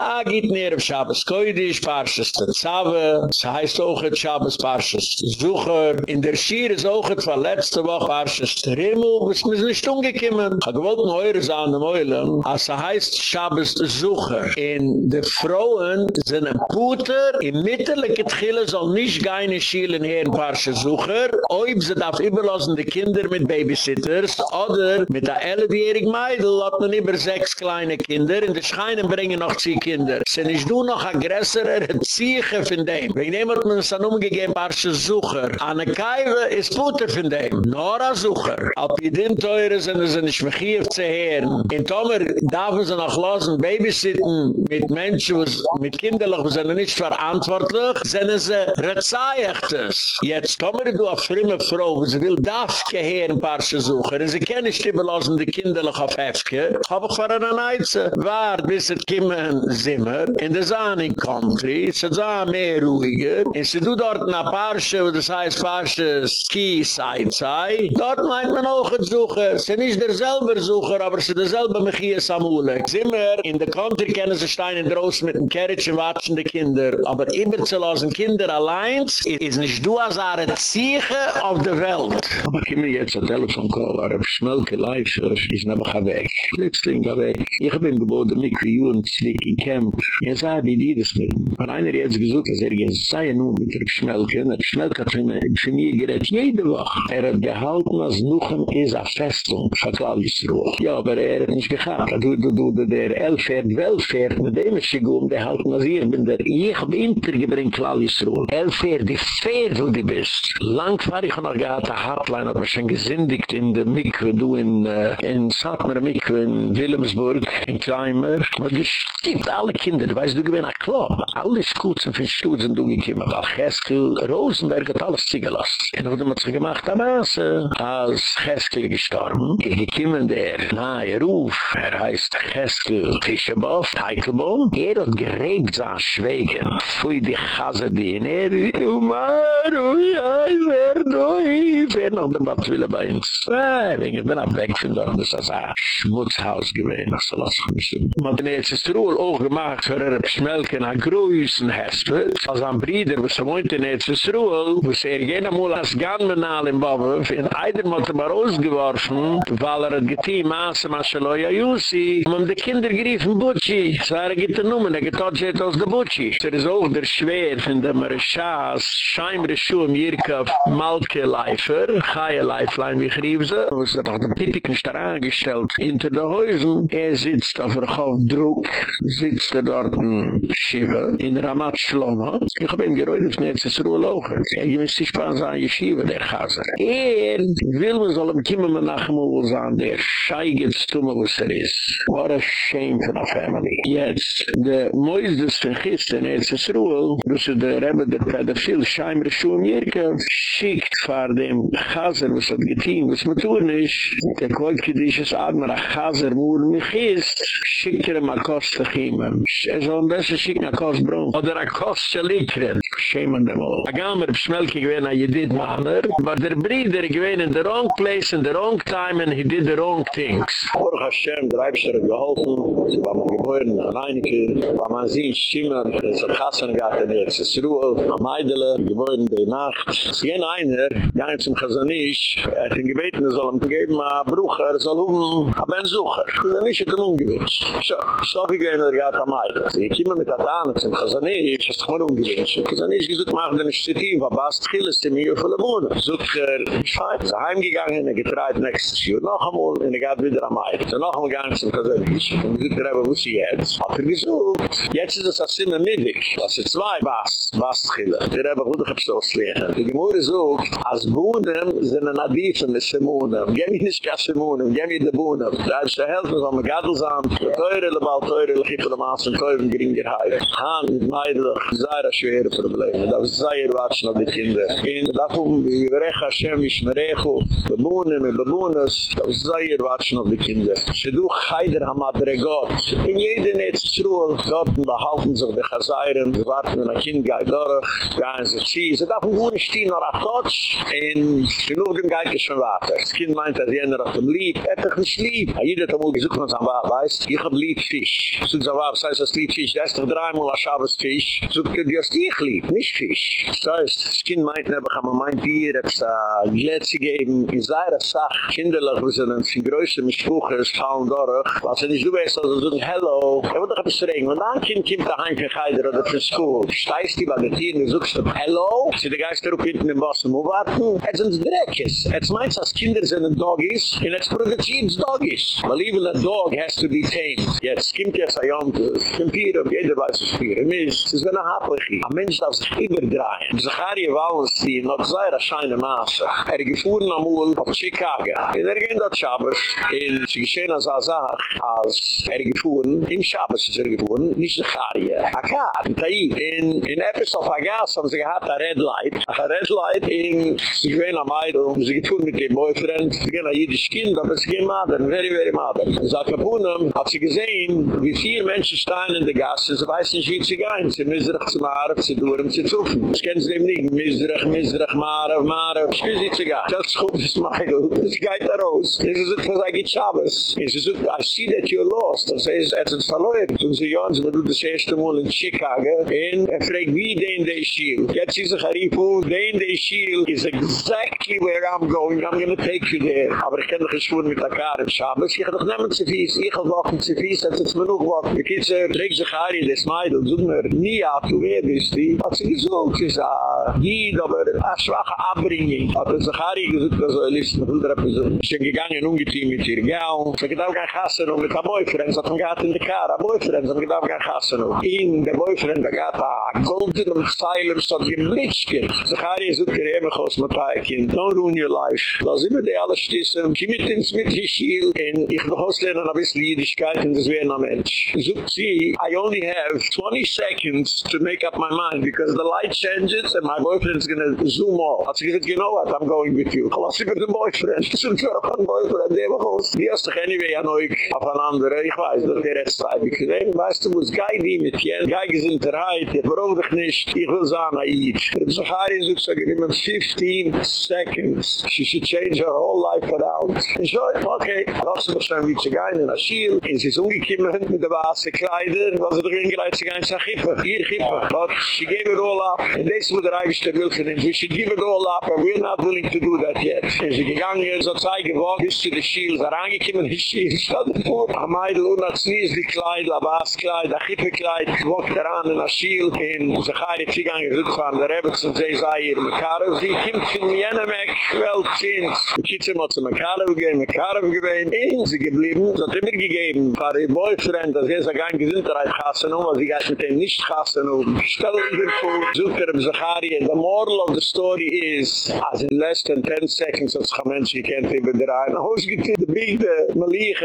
Ah, geht näher auf Schabes Koidisch, Parshas Tetzave, es heißt auch et Schabes Parshas Sucher, in der auch et von letzte Woche Parshas Terimu, was mir nicht umgekommen. Ich habe gewollt ein Eure sagen, dem Eulen, als er heißt Schabes Sucher. In der Frauen sind ein Puter, im mittellige Tchille soll nicht geine Schielen her in Parshas Sucher, ob sie darf überlassen die Kinder mit Babysitters, oder mit der 11-jährigen Meidl hat man über sechs kleine Kinder, in der Scheinen bringen noch kinder. Se nisch du noch aggressorer Zieche von dem. Wegen dem hat man es dann umgegeben, Barsche Sucher. Eine Kaiwe ist Puter von dem. Nora Sucher. Ab die den Teure sind es nicht mehr hier zu hören. In Tomer darf sie noch losen, babysitten mit Menschen, mit Kinderlich, wo sind nicht verantwortlich, sind sie Rezaeichtes. Jetzt Tomer du auf frimme Frau, sie will, darf gehören, Barsche Sucher. Sie kennen nicht die belosen, die auf Hefke. Hab ich vor einer Neize. Wart, bis es kommen, Zimmer, in der Zahning Country, es ist auch mehr ruhiger, und sie tut dort eine Parche, wo das heißt Parche Ski Sai Sai, dort meint man auch ein Sucher, ist nicht derselbe Sucher, aber ist derselbe Mechia Samule. Zimmer, in der Country kennen sie Steine draußen mit dem Kerritsch und watschende Kinder, aber immer zu lassen Kinder allein, ist nicht du als eine Ziege auf der Welt. Aber ich mir jetzt ein Telefoncall, aber ich schmelke live, ich ist nebach weg. Letztling weg. Ich bin geboten, mich wie Juhn, camp. Er sah die Diedes mit. Aber einer hat sich gesucht, dass er jetzt sei nur mit der Schmelke. Und der Schmelke hat für mich gerät jede Woche. Er hat gehalten, als Nuchem ist eine Festung. Verklaut Ja, aber er hat nicht gehabt. Du, du, du, du, der Elfert, Welfert, mit dem ist sie gut, der halten, als ich bin der, ich hab intergebringt, Klaal Yisroel. Elfert, die Fädel, die bist. Lang war ich noch gehabt, der Hardline, aber schon gesindigt in der Mikve, du in, uh, in Satmer Mikve, in Willemsburg, in Kleimer. Das stimmt, alle Kinder, weißt, du gewinn a Klopp. Alle Skutzen von Stutzen du gekommen, weil Cheskel Rosenberg hat alles zugelost. Und wurde man sich gemacht am Aase. Als Cheskel gestorben, ich gekommen der nahe Ruf, er heißt Cheskel Fischeboff, Teitelbaum, er hat gerebt sein Schweigen. Fui die Chase, die in er, du Maru, ja, ich werde werde noch den Bad Wille bei uns. Ich bin ab weg von dort, das ist ein Schmutzhaus gewesen, das ist alles gewesen. Man hat jetzt ist Ruhl auch gemacht für er schmelken a größen Hespel. Als ein Bruder, was er wohnt in Erzsruel, was er jener mal als Gunmenal im Bobbe, in Eidem hat er mal rausgeworfen, weil er hat getein Maße, Maschaloya Yussi, und um die Kinder geriefen Butchi. So er gibt er nummen, er getotcht aus der Butchi. Er ist auch der Schwer von dem Rishas, Scheimre Schuh im Jirkaf, Malke Leifer, wie ich rief sie. Er ist doch der Pippiken starr hinter den Häusen. Er sitzt auf der Kopfdruck, sitzt er dort in Shiva, in Ramat Shlomo. Ich hab ihm geräutet, von jetzt ist Ruhe lochen. Er gewiss sich uns an Yeshiva, der Chaser. Er will man soll ihm kiemen mit nach dem Uwe sein, der scheige zu tun, was er ist. What a shame for the family. Jetzt, der Mois des Verchisten, jetzt ist Ruhe, dus er der Rebbe, der Pädophil, scheim Rishu im Jirka, schickt vor dem Chaser, was hat getein, was man tun ist, der Koikidisches Admer, a Chaser, wo er mich ist, schickt er ihm a Kostachimem. Er soll ein besser schicken a Kostbrunn. Oder a Kostchalikren. Shame on them all. A gamer bschmelke gewinn a Yedid Mahner. But der Brieder gewinn in the wrong place, in the wrong time, and he did the wrong things. Baruch Hashem, der Eibster hat geholfen. Sie war mal geboren, an Einike. War man sie in Schimmer, es hat Chassan gehabt, in der Zesruel, am Eidele, geboren die Nacht. Es gehen einer, gein zum Chazanisch, er hat ihn gebeten, er soll ihm geben, a Brucher, er soll um, a Ben-Sucher. Chazanisch hat ihn umgewünscht. So, so wie gehen er gehabt am Eidele. Sie kiemen mit der Tane, zum Chazanisch, das ist mal umgewünscht. Chazanisch gesagt, mach den Stitiv, aber was Tchiles dem die Bohne. Sucht er, ich fahre, ist er heimgegangen, er getreut nächstes Jahr noch einmal, und er geht wieder am Eidele. So noch einmal gegangen zum Chazanisch. Und wir sind wo sie jetzt. Hat er gesucht. Jetzt ist es als immer mittig. Das ist zwei Bas, Bas Tchile. Wir haben gut gestoßt legen. Die Gemüse sucht, als Bohnen sind ein Adifen mit Simonen. Gehen wir nicht gar Simonen, gehen wir die Bohnen. Da ist der Helfer, so ein Gattelsam, teure, lebal teure, maas en kuiven geringer haai. Haan is meidelijk zeer een schwere probleem. Dat is zeer watschen je die kinder. En dat hoeven we gerecht als hem is me regel. We boenen en we. Dat is zeer wat je naar kinder. Ze doen geider aan. In jede net Gotten behalten behalden zich de gezeiren. We warten naar kind gaat door. Gaan ze schiezen. Dat hoeven we niet te zien naar haar toets. En genoeg doen gaat van water. Het kind meint dat je naar hem liep. Er Het is niet liep. Hij doet hem ook gezoek van zijn waar. Er Weiss? Ich hab lieb Fisch. Sind so wa Schabes heißt das Lied Fisch, das ist doch dreimal ein Schabes Fisch. So, die dich lieb, nicht Fisch. Das heißt, das Kind meint, aber kann man meint dir, dass da Glätze geben, in seiner Sache, kinderlich, wo sie dann für größere Mischbuche fallen durch. Was er nicht du weißt, also so, hello, er wird doch etwas verregen. Und dann Kind kommt daheim für Geider oder für School. Steißt die bei der Tieren und suchst du, hello? Sie die Geister auf hinten im Bossen, wo warten? Es sind Dreckes. Es meint, dass Kinder sind ein Doggies, und es produziert Doggies. Weil even a dog has to be tamed. Jetzt kommt jetzt ein Jant, Pier, ob jeder weiß, was Pier ist. Es ist eine Happliche. Ein Mensch darf sich überdrehen. Zacharie Wallenstein hat sehr eine Maße. Er gefuhren am Ull auf Chicago. In er ging dort Schabes, in sie geschehen als er sagt, als er gefuhren, im Schabes ist er gefuhren, nicht Zacharie. Aka, in Taib. In, in Epis auf Agas haben sie gehad a Red Light. A Red Light in, sie gewähne am Eidl, sie gefuhren mit dem Boyfriend, sie gehen a jüdisch Kind, aber sie gehen modern, very, very modern. In Zakapunem hat sie gesehen, wie vier Menschen stehen in der Gasse, sie weiß nicht, wie sie gehen. Sie sich zum Arab, sie durem, sie zufen. Das kennen sie eben nicht. Misrach, Misrach, Marav, Marav. Ich will sie zu gehen. Das ist gut, das Meidl. Das geht da raus. Ist etwas, was geht Schabes. Das ist I see that you're lost. Das heißt, er ist verloren. Und sie jahren, sie du das erste Mal in Chicago. Und er fragt, wie den der Schiel? Jetzt ist er Harifu, den der Schiel is exactly where I'm going. I'm gonna take you there. Aber ich kann doch nicht mit der Kar im Schabes. Ich kann doch nehmen zu fies. Ich kann wachen zu fies, das mir noch wachen. Die Kitze trägt sich Hari, das Meidl. Sog mir, nie ab, du wer bist die? Hat sie sie ist Jid, aber a schwache Abbringing. Hat er sich Hari gesagt, dass er liest, mit hundra Personen. Ich bin gegangen, ungetein mit ihr Gau. Ich gedacht, kein Kassen um mit a Boyfriend. Hat man in der Kar, a Boyfriend. Hat gedacht, kein Kassen. In der Boyfriend, da gehad a golden und silent, so geblitschken. So Hari sagt, ihr immer aus mit Teichen. Don't ruin your life. Lass immer die alle stiessen. Komm mit ins mit die Schiel. Und ich noch auslernen ein bisschen Jüdischkeit und das wäre ein Mensch. Sucht see i only have 20 seconds to make up my mind because the light changes and my boyfriend's going to zoom off. I said you know what? I'm going with you. Class with the boyfriend since you're a boyfriend they were host. The first anyway i know of another i guess that the rest i became must was guy? Be with you guy is in the right you don't need i will say naive it's a high is given me 15 seconds. She should change her whole life around. Enjoy okay lots of time with you guy in a shield is is only came in the Wasser Kleider. Was er doch hingelegt, sie gehen zur Kippe. Hier, Kippe. But she gave it all up. And this was the Reibisch der Wilken. And we should give it all up. And we're not willing to do that yet. Und sie gegangen, so zeige, wo bis zu der Schiel. Sie reingekommen in die Schiel. Stand vor. Am Eidl und hat snies die Kleid, la Bas Kleid, la Kippe Kleid. Wogt daran in Aschiel. Und sie gehen jetzt gegangen, so fahren der Rebels und sie sei hier Makarow. Sie kommt von Jenemek, well, zins. Die Kitzel hat sie Makarow gegeben, Makarow gewesen. Und sie geblieben, sie hat immer gegeben. Für ihr Boyfriend, dass er ein Gesundheit gassen um, weil sie geht mit ihm nicht gassen um. Stell dir vor, sucht er im Zachari. The moral of the story is, as in less than 10 seconds, als gaan mensen gekend hebben draaien. Een hoos geteet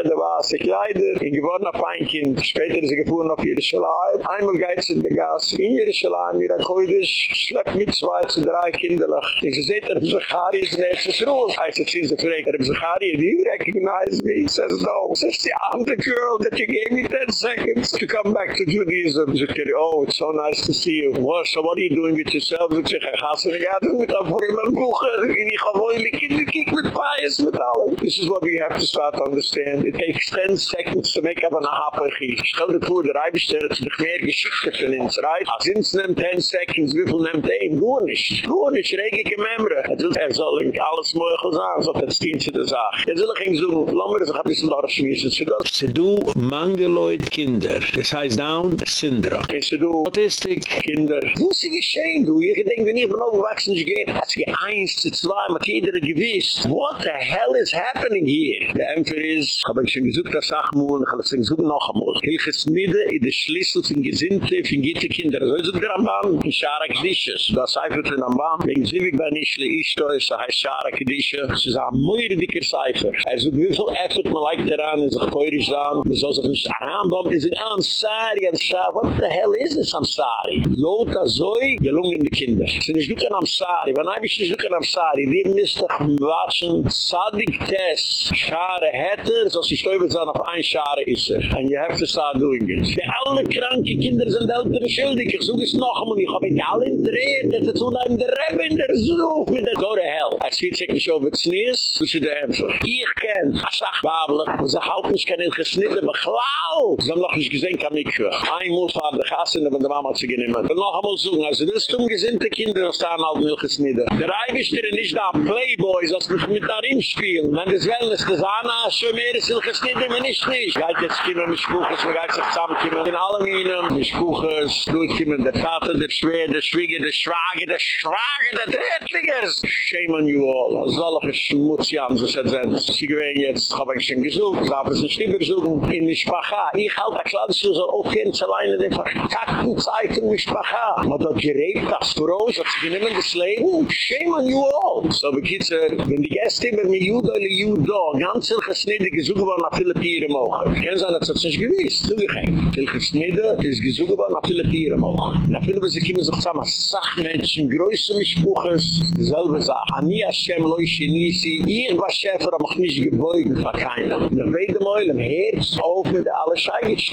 de wasse kleider. In geworden op een kind, später is er gevoeren op Jerusalem. Einmal geht ze in de gas, in Jerusalem, wie dat gooit is, schlepp mit zwei, zu drei kinderlich. En ze zet er im Zachari, is net zo roos. Hij zegt, sinds de vreek, er im Zachari, die recognize me. He says, no. Says, the other girl that you gave me 10 seconds Americans to come back to Judaism. So said, oh, it's so nice to see you. Well, so what are you doing with yourself? So they say, Hasen, I got it with a former bucher, and I have only kinder kick with pious with. This is what we have to start to understand. It takes 10 seconds to make up an apology. Stel dir vor, der Eibestell hat sich mehr Geschichte von uns, right? Als uns nehmt 10 seconds, wie viel nehmt ein? Nur nicht. Nur nicht, regige Memre. Er soll alles möglich sein, so hat er stiehlt zu der Sache. Jetzt will ich ihm so, lassen wir das ein bisschen darauf schmissen. Sie do mangeloid kind kinder. Das heißt down syndrome. Ze doen autistic kinder. Wo ist sie geschehen, du? Ich denke, wenn ich bin aufgewachsen, ich gehe, als ich eins zu zwei, mit jeder gewiss. What the hell is happening here? Der Ämpfer ist, ich habe schon gesucht, das Sachmul, ich habe es gesucht noch einmal. Ich ist nieder in der Schlüssel von Gesinnte, von Gitte Kinder. So ist es der Amban, in Schara Kedisches. Das Seifert in Amban, wegen Zivik bei Nischle Ishto, es heißt Schara Kedische. Es ist ein moire dicker Seifer. Er sagt, wie viel Effort man leikt daran, in sich teurisch sein. Man soll sich nicht anbauen, es ist ein Ansari, Ansari. What the hell is this Ansari? Lota Zoi, gelungen die Kinder. Es ist nicht an Ansari. Wann habe ich nicht gut an Ansari? Wir müssen doch watschen, Sadik Tess, Schare hätte, so sie stäuben sein auf ein Schare ist er. And you have to start doing it. Die alle kranke Kinder sind ältere schuldig. Ich suche es noch einmal, ich habe mich alle entreert, das ist so ein Rebbe in der Such mit der Go to Hell. Als ich sich nicht over Znees, das ist der Ämpfer. Ich kenne, ich sage Babel, und sie halten, ich kann nicht geschnitten, aber klar, sie haben noch noch nicht gesehen, kann ich für. Ein muss war der Gassen, aber der Mama zu genehmen. Und noch einmal suchen, also das tun gesinnte Kinder, was da an alten Milches nieder. Der Eiwischter nicht da Playboys, als mich mit darin spielen. Wenn das Wellness, das Anna, schon mehr ist Milches nieder, man ist nicht. Geht jetzt Kinder mit Spuches, man geht sich zusammenkommen. In allen Minen, mit Spuches, durchkommen, der Vater, der Schwer, der Schwieger, der Schwager, der Schwager, der Drehtligers. Shame on you all. Ist Schmutzjans, was er sind. Sie gewähnen jetzt, hab ich schon gesucht, darf es nicht immer gesucht, in die Spacha. Ich halte klar, du so aufgehend zu alleine den verkackten Zeiten mit Spacha. Man hat gerebt, das Groß, sich genommen das Leben. Shame on you all. So, bekitze, wenn die Gäste mit Judo oder Judo, ganz viel gesnitten, gesucht worden nach viele Tiere mogen. Kennen Sie, das sich gewiss. Du gehen. Viel gesnitten, ist gesucht worden nach viele Tiere mogen. Na viele, sie kommen sich zusammen, Sachmenschen, größer Mischbuches, dieselbe Sache. Ani Hashem, loi Shinisi, ich war Schäfer, aber ich nicht gebeugt, war keiner. Na weide Meul, im Herz, auf mit alle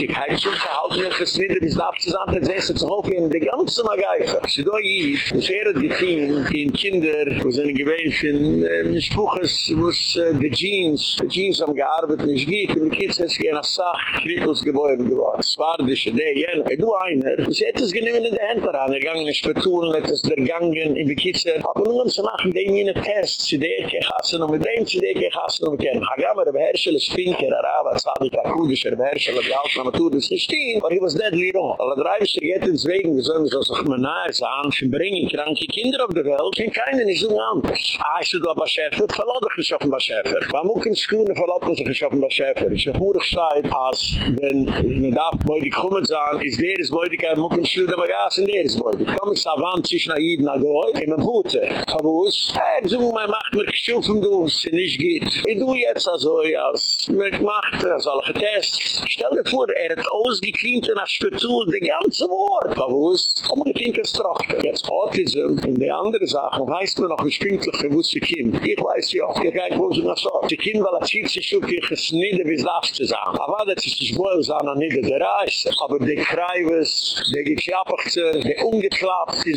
Heißt schon, verhalten wir das nicht, bis nach zusammen, dann sehen sie zu in die ganze Magaife. Sie do hier, das wäre die Team, die Kinder, wo sie gewähnt in äh, Spuches, wo es äh, die Jeans, die Jeans haben gearbeitet, nicht geht, und die Kids sind gehen nach Sach, Kriegels Gebäude geworden. Es war die Schede, jen, du einer, sie hätte es genommen in der Hand daran, er gangen in Spätulen, hat es der Gangen in die Kids, aber nun zu machen, den jene Test, sie der Kechassen, und mit dem sie der Kechassen, und mit dem, Hagama, der Beherrschel ist Finker, Araba, Sadik, Akudisch, der Beherrschel, der Altname, tut es nicht stehen, but he was deadly wrong. Alle dreibste geht ins Wegen, wir sollen so sich mal nahe sein, sie bringen kranke Kinder auf der Welt, kein keiner nicht so anders. Ah, ich du aber Schäfer, verlaat dich nicht auf den Schäfer. Warum auch in Schuene verlaat man sich nicht auf den Schäfer? Ich habe vorig gesagt, als wenn man darf, wo die kommen sagen, ist der ist, wo die kann, muss in Schuene, aber ja, sind der ist, wo. Komm ich da wand zwischen Aiden und Goy, in meinem Hute. Kabus, hey, so, man macht mir geschufen, du, es nicht geht. Ich du jetzt also, als, man macht, als alle getest. Stell dir vor, er hat ausgekriegt in der Spetul, die ganze Wort. Kabus, komm, ich denke, es trockte. Jetzt Autism, in die andere Sachen, weiß man noch, wie spinklich, wie wusste Kind. Ich weiß ja, ich gehe, wo sie noch so. Die Kind, weil er zieht sich schon, ich es nicht, wie es darf zu sagen. Aber das ist das Wohl, an nicht der Reise. Aber die Kreiwes, die Geklappigte, die Ungeklappt, die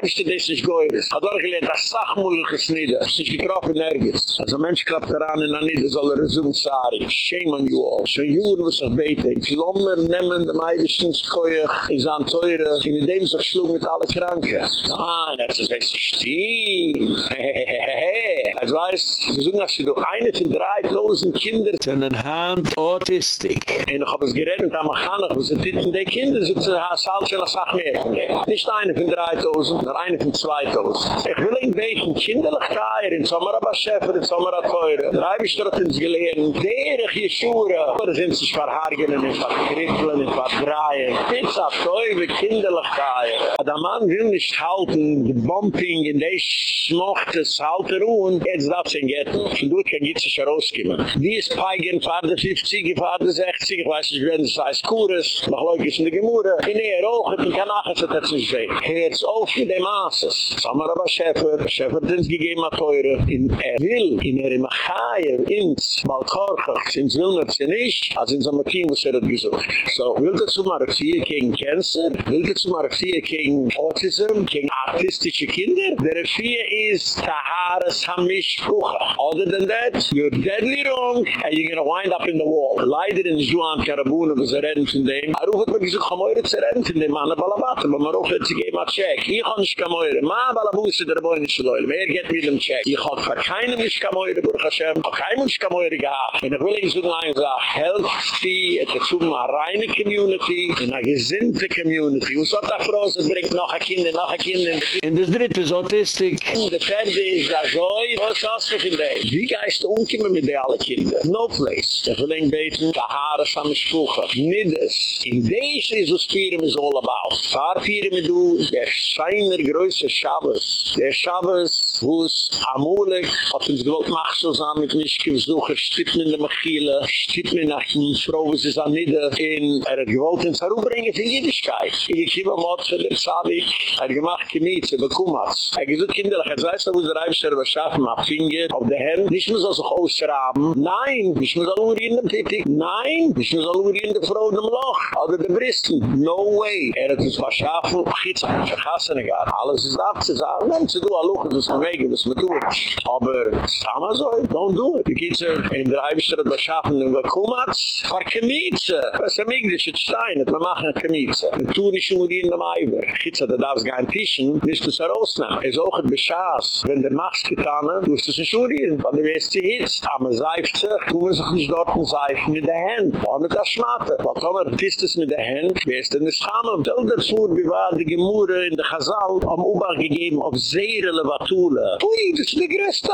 habe ich dir das nicht gehoires. Hat auch gelernt, das Sachmullig ist nicht, das ist nicht getroffen nirgends. Also ein Mensch klappt daran, in der Nieder soll er Zungsari. Shame on you all. So you would was a bete. Klommer nemmen de meidischen Scheuer, is an teure, in dem sich schlug mit alle Kranke. Ah, das ist echt stieb. Hehehehe. Also weißt, wir suchen, dass du eine von drei tausend Kinder sind ein Hand autistik. Und ich hab es geredet, da mach ich wo sind die die Kinder, so zu haben, salz und sag mehr von denen. Nicht eine von drei tausend, sondern eine von zwei tausend. Ich will ein bisschen kinderlich teilen, in Sommer aber Schäfer, in Sommer aber Teure. Da habe ich dort ins Gelehen, derig Jeschura. Oder sind sich verhargen, in verkrippeln, in verdrehen. Jetzt auf Teufel, kinderlich teilen. Der Mann will nicht halten, die Bumping, in der Schmochtes, halt er un, jetzt darf es ihn getten. Und du kann jetzt sich herauskommen. Die ist Peigen, Vater 50, Vater 60, ich weiß nicht, wenn es heißt Kures, noch Leute ist in der Gemurre. In der Roche, die kann nachher, so dass es sehen. Herz auf in dem Maßes. Samar aber Schäfer, Schäfer hat uns gegeben, hat teure. In er will, in er im Achaie, ins Balkorchach, ins Wilnert, sie nicht, als in so Team, was er hat gesucht. So, will zu Marxie gegen Cancer? Will zu Marxie gegen Autism, gegen artistische Kinder? Der Refie ist Taharas Hamish Kucha. Other than that, you're deadly wrong, and you're gonna wind up in the wall. Leider in Juan Karabuna, was er. Er ruft mir gesagt, komm heute zu redden von dem Mann, Balabata, aber ruft jetzt, ich geh mal check. Ich kann komm heute. Ma Balabuse, der Boi nicht zu leulen. Wer geht mir dem check? Ich hab für keinen nicht Hashem. Auch keinem nicht komm heute gehabt. Und ich will Ihnen so lange sagen, healthy, et zum reine community in a gesinte community. Us? Hat afros bringt noch a kinde noch a um, kinde in des dritte statistik de ferde is da joy was aus für de wie geist unkim mit de alle kinde no place. Der verling beten de haare van de schoge middes in deze is us firm is all about. Far firm du der scheiner groese shabbes der shabbes hus amolek hat uns gewolt machs zusammen mit mich gesuche stippen in de machile stippen nach in frau wo sie sind nieder in er hat gewollt in Zaru brengen für Jiddischkeit. Ich gehe kiebe mod für den Zabik, er, er gemacht kemiet, sie. Er gehe so kinderlich, jetzt weiß er, wo sie reibisch er beschaffen, ab Finger, auf der Hand, nicht muss er sich ausschrauben, nein, nicht muss er umrieren dem Pipik, nein, nicht muss er umrieren der Frau in dem Loch, oder der Bristen, no way. Er hat uns verschaffen, ach, jetzt haben wir er egal, alles ist ab, sie sagen, nein, sie du, alloch, das ist ein Wege, das ist ein Wege, aber, sama so, don't do it. Die gehe in der Reibisch er beschaffen, in der verkehrt. Kemietze. Was ist ein Migdisch, Stein, man macht eine Kemietze. Man tut nicht nur die in dem Eiber. Gitz, da darfst nicht tischen, nicht das herausnehmen. Es auch ein Beschaß. Wenn der Macht getan hat, du hast es in Schurien, weil du weißt, sie hitzt. Aber seift sich, du musst sich nicht dort ein Seifen mit der Hand. Oder mit der Schmatte. Weil Tomer, tisst es mit der Hand, wer ist denn das Schamme? Stell dir vor, wie war die Gemurre in der Chazal am Ubach gegeben auf Seerele Batule. Ui, das ist die größte.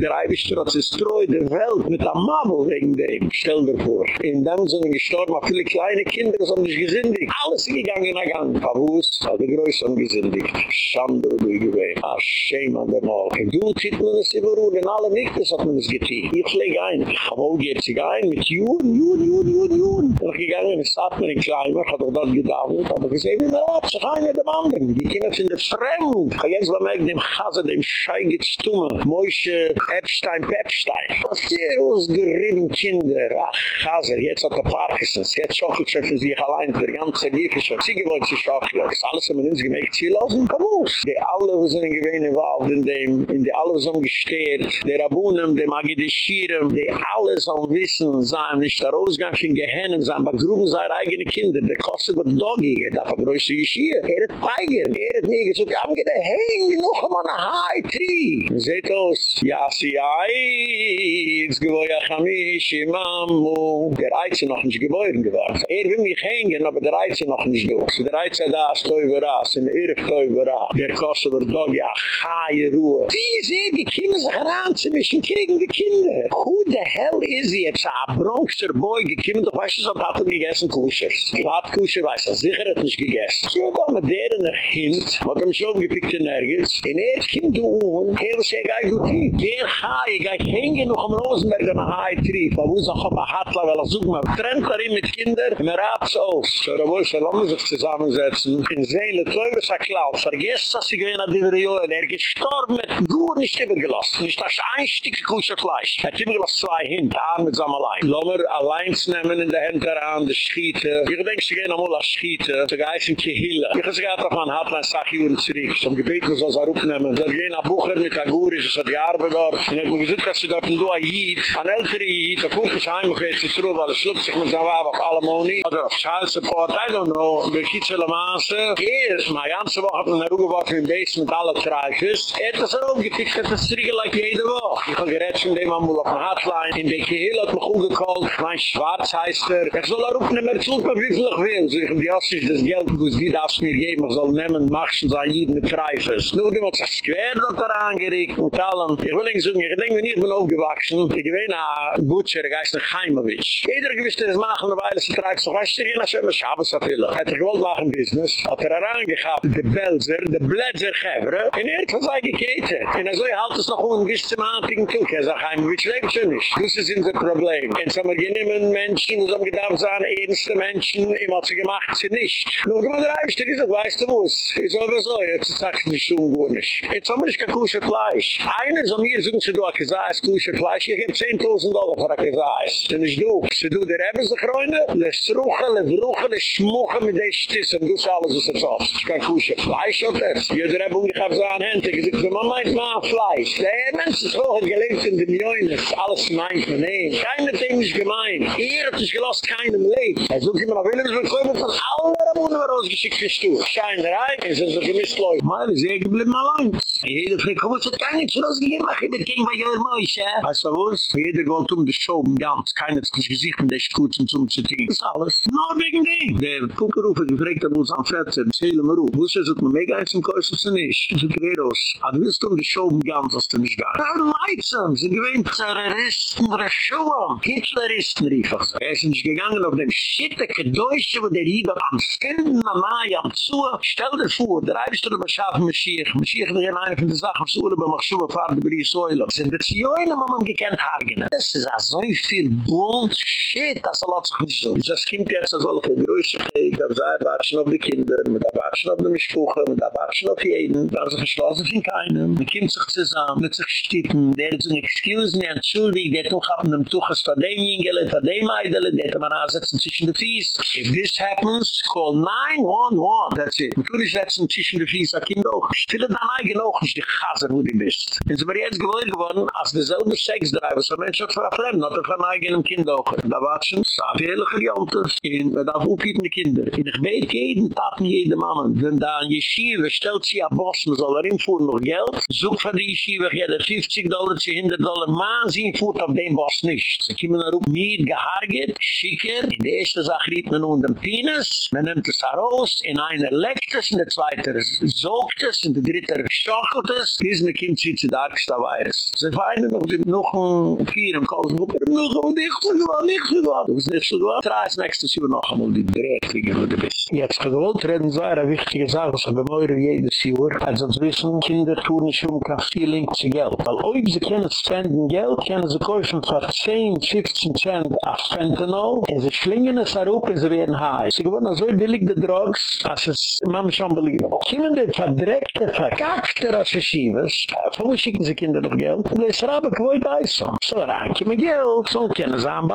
Der Eibestrotz ist treu der Welt mit einem Mabel wegen dem. Stell dir vor. Dem sind gestorben, aber viele kleine Kinder sind nicht gesündigt. Alles gegangen in der Gang. Pavus, hat die Größe gesündigt. Schande, du gewesen. Ah, shame an der Mal. Und du zieht man es immer ruhig, in alle Nichtes hat man es getan. Ich lege ein. Ich habe auch geht sich ein, mit Juhn, Juhn, Juhn, Juhn, Juhn. Und ich gegangen, es hat mir in Kleimer, hat auch dort gedauert, aber gesehen, wie man hat sich ein mit dem anderen. Die Kinder sind fremd. Ich jetzt war mir dem Chaser, dem Schei gestumme. Moishe Epstein, Pepstein. Was hier ausgerieben Kinder. Ach, Chaser, jetzt hat er Parkinsons. Jetzt schockelt schon für sich allein, der ganze Liebe schon. Sie gewollt sich schockelt. Das alles haben wir uns gemägt, sie lassen. Komm aus. Die alle sind gewähne involved in dem, in die alle sind gesteht. Der Abunem, der Magidishirem, die alle sollen wissen, sein nicht der Ausgang in Gehennen, sein begruben seine eigene Kinder. Der kostet wird Doggy, der vergrößte Geschirr. Er hat Peiger, er hat nie gesagt, I'm gonna hang noch einmal a high tree. Seht aus, ja, sie, ai, jetzt gewoi ja chamisch, imamu. Der Eiz ist noch nicht geboren geworden. Er will mich hängen, aber der Eiz ist noch nicht durch. Der Eiz ist da, stoi beras, in Irf, stoi beras. Der kostet wird Doggy, a high ruhe. Wie ist er, die Kinder sich heranzumischen, kriegen die Kinder. Who the hell is he? Jetzt a Bronxer Boy, gekiemen doch, weißt du, so hat er gegessen Kuschers. Hat Kuscher, weiß er, sicher hat nicht gegessen. So, da mit der in der Hint, hat er mich aufgepickt in Ergis, in er kind du un, er was er gai du tief. Der Chai, gai hänge noch am Rosenberg der Chai trief, aber wo ist auch auf der Hatla, weil er sucht mal, trennt er mit Kinder, und er rat's aus. So, da wo ist er, lassen sich zusammensetzen, in Seele, ist er klar, vergesst, dass sie gehen an die Verioen, er gestorben mit gut nicht übergelassen, nicht das ein Stück Kuscherfleisch. Er hat übergelassen zwei Hint, Arm mit seinem Allein. Lommer allein zu nehmen in der Hände heran, die Schiete. Ich denke, sie gehen einmal als Schiete, so geheißen Kehille. Ich habe gesagt, auf mein Hotline, sag ich Uhren zurück. So ein Gebet muss das auch aufnehmen. Sie gehen nach Bucher mit Agurisch, das hat gearbeitet dort. Und ich habe gesagt, dass sie dort ein Dua Jid, ein älterer Jid, der Kuchen ist heim, geht sie zurück, weil schluckt sich mit seinem Wab auf alle Moni. Oder auf Child Support, I don't know, bei Kitzele Maße. Hier, meine ganze Woche hat man eine Ruhe geworfen im Basement, alle Treifers. Er hat das auch aufgetickt, dass es zurück like jede Woche. Ich habe gerät von dem Amul auf der Hotline. In der Kehl hat mich umgekallt, mein Schwarz heißt er. Ich soll er aufnehmen, er zult mir wie viel ich will. So ich habe die Ossisch das Geld, wo es die darfst mir geben, ich soll nehmen, machschen sein jeden mit Treifers. Nur die hat sich quer dort da angeregt und allen. Ich will nicht sagen, ich denke, wenn ich bin aufgewachsen, ich bin ein Butcher, ich heiße Chaimowitsch. Jeder gewiss, der es machen, weil es Treifers, so weißt du, ich habe Schabes auf Hille. Hat er gewollt machen Business, hat er herangehabt, der Belser, der Blätzer Gevre, in er hat sich geketen. Und er soll halt es noch um ein systematiken Tuch. Er sagt, Chaimowitsch lebt schon nicht. Das ist unser Problem. Und so haben wir genommen Menschen, so haben gedacht, so eine ernste Menschen, ihm hat sie gemacht, sie nicht. Nur wenn man da reibst, dann ist er, weißt du was? Ich soll aber so, jetzt sagt nicht so unwohnisch. Jetzt haben wir nicht kein Kusher Fleisch. Einer so mir sind sie du, ich sage, es Kusher Fleisch, ich gebe 10.000 Dollar für ein Kreis. Dann ist du, du, der Rebbe sich reine, le struche, le vruche, le schmuche mit den Stissen, du ist alles, was er sagt. Ich kann Kusher Fleisch, oder? Jeder Rebbe, ich habe so an Hände, ich sage, man meint mal Fleisch. Der Mensch ist hoch gelebt in den Joines, alles meint man, nein. Keiner Ding ist gemein. Er hat sich gelost keinem Leben. Er sucht immer noch Willems, wir kommen von allen Rabunen rausgeschickt für Stuhl. Scheinerei, es ist so gemisst Leute. Mal ist er geblieben allein. Jeder fragt, komm, was hat gar nichts rausgegeben? Ach, jeder ging bei Joel Mois, ja? Weißt du was? Jeder wollte um die Show, um ganz. Keiner hat sich gesicht, das gut und zum zu tun. Das ist alles. Nur wegen dem. Der Kuckerrufer gefragt hat uns am Fretzen, zähle mir auf. Wusste, es hat mir mega eins im Kurs, was er nicht. Das ist Gredos. Aber willst du um die um ganz, was du nicht gar. Ja, leitsam. Sie gewinnt Terroristen, Raschuam. Hitleristen, rief ich so. Er ist nicht gegangen auf dem schittige Deutsche, wo der Hieber am Skinden, am Mai, am Zuhr. Stell dir vor, der Eibischte, der Beschaffen, Mashiach. Mashiach, der in eine von den Sachen, was Ure bei Machschuwe fahrt, über die Säule. Sind Joine, man man gekannt hargenen. Das ist so viel Bullshit, das soll sich nicht so. Das kommt jetzt als alle größte Krieg, da sei watschen auf die Kinder, mit der watschen auf die Mischbuche, mit der watschen auf jeden, da sie verschlossen von keinem, man kommt sich zusammen, mit sich stippen, der so ein Excuse, ne, entschuldig, der tuch ab einem Tuches von dem Jingele, von dem Eidele, der hat man ansetzen zwischen den Fies. If this happens, call 911, that's it. Man tut nicht setzen zwischen den Fies, a Kind auch. Stille dann eigen auch nicht die Chaser, wo du bist. Und sie war jetzt gewohnt geworden, als derselbe Sex-Driver, so Mensch hat ein Fremd, hat er von eigenem Kind auch. Da watschen, sah viele Geriantes, in, man darf aufhieten die Kinder. In ich weet jeden Tag nicht jede Mama, wenn da ein Yeshiva stellt sie ab Boston, soll er infuhren noch Geld, sucht von der Yeshiva, jeder 50 Dollar, 100 Dollar, man sie fuhrt auf den Boss nicht. Sie kommen da rup, mit gehargert, schicker, in der erste Sache riet man unter den Penis, man nimmt es heraus, in einer leckt es, in der zweite sogt es, in der dritte schockelt es, bis man kommt sie zu darkster Virus. Sie weinen noch, noch ein Vier im er noch ein geworden, nicht so geworden, das ist nicht so geworden. Drei ist nächstes Jahr noch einmal die Drehtlinge, wo du bist. Jetzt gewollt reden, so eine wichtige Sache, was wir meure jedes Jahr, als uns wissen, Kinder tun nicht um kein Feeling zu Geld. Weil ob sie können spenden Geld, können sie kaufen für 10, 15 Cent auf Fentanyl, und sie schlingen es herup, und sie werden high. Sie gewonnen so billig die Drugs, als es, man ist unbelievable. Kiemen die verdreckte, verkackte Rassischives, von wo schicken sie Kinder noch Geld? Und es rabe kwoi daiso. So ranke me Geld, so kennen sie an.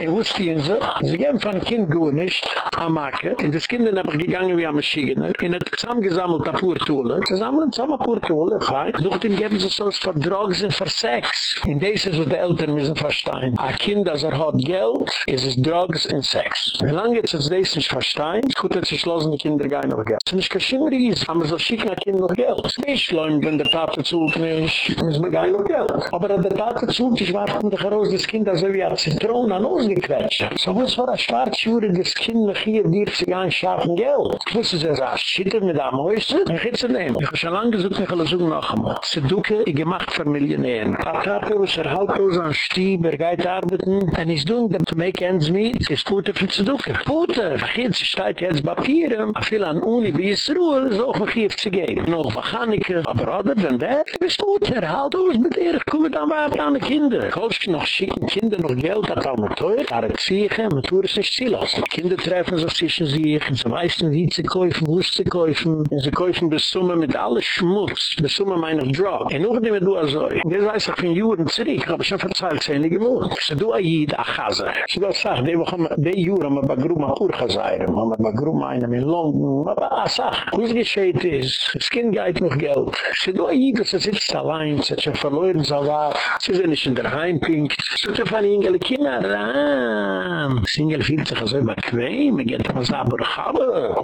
Ich wusste ihnen sie, sie geben von Kind gut nicht, am Marke, und das Kind ist aber gegangen wie am Maschigener, und hat zusammengesammelt a pur Tule, zusammen a pur Tule, fein, sucht ihm geben sie so für Drugs und für Sex. In des ist, was die Eltern müssen verstehen. A Kind, das er hat Geld, ist es Drugs und Sex. Wie lange jetzt ist des nicht verstehen, gut, dass sie schlossen die Kinder gar noch Geld. Das ist kein Schimmeries, aber so schicken ein Kind noch Geld. Es ist nicht schlimm, wenn der Tate nicht, müssen wir gar noch Geld. Aber der Tate zult, ich warte mit der Rose des Kindes, so wie ein Zitron an uns gequetscht. So was war ein schwarzjuriges Kind noch hier, dir sich ein scharfen Geld. Ich wusste, sie sagt, schitter mit am Häuschen, ich hätte sie nehmen. Ich habe schon lange gesucht, ich will suchen noch einmal. Sie duke, ich gemacht für Millionären. Ein Tate, was er halt aus an Stieb, er geht arbeiten, and he's doing them to make ends meet, ist Puter für zu duke. Puter, vergeht sich steht jetzt Papieren, a viel an Uni, wie es Ruhe, so auch noch hier zu gehen. Noch Mechanike, aber other than that, bist Puter, halt aus mit dir, ich komme dann weiter an die Kinder. Kaufst du noch schicken Kinder noch Geld, das auch noch teuer, aber ich ziehe, man tue es nicht ziehen lassen. Kinder treffen sich zwischen sich, und sie weißen, wie sie kaufen, wo sie kaufen, und sie kaufen bis Summe mit alles Schmutz, bis Summe meiner Drug. Und noch nicht du also, das heißt, ich bin Juren zurück, ich habe schon verzeiht, nicht gewohnt. Sie du Ayid, Achaza. Sie du sag, die Woche, die Juren, aber bei Gruma Urchazayren, aber bei Gruma einem in London, aber sag, wo es gescheht ist, das Kind geht noch Geld. Sie du Ayid, das sitzt allein, sie hat schon verloren, sie war, sie sind nicht in der Heimpink, sie hat von Ingele Kinder, ram. Singel fühlt sich so bequem, er geht mal sagen, Burkhabe,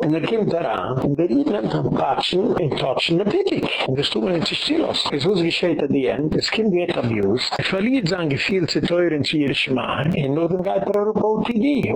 und er kommt daran, und er nimmt ein Patschen, und tatschen eine Pittig. Und das tut man nicht still aus. Es muss gescheht at the end, das Kind wird abused, er verliert sein Gefühl zu teuren zu ihr Schmarrn, in nur dem geht er auf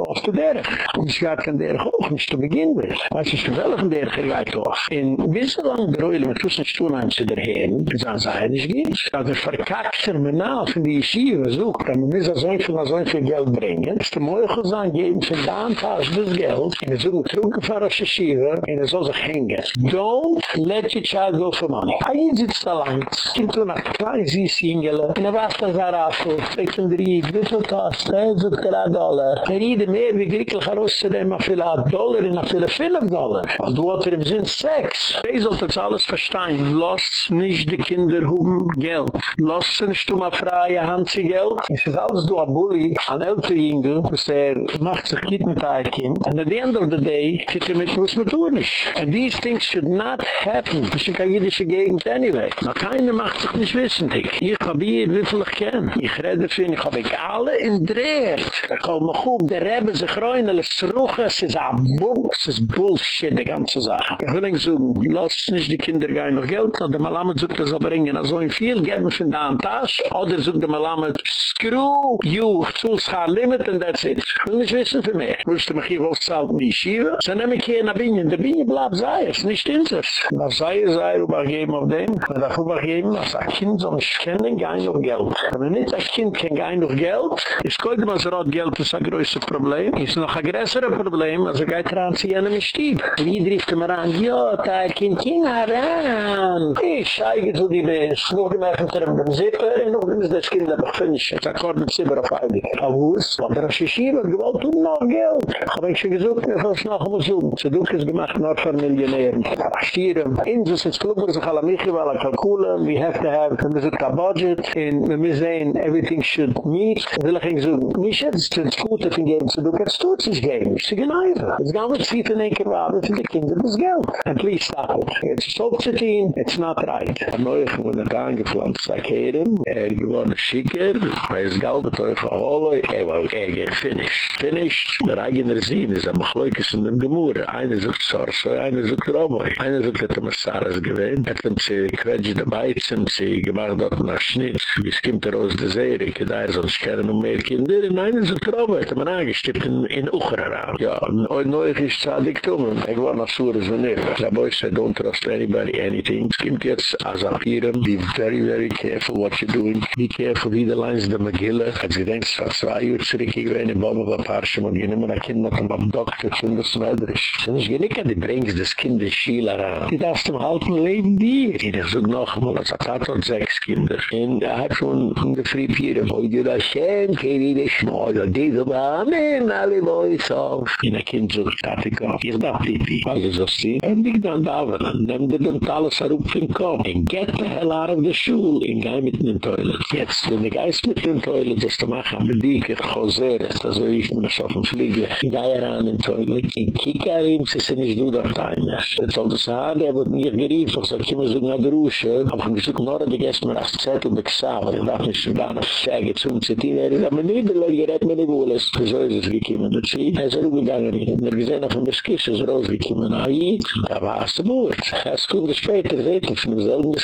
auf der. Und es geht kein Derech auch nicht zu beginnen will. Weiß ich, welchen Derech er geht auf. In wieso lang Gräule, mit Tussen Stuhlheim zu der Herren, an sein nicht geht, er verkackt er mir nach, die Yeshiva sucht, dann muss er so viel, so viel Geld bringen, ist der Meuchel sein, geben für den Tag das Geld, in der Suche truggefahren auf Yeshiva, in der soll hängen. Don't let your child go for money. Ein sitzt allein, kind tun nach klein süß Ingele, in der Wasser sah Raffel, fragt ein Brief, wie viel kost, er sucht er ein Dollar. Er riede mehr, wie glücklich er auszudem, a viel ein Dollar, in a viele viele Dollar. Und du hat er im Sinn Sex. Er sollte das alles verstehen. Lass nicht die Kinder haben Geld. Lass sie nicht um eine freie Hand zu Geld. Es ist alles du ein Bulli, ein älterer Ingel, was er macht sich nicht mit ein Kind. And at the end of the day, geht er mit, was man tun ist. And these things should not happen. Das ist keine jüdische Gegend anyway. Na keiner macht sich nicht wissendig. Ich hab hier, wie viel ich kenne. Ich rede für ihn, ich hab ich alle in Dreert. Da kommt noch gut, der Rebbe sich rein, alles ruchen, es ist ein Bull, es ist Bullshit, die ganze Sache. Ich will nicht sagen, lass nicht die Kinder gehen noch Geld, oder Malamed sucht das aber bringen, also in viel, geben von der Tasche, oder sucht der Malamed, screw you, zu schaar limit, and that's it. Ich will nicht wissen für mich. Willst du mich hier aufzahlen, die Schiebe? So nehm ich hier der Binnen, der Binnen bleibt sei es, nicht in sich. Was sei es, sei übergeben auf dem, man darf übergeben, als ein Kind soll nicht kennen, kein noch Geld. Wenn nicht ein Kind kennt, kein noch Geld, ist kein was rot Geld, das ein größer Problem. Ist noch ein größerer Problem, also geht dran zu jenem Stieb. Wie trifft man an Ja, da kin kin aran. Ich scheige zu die Bes. Noch die treiben dem Zipper. Und noch die das Kind aber finish. Da kommt ein Zipper auf Eilig. Aber wo ist? Und der Aschishir hat gewollt um noch Geld. Hab ich schon gesucht, mir was noch mal so. Zu ist gemacht, noch von Millionären. Aschirem. Inzus ins Klubber, sich alle mich, weil er kalkulen. We have to have, we müssen kein Budget. Und wir müssen sehen, everything should meet. Will ich ihn so, mich jetzt zu gut, if geben zu Duke, es tut sich geben. Sie gehen einfach. Es gab es viel in ein Kerwabe für die Kinder das Geld. And please stop it. It's so teen, it's not right. Neuech wurde da angepflanzt, sag Herren, er gewonnen Schicker, weil es galt der Teufel Holloi, er war er finished. Finished, der eigener Sinn ist, aber Chloikes in dem Gemurre. Einer sucht Sorsoi, einer sucht Romoi. Einer sucht, dass er Massaras gewinnt, hat ihm sie quetscht der Beizen, sie gemacht dort nach Schnitt, wie es kommt er aus der Serie, da er sonst keine noch mehr Kinder, und einer sucht Romoi, hat er man angestippt in, in Uchera Ja, und Neuech ist Zadiktum, ich war noch Sures und Nefes. The boy said, don't trust anybody, anything. Es gibt jetzt, als Apieren, be very, very careful what you're doing. Be careful, wie der Magille. Als ich denke, es war zwei Uhr zurück, ich war in Bomben von Parsham und ich nehme mein Kind noch am Doktor zu das Mädrisch. Und ich nicht an die Brinks des Kindes Schiele ran. Die darfst im halben Leben dir. Ich such noch mal, als hat dort sechs Kinder. Und er hat schon in der Friepieren, wo ich dir das schem, kei die Schmau, ja, die so, Amen, alle Boys auf. Und ein Kind sucht, ich darf Pipi. Was ist das, sie? Und ich dann da war, und nimm dir den Talas herup in Kopf. And get the hell out of the shul, in gai mit den Toilet. Jetzt, wenn ich eis mit den Toilet, das zu machen, aber die, ich choser, das ist so, ich muss auf dem Fliege, in gai heran in Toilet, in kika rein, sie sind nicht du dort ein. Jetzt soll das sagen, der wird mir gerief, ich sag, ich muss so nach der Rusche, aber ich muss nur, die gäst mir als Zettel beksaven, ich darf nicht so da noch schäge zum Zettin, er aber nicht, der gerät mir nicht wohl, es so, es ist gekommen, das ist, er ist er gegangen, er gesehen, auf dem Beskiss ist rausgekommen, da war es gut. Es kommt später, seht ihr, von demselben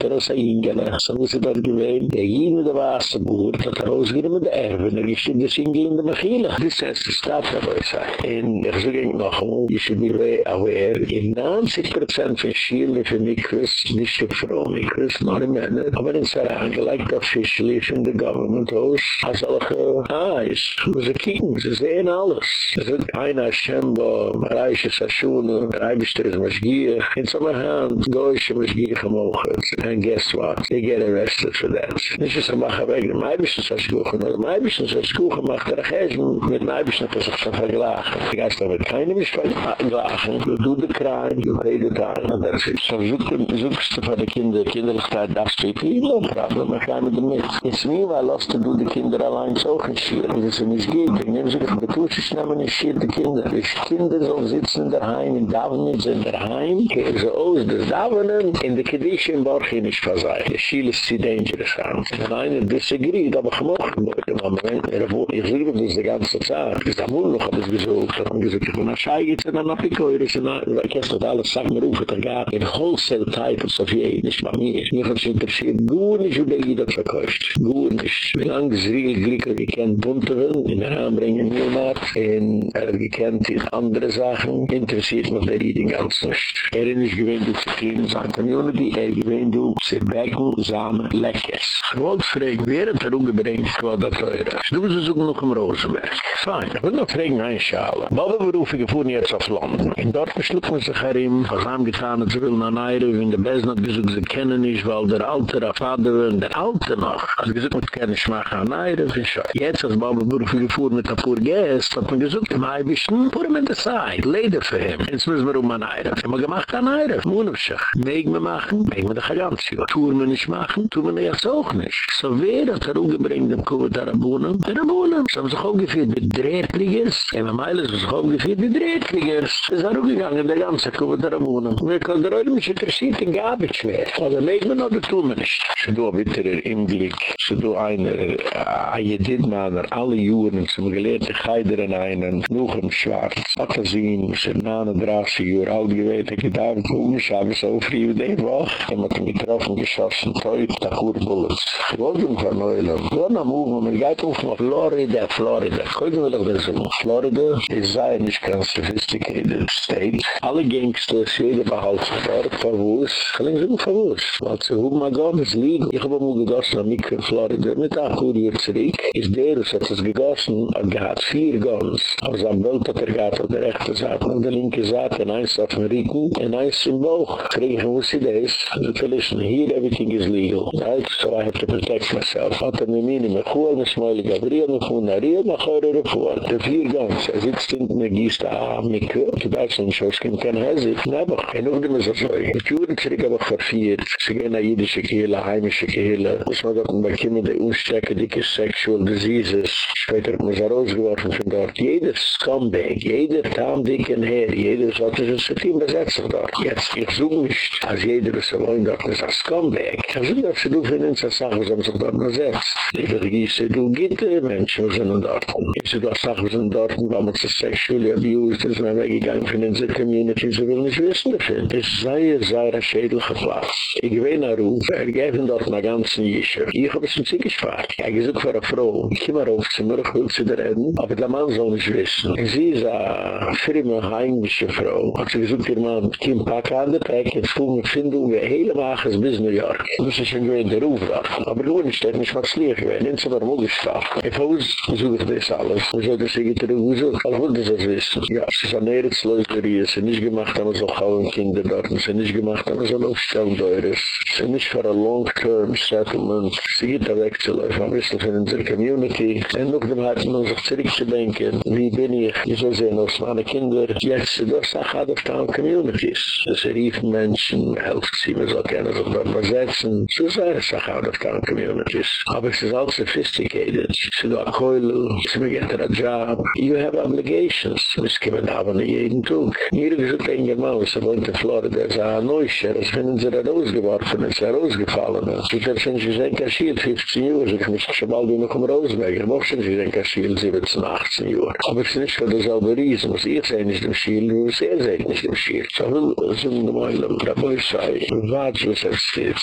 er aus der Ingele. So muss er dort. Der Jene, es gut, hat er ausgehen mit der Erwe, er ist in der Singel in der Mechile. Das heißt, das darf er bei sich. Und er so ging noch einmal, you should be very aware, in 90% von Schiele für Mikros, nicht für Frau Mikros, nur die Männer, aber in Sarah angelegt, officially from the government aus, als solche Eyes. Sie kicken, sie sehen alles. Es ist einer Schembo, Mareiche Sashuna, Reibischter ist Maschgier, in some hand, Deutsche Maschgier gemogen. And guess what? They get arrested for that. Nicht ist macha weg dem Eibischen sech kuchen. Und dem Eibischen sech kuchen macht er achäsch mit dem Eibischen sech sech sech verglachen. Die Geist aber keinem ist verglachen. Du du de krein, du rede da. Und er sich so suchen, suchst du für die Kinder, kinderlichkeit darfst du die Kinder, und fragst du mich gar nicht mit. Es mir war los, du die Kinder allein so geschirr. Und es ist geht, ich nehm sich, du tust dich nehmen, ich schirr die Kinder. Die Kinder soll sitzen in in Davnitz, in der Heim, kehr aus des Davnen, in der Kedischen Borch, in der Schiele ist sie dangerous, an. Einer disagreed, aber gemocht wird, im Moment, er wo, ich sehe das die ganze Zeit, ist da wohl noch, ich gesucht, ich gesagt, ich bin nach Schei, jetzt in der Napikoir, ist in der, ich das alles, sag mir, rufe, da gab, in wholesale titles of je, nicht bei mir. Mir hat sich interessiert, gut nicht, wie der Ida verkauft. Gut nicht. Wie lange ist Riel Grieker gekannt, Buntewen, in der Anbringen, Nilmaat, in er gekannt in andere Sachen, interessiert mich der Ried ganz nicht. Er ist nicht gewähnt, du zu kriegen, sein Community, er gewähnt, du zu becken, Samen, Leckes. Ich fragen, wer hat er umgebringt, was das teure? Du musst es auch noch im Rosenberg. Fein. Ich will noch fragen, ein Schale. Baba berufe, gefuhren jetzt auf London. In dort man sich herim, was haben getan, dass sie will nach Neire, wenn der Besen hat gesagt, sie kennen nicht, weil der Alte, der Vater, der Alte noch. Also gesagt, man kann nicht machen an Neire, wie schon. Jetzt, als Baba berufe, gefuhren mit der pur Gäst, hat man gesagt, im Eibischen, pur in der Zeit, leder für ihn. Jetzt müssen wir um an Neire. Wir haben gemacht an Neire, Mohnufschach. Megen wir machen, wir doch ein ganzes Jahr. Tun wir nicht machen, tun wir jetzt auch nicht. So wer hat er umgebringt, dem Kuhut der Abunnen? Der Abunnen. Sie haben sich auch geführt mit Drehtligers. Emma Meile ist sich auch geführt mit Drehtligers. Sie ist auch gegangen, der ganze Kuhut der Abunnen. Wir können der Leute mich interessiert in Gabitsch mehr. Also megen wir noch, das tun wir nicht. Sie do ein bitterer Inblick. Sie do einer, a Jedidmaner, alle Juren, zum gelehrten Geider in einen, noch im Schwarz. Hat er sehen, sie nahen 30 Uhr alt gewesen, ich darf kommen, ich habe so früh die Woche. Ich habe mich getroffen, geschossen, teut, da Bullets. Ich ihn verneuern. Ich wollte ihn move, man geht auf nach Florida, Florida. Können wir doch wissen, Florida ist sei nicht ganz sophisticated state. Alle Gangsters, jeder behalten dort, verwus. Klingt so verwus. Weil sie, oh my God, es liegt. Ich habe mal gegossen am Mikro in Florida. Mit der Kurier zurück. Ist der, es hat es gegossen, hat gehad vier Guns. Aber sein Bild hat er gehad auf der rechten Seite, auf der linke Seite, und eins auf dem Rücken und eins im Bauch. Kriege ich, wo sie das? Also to listen, here everything is legal. Right? So I have to protect myself. Hat er mir mini, chuar, me schmoyle Gabriel, me chun Ariel, me chore refuar. Der vier ganz, er sitzt in me gießt a Mikke, die Beizung, so es kann kein Hesig, nebach. En auch dem ist er so. Die Juren zurück aber verfiert. Sie gehen a jüdische Kehle, heimische Kehle. Es war dort ein Bekimme, die unstecke, dicke sexual diseases. Später hat man sie rausgeworfen von dort. Jeder Scumbag, jeder Tam, dicken Herr, jeder sollte sich ein Team besetzen dort. Jetzt, ich suche mich, als jeder, was er wollen dort, ist ein Scumbag. Ich suche, dass du für als Sache, was sich dort besetzt. Ich würde gieße, du gitte Menschen, was sind dort. Ich suche, dass Sachen sind dort, weil man sich sexually abused ist, man weggegangen von unserer Community, sie will nicht wissen dafür. Es sei, es sei ein schädlicher Platz. Ich weiß nach Ruf, er geben dort eine ganze Jische. Ich habe es ein Zieg gespart. Ich habe gesagt für eine Frau, ich komme rauf zu mir, will zu dir reden, aber der Mann soll nicht wissen. Sie ist eine firme heimische Frau. Hat sie gesagt, ihr Mann, komme ein paar Kande, ich jetzt fuhr mich finden, wir hele Waches bis New York. Das ist ein gewähnt der Ruf. Aber das ist nicht was lieb gewesen, nicht so war wohl. Ich weiß, ich suche das alles. Ich soll das hier der Ruf so. Aber wollte das wissen. Ja, es ist eine Erzleuterie, es ist nicht gemacht, aber so kauen Kinder dort, es ist nicht gemacht, aber so aufstellen teures. Es ist nicht für ein long-term settlement. Sie geht da weg zu laufen, ein bisschen für unsere Community. Und noch dem hat man sich zurückzudenken, wie bin ich, ich soll sehen, aus meine Kinder, jetzt, das ist auch out of town communities. Es riefen Menschen, helft sie, man soll gerne so dort besetzen. So sei es auch out of town communities. Aber es ist auch sophisticated. Sie do a coil, sie beginnt a job. You have obligations. Es kommen haben jeden Tag. Hier ist ein German, was er wohnt in Florida, er ist ein Neuscher, es finden sie da rausgeworfen, es ist rausgefallen. Ich habe schon gesehen, kaschiert 15 Uhr, ich muss schon bald wie noch um Rosenberg. Ich habe schon gesehen, kaschiert 17, 18 Uhr. Aber es ist nicht für dasselbe Riesen, was ich sehe nicht im Schiel, wo es er sehe nicht im Schiel. So will in der Meulem, Boy sei, watsch was er steht.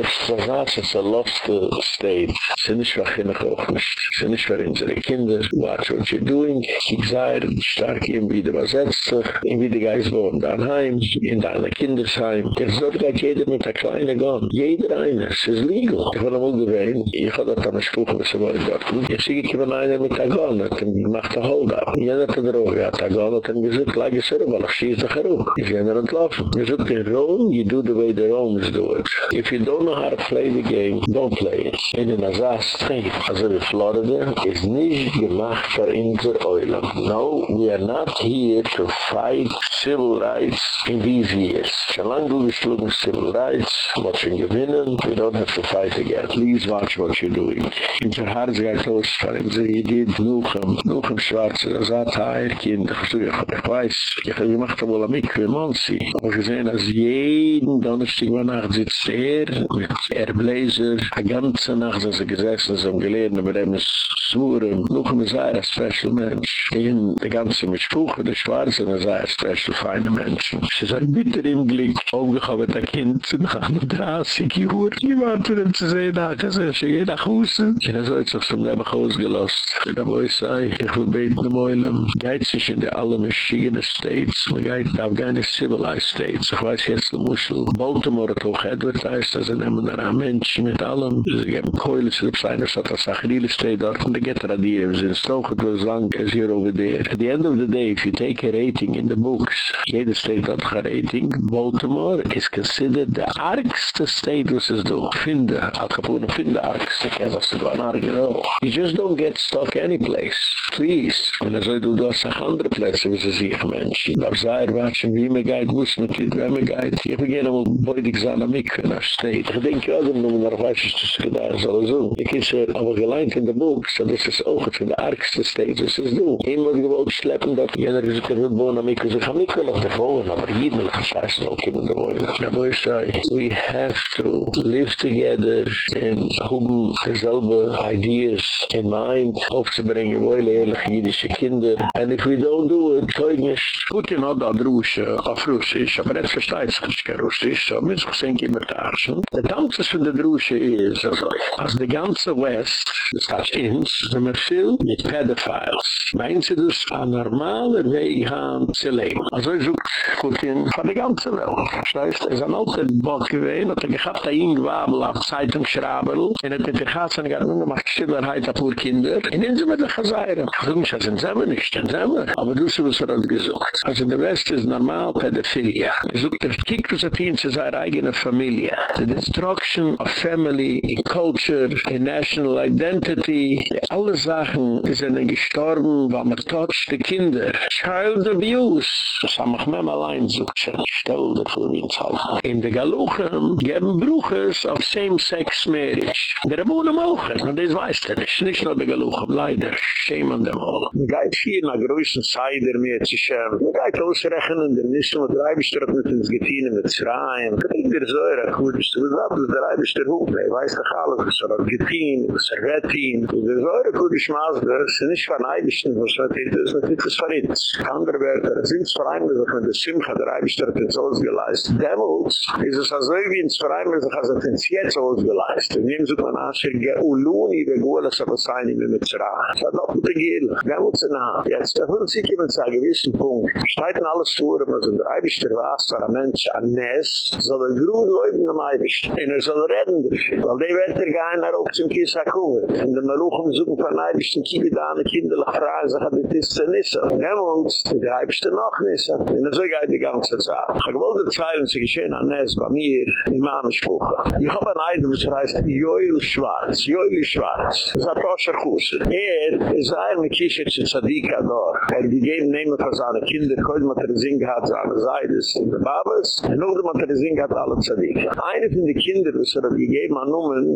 Es ist das, es ist ein lofte State. Es ist nicht Kinder auch nicht. Ist nicht für unsere Kinder. Watch what you're doing. Ich sei, stark ihm wieder besetzt sich, ihm wieder geist wohnen daheim, in deiner Kindersheim. Jetzt dort geht jeder mit der kleine Gun. Jeder eine, es ist legal. Ich war noch mal gewähnt, ich hatte da eine Spruch, was er wollte dort. Jetzt sehe ich immer einer mit der Gun, hat ihm gemacht der Hold-up. Jener hat er drauf, hat der Gun, hat ihm gesagt, lag es er, weil ich schieße dich herum. Ich bin er entlaufen. Er sagt, in Rome, you do the way the Romans do it. If you don't know how to play the game, don't play. In den Azaz-State, also in Florida, ist nicht gemacht für unsere Eulen. No, we are not here to fight civil rights in these years. Solange du geschlugen civil rights, was wir gewinnen, we don't have to fight again. Please watch what you're doing. In der Harz geht los, weil sie geht nuchem, nuchem schwarze, das hat ein Kind, ich weiß, ich habe gemacht, aber la mich, wie man sie. Aber gesehen, als jeden Donnerstag war Nacht sitzt er, mit Airblazer, a ganze Nacht sind sie gesessen, sie haben gelehrt, dem es Suren, nuchem ist ein special Mensch. In der ganze Mischpuche, der Schwarze, er sei ein special feine Menschen. Sie sagen, bitte im Glück, aufgehoben der Kind, nach 30 Uhr, ich warte dem zu sehen, nach, er sagt, ich gehe nach Hause. Und er soll sich zum Leben ausgelost. Und er muss sagen, ich will beten im Eulam, geht sich in der alle verschiedene States, man geht auf keine civilized States. Ich weiß jetzt, der Muschel, Baltimore hat auch advertised, also nehmen da ein Mensch mit allem, sie geben Keule, sie gibt seine Stadt, das Achrile steht dort, und er geht da die, wir sind so gut, was lang, as here over there. At the end of the day, if you take a rating in the books, jede state hat a rating, Baltimore is considered the argste state was es do. Finde, Al Capone, finde argste, was du an arge no. You just don't get stuck any place. Please. Und er soll du da sag andere Plätze, wie sie sich menschen. Da sei er watschen, wie me geit, wuss mit dit, wer me geit. Ich beginne mal beudig sein am Mikve nach state. Ich denke, ja, dann nun, nach weiß ich, dass ich da soll so. Ich ist er aber geleint in the books, so das ist auch für die argste state, was es do. Immer gewollt schleppen, dass jener gesagt, er wird bohren am Mikve, sich am Mikve noch davon, aber jeden verscheißen, auch in der Wohnung. Da wo ich sage, we have to live together and haben dieselbe ideas in mind, aufzubringen, wohl ehrlich jüdische Kinder. And if we don't do it, Zeugnis, Putin hat da Drusche auf Russisch, aber er versteht sich kein Russisch, so müssen wir sehen, immer tarschen. Der Tanzes von der Drusche ist, also, als die ganze West, das heißt ins, sind wir viel mit Pedophiles. Meinen Sie das ein normaler Weg haben zu leben? Also ich suche Putin von der ganzen Welt. Das heißt, er ist ein alter Bock gewesen, hat er gehabt, da ingewabel auf Zeitungsschrabel, und er hat mit der Gassen gegangen, und macht Stillerheit auf die Kinder, und dann sind wir da Chazayren. Ich sage das sind sie nicht, das sind sie. Aber du hast er hat gesucht. Also in der West ist normal Pädophilia. Er sucht er, kiekt es auf ihn zu seiner eigenen Familie. The destruction of family, in culture, in national identity, alle Sachen sind gestorben, weil man toucht die Kinder. Child abuse. Das haben wir mehr allein sucht. Stell dir vor, es halt. In der Galuchen geben Bruches auf same-sex marriage. Der wohnen auch. Und das weiß er nicht. Nicht nur der Galuchen, leider. Shame on them all. Man geht hier nach größten Seider mehr zu schämen. Man geht ausrechnen, der Nissen und Reibestrat mit uns Gettine mit Zerayen. Krieg dir so, er gut. Du sagst, der Reibestrat hoch. Er weiß doch alles, was er hat getein, was er wettehen. Und das war ein gutes Maß, das ist nicht von Eibischten, was man tät das man ist von. Andere Wörter, sind es vor dass man das Simcha der Eibischter hat uns ausgeleist. Devils ist es also wie uns vor allem, dass er hat uns jetzt ausgeleist. Und nehmen sie man an, geuluni, der Gula, so was ein, wie mit Zerah. Das hat noch mit der Gehla. Devils in der Jetzt, da will sich jemand zu einem gewissen Punkt. Steiten alles zu, was in der Eibischter war, so ein Mensch, ein Ness, soll er grün leuben am Eibischter. Und er soll reden, weil die wird er gehen nach oben zum Kisa kommen. Und dann mal auch um suchen von Eibischten, kiebe da eine Kinder, la fragen, sich an die Tiste Nisse. Nehmt, der Eibischter noch Nisse. Und so geht die ganze Zeit. Ich wollte zeilen, sie geschehen an Ness bei mir, in meinem Spruch. Ich habe ein Eidem, das heißt Joel Schwarz. Joel Schwarz. Das hat auch schon gut. Er ist eine Kische zu Zadika dort. Er gegeben nehmen für seine Kinder, heute man der Sinn gehabt, seine Seite in der Babes, und noch man der Sinn gehabt, alle Zadika. Eine von den Kindern, was er gegeben an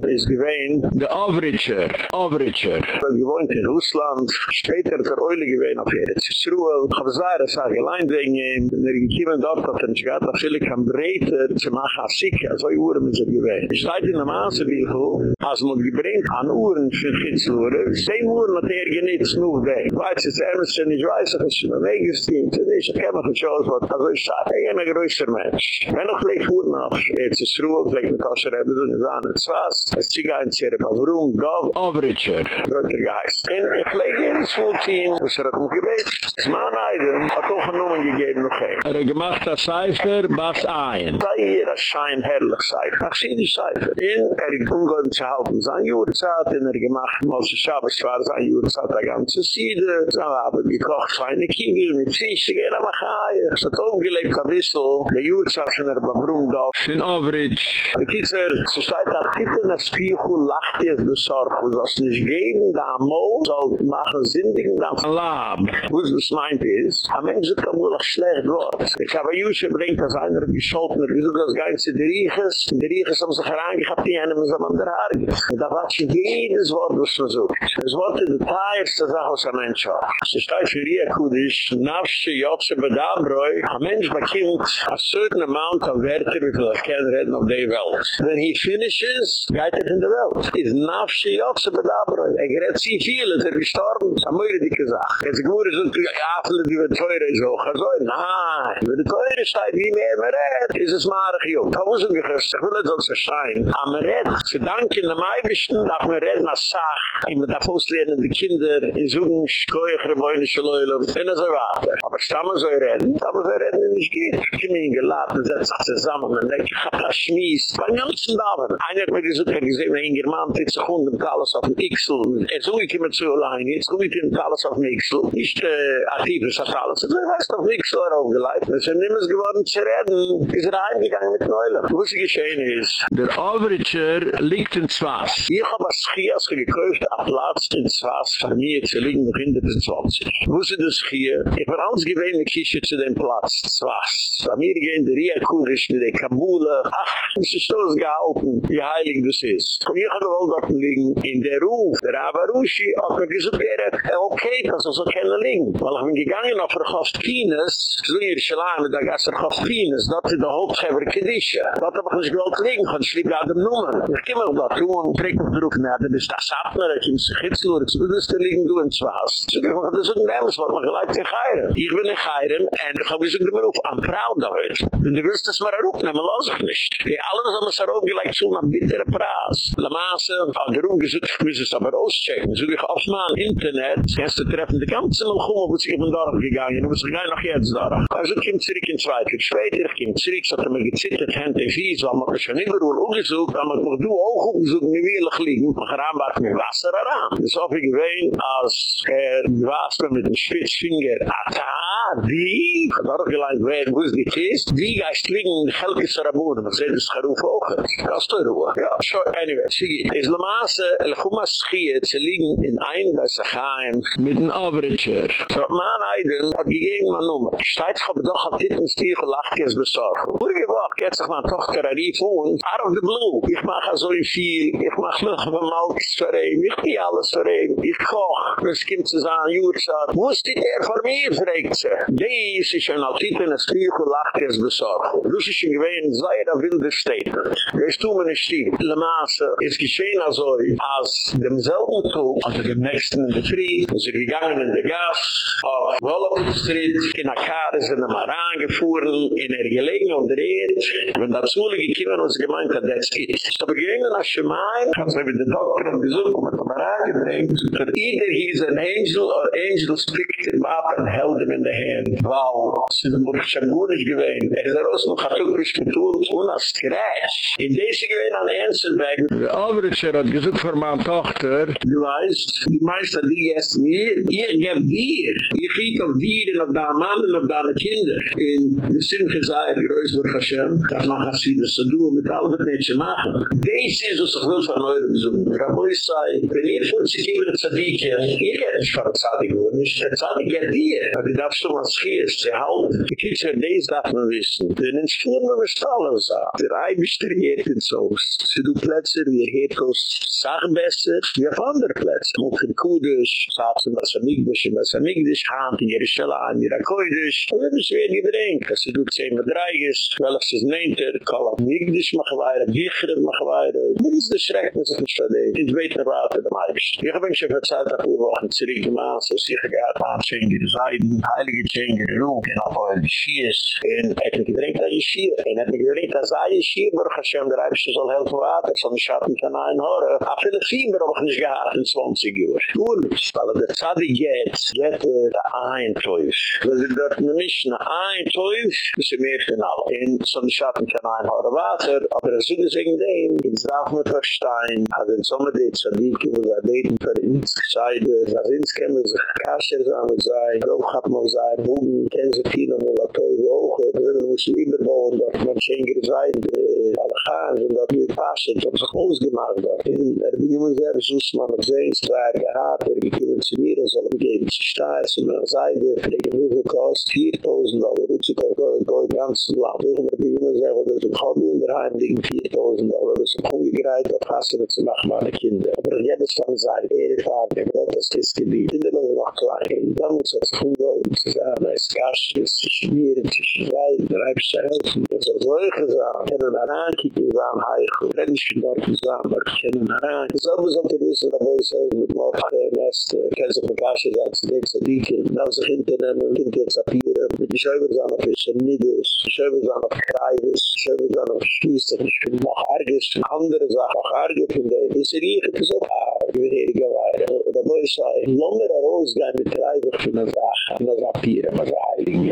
is gewein de Avritscher, Avritscher. Er gewoint in Russland, steht er der Eule gewein auf Eretz Yisroel. Chavzaira sag ich allein dwingen, in er gekiemen dort auf den Schgat, auf viele kam breiter, zu machen als ich, also ich uren ist er gewein. Ich steht in der Maße, wie ich ho, als man gebringt an Uren für Gitzlure, zehn Uren hat er genitzt nur weg. Ich weiß jetzt, Emerson, ich weiß, ich weiß, ich er weiß, ich weiß, ich weiß, ich weiß, ich weiß, ich weiß, ich weiß, ich weiß, ich weiß, ich weiß, ich weiß, ich weiß, ich weiß, ich weiß, ich weiß, ich weiß, es zieh ein Zerb, aber warum, Gov, Avricher, wird er geheißt. Und ich lege in das Fullteam, was er hat mich gebeten, das Mann Eidem hat auch eine Nummer gegeben, noch ein. Er hat gemacht das Cipher, was ein. Da hier, das scheint herrlich Cipher. Ach, sieh die Cipher. In, er ist umgehend zu halten, sein Jurzat, in er gemacht, als ich habe, es war sein Jurzat, der ganze Siede, so haben gekocht, feine Kiegel, mit Fisch, ich gehe nach Machaia. Es hat aufgelebt, ein bisschen, der Jurzat von der Babrumdorf, in Overage. Die Kitzer, so steht da, Titten, das Piechu, lacht jetzt besorgt, wo das nicht geben, da am Mo, soll machen Sindigen, da am Lab. Wo es das meint ist, am Ende sind da wohl auch schlecht Wort. Ich habe Jusche bringt, dass einer gescholten hat, wieso das Ganze der Rieches, der Rieches haben sich herangehabt, die einem ist am der Haare. Da war schon jedes Wort, was versucht. Das Wort ist die teierste Sache, was ein Mensch hat. Es ist für Ria Kudish, nafsche Jotze Bedabroi, ein Mensch bekommt a certain amount of Werte, wie viel er kann reden auf der Welt. When he finishes, geht er in der Welt. Es ist nafsche Jotze Bedabroi. Er gerät sie viel, es ist gestorben. Das ist eine Möhre, die gesagt. Jetzt gibt es so ein Afle, die wird teuer ist auch. Also, nein, wenn die teure steht, wie mehr man redt, ist es maarig jung. Da muss ich gehörst, ich will es uns erscheinen. Man redt, zu danken dem Eibischten, darf man reden als Sach, in der Postlernen, die Kinder, in Sogen, Schkoiachere, Beunische Leule, und so weiter. Aber stammen soll reden, aber soll reden, nicht geht. Ich bin geladen, setzt sich zusammen, und denke, ich hab das schmies. Bei ganzen Damen. Einer hat mir gesagt, er gesehen, ein German, tritt sich und nimmt alles auf den Ixel. Er so, ich komme zu allein, jetzt komme ich nimmt alles auf den Ixel. Nicht, äh, ist das alles. Er weiß doch, Ixel er aufgeleitet. Es ist nimmers geworden zu reden, ist er eingegangen mit Neulen. Was geschehen ist, der Averager liegt in Zwas. Ich hab als Schias gekauft, ein Platz in Zwas, von mir zu liegen noch hinter den 20. Wo ist das hier? Ich war alles gewähnt, ich kische zu dem Platz, Zwas. Von mir gehen die Ria Kurisch, die Kabule. Ach, es ist so gehalten, wie heilig das ist. Komm, ich hab gewollt dort liegen, in der Ruf, der Avarushi, hat mir gesagt, er okay, das ist so keine liegen. Weil ich bin gegangen auf der Gostpines, so hier Schalame, da gab es der Gostpines, dort ist der Hauptgeber Kedische. Dort hab ich nicht gewollt liegen, ich schlieb da den Nummer. Ich komme auch dort, und trägt mich drauf, na, das ist das Abner, ich muss sich jetzt nur, ich muss da liegen, du in Zwas. So, ich hab das ist ein Dämmes, was man gleich in Geiren. Ich bin in Geiren, und ich hab gesagt, mir auf, am Frau da heute. Und du wirst das mal aufnehmen, lass ich nicht. Die alle haben es darauf gelegt, so nach bittere Praß. La Masse, der gesagt, ich muss es aber auschecken. So, ich auf mein Internet, du treffen, die ganze Milchumme, wo ich bin dort gegangen, ich gehe noch jetzt dort. Also, komme zurück in zwei Tage später, ich komme zurück, so hat er mir gezittert, Hände fies, weil man schon immer wohl umgesucht, aber man du auch umgesucht, wie wir liegen, heranwarf mit Wasser. Das hoffe ich gewesen, als er Wasser mit dem Spitzfinger, ata, die, auch geleint, wer, wo ist die Kist? Wie geist liegen in Helge Sarabunen? Man sieht das Charuf auch. Das ist Ruhe. Ja, so, anyway. Sie geht. Es Lamaße, El Chumas Schie, sie liegen in ein, ist ein Mit einem Averager. So, man Eiden hat gegeben man. Steit hab doch hat dit ein Stieg gelacht, jetzt besorgt. Vorige Woche geht sich meine Tochter an die Fuhn, out of the blue. Ich mach so viel, ich mach noch Malkes für ihn, ich die alles ihn. Ich koch, es kommt zu sagen, Jurzat, wo ist die der von mir, fragt sie. Die ist sich ein Altit in ein Stieg gelacht, sie schon gewähnt, sei da wilde du, meine Stieg, Le Masse, ist geschehen also, als demselben Tag, also dem nächsten in der Früh, sind gegangen in der Gas, auf Wallop Street, in der Kare sind am Aran gefuhren, in er gelegen und der Erd, wenn da Zule gekiemen, uns gemeint hat, that's it. So begingen nach Shemaim, hat sie mit dem Doktor und gesucht, um am Aran gebringt, that either he's an angel or angels picked him up and held him in the hand. Wow, sind wohl schon gut gewesen. Er ist raus noch hat nicht getunt und als Crash. In deze gewesen an Enselberg. Der Averager hat gesagt für meine Tochter, Du weißt, die Meister, die jetzt mir, ihr gebt dir. Ihr kriegt auf dir und auf deine Mann und auf deine Kinder. In der Sinn gesagt, größt durch Hashem, das macht das wieder so du, mit allem wird nicht zu machen. Dies ist, was ich will von eurem Sohn. Raboi sei, wenn ihr 50 Kinder Zadike, ihr geht nicht von Zadik, wo nicht, der Zadik geht dir. Aber die darfst du mal schießt, sie halten. Die Kinder, dies darf man wissen. Denn in Sturm, wir müssen alle sagen. Der Ei bestriert in so. Sie du plätze, wie hetels sachen besser, wie auf andere plätze. Moch in Kudus, saatsen was amigdisch, in was amigdisch, haant in Jerusalem, in Irakoidisch. Und wenn es wer gedrängt, dass sie duk zehn verdreigis, welches es neinter, kol amigdisch mache weire, wichere mache weire, wie ist das schreck, was ich nicht verdehe, in zweiten Rater der Meist. Ich hab ihn schon verzeiht, dass wir auch ein Zirik im Aas, aus sich gehad, haant schenke die Seiden, heilige schenke die Ruh, in Apoel, die Schiers, in hat mich gedrängt an die Schier, in hat mich gedrängt an die Schier, in hat mich gedrängt an die so ein Schatten kann ein Hore. Aber viele Fieber habe ich nicht gehabt in 20 Jahren. Gut, weil der Zadi geht, geht der ein Teuf. Wir sind dort nicht ein Teuf, das ist mehr für alle. Und so ein Schatten kann ein Hore weiter, aber das ist wegen dem, man verstehen, also in Sommer die Zadike, wo sie beten für uns, Seide, das ins kämen sich Kasher zusammen sein, Rauf hat man sein, Bogen, kennen sie viele Molatoi, auch, wir müssen überbauen, dort man schenker sein, alle gaan, und dort wir passen, dort sich ausgemacht dort. Er bin immer sehr süß, man hat sehen, es war gehad, er gekümmen zu mir, er soll ihm geben, zu steil, zu meiner Seite, für die Gewürfe kost, 4.000 Dollar, und zu kommen, go im ganzen Land. Ich bin immer sehr, wo das im Hobby in der Heim liegen, 4.000 Dollar, das ist umgegreit, passen wir zu machen, meine Kinder. Aber jedes von sein, er fahrt, der Gott, das geliebt, in der Lose noch klein. Dann muss er sich umgehen, zu sagen, es ist kasch, es ist schmieren, es ist rein, der Reib ist zu helfen, es soll solche Sachen, können daran kicken, sagen, heichel, wenn ich dort zusammen, aber ich kenne ihn heran. Das selbe sollte wissen, da wo ich sage, mit Mocht, der Nest, kennst du von Kasche, der hat sie den Zadikin, da sich hinternehmen, hinternehmen, mit mit den Scheibe zusammen, mit den Scheibe zusammen, mit den Scheibe selber dann auf schießt, ich bin noch arges von andere Sachen, noch arges von der, ist er hier gesagt, ah, gewinnerige Weile, da wo ich sage, in Lommere mit Reiber von der Sache, an der Sapire, an der Heiligen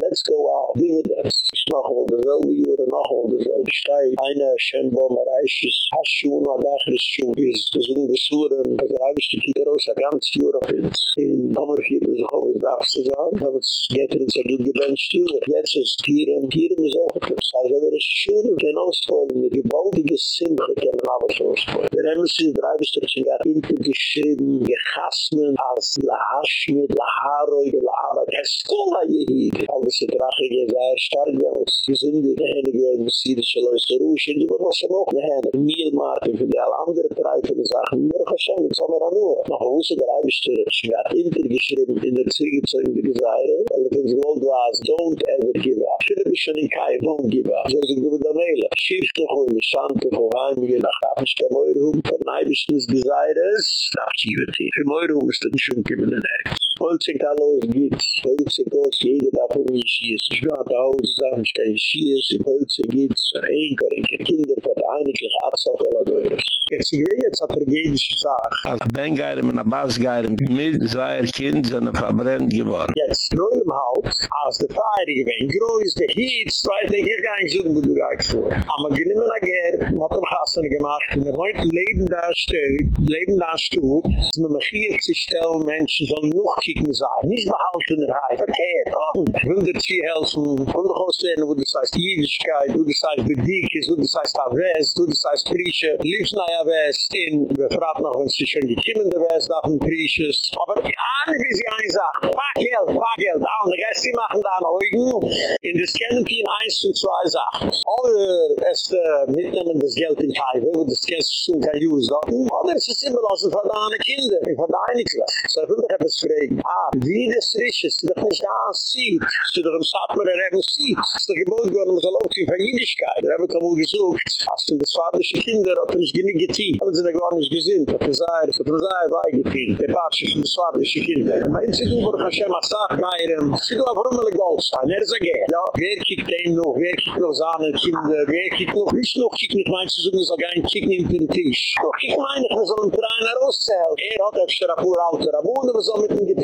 Let's go out, wie wird das? Ich mache wohl dasselbe Jure, noch wohl dasselbe Stein, eine Schönbaum erreicht ist, hast du immer da, Christ schon, wie ist das ungesuren, er da greife ich die Kinder aus, der ganze Jura findet. In Lommere geht es auch, ich darf es zu sagen, aber es geht uns ja gut gewünscht, jetzt ist Tieren, Tieren ist auch ein also wir schön gehen aus mit gewaltige Sinn gehen haben so sport der MC drive ist schon gar in die geschrieben gehasmen als la hasch mit la haro in la aber der skola hier alle sich drache sehr stark wir sind die einige in sie die soll so ruhig die was noch. Ne hat mir mal für die andere drive die sagen nur geschenk sondern nur. Noch wo sie drive ist schon gar in die geschrieben in der zeige zeigen die gesagt alle things world was don't ever give up. Should be schon in kai don't give up. ist ein guter Mehle. Schief doch und mit Sante voran, wie nach Afrika, wo ihr Hund von Neibischens gesagt ist, sagt die. Für mein Hund ist das ein Schunk immer den Und sich da los geht, holt sich aus, jeder darf um mich schießen. Ich war da Hause, sagen, ich kann schießen, holt sich geht, für ein, für Kinder, für die einige Arztsache, oder durch. Jetzt, ich will jetzt eine tragedische Sache. als Ben-Geirem und Abbas-Geirem mit zwei Kind sind verbrennt geworden. Jetzt, nur im Haus, als der Feier gewinnt, groß der Hiet, zwei Tage, hier gar nicht so gut, du gehst vor. Aber genommen nachher, hat er Hassan gemacht, und er heute leben da steht, leben da steht, dass man mich hier zu stellen, Menschen sollen noch kicken sein. Nicht behalten der Heid. Verkehrt, offen. Ich will dir zieh helfen. Ich will dich auslernen, wo das heißt Jüdischkeit, wo das heißt Bedikis, wo das heißt Aves, wo das heißt Grieche. Liebst naja Aves, in, wir fragen noch, wenn sie schon gekümmen der Aves, nach dem Grieches. Aber die Ahne, wie sie eins sagt, Paar Geld, Paar Geld, Gäste machen da noch Eugen. In das kennen die in eins und zwei Sachen. Oder es äh, mitnehmen das Geld in Teive, wo das Geld schon kein Jus dort. Oder es ist immer lassen von deine Kinder, von deine Kinder. So ich will dich etwas fragen. Ah, wie das ist, ist doch nicht da sieht. Ist doch im Satmer der Reben sieht. Ist doch geboten worden, muss er laut die Verjährigkeit. Der Reben kann wohl gesucht. Hast du das vaterische Kinder, hat er nicht genug getein. Aber sie da gar nicht gesinnt. Hat er sei, hat er sei, beigetein. Der Patsche von das vaterische Kinder. Aber in sich über Hashem Asach, Meirem. Sie do auf Rummelig Goldstein. Er ist ein Ja, wer kiegt den noch? Wer kiegt noch seine Kinder? Wer kiegt noch? Nicht noch kiegt nicht meinst du, so muss er gar nicht kiegen in den Tisch. Doch ich meine, wir sollen drei nach Ostzell. Er hat ein paar alte Rabuene, wir sollen mit ihm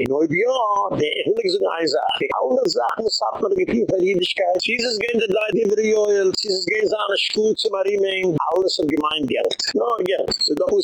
ich will gesagt, eine Sache. Alle Sachen, das hat man getein für Jüdischkeit. Jesus gehen der Leid über die Oil, Jesus gehen seine Schuhe zum Arimeng, alles im Gemeingeld. No, Geld.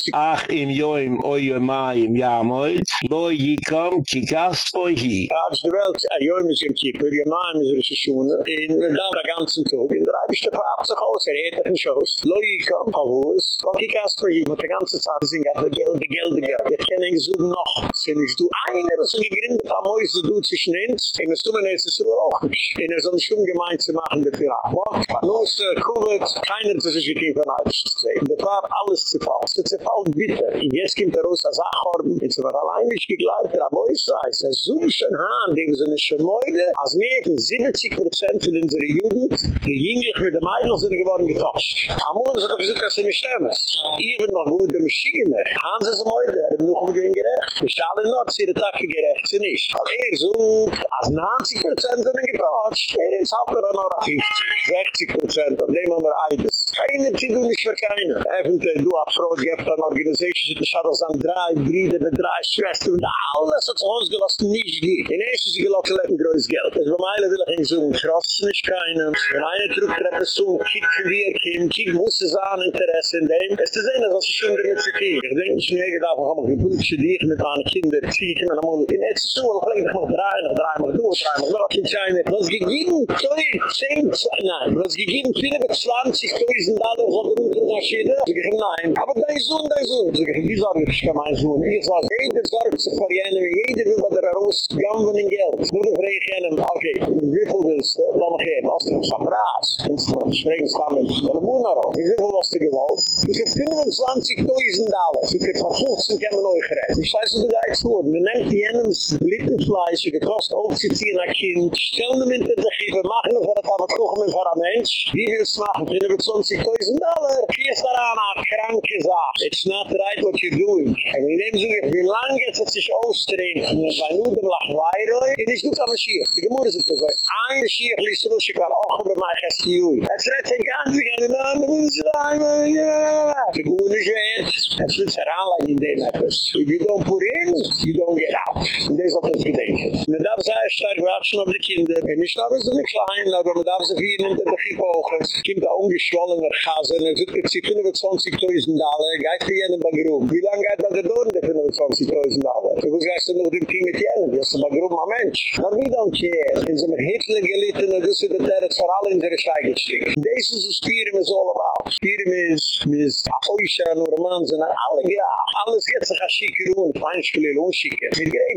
Ich... Ach, im Joim, oi, oi, mai, im Jamoid, lo, yikom, kikas, oi, hi. Arz de Welt, a Joim ist im Kippur, ihr Maim ist rische Schuene, in der ganzen Tag, in der Eibischte Paap sich aus, er hätte ein Schoß, lo, yikom, Pavus, kikas, oi, hi, mit der ganze Zeit, sind ja der Geld, der Geld, der Geld. Ich kenne ihn so noch, sind nicht du eine, was du gegründet am Mäuse, du zwischen uns, in der Stumme, es ist auch nicht. In der Sonne schon gemeint zu machen, der Pirat. Los, Covid, keiner zu sich getein von Eibischte zu sehen. Der Paap, alles zu fallen. Es ist zu fallen, bitte. Und jetzt kommt er aus der Sachhorben, jetzt war allein nicht gegleibt, der Mäuse, es ist so schön Hahn, dem sind es schon Mäude, als mehr als 70 Prozent von unserer Jugend, die jünglich mit dem Eidl sind geworden getauscht. Am Morgen sind er gesagt, dass sie nicht stemmen. Ihr wird noch gut, der Maschine. Hahn sind es Mäude, er hat noch um gewinnen gerecht. Wir schalen noch, sie hat auch gerecht, sie nicht. Er so, als 90 Prozent sind getauscht, er ist halt noch 50, 60 Prozent, an dem haben wir Eides. Keine, tun nicht für keine. Eventuell, du hast Frau, die habt eine Organisation, die schaut aus an drei Brüder, drei Schwestern, und alles hat sich ausgelassen, nicht geht. In erstes, sie gelockt, letten größt Geld. Es war meine, will ich so ein Kross nicht keinen. Wenn eine Trugtreppe so, kiek wie er kind, kiek muss es an Interesse in dem. Es ist ein, das ist schon damit zu kriegen. Ich denke, ich mir gedacht, ich habe mich gut studiert mit meinen Kindern, zieh ich mir noch gut in etz so und gleich noch drei noch drei mal durch drei mal noch nicht sein das gegeben soll zehn nein. Das gegeben viele 20000 dollar so drin in der schede nein. Aber da ist so da ist so die sorge ich kann mal so ich war jede sorge zu verjene jede will bei der raus gamben in geld. Nur der regen okay wie viel das dann gehen als der sabras und schreiben stammen der monaro ich will was zu gewalt ich finde 20000 dollar. Ich verkauft sind kann man euch rein. Ich weiß du da ich so nimmt die Kerns Littenfleisch gekost aufzuziehen, ein Kind. Stell dem hinter sich, wir machen noch ein paar Kuchen mit einem Mensch. Wie wir es machen, finden wir 20.000 Dollar. Hier ist er daran eine kranke Sache. It's not right what you're doing. Und in dem Sinne, wie lange es sich ausdrehen, wenn man nur dem Lachweiroi, in ich nutze am Schiech. Die Gemüse sind dabei. Ein Schiech ließ los, ich war auch über mein Gästiui. Es redet den ganzen, ich habe den anderen, ich habe den anderen, ich habe den anderen. Die Gemüse ist, es wird zerranlein in dem Eppes. If you don't put in, you don't get out. in des hat uns gedenken. Man darf sehr stark watschen auf die Kinder. Und nicht nur, sie nicht klein, aber man darf sie vier hinter der Giepogen. Kind da ungeschwollener Gasen, und wird gezieht 25.000 Dollar, geht für jenen Bagrub. Wie lange geht bei der Dorn der 25.000 Dollar? Du wirst gleich noch dem Team mit jenen, die ist ein Bagrub, ein Mensch. Aber we don't care. In sind Hitler gelitten, und das ist der Territ vor allem in der Steige gestiegen. This is what Spirim is all about. Spirim is, is a Oisha, nur a Mann, sind alle, ja, alles geht sich a Schicker und, feinschkulil, unschicker. Mit Greg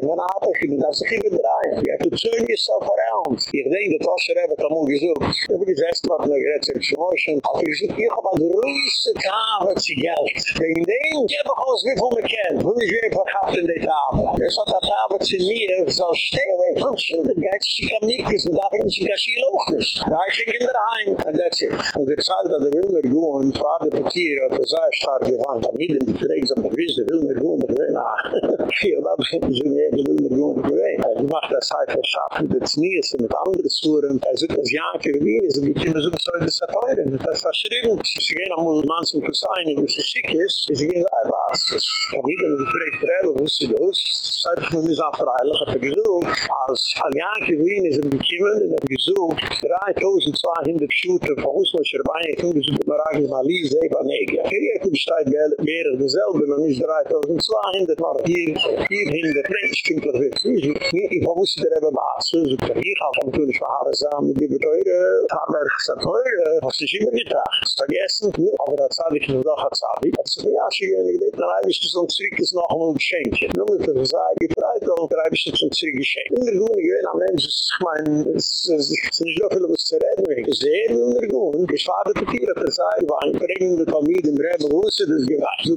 in van aardig, je moet dat zich niet bedraaien. You have to turn yourself around. Ik denk dat als je hebben kan mogen zoeken. Ik heb gezegd wat me gered zijn. Als ik zoek hier op een roeste tafels geld. Wegen dem, je hebt ons weer voor me kent. Hoe is weer vergaat in die tafel. Dus wat dat tafels in hier, zal stay away from children. Guys, she can make this, and that is because she loves I think in their heim, and that's it. And the child that the Wilmer Goen, father Petir, hat er sehr stark gewandt. Am Hidden, die Trägs am Gewiss, der Wilmer Goen, der Wilmer. Ja, dat is werden in der Grund gewählt. Er macht das halt verschaffen, das nie ist, mit anderen Suren. Er sagt, das Janker Wien ist, und die Kinder sind so, das ist teuren. Das ist verschrieben. Sie gehen am Mann zum Kuss ein, und wenn sie schick ist, sie gehen, ey, was? Das ist von jedem, die fragt, ey, wo ist sie los? Das ist einfach nur nicht auf der Heilige, hat er gesucht. Als ein Janker Wien ist, und die Kinder haben gesucht, 3200 Schüter von Russland-Scherbein, und die sind immer eigentlich mal lieb, sie war negia. Hier, die steigt mehr, dieselbe, man ist 3200, war hier, hier hin. ich kimt doch weg. Ich mir ich muss der aber was so so ich hab am tun verhaare zusammen die beteure aber er gesagt heute was ich immer gedacht. Vergessen aber das habe ich nur noch gesagt. Das ja sie in der ist so ein Trick ist noch ein Geschenk. Nur mit der Sache gefreit drei bist zum Trick geschenk. In der Grunde gehen am Ende ich mein es ist nicht so viel um was reden. Ich sehe in der Grunde ich fahre die Tiere der Seil war ein bringende Familie im Rebel wo sie das gewagt. So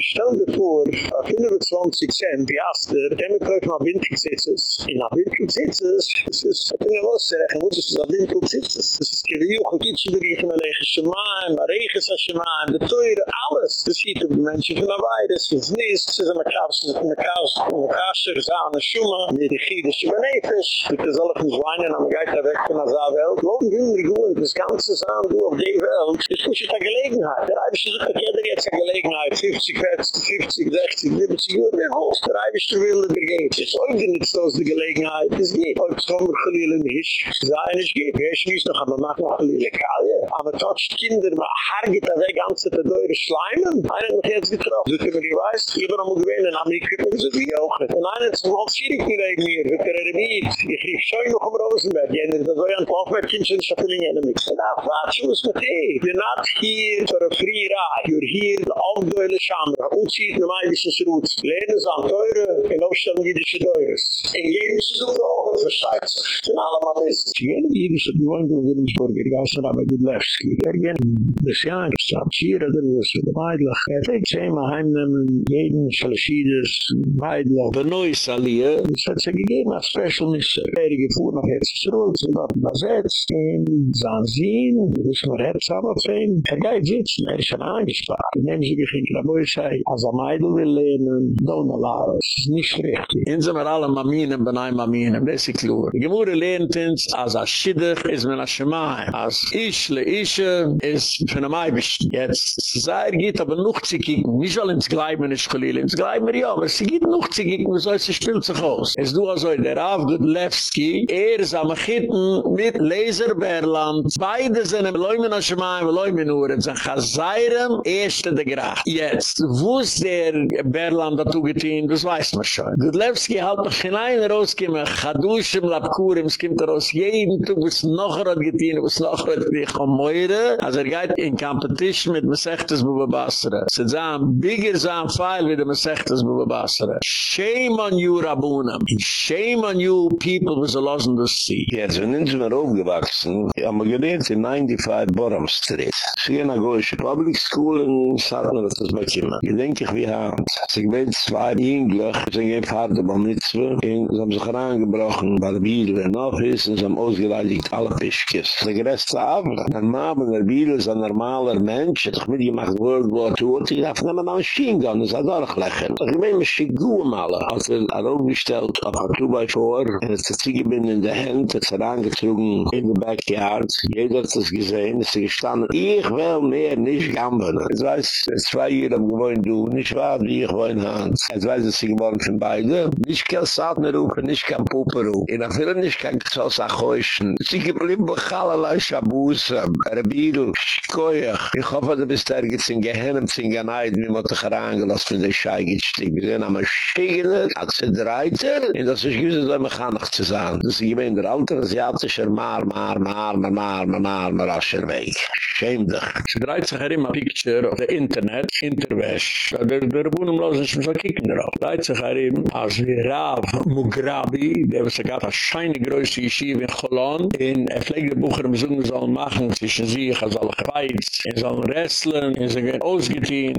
stand dir vor, auf 120 Cent, die Aster, gehen kaufen auf Winkelsitzes. In auf Winkelsitzes, das ist, hat er was zu rechnen, wo das ist auf Winkelsitzes. Das ist gewiuch, und kitsch über die Gemelege Schemaim, Reges Schemaim, der Teure, alles. Das sieht de die Menschen von der Weide, das ist nichts, das ist in Mekabs, das ist ein Mekabs, ein Mekabs, das ist eine Schumme, die Regide Schemanefisch. Das ist alles nicht weinen, aber geht da weg von dieser Welt. Lohn jünger gewohnt, das ganze Sahn, du auf die Welt, das ist nicht eine Gelegenheit. Der Eibisch ist jeder jetzt eine Gelegenheit, 50, 50, 60, 70 Uhr, wer will, der Eibisch will, der geht. Es soll genutzt aus der Gelegenheit, es geht. Ob es kommen Chalile nicht, sei nicht geht. Wer schließt noch, aber mach noch Chalile Kalle. Aber tatscht Kinder, man hargit da weg, ganze der Deure Schleimen. Einer hat mich jetzt getroffen. So, wenn ich weiß, ich bin am gewählen, in Amerika, ich bin so wie auch. Und einer hat sich mal schierig gewählt er, er mir, mit der Remit. Ich rief schon noch um Rosenberg. Jener, das soll ja ein Laufberg, Kindchen, ich habe ihn nicht. Na, was, ich muss mit dir. You're not here for a free ride. You're here, the Aldoyle Schamra. Uzieht, ne mei, wie es ist Rutz. Lehne, Santeure, in Oster, schon um jüdische Deures. In jedem Suzuki auch ein Versteigt sich. Sind alle mal wissen. Die jene jüdische gewohnt in Wilhelmsburg, die ganze Rabbi Gudlewski. Er ging des Jahres, am Tier oder was, mit dem Eidlach. Er fängt sich immer heimnehmen, jeden Schalschides, Eidlach, der Neues Alie. Eh? Das hat sie gegeben als Special Nisse. Er gefuhr nach Herzsruhl, zu dort besetzt, in Zanzin, ist nur Herz aber fein. Er geht sitzen, er ist schon angespart. Nehmen er Sie dich in Kraboisei, als am Meidl will lehnen, don't allow us. Nicht schlecht. Inso mir alle Maminen, benai Maminen, das ist klar. Die Gemüse lehnt uns, als er Schiddich, ist mir nach Schemai, als ich, le Ische, ist für eine Maibisch. Jetzt, es sei, er geht aber noch zu kicken, nicht weil ins Gleiben ist geliehle, ins Gleiben, ja, aber sie geht noch zu kicken, soll sie spielt sich aus. Es du also, der Rav Gudlewski, er ist am Chitten mit Laser Berland, beide sind im Leumen nach Schemai, im Leumen nur, es sind Chazayram, erste de Grach. Jetzt, wo ist der Berland dazu getein, das weiß man schon. Gudlewski hat noch hinein rausgekommen, Chadushim, Labkurim, es kommt raus, jeden Tag, was noch hat getein, was noch hat getein, kommt moire, also er geht in Competition mit Mesechtes Bube Basra. Es ist ein bigger sein Pfeil wie der Mesechtes Bube Basra. Shame on you, Rabunam. Shame on you, people are lost in the sea. Jetzt, wenn uns mal aufgewachsen, haben wir gelernt in 95 Borum Street. Sie gehen nach Goische Public School in Sarna, das ist bei. Ich denke, ich wie Hand. Sie gewinnt zwei Englisch, sie sind Vater beim Mitzwe, und sie haben sich herangebrochen bei der Bibel in Office, und sie haben ausgeleidigt alle Pischkes. Der größte Abend, ein Mann der Bibel ist ein normaler Mensch, hat sich mitgemacht World War II, und ich dachte, nehmen wir noch ein Schiengang, das hat auch lächeln. Ich meine, mich schick gut um. Als er aufgestellt auf ein 2x4, und es hat sich gebinden in der Hand, sich herangezogen in der Backyard, jeder hat es gesehen, ist sie gestanden, ich will mehr nicht gammeln. Ich weiß, zwei Jahre am gewohnt du, nicht wahr, wie ich wohne Hans. Ich weiß, dass sie gewohnt von beiden. Nicht kein Satner rufen, nicht kein Puppe du. In der Film nicht so sagen, Sie geblieben bei Chalala Shabusam, Rebiru, Shkoyach. Ich hoffe, du bist ergens in Gehennem, in Ganeid, wie man dich herangelost von der Schei gestiegen. Wir sind am Schigener, als sie dreiter, und das ist gewiss, dass wir gar nicht zu sagen. Das ist gemein der alte Asiatischer Mar, Mar, Mar, Mar, Mar, Mar, Mar, Mar, Ascher Weg. Schäm dich. Sie dreht sich immer ein Picture auf der Internet, Interwäsch. Der los ist, man soll kicken darauf. Dreht sich immer, als wie Rav Mugrabi, der was er als scheine größte Yeshiva in Cholon, in er pflegt der Bucher, um so sollen machen, zwischen sich, als alle geweiz, in sollen wrestlen, in sie gehen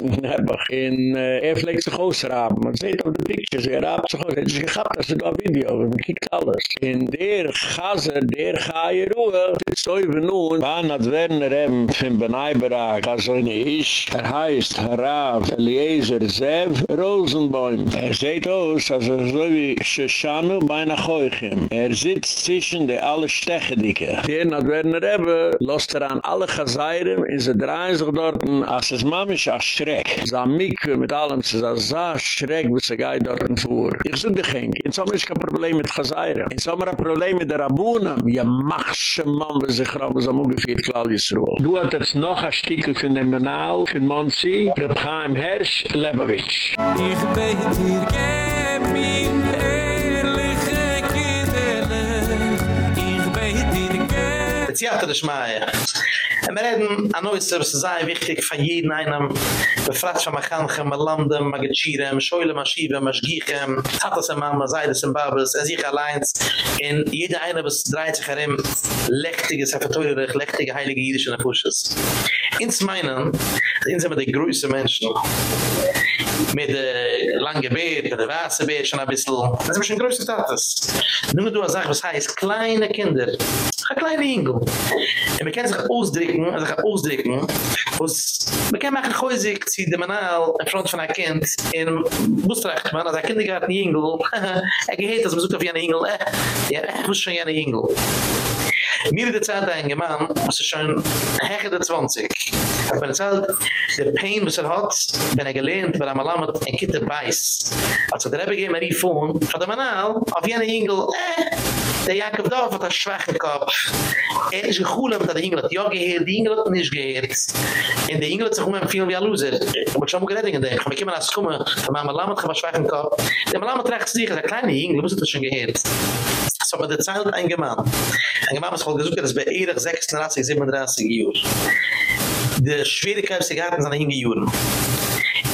in er pflegt sich ausraben. Man sieht auf der Picture, sie rabt sich aus, er hat gehabt, das ist ein Video, man kiegt alles. In der Chaser, der Chai Ruhe, die Zäuwe nun, wann hat Werner eben von Benaibarak, also in Isch, er heißt Rav Eliezer Zev Rosenbaum. Er sieht aus, also so wie Shoshanu bei Nachoychem. Er sitzt zwischen der alle Stechedike. Der hat Werner eben, lost er an alle Chazayrim, in sie drehen sich dort, als es Mamisch als Schreck. Sa Mikve mit allem, sie sa sa Schreck, wo sie geht dort vor. Ich such dich hin, in Sommer ist kein Problem mit Chazayrim. In Sommer ein Problem mit der Rabunam, ja machsche Mann, wo sich Rabbe so ungefähr klar Yisroel. Du hat jetzt noch ein Stück von dem Menal, von Monsi, der Chaim Hersch, Lebovich. Ich bete dir, geb me. Beziat Maier. Und Wir reden an neuester sehr wichtig von jeden einem befragt von Machan Gemalande Magachira, Schoile Maschiva, Maschgiche, hat es einmal sei das in Babels, es ihr allein in jeder eine bis drei Gerim lechtige er Sefatoire, lechtige heilige jüdische Nachusches. Ins meinen, ins sie die der größte Menschen. mit de lange beet, de wase beet schon a bissel. Das is schon groß gestartet. Nur du a sag, was heißt kleine kinder. A kleine ingel. Und man kann sich ausdrücken, also sich ausdrücken, was man kann machen, goi sich, zieh Manal in front von ein Kind, in Bustrecht, man, als ein Kindergarten Engel, er gehet, als man sucht auf jene Engel, äh, ja, ich muss schon jene Engel. Mir de Zeit ein Gemann, was ist schon hege de 20. Ich bin erzählt, der Pain, was er hat, wenn er gelehnt, weil er mal amet ein Kitte beiß. Also der Rebbe gehen mir die Fuhn, von der Manal, auf jene Engel, äh, der Jakob Dorf hat einen schwachen Kopf. Er ist geholen, weil der Engel hat ja gehört, die Engel hat nicht gehört. Und der Engel hat sich um viel wie ein Loser. Ich muss schon mal geredet denken, ich komme als Kumme, von meinem Malamed hat einen schwachen Kopf. Der Malamed trägt sich, der kleine Engel, muss das schon gehört. So, aber der Zeit ein. Ein wohl gesucht, das bei Ehrich 36, 37 Jahre. Die Schwierigkeit ist, die Garten sind hinge Juren.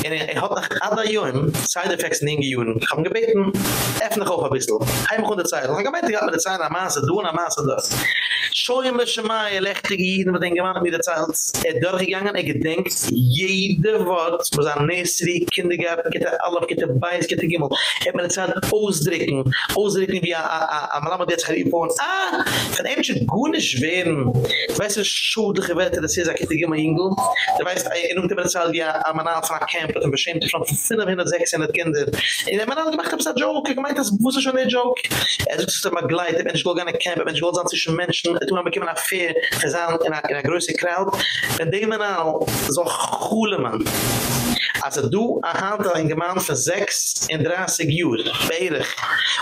En er hat nach alle Jahren Side Effects in den Jahren. Ich habe gebeten, öffne ich auch ein bisschen. Heim kommt die Zeit. Ich habe gebeten, ich habe mit der Zeit am Maße. Ihm das schon mal, ihr lechte Gehiden, mit den Gewannen mit der Zeit. Er ist durchgegangen, er gedenkt, jede Wort, wo an Nesri, Kindergarten, geht alle, geht er bei, geht er gimmel. Er hat mit der Zeit ausdrücken, ausdrücken wie am Lama, der hat sich ah, von ihm schon gut nicht werden. Weißt du, schuldliche Werte, das ist, er geht er gimmel hingel. Du weißt, er nimmt mit der Zeit, wie am Anal von Camp, und beschämt sich von 500, Kinder. Und er hat gemacht, ist ein Joke, er gemeint, das ist schon ein Joke. Er es ist immer gleich, wenn ich will gar nicht campen, wenn ich will zwischen Menschen, tu ma bekimen a fair gezaan in a in a groese crowd. Und de man al so coole man. Also du a hand in gemaan von 6 in 30 Jür, beirig,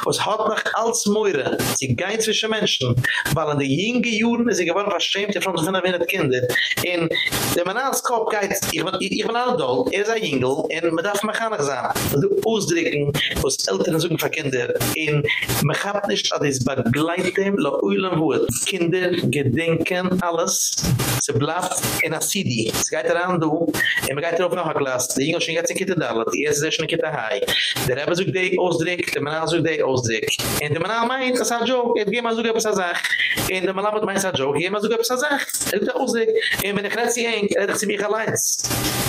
was hat noch als Meure, sie geit zwischen Menschen, weil in die jinge Juren ist sie gewonnen verschämt in front von einer Kinder. In der Manalskop geit, ich bin, ich bin adult, er ist ein Jingel, und man darf mechanig sein. Du ausdrücken, was Eltern suchen für Kinder, in man hat nicht, dass es begleitet, lo uilen wird. Kinder gedenken alles, sie bleibt in a CD. Sie geht daran, du, und man geht darauf noch eine Klasse, die Engel schon jetzt in Kitte Dalat, die erste Session in Kitte Hai. Der Rebbe sucht die Ausdruck, der Manal sucht die Ausdruck. Und der Manal meint, das ist ein Joke, jetzt geh mal so etwas a Sach. Und der Manal meint, das ist ein Joke, geh mal so etwas a Sach. Er sucht die Ausdruck. Und wenn ich rede sie hängt, er sich mich allein.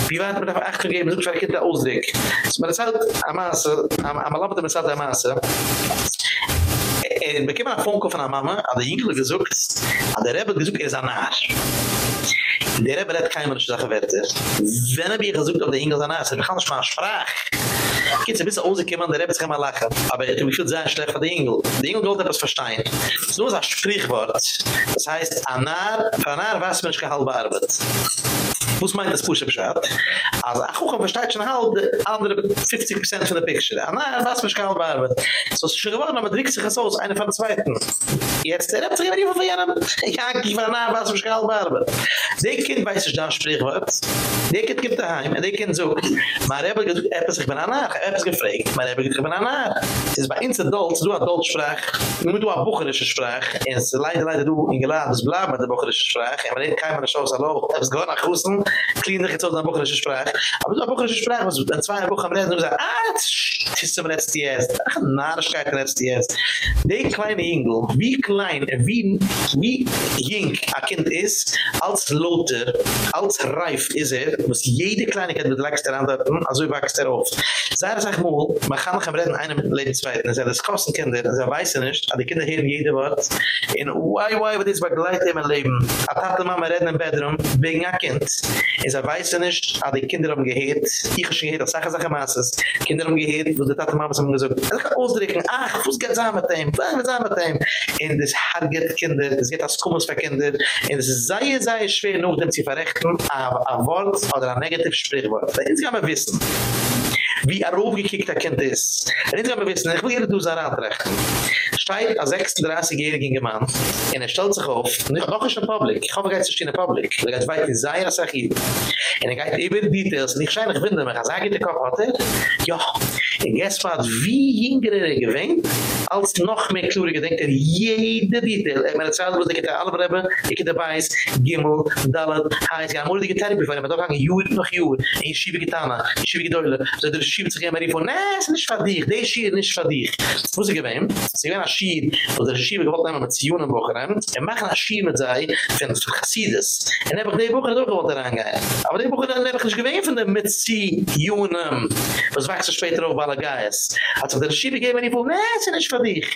Wie weit man dafür acht gegeben, sucht für Kitte Ausdruck. So man sagt, am Maße, am Malabat, am Malabat, am Maße, er in bekemmer funko von a mama a de ingle gezoekt a de rebe gezoekt is a naas de rebe let kaimer scho gewert is wenn er bi gezoekt op de ingle naas er gaan smaas vraag git ze bisse onze kemmer de rebe schema lachen aber et mich scho sehr schlecht von de ingle de ingle wolte das verstehen so sa sprichwort das heißt a naar a naar was mensch gehalbe arbeit Was meint das Pusher beschat? Also ach guck, versteht schon halt andere 50% von der picture. Na, was mir schau war. So schon geworden, aber drückt sich so aus eine von zweiten. Jetzt der hat drüber die von ja. Ich ich war na was mir schau war. Der Kind weiß es da sprechen wird. Der Kind gibt daheim und der Kind so. Maar heb ik het zich bijna naar, heb ik gevraagd, maar heb ik het bijna naar. Het is bij ons adult, doe adult vraag, je moet doe een bocherische vraag, en ze leiden leiden doe in geladen, dus blaad met de bocherische vraag, en wanneer kan je maar zo zeggen, hallo, heb ik gewoon kleiner clean dich jetzt auch nach Bucherisch ist frech. Aber du, Bucherisch ist frech, was du, an zwei Wochen Reden, und du sagst, ah, das ist zum Rest die Erst. Ach, die kleine engel, wie klein, wie, wie jing a Kind is als Lothar, als Reif is er, muss jede Kleinigkeit mit Lachs daran, also ich wachst er auf. Sehr sag mal, mol, kann noch am Reden einem mit Lebensweiten, und er das kosten Kinder, und er weiß nicht, aber die Kinder hören jede Wort, in why, why, was ist begleitet im Leben. A Tate Mama reden im Bedroom, wegen a Kind. is er weiß nicht ad die kinder um gehet ich schihe das sache sache masses kinder um gehet wo de tat mamas um gesagt ich kann ausdrücken ach fuß geht zusammen mit dem geht zusammen mit dem. In des hat get kinder des geht das kommen für kinder in des sei sei schwer noch dem zu verrechten a wort oder a negativ sprichwort. Da ist ja wissen. Wie er aufgekickt er kennt es. Er ist aber wissen, ich will hier du Zara antrechten. Steigt als 36-jähriger Mann und er stellt sich auf, noch ist ein Public, ich hoffe, er geht sich in der Public, er geht weit in sag ich. Und er geht über die Details, und ich scheine, ich finde, aber sag ich den Kopf, hat er? Ja, und guess what, wie jünger er gewinnt, als noch mehr klure gedenkt er jede Detail. Er Zeit, wo ich da alle haben, ich dabei ist, Gimmel, Dalat, Heiß, ja, moeilige Therapie, weil er mir doch hangen, Juh, noch Juh, ich schiebe getana, ich schiebe gedäule, so der schiebt sich immer von, nee, es ist nicht für dich, der Schier ist nicht für dich. Wo sie gewähnt, sie gewähnt ein Schier, wo der Schier gewollt nehmen mit Zionen Wochen, er macht ein Schier mit sei, für Chassidus. Und er hat die Woche doch gewollt herangehen. Aber die Woche dann habe ich gewähnt von dem mit Zionen, was wächst er später auf Geist. Also der Schier gegeben mir von, nee, es ist nicht für dich.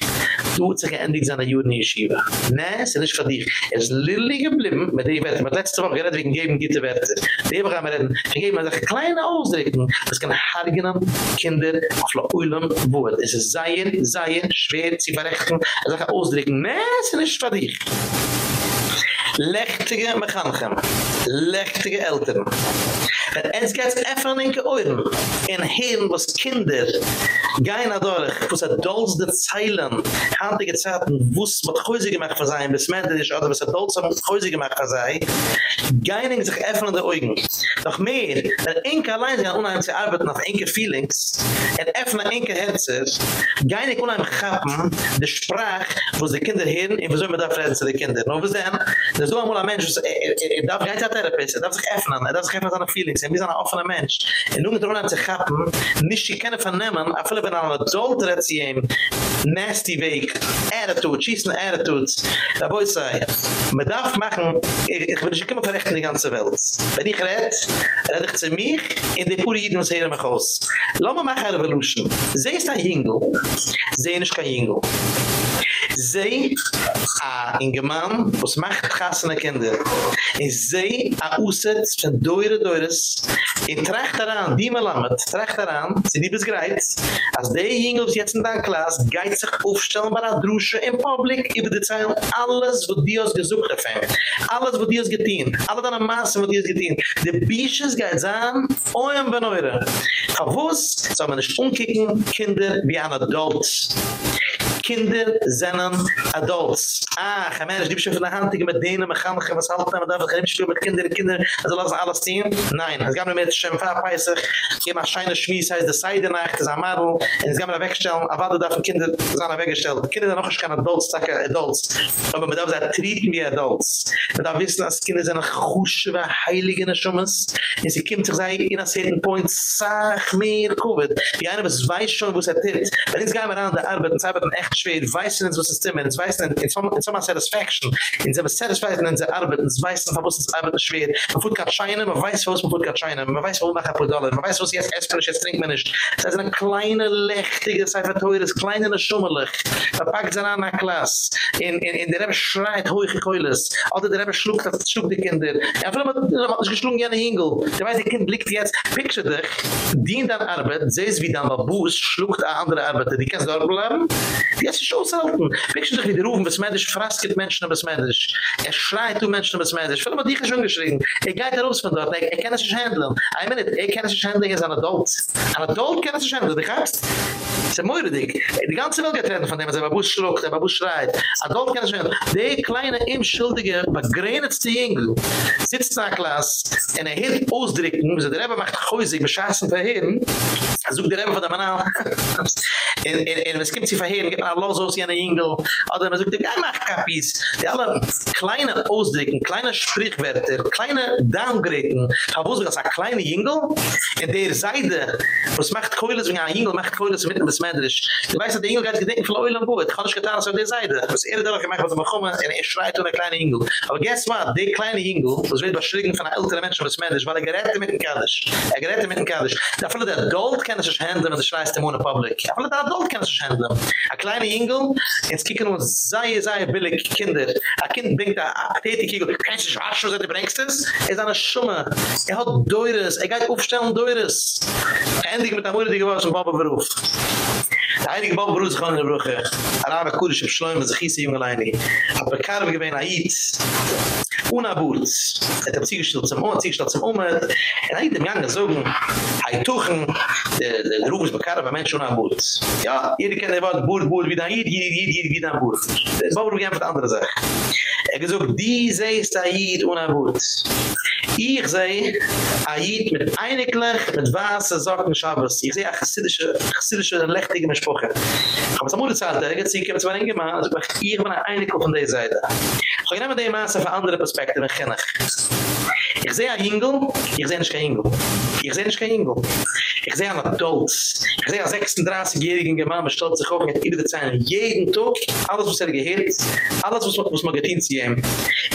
Du hat sich geendigt seine Juden in Schiebe. Nee, es ist nicht für dich. Er ist lillig geblieben, mit der Werte, mit letzter Woche, gerade wegen geben, gibt die Werte. Die Woche haben wir dann, gegeben, also kleine Ausdrücken, das kann eigenen Kinder auf der Eulen Wort. Es ist sehr, sehr schwer zu verrechten. Er sagt, ausdrücken, nee, es ist nicht für dich. lechtige mechanchem, lechtige eltern. En ens gets effen in ke. En heen was kinder, gein adorich, wuz a dolz de zeilen, handige zaten, wuz wat geuze gemacht van sein, bis mende dich, oder wuz a dolz am geuze gemacht van sein, geining sich effen in de oiren. Noch mehr, en enke allein zijn unheimse arbeit nach enke feelings, en effen in enke hetzes, geinig unheim gappen, de sprach, wo de kinder heen, en wuz da fredden de kinder. No, wuz den, er zo amul a mensch, er darf geit a therapist, er darf sich effen, er darf sich effen an feelings. sind, wir sind ein offener Mensch. Und nun mit Roland zu kappen, nicht die Kenne vernehmen, aber viele wenn ein Adult redet sie ihm, nasty weg, attitude, schießen attitude, da boi sei, man darf machen, ich, ich will nicht immer verrechten die ganze Welt. Wenn ich red, red ich zu mir, in die pure Jiden, was hier mich aus. Lass mal machen eine Revolution. Sie ist ein Jingle, sie ist kein Jingle. Zij a ingemam, was macht gassene kende. En zij a uset van doire doires. En tracht daaraan, die me lammet, tracht daaraan, ze die besgrijpt, als die jingels jetzt in de klas, geit zich opstellen bij dat droesje in public, ibe de zeil alles wat die ons gezoekt heeft. Alles wat die ons getien. Alle dan massen wat die ons getien. De biesjes geit zaan, oem van eure. Verwoes, zal men nicht umkicken, kinder wie an adults. kinder zenen adults. Ah gemein dib gibs von der mit denen me gaan gaan was halt dann da gibs mit kinder kinder also lass alles sehen nein es gab mit shamfa paiser peiser hier mach scheine schmies heißt der seide nacht das amaro und es gab da wegstellen aber da von kinder zan weggestellt. Kinder noch is kan adults sag adults. Aber mit da treat me adults. Da wissen as kinder sind gruche we heiligen schmes in sie kimt sich sei in a certain point sag mir covid. Die eine was weiß schon was er tät weil es gab mir an der arbeit und echt schwer, weiß nicht, was es ist, es weiß nicht, in so einer Satisfaction, in so einer Satisfaction in der Arbeit, es weiß nicht, was es Arbeit schwer, man fühlt gerade Scheine, man weiß, was man fühlt gerade Scheine, man weiß, man nachher Dollar, man weiß, was jetzt essen, jetzt trinkt man nicht. Das ist eine kleine, lechtige, sei verteuert, kleine, schummerlich, man packt sie an der Klasse, in, in, in der Rebbe schreit, hohe Keulis, oder der Rebbe schluckt, das schluckt die Kinder, ja, hat man sich geschlungen, ja, Hingel, der weiß, die Kind blickt jetzt, picture dich, die in der Arbeit, sie ist wie dann, Babus, schluckt andere Arbeit, die kannst dort bleiben, Jetzt ist schon selten. Wirklich sich wieder rufen, was Medisch frasket Menschen, was Medisch. Er schreit du Menschen, was Medisch. Viele mal dich schon geschrien. Er geht raus von dort. Er kann sich handeln. I mean it. Er kann sich handeln als ein Adult. Ein Adult kann sich handeln. Du kannst. Das ist moire. Die ganze Welt geht rennen von dem, als er Babus schluckt, er Babus schreit. Adult kann sich handeln. Die kleine, imschuldige, begrenetste Jingel sitzt in der Klasse und er hat ausdrücken, so der Rebbe macht häusig, beschaßen verheeren, er sucht der Rebbe von der Manal. Und es gibt sie verheeren, gibt sie an der Jingel, oder man sucht, der macht Kapis, die alle kleine Ausdrücken, kleine Sprichwörter, kleine Downgraden, aber wo sie das, eine kleine Jingel, in der Seite, was macht Keulis, wenn ein Jingel macht Keulis mit dem Besmeidrisch. Du weißt, der Jingel geht gedenken von Eulen Boot, kann ich getan, so der Seite. Was er da gemacht, was er bekommen, er schreit und eine kleine Jingel. Aber guess what, die kleine Jingel, das wird beschrieben von älteren Menschen, was Mensch, weil er gerät mit dem Kaddisch. Er gerät mit dem Kaddisch. Da fülle der Adult kann sich handeln, wenn er schreist im Ohne Public. Da fülle der Adult kann sich handeln. Kleine kleine Ingel, jetzt kicken uns sei, sei billig Kinder. Ein Kind bringt da tätig Kegel, kennst du dich rasch, was du bringst es? Is ist eine Schumme. Er hat Deures. Er geht aufstellen Deures. Endlich mit der Mutter, die gewohnt Baba-Beruf. Der Heilige Baba-Beruf ist in der Brüche. Ein Arme Kudisch, im Schleim, was ich hieße, junge Leini. Aber bei gewähne Aid. Una Burz. Er hat sich gestellt zum Ohr, sich gestellt zum Ohr. Er hat dem zogen. Hay tuchen. der Ruf ist bei Karim, ein Mensch Una Burz. Ja, ihr kennt evad Wort, Burz, Burz, wie dan hier, hier, hier, hier, wie dan boert. De bouwer begint met andere zaken. Er gezoek, die zei is daar hier unaburt. Ich sehe Ayid mit einiglich, mit weißen Socken Shabbos. Ich sehe a chassidische, chassidische, lechtige Mischproche. Ich habe es am Ure zahlt, er geht sich, ich habe es mal hingemacht, also ich bin einig von der Seite. Ich nehme die Maße von anderen Perspektiven, ich kenne ich. Ich sehe ein Hingel, ich sehe nicht kein Hingel. Ich sehe nicht kein Hingel. Ich sehe ein Adult. Ich sehe ein 36-jährigen Mann, bestellt sich auf mit jeder Zeit, jeden Tag, alles was er gehört, alles was, was man getan zu ihm. Und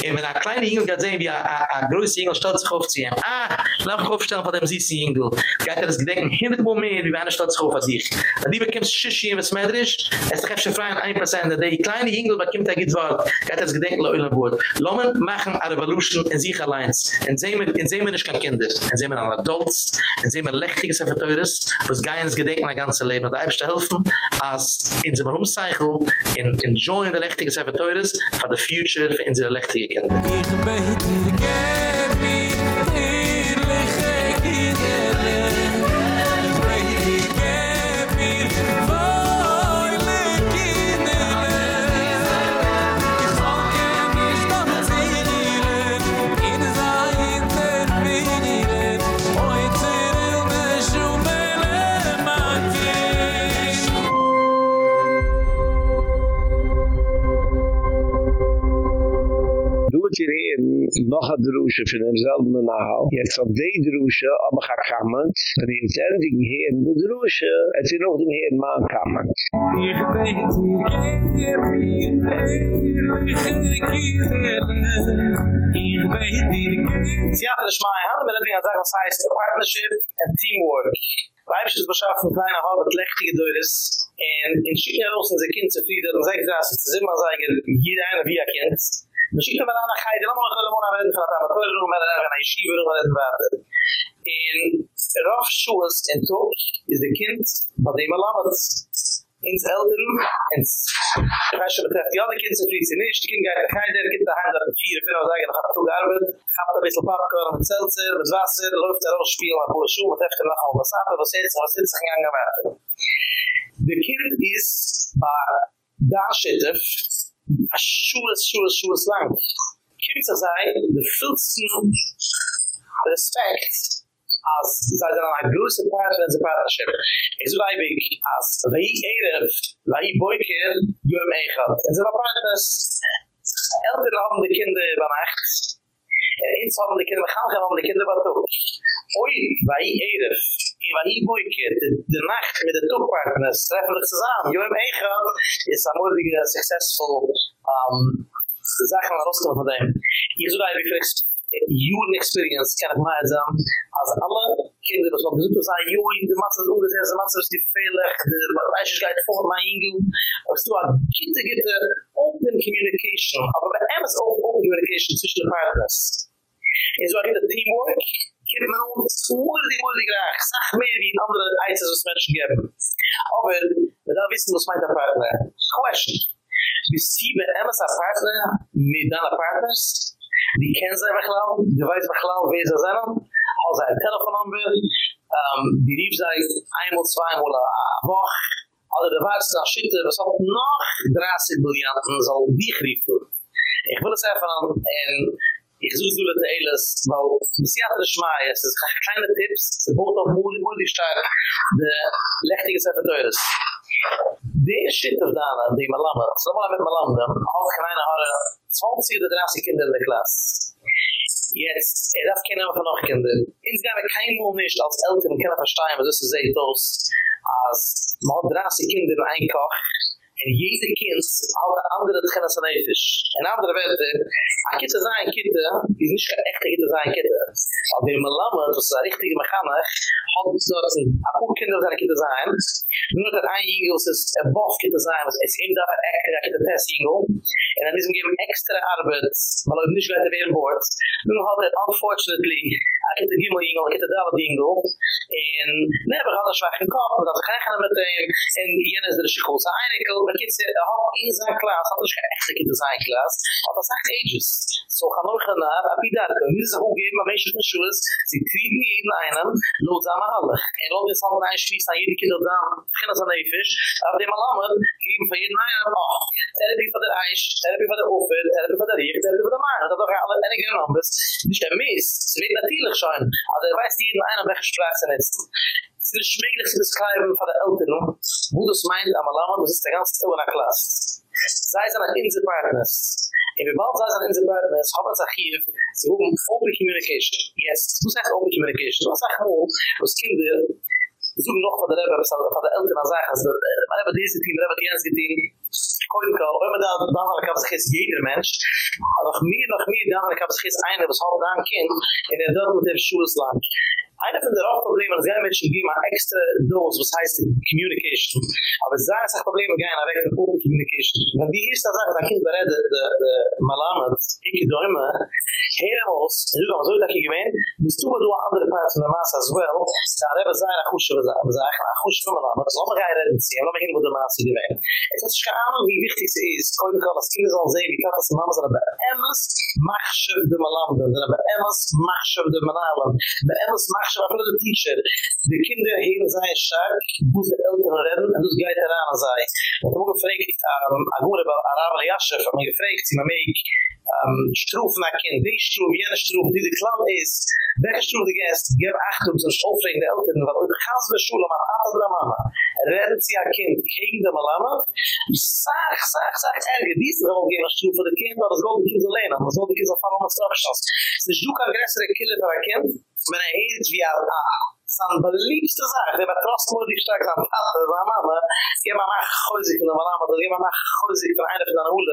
wenn ein kleiner Hingel geht sehen, wie ein größer Hingel stellt sich auf zu ihm. Ah, lass mich aufstellen von dem süßen Hingel. Geht er das Gedenken hinter mehr, wie einer stellt sich auf sich. Und die bekommst Shishi in was Medrisch, es ist doch frei ein 1%, der kleine Hingel bekommt er geht wort, geht er das Gedenken Leulenboot. Lommen machen a revolution in sich allein. En zemen in zemen is kan kinder. En zemen an adults. En zemen lechtige Teures, was geins gedenken mein ganzes Leben. Und da habe helfen, als in seinem Rumcycle, in, in join der lechtige Sefer Teures, for the future, in unsere lechtige Kinder. Ich bete dir, gib mir doet hier een nog een droesje van dezelfde naal. Je hebt op die droesje allemaal gaan komen. En in zijn ding hier in de droesje heb je nog een heer maan kamend. Ik weet hier geen keer meer eerlijk in de kiezen. Ik weet hier geen keer meer eerlijk in de handen, Ja, dat ding aan zeggen, Dat is partnership en teamwork. Weibisch ist beschaffen von kleiner Haar, mit lechtige Deures. Und in Schicken heraus sind sie Kind zufrieden. Und sie sagt, dass sie immer sagen, jeder eine wie er ein Kind. משיך מן אנא חייד למא גאל למא נאר דא פאטא טויר נו מן אנא נאישי ורו גאל דא פאטא אין סראף שוס אין טוק איז דא קינד פא דיי מאלאמאס ins elden ins special betreff die andere kinder friet sind nicht die kinder gaat de geider kind de hand dat de vier vrouw zeggen dat gaat toe gearbeid gaat een beetje parker met seltzer met wasser loopt daar al spiel aan voor zo met echte lachen over sapen wat zet wat zet zich aan gaan werken kind is waar daar a shul shul shul slang kids as i the filzen scene the stacks as is i don't like goose patterns about the is why big. As the ate lay like boy kid you are me god and so about us elder on the kind of the night and in some of the kind of the kind of oi vai eres war i boyke de nacht mit de top partners treffen wir zusammen jo im ist is a mordige successful um zachen rostel von dem ihr so da ich fest experience kann ich mal sagen, als alle Kinder, was man besucht, was sagen, jo, die Masse ist ungesetzt, die Masse ist gefährlich, die Reise geht vor mein Engel. Aber es ist Kinder gibt open communication, aber bei einem ist open communication zwischen den Partners. Es war wieder Teamwork, gibt man uns die wohl graag sag mir wie andere eits as menschen geben. Aber da wissen was mein partner. Question. Wie sie bei ms partner mit dann partners die kennen sie wel die weiß wel wie sie sind. Als ein telefonnummer ähm die lieb sei einmal zweimal a woch Alle de waardste dan schitte, was al nog 30 biljoen zal die grieven. Ik wil het zeggen van, en Ich suche so das alles, weil bis jetzt der Schmai ist, es gibt keine Tipps, es wird auch moeilijk, moeilijk stark, der lechtige ist einfach teures. Der shit of Dana, die Malama, so mal mit Malama, hat keine Haare, 20 oder 30 Kinder in der Klasse. Jetzt, er darf keine von noch Kinder. Insgeheim kein Mal nicht als Eltern können verstehen, was ist das als man hat 30 Kinder in ein Koch, En jede kind had een andere kennis van eetisch. En andere werden, a kitte zijn kitte, is niet een echte kitte zijn kitte. Al die melamme, dat is een richtige mechaner, had dat een apoe kinder zijn kitte zijn. Nu dat een jingels is een bof kitte zijn, was es hem daar een kitte test jingel. En dan is hem gegeven extra arbeid, maar dat niet er weer boord. Nu had het unfortunately, a kitte gimmel jingel, a kitte dalle jingel. En nee, we hadden zwaar geen kop, dat we krijgen met hem. En jen is er een schoolse einikel, Oh, aber ik zei, de hand in zijn klas, dat is echt in kinder zijn klas. Maar dat is echt eentjes. Zo gaan we gaan naar Abidat. En nu is het ook van Schoes. Ze kriegen niet in een en alle aan. En dan is het allemaal een schwees aan kinder da beginnen als een aber dem die geben handen jeden einen ach naar er heb je van de eis, er heb je van de oefen, er heb je van de regen, er heb je van de maag. Dat doch alle enige handen. Dus je mist. Ze weet natuurlijk zijn Also er weiß jeden einer, welche Sprache zu. ist ein schmählich zu schreiben von den Eltern. Wo das meint, am Alamo, das ist der ganze Zeug in der Klaas. Sei es an der Partners. In der Wald sei es an der Partners, hab ich hier, sie hoch Open Communication. Yes, du sagst Open Communication. Was sagst du, was Kinder, zoek nog noch von der Rebbe, von der Eltern an sich, also der Rebbe, die ist die Rebbe, die ist die Rebbe, die ist da, da habe ich gesagt, jeder Mensch, aber noch mehr, noch mehr, da habe ich gesagt, einer, was habe da ein Kind, in der Dörr mit dem Schuhe slank. Einer von der Hauptproblemen, dass gerne Menschen geben an extra Dose, was heißt Communication. Aber es sei, es hat Probleme gerne weg mit Open Communication. Wenn die erste Sache, da Kind berät, de Malamed, ich Däume, Hermos, in Lüge, so ich gewähnt, bist du mit du andere Parts von der Masse as well, da Rebbe er sei ein Achusche, was er sagt, ein von Malamed, das lassen wir gar nicht sie lassen wir hin, wo der Masse gewähnt. Es ist keine Ahnung, wie wichtig es ist, koin kann das Kind sollen sehen, wie kann das Mama sein, aber Emmes, machsche de Malamed, aber Emmes, machsche de Malamed, aber Emmes, machsche ach so afle de teacher. De kinder heen zijn shark hoe ze elder reden und dus gaat er aan zijn dat moet gefreekt aan aan goede bal aan aan ja chef om je freekt um stroof na kind, de stroof jene stroof die de klant is de stroof de gast geb acht op zijn schoolfeen de elder wat ook gaat de school maar aan de mama, reden ze a kind geen de malama sag sag sag en de dis ook geen stroof voor de kind dat is ook kind alleen maar zo dat is een van de stroofs dus doe kan gresser de kinderen kind, men hij heet wie san beliebste sag der betrost mo dich sag hat aber war man aber ge man mach holz mama, der mama der ge man mach holz in einer von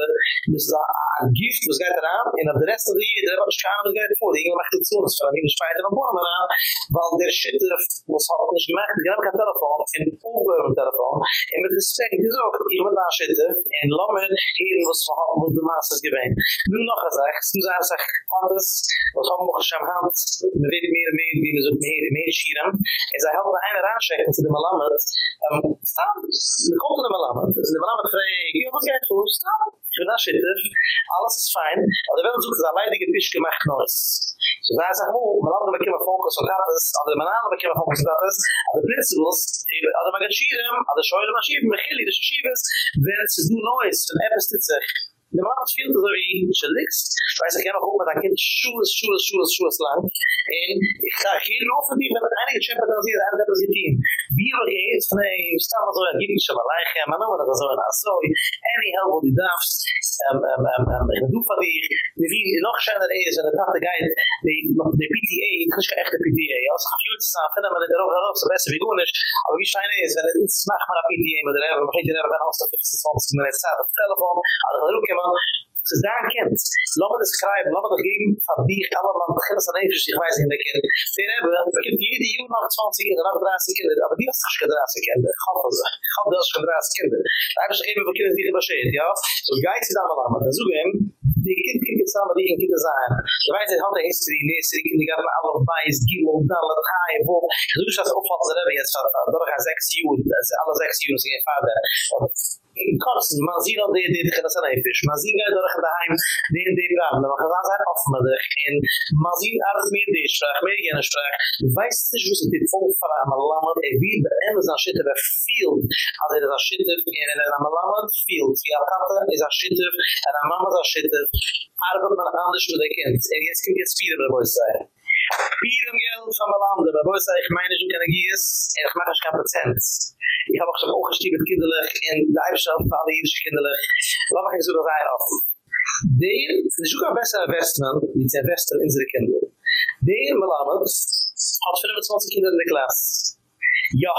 das a gift was geht da in der rest der hier der schaden der geht vor die macht so so wie ich später von vorne war weil der shit der was hat uns gemacht der kann der von in der telefon in mit respect is ook even daar zitten en lammen hier was we hadden de maas is geweest. Nu nog eens echt, toen zei ze echt anders, wat allemaal geschamhaald, we weten meer en meer, wie we zo meer en meer schieren. Hashem, is a helpen einer anschecken zu dem Alamed, ähm, stamm, es kommt zu dem Alamed, es ist dem Alamed frei, ja, was geht vor, stamm, ich bin da alles ist fein, aber der Welt sucht, es ist ein leidiger Pisch gemacht neues. So da sag, er, oh, man hat immer kiemen Fokus und das, es, oder man hat immer kiemen Fokus und hat aber Prinzipus, oder man kann schieren, oder scheuere man schieren, man kann schieren, wenn es ist nur neues, wenn etwas tut sich, Der Mars fehlt so wie Schlicks, weiß er, ich gerne hoch, man da kein Schuhe, Schuhe, Schuhe, Schuhe lang. Und ich sag hier nur für die, wenn er Ari Chef da sie da da sie. Wie wir geht von ei stamma so geht ich schon allein ja, man aber das so na so any help with the ähm ähm ähm ich du für dich wie noch schöner ist und da der geil die die PTA nicht echt die PTA ja so viel zu sagen aber der auch raus besser wie gut ist aber wie scheint es wenn es nach mal PTA mit der aber ich der dann auch so 25 Telefon also du kann Es ist da ein Kind. Lass mir das schreiben, lass mir das geben, von dir, alle Mann, beginnen es an Eifisch, ich weiß in der Kind. Wir haben, wir können jede Jungen noch 20 Kinder, noch 30 Kinder, aber die hast du schon 30 Kinder. Ich hoffe, ich hoffe, du hast schon 30 Kinder. Da habe ich eben, wir können dich überschehen, ja? So, geil ist da mal an, dann suchen ihm, die kind kind is samen die in kinder zijn. De wijze had de history nee, ze kind die gaan alle bijs gimel dollar high vol. Dus als opvat ze hebben het eh, gaan 6 uur, alle 6 uur zijn vader. kurz man sieht und die die das eine ist man sieht gerade durch daheim den den Rahmen aber gerade sein offen mit in man sieht auch mit die Sprache mehr die Sprache weißt du was die voll von am Lamar e wie der Amazon shit der feel als er das shit in der am Lamar feel wie er hat ist er shit der am Lamar shit arbeitet man anders mit der Kind er jetzt kommt jetzt viel über Boys sein Pirem Geld von der Lande. Bei Boisa, ich meine, ich kann Gies, ich mache ich kein Prozent. Ich habe auch schon ungestiebt mit Kinderlich, in der Eibschaft, für alle jüdische Kinderlich. Lass mich so das ein offen. Der, das ist auch ein besser Investment, die zu investen in seine Kinder. Der Name, hat 25 Kinder in der Klasse. Ja,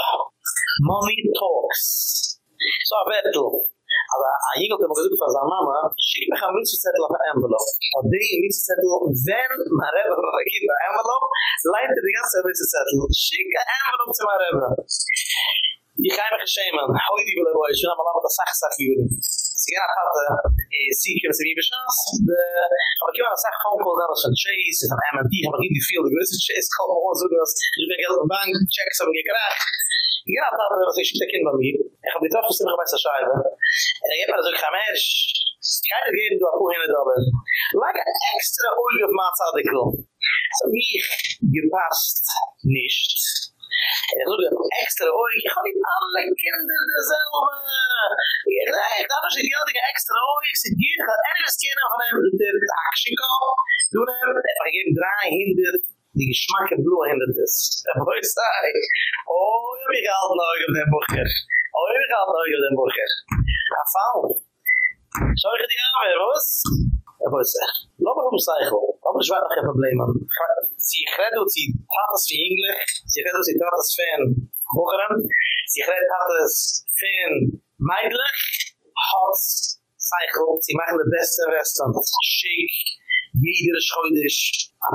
Mommy talks. So, Bertel. aber a jigel der gezoek van zijn mama schick me gaan mitsu zettel op envelope a de mitsu zettel wenn ma rebe van de kind envelope leidt de ganze mitsu zettel schick a envelope zu ma rebe Ich habe geschehen, man. Hoi, die will er euch. Ich will aber lange das Sachsach juden. Sie gehen nach Hause, sie können sie mir. Aber ich habe eine Sache von Kohl, ist ein Chase, ist ein M&D, aber ich habe die viel, die größte Chase, ich kann auch so, dass ich bin Geld in Bank, Checks haben gekracht. Ja, da hat er was ich stecken bei mir. Ich habe die Tochter sind noch bei der Scheibe. Und ich habe also Kamersch. Keine geben du a paar hundert Dollar. Like an extra oil of Matzadikel. So mich gepasst nicht. En ik doe extra oor, ik ga niet alle kinderen dezelfde. Ik zeg, dat is die hele extra oor. Ik zeg, hier gaat ergens kennen van hem, de actie komen. Doe hem, en ik geef draai hinder. die geschmack geschmacke blue in der des boy sai oh wir gaal noi in der bucher. Oh wir gaal noi in der bucher. A faul soll ich dir aber was? Aber sei lo warum sai ho aber zwar ein problem man sie gredo sie hat es wie englisch. Sie gredo sie hat es fein bucheren sie redet hat es fein meidlich. Hat Cycle, sie machen das beste Restaurant. Schick, jeder schoidisch a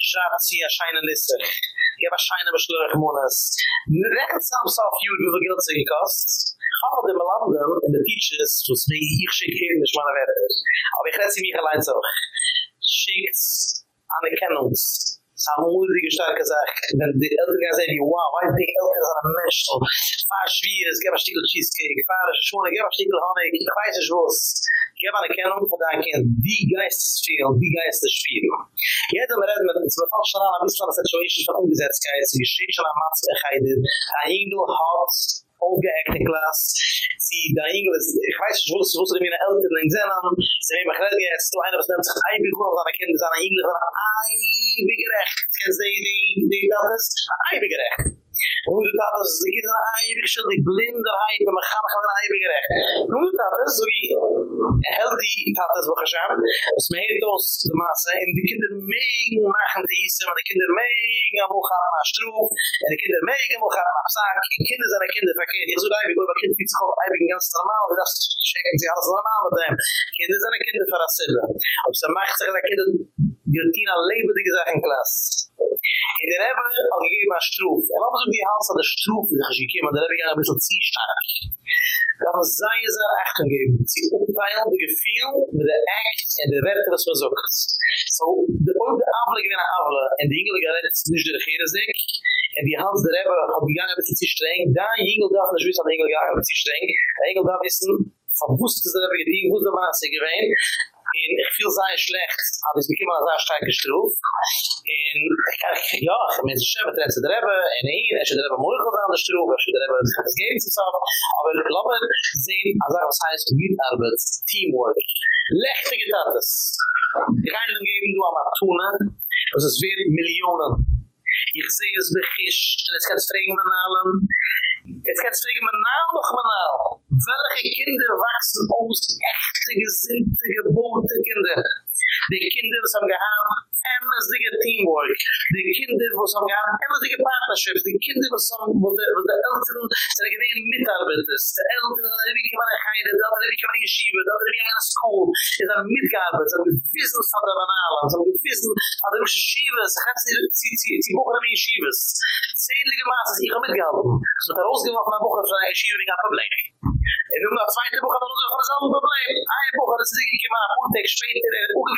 schatzia scheinenisse ge wahrscheinlich beschlur Monas. rechts am so viel über geld sich costs hab dem landen in the teachers so sei ich schicken mich mal werden aber ich hat sie mir allein so. Schicks an der kennels Samuudige starke gesagt, Wenn die Eltern gehen, sagen wow, weiß die Eltern sind ein Mensch. Fahr schwierig, es gibt ein Stückchen Cheesecake, fahr ist eine Schuhe, gibt ein Stückchen Honig, ich weiß nicht was. gebe eine Kennung von dein Kind, die Geistesspiel und die Geistesspiel. Jeder mir redet mit dem Zwölfach schon an, ein bisschen an der Situation von Ungesetzkeit, sie geschehen schon am Matze, er heidet, ein Engel hat aufgeheckte Klasse, sie, der Engel ist, ich weiß nicht, wo es wusste, meine Eltern in Zenan, sie haben mich redet, jetzt du einer, was nimmt sich ein Begriff auf seine Kinder, seine Engel, ein Begriff, kennst du die, die, die, das ist, ein Begriff. und da das die Kinder eibig schon die blinde heit und man kann gar nicht eibig recht nun da das wie healthy hat das wohl gesagt das meint uns die Masse in die Kinder megen machen die Isse und die Kinder megen am hoch an der Struf und die Kinder megen am hoch an der Sack. Die Kinder sind die Kinder verkehrt. Ich so da eibig wo man kind fitzig auch eibig ganz normal und das checken sie alles normal mit dem. Kinder sind die Kinder verrasselt ob sie macht sich die Kinder die Tina lebendige Sachen In der Rebbe hat gegeben eine Struf. Er hat so wie Hals an der Struf in der Geschicke, aber der Rebbe ging ein bisschen zieh stark. Da haben sie seine echt Achtung gegeben. Sie umteilen die Gefühl mit der Echt und der Werte, was man sucht. So, der Oib der Avle gewinnt ein Avle und die Engel gerät ist nicht der Regierer sich, und die Hals der Rebbe hat gegangen ein bisschen zieh streng. Da ein Engel darf nicht wissen, an der Engel gegangen ein bisschen streng. Der Engel darf wissen, von wusste der Rebbe die wusste man, er gewinnt. En ik viel zei slecht. Had ik bekiemen als een sterke stroef. En ik kijk, ja, ik heb mensen schermen, trenden ze er hebben. En hier, en ze er hebben moeilijk als aan de stroef. En ze er hebben het gegeven samen. Maar ik laat me zien, als ik wat zei is, teamwork. Lechte het. Ik ga je geven, doe aan mijn toenen. Dat is weer miljoenen. Ich sehe es bei Gisch, und jetzt kann es fragen allem. Jetzt kann ich fragen, mein noch mein Name. Welche Kinder wachsen aus echte, gesinnte, geborene Kinder? de kinder was haben gehad emes dige teamwork. De kinder was haben gehad emes dige partnerships de kinder was haben wo de, wo de eltern sind gewähne mitarbeiters. De eltern sind ewig immer eine heide de eltern ewig immer eine yeshiva de eltern ewig immer eine school is haben mitgearbeitet sie haben business von da banala sie haben gewissen an der russische yeshiva sie hat sie sie sie sie buchen am yeshiva zähnliche maßes ihre mitgehalten. So der rausgeworfen na buchen von der yeshiva wegen Problem. Und nun zweite buchen hat er rausgeworfen Problem. Ein buchen das ist irgendwie mal ein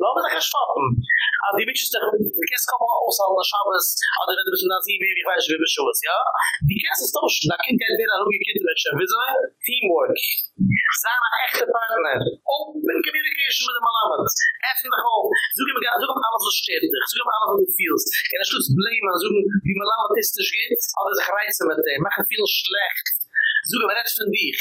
Lass mich nicht stoppen. Also die Menschen sagen, die Käse kommen aus an der Schabes, oder wenn du bist in der Sieben, wie weiß ich, wie du es, ja? Die Käse ist tauschen, da kann kein Weder ruhig Kind wünschen. Wieso? Teamwork. Seine echte Partner. Open communication mit dem Malamed. Effen dich auf. Such ihm alles, was steht dich. Such ihm alles, was du fühlst. Und er stutzt blämen, such ihm, wie Malamed ist, geht, oder sich reizen mit dem. Mach viel schlecht. Zoek hem rechts van dich.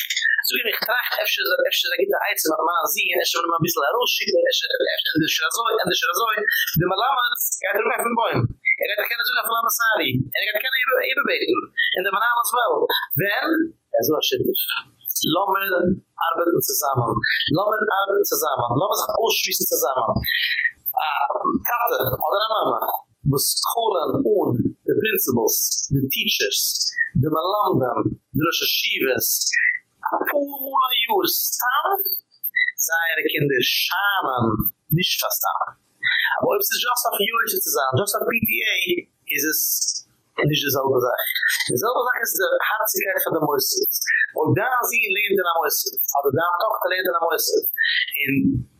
zu ihr kracht efsch ze efsch ze git eins mal mal sehen es schon mal bissel raus schicken es es es razoi es razoi de malamat gaat er weg von boim er gaat kennen zu afla masari er gaat kennen ihr ihr beten und de manal as wel wenn es war shit Lommen arbeiten zusammen. Lommen arbeiten zusammen. Lommen sich ausschließen zusammen. Tate oder Mama was scholen on the principals, the teachers, the malamdam, the Rosh a poor mula yur stam, zayre kinder shaman, nish fastam. Aber ob es ist just auf Jürgen zu sagen, just auf PTA, ist es nicht dieselbe Sache. Dieselbe Sache ist die Herzigkeit von der Mäuse. Und da sie lehnt in der Mäuse, oder da Tochter lehnt in der Mäuse. In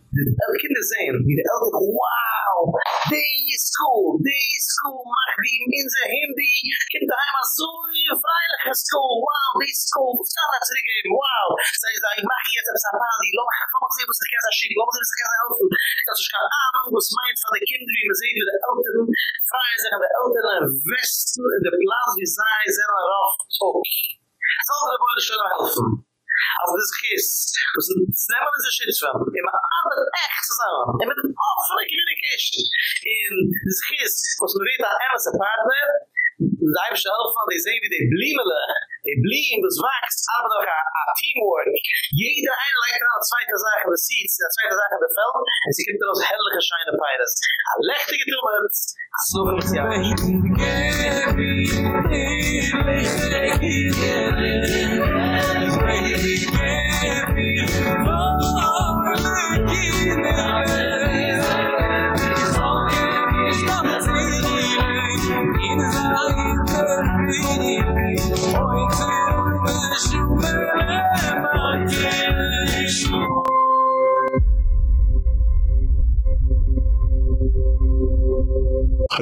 Die Kinder sehen, die die Eltern, wow, die School, die School, mach die Minze, Hindi, kinder daheim als so freiliche School, wow, die School, was kann man zurückgeben, wow. Sei es, ich mache jetzt etwas an Party, lass mich, lass mich sehen, was ich kann schicken, lass mich sehen, was ich kann helfen. Das ist keine Ahnung, was meint von den Kindern, wie man sehen, die Eltern, freien sich an die Eltern, im Westen, in der Platz, wie sei, sehr darauf, so. Soll der Gebäude schon helfen. Als das Kiss. Das ist ein Znehmen in der Schitzfeld. Immer andere echt zusammen. Immer mit offene Communication. In das Kiss, was man wird an Emma sein Partner, da ich helfen, die sehen wie die Bliemele, die Bliem, das wächst, aber doch ein Teamwork. Jeder eine legt an zweite Sache der Seeds, der zweite Sache der Feld, und sie kommt aus hellige Scheine Peiris. A lechtige Tummet, so viel ist ja.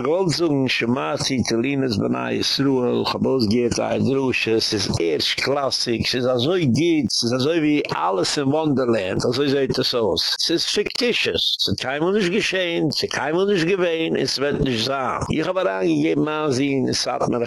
Gewollt zogen Shemasi Italienes Benai Yisruel, Chabos geht a Drusche, es ist erst klassik, es ist also geht, es ist also wie alles in Wonderland, also ist es so. Es ist fictitious, es ist kein Mensch geschehen, es ist kein Mensch gewehen, es wird nicht sein. Ich habe angegeben, man sehen, es hat mir.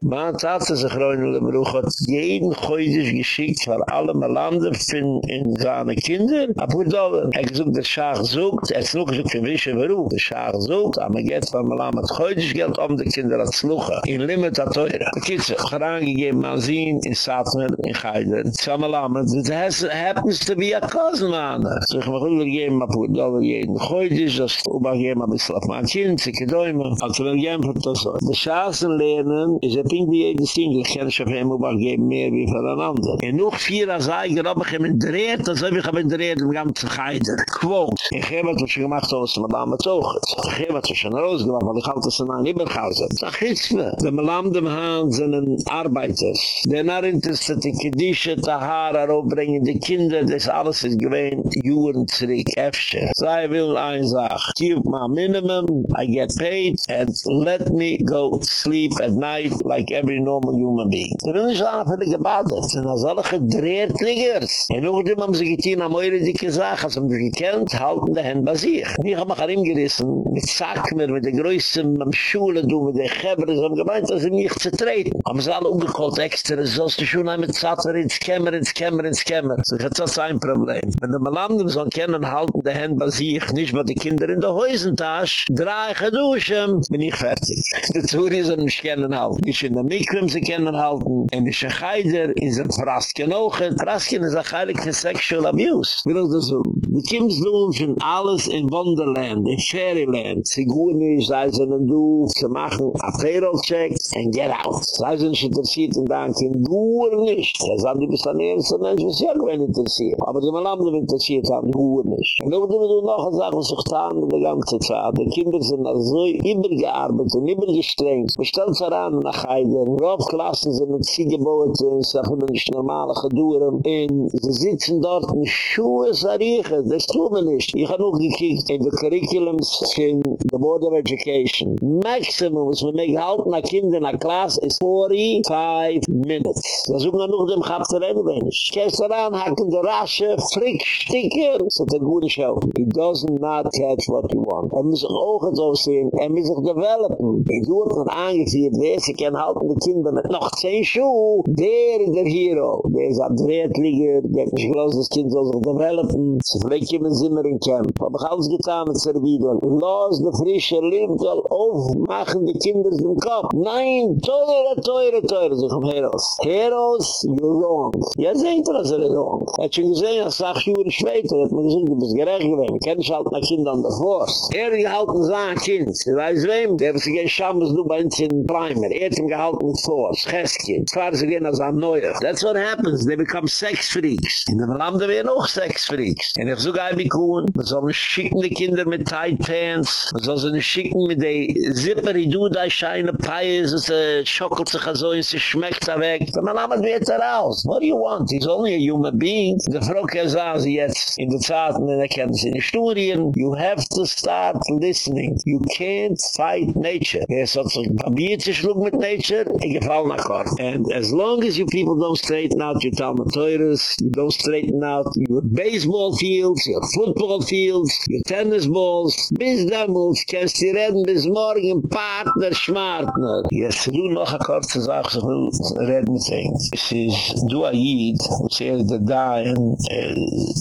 Man hat sich rein in Bruch, hat jeden heute geschickt, weil alle Melande finden in seine Kinder, aber da, er gesucht, der Schach sucht, er ist noch gesucht, für welche Beruf, der Schach sucht, aber geht von Melande, mit heute Geld um die Kinder zu sluchen. In Limit hat teure. Die Kids haben gegeben, man sehen, in Satmer, in Geiden. Zamalam, das happens to be a cousin, man. So ich mach immer geben, ma put da jeden. Heute ist das, ob ich geben, ein bisschen auf mein Kind, sie gedäumen. Also wenn ich einfach das so. Die Chancen lernen, ist ein Pink wie jeden Single. Ich kann nicht auf ihm, ob ich geben mehr wie voneinander. Und noch vier, als ich glaube, ich habe ihn dreht, als ich habe ihn dreht, im ganzen Geiden. Quote. Ich habe was ich gemacht habe, was ich damals auch. Ich habe was schon rausgemacht, weil ich halt das in ein Iberhausen. Das ist mir. Wenn man am dem Hahn sind ein Arbeiter, der nach interessiert die Kedische, die Haare aufbringen, die Kinder, das alles ist gewähnt, Juren zurück, Äfsche. So I will ein Sach, give my minimum, I get paid, and let me go sleep at night like every normal human being. Sie will nicht sagen, für die Gebadet, sind das alle gedreht Liggers. Und auch die haben sich getein am Eure dicke Sache, als haben sie gekannt, halten die Hände bei sich. Ich habe mich an ihm gerissen, mit Sackmer, mit der größten am Schule, du mit der Geber, so am gemeint, dass sie nicht zu treten. Haben sie alle umgekollt, extra, so ist die Schule mit Zatter ins Kämmer, ins Kämmer, ins Kämmer. So ist das ein Problem. Wenn die Malanden so kennen, halten die Hände bei sich, nicht bei den Kindern in der Häusentasche, drei geduschen, bin ich fertig. Die Zuri sind nicht kennen halten. Ich in der Mikrum sie kennen halten, in der Schecheider, in der Frasken auch. Frasken ist auch heilig für Sexual Abuse. Wie das so? Die Kims lohnen alles in Wonderland, in Fairyland. Sie gehen nicht, sind und du zu machen a payroll check and get out. Sei sind sie und dann kein nur nicht. Er das sind die bis an erste mensch was ja gewinn interessiert. Aber die malam sind interessiert haben nur nicht. Und nun müssen wir noch eine sache was ich getan in der ganze zeit. Die kinder sind also übergearbeitet und übergestrengt. Wir stellen voran nach heide. Heiden raufklassen sind und sie gebaut sind sie haben nicht normale gedoren und sie sitzen dort in schuhe sariche das tun wir nicht. Ich habe noch gekickt in der curriculums in der board of education. Maximum, was man mich halten nach Kindern in der Klasse, ist 45 minutes. Da suchen wir noch dem Kapter ein wenig. Gestern hacken die Rasche, Frick, Sticker. Das ist eine gute Show. He does not catch what you want. Er muss sich auch so sehen, er muss sich developen. Ich habe noch angeführt, wer sie kann halten die Kinder mit noch 10 Schuhe. Der ist der Hero. Der ist ein Drehtliger, der nicht gelöst, das Kind soll sich developen. Fliegt ihm in Zimmer in Camp. Hab ich alles getan mit Servidon. Los, der frische Lind soll aufmachen die Kinder im Kopf. Nein, teure, teure, teure, sich um Heroes. Heroes, you're wrong. Ja, seht ihr, dass er wrong. Er hat schon gesehen, als sag Jure später, hat man gesagt, du bist gerecht gewesen. Kenn ich halt nach Kindern davor. Er gehalten sein Kind. Sie weiß wem? Der hat sich ein Schambus, du bei uns in Primer. Er hat ihm gehalten vor, Scheskind. Fahr sie gehen als ein Neuer. That's what happens. They become sex freaks. In dem Lande werden auch sex freaks. Und ich suche ein Bikun, man soll mich schicken die Kinder mit tight pants, man soll sie nicht schicken mit der Zipper, du da scheine Peis, es äh, schockelt sich so, es schmeckt da weg. Man haben wir jetzt raus. What do you want? He's only a human being. Frau kann sagen, sie jetzt in der Zeit, und er kennt es in Studien, you have to start listening. You can't fight nature. Er sagt so, probiert sich schlug mit nature, ich gefall nach Kort. And as long as you people don't straighten out your Talmatoides, you don't straighten out your baseball fields, your football fields, your tennis balls, bis damals kannst du reden bis morgen Partner Schmartner. Jetzt du noch eine kurze Sache, ich will reden mit ihm. Es ist du Ayid, und sie ist da in,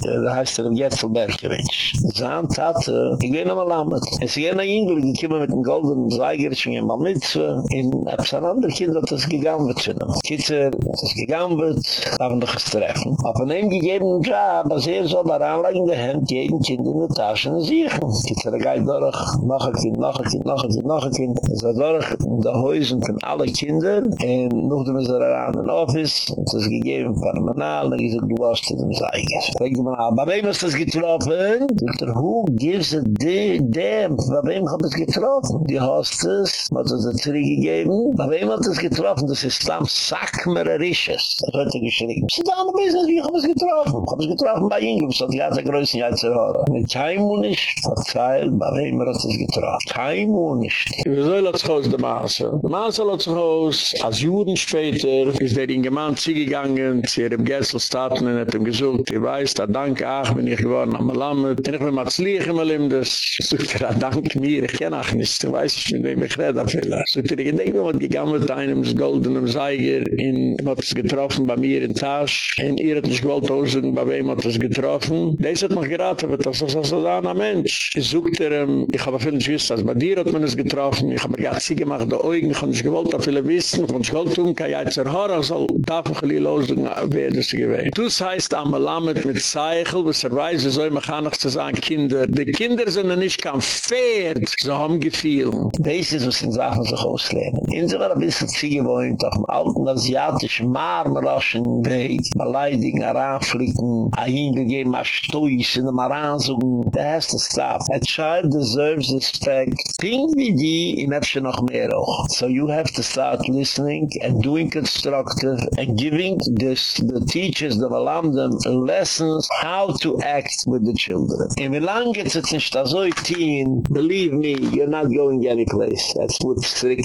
da heißt er Jetzelbergewitsch. Zahn Tate, ich gehe nochmal lammet. Es ist jener Ingel, die kommen mit dem goldenen Seigerchen in Balmitzwe, in ein anderer Kind hat das gegangen wird zu. Kitzer, das gegangen wird, haben doch es treffen. Auf einem gegebenen Job, als er soll da anlegen, der Hand jeden Kind in der Tasche und sichern. Kitzer, er geht durch, noch ein Kind, noch ein Kind, noch ein Kind, noch ein Kind. Es war durch in der Häusen von allen Kindern, und noch dem ist er an den Office, und es ist gegeben, phänomenal, und er gesagt, du warst zu dem Seiger. Fragt man, aber wem ist das getroffen? Sagt er, who gives a damn? Bei wem hat es getroffen? Die Hostess, hat es er zurückgegeben. Bei wem hat es getroffen? Das ist dann Sackmererisches. Das hat er geschrieben. Sie da noch wissen, wie ich habe es getroffen. Ich habe es getroffen bei. Das hat die ganze Größe nicht zu hören. Mit nicht verzeiht, bei wem hat es getroffen. Keinem und nicht. Wie soll das Haus der Maße? Der Maße hat das Haus, als Juden später, ist der in Gemeinde zugegangen, zu ihrem Gesselstaten und hat ihm gesucht, ich weiß, da danke auch, bin ich geworden am Lammet. Und ich bin mal zu liegen, mal ihm das. Sucht er, danke mir, ich kenne auch nicht, ich weiß nicht, mit wem ich rede, vielleicht. Sucht er, ich denke, man hat gegangen mit einem goldenen Seiger, in, hat es getroffen bei mir in Tasch, und ihr hat nicht gewollt aussuchen, bei wem hat es getroffen. Das hat mich geraten, aber das ist ein Mensch. Ich suchte er, ich habe viel nicht gewusst, als bei dir hat man es getroffen, ich habe mir gesagt, sie gemacht, die Augen, ich habe nicht gewollt, dass viele wissen, ich habe nicht gewollt, tun, kann ich jetzt erhören, soll davon geliehen losen, wer das gewesen. Das heißt, am Lammet mit Zeichel, was er weiß, wie soll man gar nicht zu sagen, Kinder, die Kinder sind nicht kein Pferd, so haben gefühlt. Das ist, was in Sachen sich auslehnen. Inso war ein bisschen Ziege wohnt, auf dem alten asiatischen Marmaraschen Weg, beleidigen, heranflicken, ein gegeben, ein Stoisch, in dem Aransuchen, der has to stop. A child deserves respect. Ping wie die, in Efsche noch mehr auch. So you have to start listening and doing constructive and giving this, the teachers, the Malamdem, lessons how to act with the children. And wie lange geht es nicht so teen, believe me, you're not going any place. That's what strict.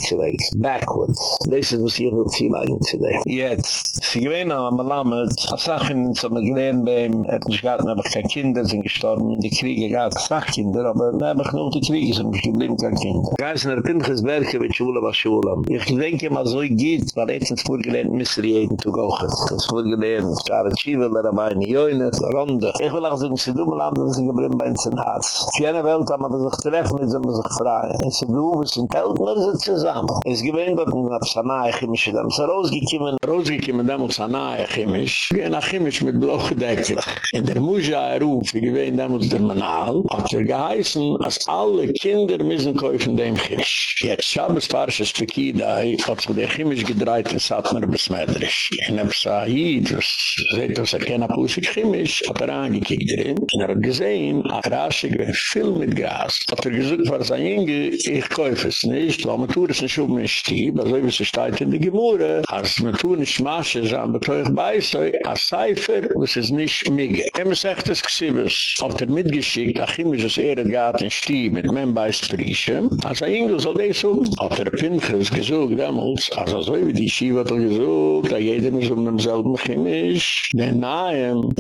Backwards. This is what you will feel like today. Jetzt, sie gewähnen am Malamed, a Sachen, so me gewähnen beim, et nicht gehad, me hab ich kein Kinder, sind gestorben, die Kriege gehad, Sachkinder, aber me hab ich die Kriege, sind nicht geblieben kein Kind. Geisner Pinchas Berke Schule was Schule. Ich denke mal so geht, weil jetzt ins Vorgelehnt müssen wir jeden Tag auch. Das Vorgelehnt, Kare Tschive, Lera Beine, Joine, Ronde. Ich will auch sagen, sie du mal an, dass sie gebringt bei uns in Harz. Die eine Welt haben wir sich treffen, mit sie sich freien. Und sie du, wir sind wir sind zusammen. Es gewinnt, dass wir nach Sanaa, Chemisch, da müssen rausgekommen. Rausgekommen, da muss Sanaa, Chemisch. Wir gehen nach Chemisch mit Blochdecklich. In der Muja, er ruf, ich gewinnt, da der Manal, hat er geheißen, als alle Kinder müssen kaufen dem Chemisch. Jetzt Shabbos Parshas Pekidai hat sich der Chimisch gedreht in Satmer Besmeidrisch. In einem Sahid, was seht, was er kenna Pusik Chimisch, hat er angekickt drin. Und er hat gesehen, ach Raschig, wenn viel mit Gas. Hat er gesagt, was ein Inge, ich kaufe es nicht, weil man tut es nicht um den Stieb, also wie es steht in die Gemurre. Als man tut nicht Masche, so ein Betreuch bei sich, als Seifer, was es nicht Mige. Er sagt es Xibes, hat er mitgeschickt, ach Chimisch, das Ehre gehad in Stieb, mit Membais Prische. Als ein Inge soll das so, hat er Pinchas gesucht damals, also so wie die Shiva hat er gesucht, da jeder ist um demselben Chimisch. Den Nahen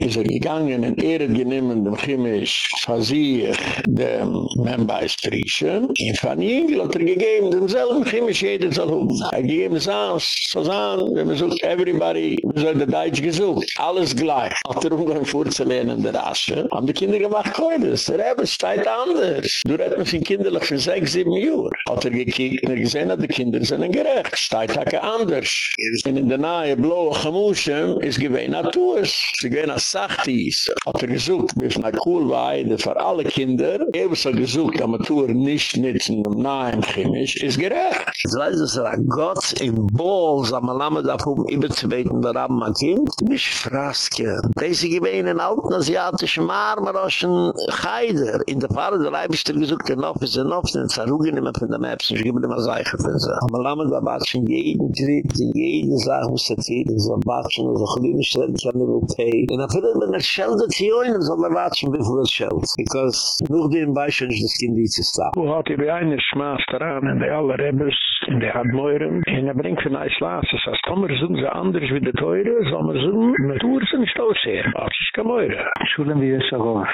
ist er gegangen und er hat genommen dem Chimisch von sich dem Membeistrischen. In von Ingl hat er gegeben demselben Chimisch, jeder soll um. Er gegeben es an, so sagen, wenn man sucht, everybody, wie soll der Deutsch gesucht? Alles gleich. Hat er umgegangen vorzulehnen der Asche. Haben die Kinder gemacht, koides, der Rebbe steht anders. Du rettest mich in Kinderlich für sechs, sieben Uhr. Hat er gekickt, er gesehen hat, die Kinder sind gerecht. Steigt hake anders. Und in der nahe blaue Chamuschen ist gewähne Atuas. Sie gewähne Sachtis. Hat er gesucht, bis nach Kuhlweide für alle Kinder. Er hat gesucht, am Atur nicht nützen, am nahe im Chemisch, ist gerecht. Das weiß es, er Gott im Bols, am Alamed auf um überzubeten, Rabben ein Kind. Nicht Fraske. Diese gewähne in alten asiatischen Marmaroschen Heider. In der Pfarrer der Leibischter gesucht, der ist sind oft in Zerrugen immer von der Maps, ich gebe dem als Reiche für sie. Aber Lama war batschen jeden Tritt, in jeden Sache, muss er zieht, in so batschen, in so chlinen Schleppen, in so chlinen Tee. Und dann wird er scheldet hier ein, in so man batschen, wie viel er scheldet. Because nur dem Beispiel ist das Kind, die es ist da. Wo hat die bei einer Schmaß daran, er in der aller Rebels, in der Admeuren, in der Brink von Eislas, das heißt, Tomer sind sie anders wie der Teure, soll Tomer sind, in der Tour sind nicht auch sehr. Ach, ich kann meure. Schulen wir jetzt auch auf.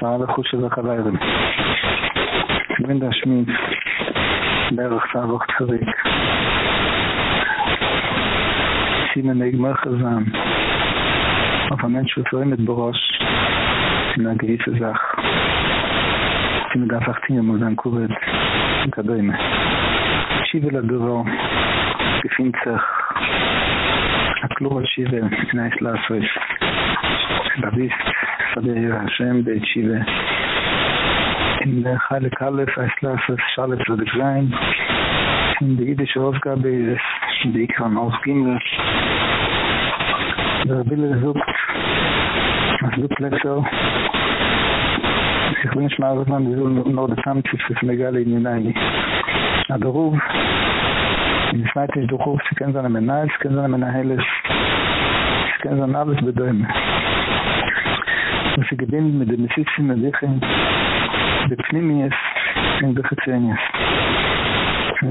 Alle Kusse, da kann. Thank you. bin der Schmied. בערך צו אוכט צוריק. סימן איך מאך זאם. אַ מענטש וואס זאָל מיט ברוש אין אַ גריסע זאַך. סימן דאַ פאַכטין מול דאַן קובט. קדוימע. שיב לדובו. געפינט זיך אַ קלורה שיב נייס לאסויס. דאָ ביסט פאַר השם דייט שיב. in der Heile in der Halle Kalle, als Lasses, Schalle zu der In der jüdische Ausgabe ist es, die ich kann aufgeben. Der Wille sucht, das Lüb Lechow. Ich wünsche mir, dass man die Sohn noch das Amt ist, das Megale in den Eini. Na, Ruf. In der Schweiz ist der Ruf, sie kennen seine Menal, sie kennen seine Menaheles. Sie kennen seine Arbeit bedäumen. Und sie gewinnen mit den Sitzchen und Dichen. dem Sitzen und Dichen בפנימיס אין בחצניס.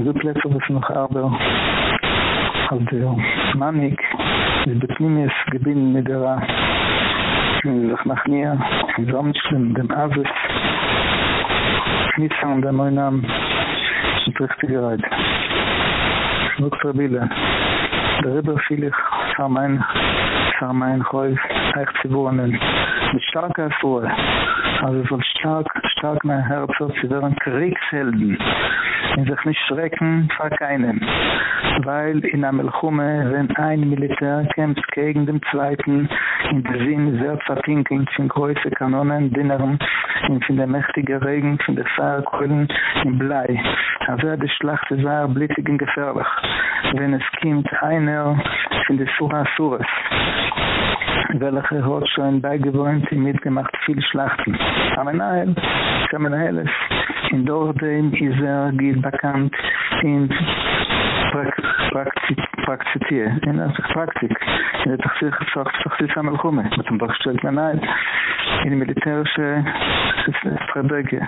זו פלצו בסנוך ארבר. אז דהו. מניק, זה בפנימיס גבין מדרה. זך נחניה, זו משלם דם אבס. ניסן דם אינם. שצריך תגרד. דוקטור בילה. Der Rebbe Filich, Zar mein, Zar mein Chäuf, Eich Zibunen, mit starker Erfuhr, also so stark, stark mein Herz, sie werden Kriegshelden, in sich nicht schrecken, vor keinem, weil in der Melchume, wenn ein Militär kämpft gegen den Zweiten, in der Sinn sehr verpinkelnd von größeren Kanonen, Dinnern, und von der mächtigen Regen, von der Feuerkeulen, in Blei, also die Schlacht ist sehr blittig und gefährlich, wenn es kommt einer von der Surah Surahs, welche hat schon beigewohnt und mitgemacht viele Schlachten. Aber nein, Samuel ist in Dordem ist er geht bekannt in praktizier in der Praktik in der Tachsich Tachsich Samuel Khume mit dem Bachstel Nein in militärische Strategie.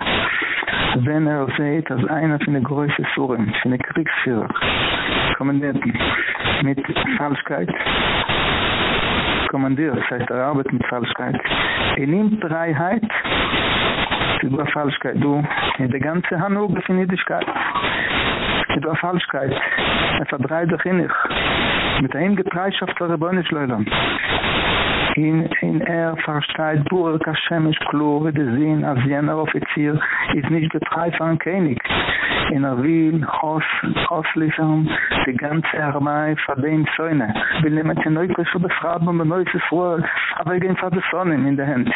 Wenn er sieht als einer von den größten Suren von den Kriegsführer Kommandanten mit Falschkeit kommandiert, das heißt, er arbeitet mit Falschkeit. Er nimmt Freiheit du a Falschkeit, du, in der ganze Hanug von Jüdischkeit. Du a Falschkeit. Er verdreht dich in ich. Mit einem Getreischaft der Rebäunischleulern. In in er versteht bur kashemish klur de zin az jener offizier is nicht der frei von könig. In er will aus auslesen die ganze armei von dem söhne will nehmen die neue so befragen und neue vor aber gegen von der sonne in der hand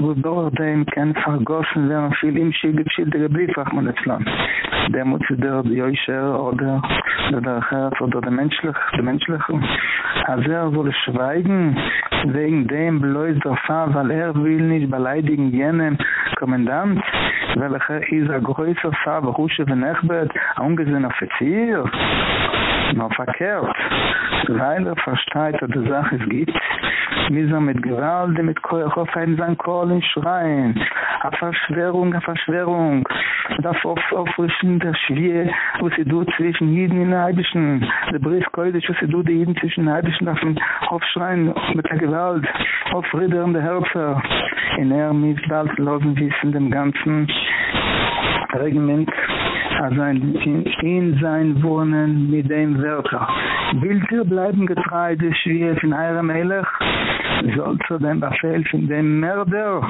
wo dort dem kann vergossen werden viel im schild der brief man das land der muss der joischer oder der Herz oder der menschlich der menschlich also er soll schweigen wegen dem bloß der Fall weil er will nicht beleidigen jenen Kommandant welcher ist ein größer noch verkehrt weil er versteht dass die Sache es gibt. Mir mit Gewalt mit Koech auf einen sein Kohl in Schreien. A Verschwörung a Verschwörung. Das auf auffrischen der Schwier wo sie du zwischen jeden in Heidischen. Der Brief Koidisch wo sie du die jeden zwischen Heidischen den Aufschreien mit der Gewalt. Auf Ritter und der Herzer in er mit bald losen wissen dem ganzen Regiment also in, in sein Wohnen mit dem Wörter. Will ihr bleiben getreide, schwierig in eurem Melech? Soll zu dem Befehl von dem Mörder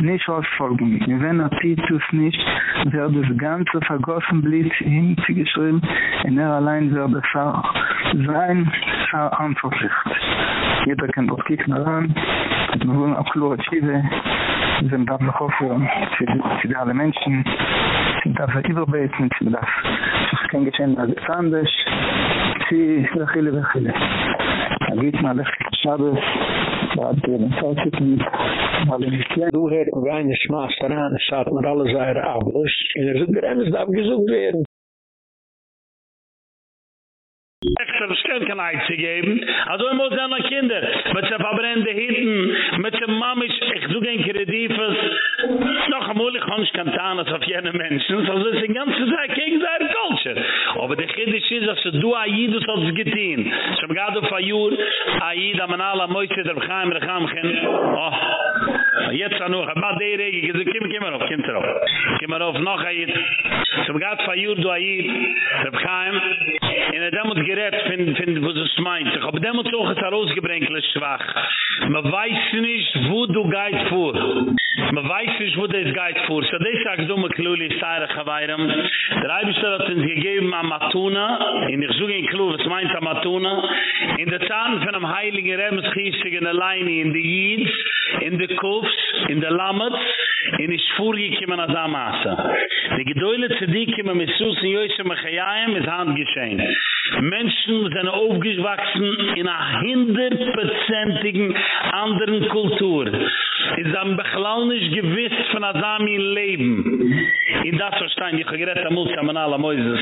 nicht ausfolgen. Wenn er Titus nicht, wird das ganze vergossen Blitz hinzugeschrieben und er allein wird es sein verantwortlich. Jeder kann dort kicken ran, mit mir wollen auch klore Schiebe, sind da noch hoffen, für alle Menschen, darf überbeten, ich darf kein Geschehen, also es ist. Anders, sie ist rechile, rechile. Da geht mal lechit Schabes, bad dir, in Tautiken, mal in die Du hätt, wo ein Geschmaß daran, es hat mir alle abgelöst, er in der Sitte, der darf gesucht werden. Extra Skelkenheit zu geben. Also er muss seine Kinder mit der verbrennende Hinten, mit der Mamisch, ich suche ein Kredives, noch einmal, ich kann nicht kantanen auf jene Menschen, so ist die ganze Zeit gegen seine Culture. Aber der Kiddisch ist, dass du Aidus hat es getan. Ich habe gerade auf ein Jahr, Aid, am Anala, Moitze, der Bchaim, der Bchaim, oh, jetzt noch, aber der Rege, ich sage, komm, komm auf, komm drauf. Komm auf, noch Aid. Ich habe gerade auf ein Jahr, du Aid, der Bchaim, in der Demmut gerät finden finden wo es meint. Ich habe demot auch es herausgebrenkle schwach. Man weiß nicht wo du geit vor. Man weiß nicht wo das geit vor. So des sag dumme kluli sare gewairam der reibster hat uns gegeben am matuna. In der zugen klul was meint am matuna? In der zahn von am heiligen rems giestigen alleine in de jid in de kofs in de lamet in is vorige kimmen amasa de gedoile tzedik kimmen mit sus in yoyse machayaim mit hand geschehen Menschen sind aufgewachsen in einer hinderprozentigen anderen Kultur. Ist am Bechlanisch gewiss von Asami Leben. In das verstehen, ich habe gerett am Mulsa Manala Moises.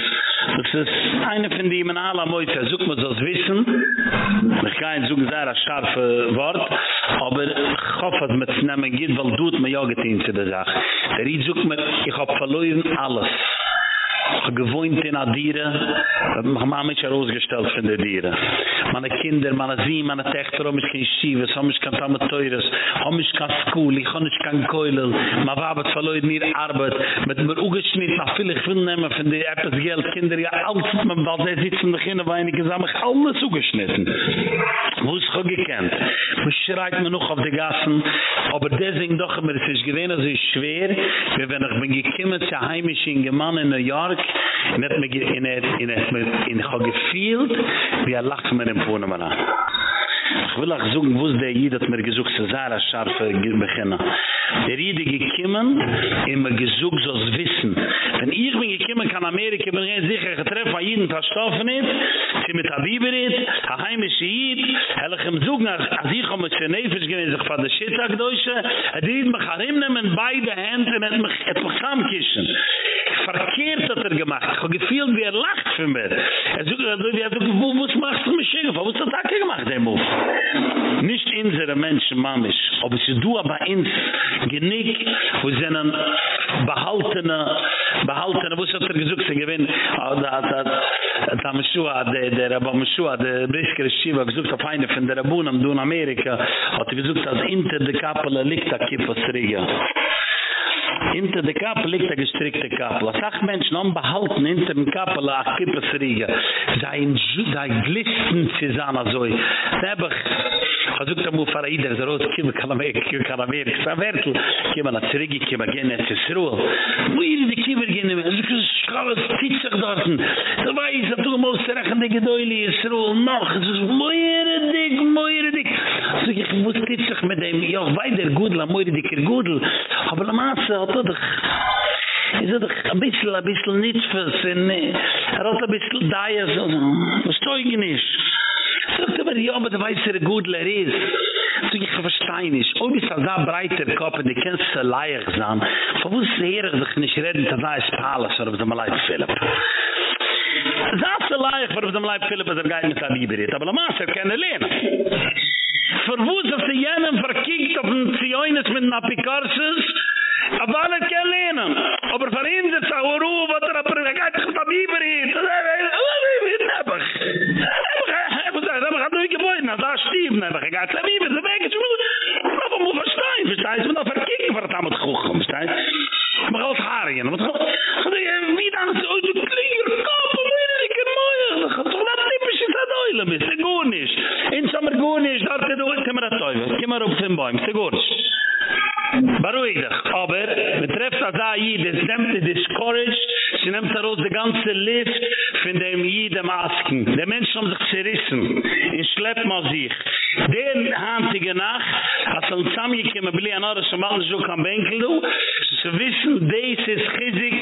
Das ist eine von die Moises. Such mal so das Wissen. Ich kann nicht suchen sehr ein scharfe Wort. Aber ich hoffe, dass man es nehmen geht, weil du es mir ja getan zu der Sache. Der Ried sucht mir, ich habe verloren alles. Gewohnt in a dieren, dat mag ma mich herausgestellt von der dieren. Meine Kinder, meine Sie, meine Töchter, haben ich kein Schiebes, haben ich kein Tameteures, haben ich kein School, ich habe kein Keulel, ma wabet verloren mir Arbeit, mit mir ugeschnitten, nach viel ich will nehmen von der Eppes Geld, Kinder, ja, alles, man, weil sie sitzen, da gehen, weil ich habe mich alles ugeschnitten. Wo ist schon gekannt? Wo schreit mir noch auf die Gassen, aber deswegen doch es ist gewähnt, es ist schwer, wenn ich bin gekommen, zu heimisch in Gemann in New York, gelacht in het me in het in het me in het gefield wie lacht men in voornemen aan Ich will auch sagen, wo ist der Jid, hat mir gesucht, zu sehr scharfe beginnen. Der Jid ist gekommen, immer gesucht, so es wissen. Wenn ich bin gekommen, kann Amerika, bin ich sicher getreffen, weil Jiden verstoffen ist, sie mit der ist, der heimische Jid, hell ich ihm suchen, als ich komme zu Nefisch, gewinne sich von der Schittag-Deutsche, hat die Jid mich herimnehmen, beide Hände, und hat mich zusammenkischen. Verkehrt hat er gemacht. Ich habe gefühlt, wie er lacht für mich. Er sagt, er sagt, wo, was machst du mich schicken? Was hat er gemacht, der Move? Nicht unsere Menschen, Mamisch. Aber sie du aber ins Genick, wo sie einen behaltene, behaltene, wo sie hat er gesucht, sie gewinnen, da hat er, da Meshua, der Rabba Meshua, der Brisker Shiva, gesucht auf eine von der Rabunam, du in Amerika, hat er gesucht, als inter de Kapelle liegt, da kippes Riga. hinter de kap liegt der gestrickte kap la sag mens nom behalten in dem kap la kippe frige sein da glisten zusammen so selber versucht da mu faraider der rot kim kalame kim kalame sa vertu kim na trigi kim gen es sru wo ir de kim gen es kus schala fitzer dorten da weis da du mo strachen de gedoyli es sru noch. Es moire dik moire dik so ich mu stitzach mit dem ja weider gut la moire dik gut aber la mas hat er doch is er doch ein bisschen, ein bisschen nitzfes, in, er hat ein bisschen so was zeugen ist. Sagt aber, ja, aber der weiß er gut, er ist. So ich verstehe nicht. Ob ich da breiter Kopf in die Känze leier sein, von wo es her ich dich nicht reden, da er ist Palas, oder auf dem er Leib Philipp. Das ist leig, aber auf dem Leib Philipp ist er gar mit der aber der Maas, er kann er lernen. Verwoes auf die jenen verkickt auf den Zioines mit den Apikarses, Aber alle kennen lernen. Aber für ihn ist es auch ein Ruf, was er aber nicht hat, was er mir berührt. Er hat mir nicht mehr. Er hat mir er hat mir er hat mir er hat mir er hat gesagt, er hat er hat aber man muss verstehen, verstehen, man muss verkicken, was er damit gekocht hat. Man muss alles haar man muss wie dann ist es klinger, kopen, wie er ik er mooi, das ist doch dat typisch, das ist ein Oilem, das. In Sommer Goonisch, dort geht er, kommen wir auf den Bäumen, das dich. Aber, betrefft das a Jid, es nimmt die discouraged, sie nimmt daraus die ganze Lift von dem Jid am Asken. Der Mensch haben sich zerrissen, in schlepp mal sich. Den handige Nacht, als er zusammengekommen, blie an Ores, um alles so kann Benkel du, sie wissen, des ist chizig,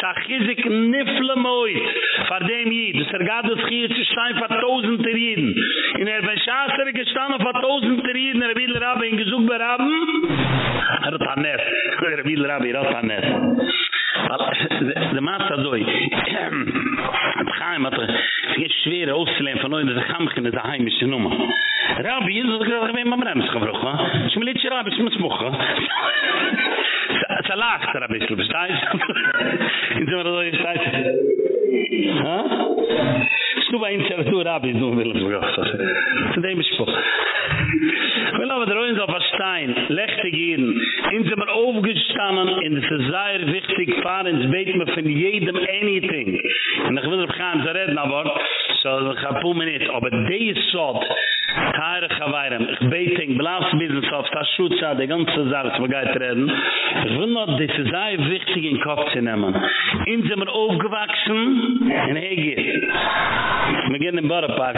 sa chizig nifle moit, vor dem Jid, das er gab das hier zu stein, vor tausend Jiden. In er ben Schaßer gestanden, vor tausend Jiden, er will er haben, in gesucht bei Er hat an. Er will rabbi, er hat an. De maat dat dooi. Het geheim had er... Het is schwer auszulehen van ooit dat de gamgen in de heimische noemen. Rabbi, je zult graag bij mijn brems gevroeg. Is me lietje rabbi, is smochen. Ze laagst er een beetje, verstaan ze? In zijn maar door je staat. Ha? Stoe bij een teletoe rabbi, zo'n wil ik zo'n gast. Ze deem is voor. We laten de roeien op stein, lechtig hier. In zijn maar overgestanden in de sehr wichtig varen. Ze weet me van jedem anything. En dan gaan we op gaan, ze redden, so, wat? Zo, dat gaat poemen niet. Op het deze soort, Teire Chawairem, ich bete in Blasbusiness auf das Schutza, die ganze Sache, wo geht reden, ich will noch, das ist sehr wichtig in den Kopf zu nehmen. In sie mal aufgewachsen, in Hegit. Wir gehen in Borepark,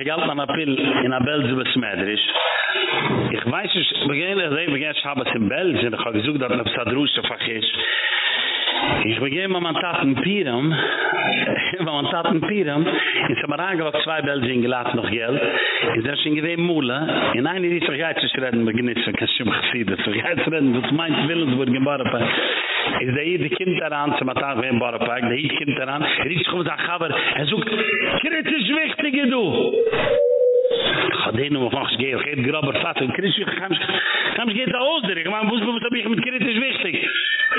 ich halt nach April, in Abelze besmetterisch. Ich weiß nicht, ich beginne, ich beginne, ich habe es in Belgien, ich habe gesucht, dass ich auf Sadrusche vergiss. Ich begehe mal mein Taten Piram. Weil man taten Piram, in Samaranga war zwei Belgien gelaten noch Geld, in der schien gewähm Mula, in eine die sich geizt ist redden, man genitzt von Kassim Chassida, sich geizt was meint Willensburg in Barapak, ist der hier die Kind daran, zum Atag in Barapak, der hier die Kind daran, er ist schon gesagt, er sucht kritisch wichtige du. Gadeen om van gescheel. Geet grabber vat. En kreeg je gegaan. Gaan ze geet de oos direct. Maar een boezemd heb je met kritisch is wichtig.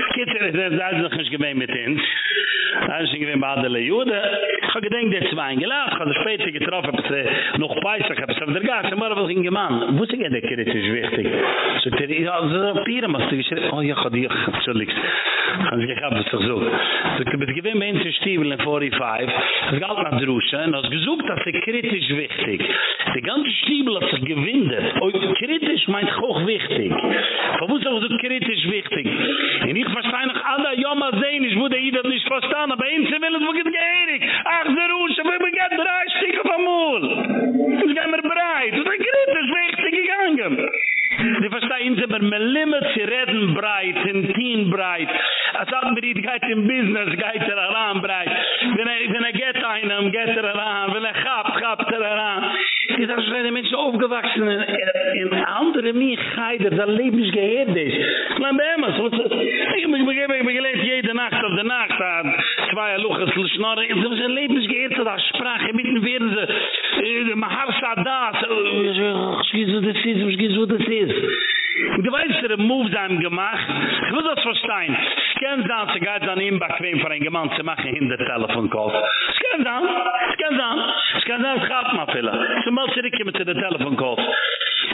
Kreeg is er daar nog eens gemeen met in. Daar is een gemeen bij alle joden. Ga ik denk dat ze mij ingelaat. Ga de speter getrof. Heb ze nog pijsig. Heb ze ging man. Wo ik dat is wichtig. Zo ik. Ja, ze zijn pieren. Maar ze. Oh ja, gaat hier. Zullig. Gaan ze gegaan. Dat is zo. Zo ik het gewin bij stiebel in 45. Dat is altijd naar de roes. En als gezoek dat ze wichtig. De ganze stiebel hat sich gewindet. Und kritisch meint hoch wichtig. Warum ist auch so kritisch wichtig? Und ich verstehe noch alle, mal sehen, ich würde jeder nicht verstehen, aber eins will es, geht gehirig? Ach, der Rusche, wir beginnen drei Stücke vom Mund. Das gehen wir bereit. Und dann kritisch wichtig gegangen. Die verstehen sie, aber mit Limit, sie reden breit, in Teen breit. Als hat mir die geht im Business, geht er heran breit. Wenn er, wenn er geht einem, geht er heran. Wenn er gab, gab er heran. Die sagen, wenn Menschen aufgewachsen in, in andere Miechheider, da lebensgeherd ist. Klein bei ihm, ich habe gelebt jede Nacht auf der Nacht, zwei Luches schnarren, und sie müssen lebensgeerzt, da sprach, er mit den Wernse, in dem äh, Harsadas, und äh, ich schieße, das ist, ich schieße, das ist. Weißt, der Moves haben gemacht. Ich will das verstehen. Ich kann sagen, sie geht an ihm bequem für einen Mann zu machen in der. Ich sagen, ich kann sagen, ich kann sagen, es gab mal viele. Sie mal zurückkommen zu der Telefonkopf.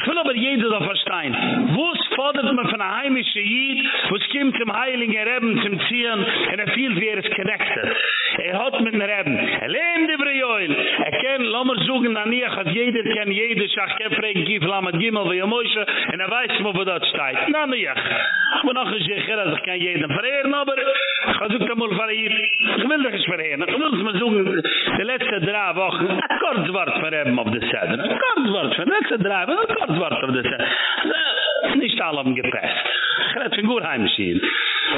Ich will aber jeder da verstehen. Wo fordert man von einer heimischen Jid, wo es kommt zum Heiligen Reben zum Ziehen, und er wie er ist connected. er hat mit mir haben allein er die brejoil er kann lammer zogen an ihr hat jeder kann jeder sag kein frag gif lammer gimmel wie er moise und er weiß mo dat steit na ne ja. Ich bin noch sicher dass ich kann jeder vereren aber gezoekt amol vereren ich will das vereren ich will es zogen de letzte drei wochen kort zwart vereren auf de sedden kort zwart vereren letzte drei wochen kort zwart auf de sedden nicht allem gepasst Ich rede von Gurheim schielen.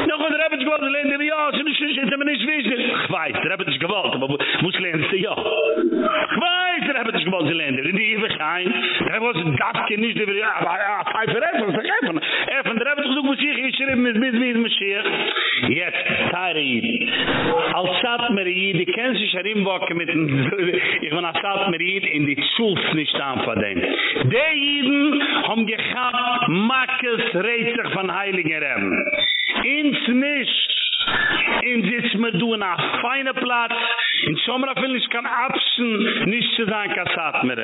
noch der habe ich gewollt in der ja sind ich sind mir nicht wissen ich weiß der habe ist gewollt aber muss lernen ja. Ich weiß der habe ist gewollt sie länder in die verschein da was das kind nicht der ja aber five reason vergessen er von der habe ich gesucht muss ich schreibe mit mit mit mir jetzt tari als sat mir die kennen sich herin wacken mit ich bin als sat mir in die schulz nicht an verdenk de jeden haben gehabt makkes reiter von heiligen rem ins nicht in sitz mir du na feine platz. In sommer will ich kan absen nicht zu sein kasat mir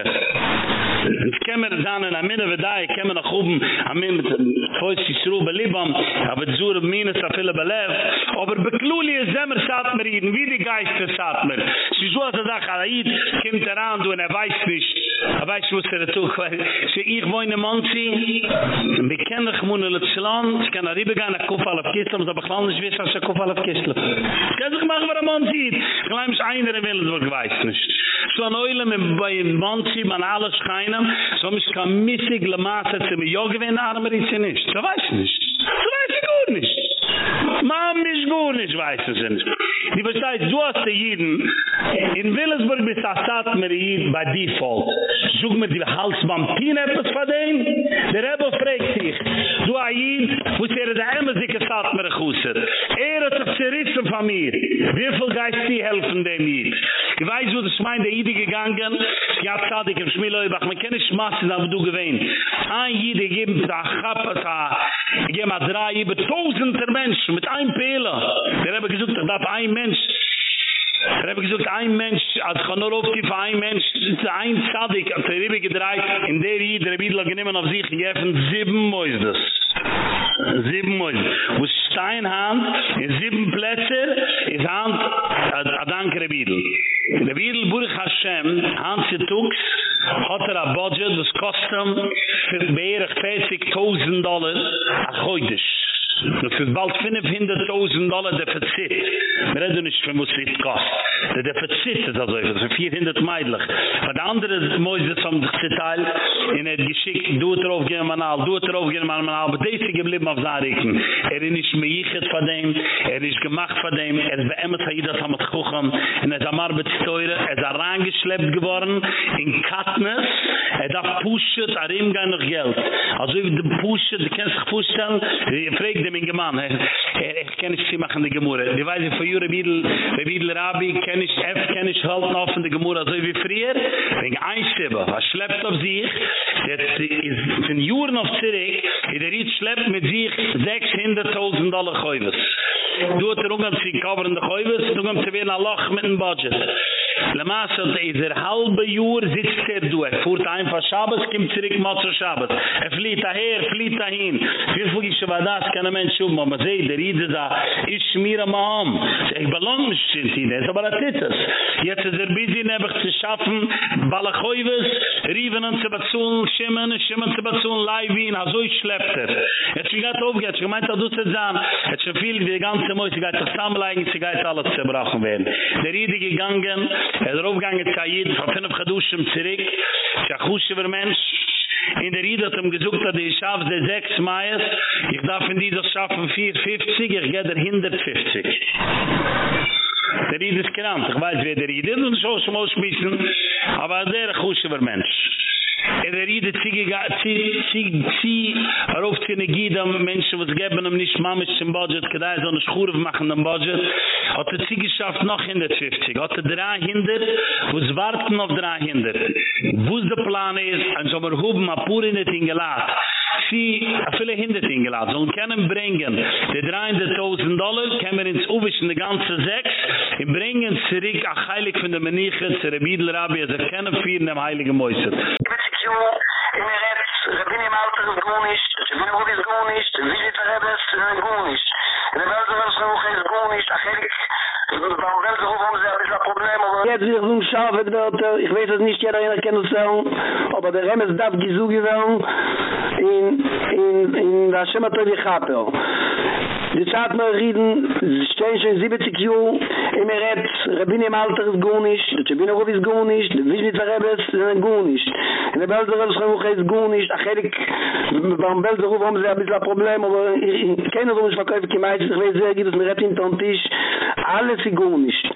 ich kemmer dann in a minne we da ich kemmer nach oben am mit heute sich so belibam aber zur mine sa viele belev. Aber bekluli zemer sat mir wie die geist sat mir sie so da gait kimt daran du und er weiß nicht Aber ich wusste dazu, weil ich wohne in Monzi, wir kennen die Gemeinde in Lutzland, ich kann nach Riebegein, ich kaufe alle Kistler, aber ich weiß nicht, wie ich kaufe alle Kistler. Ich kann sich machen, wer in Monzi ist. Ich einer in Wille, aber ich weiß nicht. So an Eulen, in Monzi, man alles scheinen, so mich kann missig, le Maße, zu mir, ja gewinnen, aber ich weiß nicht. So weiß ich gar nicht. Mam is gut nicht weiß es nicht. Die versteht, du hast die Jiden, in Willensburg bist du Assad mir Jid bei Default. Such mir die Halsvampin etwas von denen. Der Rebbe fragt sich, du a Jid, wo ist er der Emmer sich Assad mir gehusset. Er hat sich zerrissen von mir. Wie viel Geist die helfen dem Jid? Ich weiß, wo das mein der Jid gegangen, ja, Zad, ich hab Schmieleubach, man kann nicht schmassen, aber du gewähnt. Ein Jid, ich gebe da Chappes, ich gebe mal drei, über tausender Menschen, mit ein Pela. Der habe gesagt, ich darf ein Mensch Er habe gesagt, ein Mensch, als ich nur aufgebe, ein Mensch, ein Zadig, als er eben gedreht, in der hier, der Bidler genommen auf sich, jeffen sieben Mäuses. Sieben Mäuses. Wo Steinhand, in sieben Plätze, ist Hand, a dankere Bidl. Der Bidl, Burg Hashem, Hans Jetux, hat er a budget, das kostet für mehr 40.000 Dollar, a goidisch. Das ist bald 500.000 Dollar Defizit. Wir reden nicht, wie muss es. Der Defizit ist also, das ist 400 meidlich. Aber der andere Mäuse zum Detail, in er geschickt, du drauf gehen man all, du drauf gehen man all, aber diese geblieben auf Zariken. Er ist nicht mehr von dem, er ist gemacht von dem, er ist bei Emmet Haidat am Tchucham, und er ist am Arbeitsteure, er ist reingeschleppt geworden, in Katniss, er darf pushen, er ihm gar noch Geld. Also, wie du pushen, du kannst dich pushen, er fragt grimmen geman er ich kenn ich sie machen die gemure die weise für jure Biedel, we Biedel rabbi kenn ich f kenn ich halt noch von der gemure so wie frier wegen ein einstebe was schleppt auf sich? Jetzt ist in juren auf zirik der ich schleppt mit sich 600000 dollar goiwes Du hat er ungan zin kaber in de goiwes, du gomt er weer na lach mit dem Budget. Le Maas hat er halbe Jür sitzt er du. Er fuhrt einfach Schabes, kommt zurück mal zur Schabes. Er flieht daher, flieht dahin. Wie viel ich schon das, kann ein Mensch um, aber seh, der Riede da, ich schmier am Arm. Ich belang nicht in die, das ist aber ein Tittes. Jetzt ist er busy, nebach zu schaffen, Balachoiwes, Riven und zu bezahlen, Schimmen, Schimmen zu bezahlen, Leibin, also ich schleppt er. Jetzt schon geht aufgehört, ich gemeint, du zu sagen, jetzt schon viel, die ganze Mäuse, sie geht zusammenlegen, sie geht alles zerbrochen werden. Der Riede gegangen, er ist aufgegangen, von fünf Geduschen zurück, Schachusche für Mensch, in der Ried hat ihm gesucht, dass ich schaffe der sechs Maies, ich darf in dieser schaffen 450, ich gehe der 150. Der Ried ist genannt, ich weiß, wer der Ried ist, und so muss man schmissen, aber der Kusche für Mensch. in der ide zige zig zig auf zene er gidam menschen was geben am nicht mam zum budget er kada so eine schure machen am budget. Hat der zige geschafft noch in der 50 hat der hinder was warten auf der hinder. Wo der plan ist an sommer hoben in net ingelaat Rashi a viele Hinder hingeladen. Sollen können bringen, die 300.000 Dollar, können wir ins Uwisch in der ganze Sechs, und bringen zurück ach heilig von der Meniche, zu Rebidl Rabbi, also können vier in dem Heiligen Mäuser. Ich bin sich in der Rebs, Rabin im Alter ist Gunisch, Rabin Rudi ist Gunisch, Willi Verrebes ist Gunisch, in der Welt ist Gunisch, Gunisch, ach heilig, Ich bin da wel so von sehr ist ein Problem aber jetzt wir sind scharf wird ich weiß es nicht jeder kennt es aber der Remes darf gesucht werden in in in da shema tovi Die Zeit mal reden, sie stehen schon 70 Jahre, immer redt, Rabbin im Alter ist gut nicht, der Chabin Arov ist gut nicht, der Wiesnitz Rebbe ist gut nicht. In der Belser Rebbe ist gut nicht, ach ehrlich, beim Belser Ruf haben sie ein bisschen ein Problem, aber ich kenne so nicht verkäufe, ich weiß, ich weiß sehr gut, dass mir redt hinter den Tisch, alles ist gut nicht.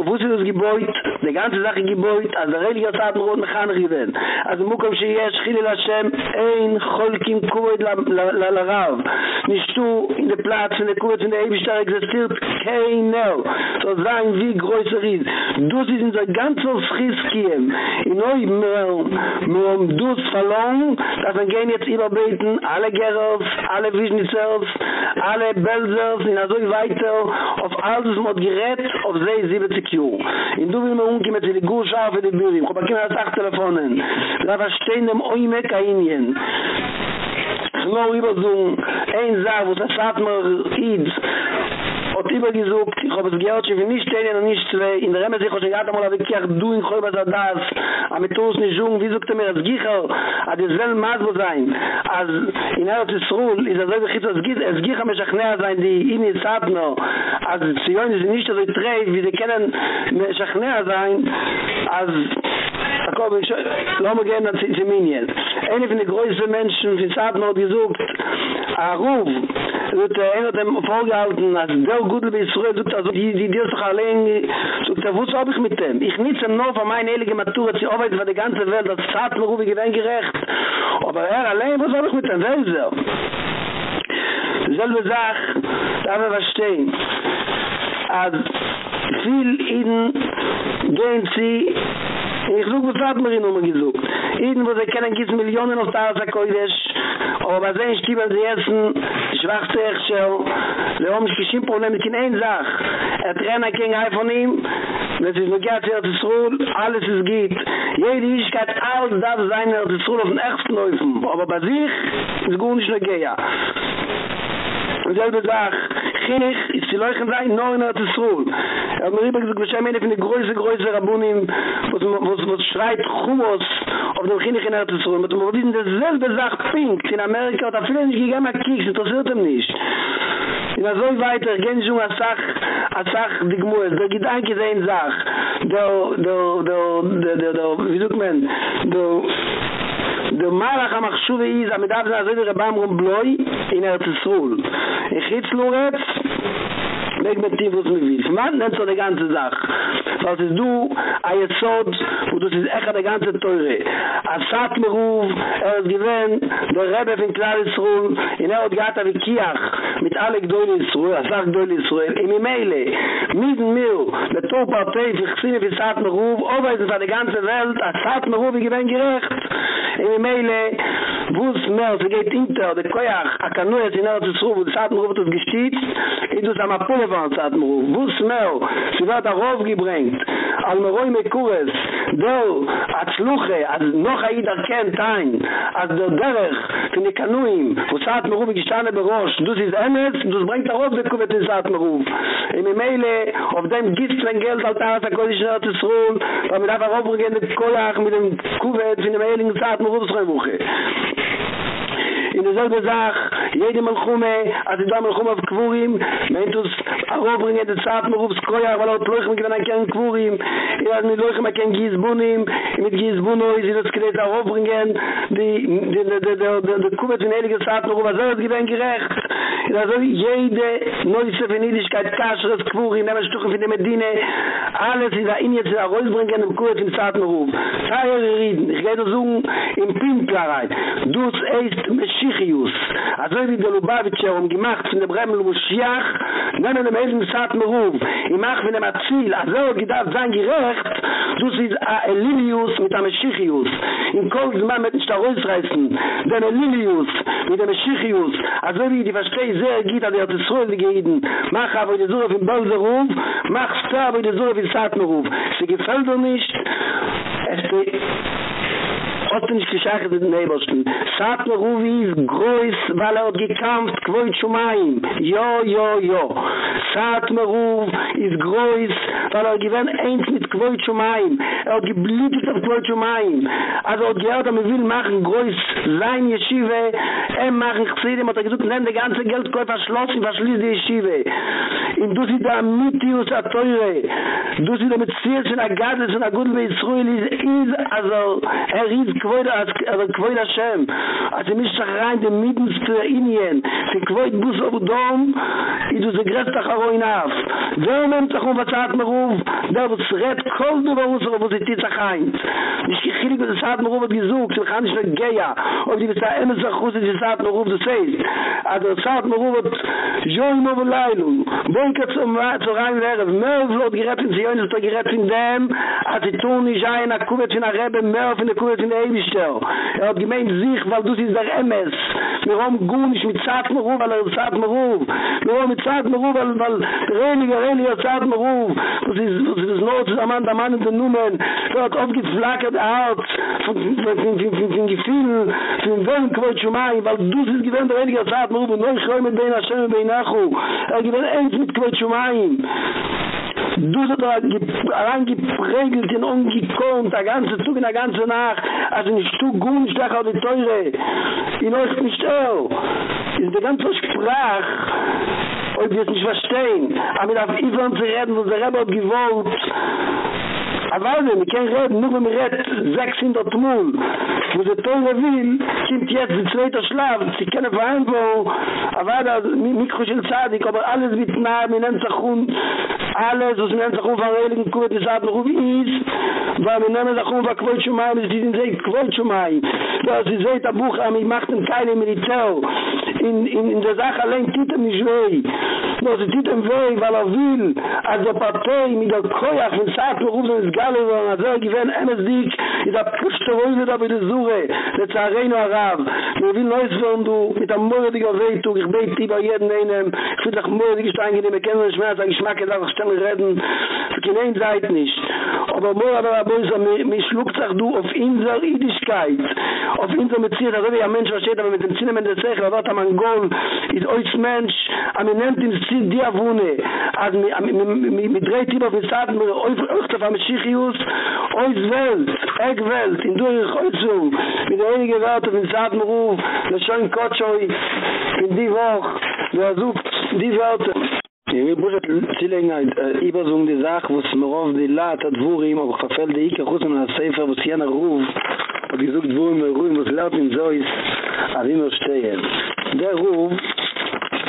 Wo ist das Gebäude, die ganze Sache Gebäude, als der Religion hat mir rot mechan gewinnt. Also Mukom Shiyeh, Schchili Lashem, ein Cholkim Kuwait la Rav. Nicht du in der Platz, Platz in der Kurz in der Ewigkeit existiert keinel. So sein wie größer ist. Du siehst in der ganzen Frischkiem. In eurem Meer, mir um du es verloren, dass wir gehen jetzt überbeten, alle Gerolds, alle Wiesnitzels, alle Belsers, in also weiter, auf alles das gerät, auf See, sieben zu. In du will mir umgehen mit der Gurschau den die Bühne. Ich habe keine Sachtelefonen. Lass uns dem Oimek ein, Jens. Genau über so ein Saar, wo das hat mir Ids, hat immer gesucht, ich habe es gehört, ich will nicht stehen und nicht zwei, in der Remme sich, ich mal, aber ich habe du in Chöber so das, am es nicht jung, wie sucht er mir, als Gicher, hat es wel maß wo sein, als in Erz Yisroel, ist er so wie Chitz, als Gicher mechachnea sein, die in die Satno, als Zion ist nicht so trei, wie sie können mechachnea sein, als Jakob, ich lass mal gehen nach Ziminien. Eine von den größten Menschen, die Satno hat gesucht, Aruf, wird einer dem vorgehalten, als der Gudel bei Israel, sagt also, die, die dir doch allein, sagt er, hab ich mit dem? Ich nütze nur von meiner ehrlichen Matur, sie arbeitet für die ganze Welt, das Satno rufe ich gewinn gerecht. Aber er allein, was hab ich mit dem? Wer ist er? Selbe Sache, da wir was stehen. Als viel in gehen sie Ich such was hat mir noch mal gesucht. Ihnen wo sie kennen gibt Millionen auf Tara Koidesh. Aber bei sehen stieben sie essen schwarze Echschel. Sie haben sich kein Problem mit ihnen Sach. Er trennt kein Ei von ihm. Das ist nur geht hier zu Ruhl. Alles ist geht. Jede Ischkeit alles darf sein er zu Ruhl auf den ersten Läufen. Aber bei sich ist gut nicht nur Geja. Und selbe sag ginnig ich sie leuchen rein neun hat es rot mir lieber gesagt wir scheinen eine große große rabunim was was was schreit groß auf dem ginnig in hat es rot mit dem wurden der selbe sag pink. In amerika da finden sie gegen kicks das wird ihm nicht. In so weiter gehen schon eine um, sach eine sach die gmu der gedanke sein sag do do do do do wie sagt man? Do de mara מחשוב איז iz am davn azoy בלוי rabam rum bloy in er tsrul ich hitz Weg mit dem, was mir will. Man nennt so die ganze Sache. Falls es du, a Yesod, wo du siehst echt die ganze Teure. A Sat Meruf, er ist gewähnt, der Rebbe von Klal Yisroel, in er hat gata wie Kiach, mit alle Gdoile Yisroel, a Sat Gdoile Yisroel, in mi Meile, mitten mir, der Top-Partei, für Chsine für Sat Meruf, aber es ist die ganze Welt, a Sat Meruf, ich gewähnt gerecht. In mi Meile, wo es mehr, sie geht hinter, der Koyach, a Kanuja, in er hat Yisroel, wo Sat Meruf hat gestiet, in du Samapule Evans hat mir ruf, wuss meo, sie wird er raufgebringt, al meroi mekures, do, at schluche, als noch aid erkennt ein, als der Derech, von den Kanuim, wo saat mir ruf, gestane berosch, du sie zemes, du bringt er rauf, sie kubet in saat mir ruf. In dem Meile, auf dem gibst Geld, al taas, a kodisch nahat es ruhl, weil mir einfach raufbringen, den Kolach, mit dem Kubet, von dem Meile, in mir ruf, in der selbe sach jede mal khume at da mal khume kvorim meint tus a rov de zaat mo rov skoya aber lo tlekh mit gnan ken kvurim. I az mi lo khme ken mit giz bun in das kleta rov bringe de de de de de de kume de nelige zaat mo rov zaat gi gerecht. I da zol jede neue se venidis ka kas rov kvorim de medine alles i da in jetzt, da rov im in kurz in zaat mo reden ich gehe zum im pimplarait du eist, es Meschichius, also wie der Lubavitcher um gemacht von der Bremel Moschiach, nennen dem Eisen Saat Meruf, im Ach von dem Azil, also gedacht sein gerecht, du siehst a Elilius mit a Meschichius, in kol Zman mit nicht a Reusreißen, den Elilius mit a Meschichius, also wie die verstehe sehr geht, an der Zesruel gegeben, mach aber die Suche von Bolzeruf, mach aber die Suche von Saat Meruf, sie gefällt dir nicht, es hat nicht gesagt, den Nebelsten. Sagt mir, Ruvi ist groß, weil er hat gekämpft, kwoit Schumayim. Jo, jo, jo. Sagt mir, Ruv ist groß, weil er gewinnt eins mit kwoit Schumayim. Er hat gebliebt auf kwoit Schumayim. Also er hat gehört, er will machen groß sein Yeshiva, er machen Chsidim, hat er gesagt, nenn die ganze Geldkäufer Schloss, was schließt die Yeshiva. Und du sie da mit Tius a Teure, du sie da mit Zielchen a Gadis und a Gudel ist, also er ist kwoid as a kwoid ashem as mi shrayn de midens fer inien de kwoid bus ob dom i du ze gret tacharoinaf zeh mem tachum vatzat meruv da du shret kol du bus ob du tit tachain mish khili du zat meruv ot gezug zum khanish ve geya ob di besa em ze khuz ze zat meruv ze seit ad du zat meruv ot joim ob lailun bon ket zum vat zu rein werf meruv ot gret in zeyn ot gret in dem at di tun ni jaina kubet in a rebe mer in de kubet in de Eibischel. Er hat gemeint sich, weil du sie der Emes. Wir haben gunisch mit Zad Meruf, weil er ist Zad Wir haben mit Zad Meruf, weil, weil Religer, Religer Zad Meruf. Das ist, das ist nur zusammen, der Mann in den Numen. Er hat aufgeflackert Herz, von, von, von, von, von Gefühlen, von Wellen, Quatsch und Mai, weil du sie gewähnt, der Religer Zad und neu schäu mit Bein Hashem und Bein Achu. Er gewähnt eins mit Quatsch und du so da rein geprägelt in ungekommen der ganze Zug in der ganze Nacht. Also nicht du gut nicht auf die Teure. In nicht auch in der ganze Sprach ob wir es nicht verstehen. Aber auf Ivan zu reden wo der Rebbe hat gewollt Aber wenn ich kein Red, nur wenn ich red 600 Mal, wo sie Tore will, kommt jetzt der zweite Schlaf, sie können verhandeln, aber da, Mikro של Zadig, aber alles mit Namen, in Enzachun, alles, was in Enzachun von Heiligen Kurt, die ab noch wie ist, weil in Enzachun von Kvot Shumayim, ist diesen in See Kvot Shumayim, weil sie seht am Buch, aber ich machte keine Militär, in, in, in der Sache allein tut er nicht weh, nur sie tut er weh, weil er will, als der Partei mit der Koyach, in Zeit, wo galo war na zog gewen ens dik iz a puste wolde da bide zure de tsareno arab mir vil neus von du mit am morgige reitung ich bey ti bei jeden einen ich find doch morgige stein in dem kennen schmerz ich mag da doch stimmen reden für kein seit nicht aber mor aber boy so mi schluck tsach du auf in zer idischkeit auf in zer mitzir da wie a mentsh steht aber mit dem zinnen der zeh da da man gol iz euch mentsh am nemt im zid di avune ad mi mi dreit über besaden mir euch tsach mit sich Schichius, ois Welt, eg Welt, in durch Heuzung, mit der einige Werte von Saatmeruf, der schoen Kotschoi, in die Woche, der sucht die Werte. Ich will bloß erzählen, äh, übersung die Sache, wo es mir auf die Laat hat, wo ihm, aber gefällt die Ike, Chus und der Sefer, wo es jener Ruf, und die sucht, wo ihm, wo ihm, wo es laut in so ist, aber immer stehen. Der Ruf,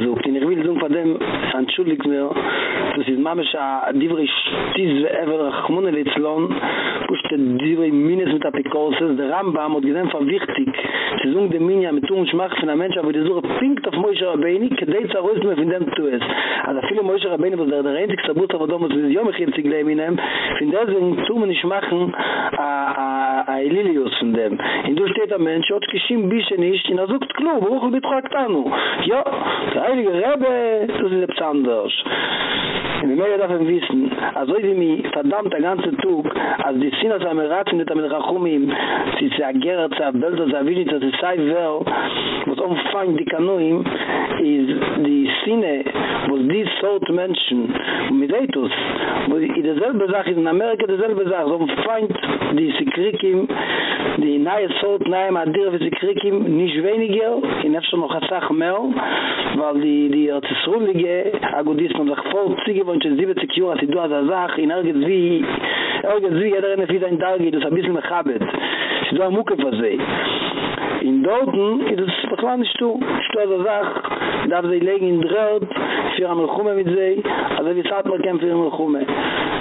Gesucht. Und ich will sagen von dem, entschuldigt mir, das ist mamisch a divri stiz ve evel rachmune litzlon, pusht der divri mines mit apikoses, der Rambam hat gesehen von wichtig, sie sagen dem Minja mit tun schmach von der Mensch, aber die suche pinkt auf Moshe Rabbeini, kedei zu arrozen mir von dem tu es. Also viele Moshe Rabbeini, was der der einzig sabut, aber damals ist jom ich hier zu gleim in ihm, von der sind tu mir nicht machen, a Elilius von dem. Und du steht der Mensch, hat geschim bische nicht, in er sucht klo, wo ich betragt anu. Ja, der Heilige Rebbe, das ist etwas anders. Und wir dürfen wissen, also wie mir verdammt der ganze Tug, als die Sinas am Ratzen mit dem Rachumim, sie zu agerer, zu abelter, zu avisit, zu sei wel, was umfang die Kanoim, ist die Sine, wo die Sort Menschen, mit Eitus, wo in derselbe Sache, in Amerika derselbe Sache, so umfang die Sikrikim, die neue Sort, neue Madir, wie Amerikim nicht weniger, in Efter noch ein Sache mehr, weil die, die hat es man sich voll ziege, wo ich in 70 Sekure, sie du hat eine Sache, in Ergetz wie, Ergetz wie, jeder eine Fiede in Dargit, das ist ein bisschen mechabit, sie du am Mucke was sie. In Doten ist es bekannt ist du Stoi der Sach, da sie legen in Dreht, für am khume mit ze also wie satt man kämpfen für am khume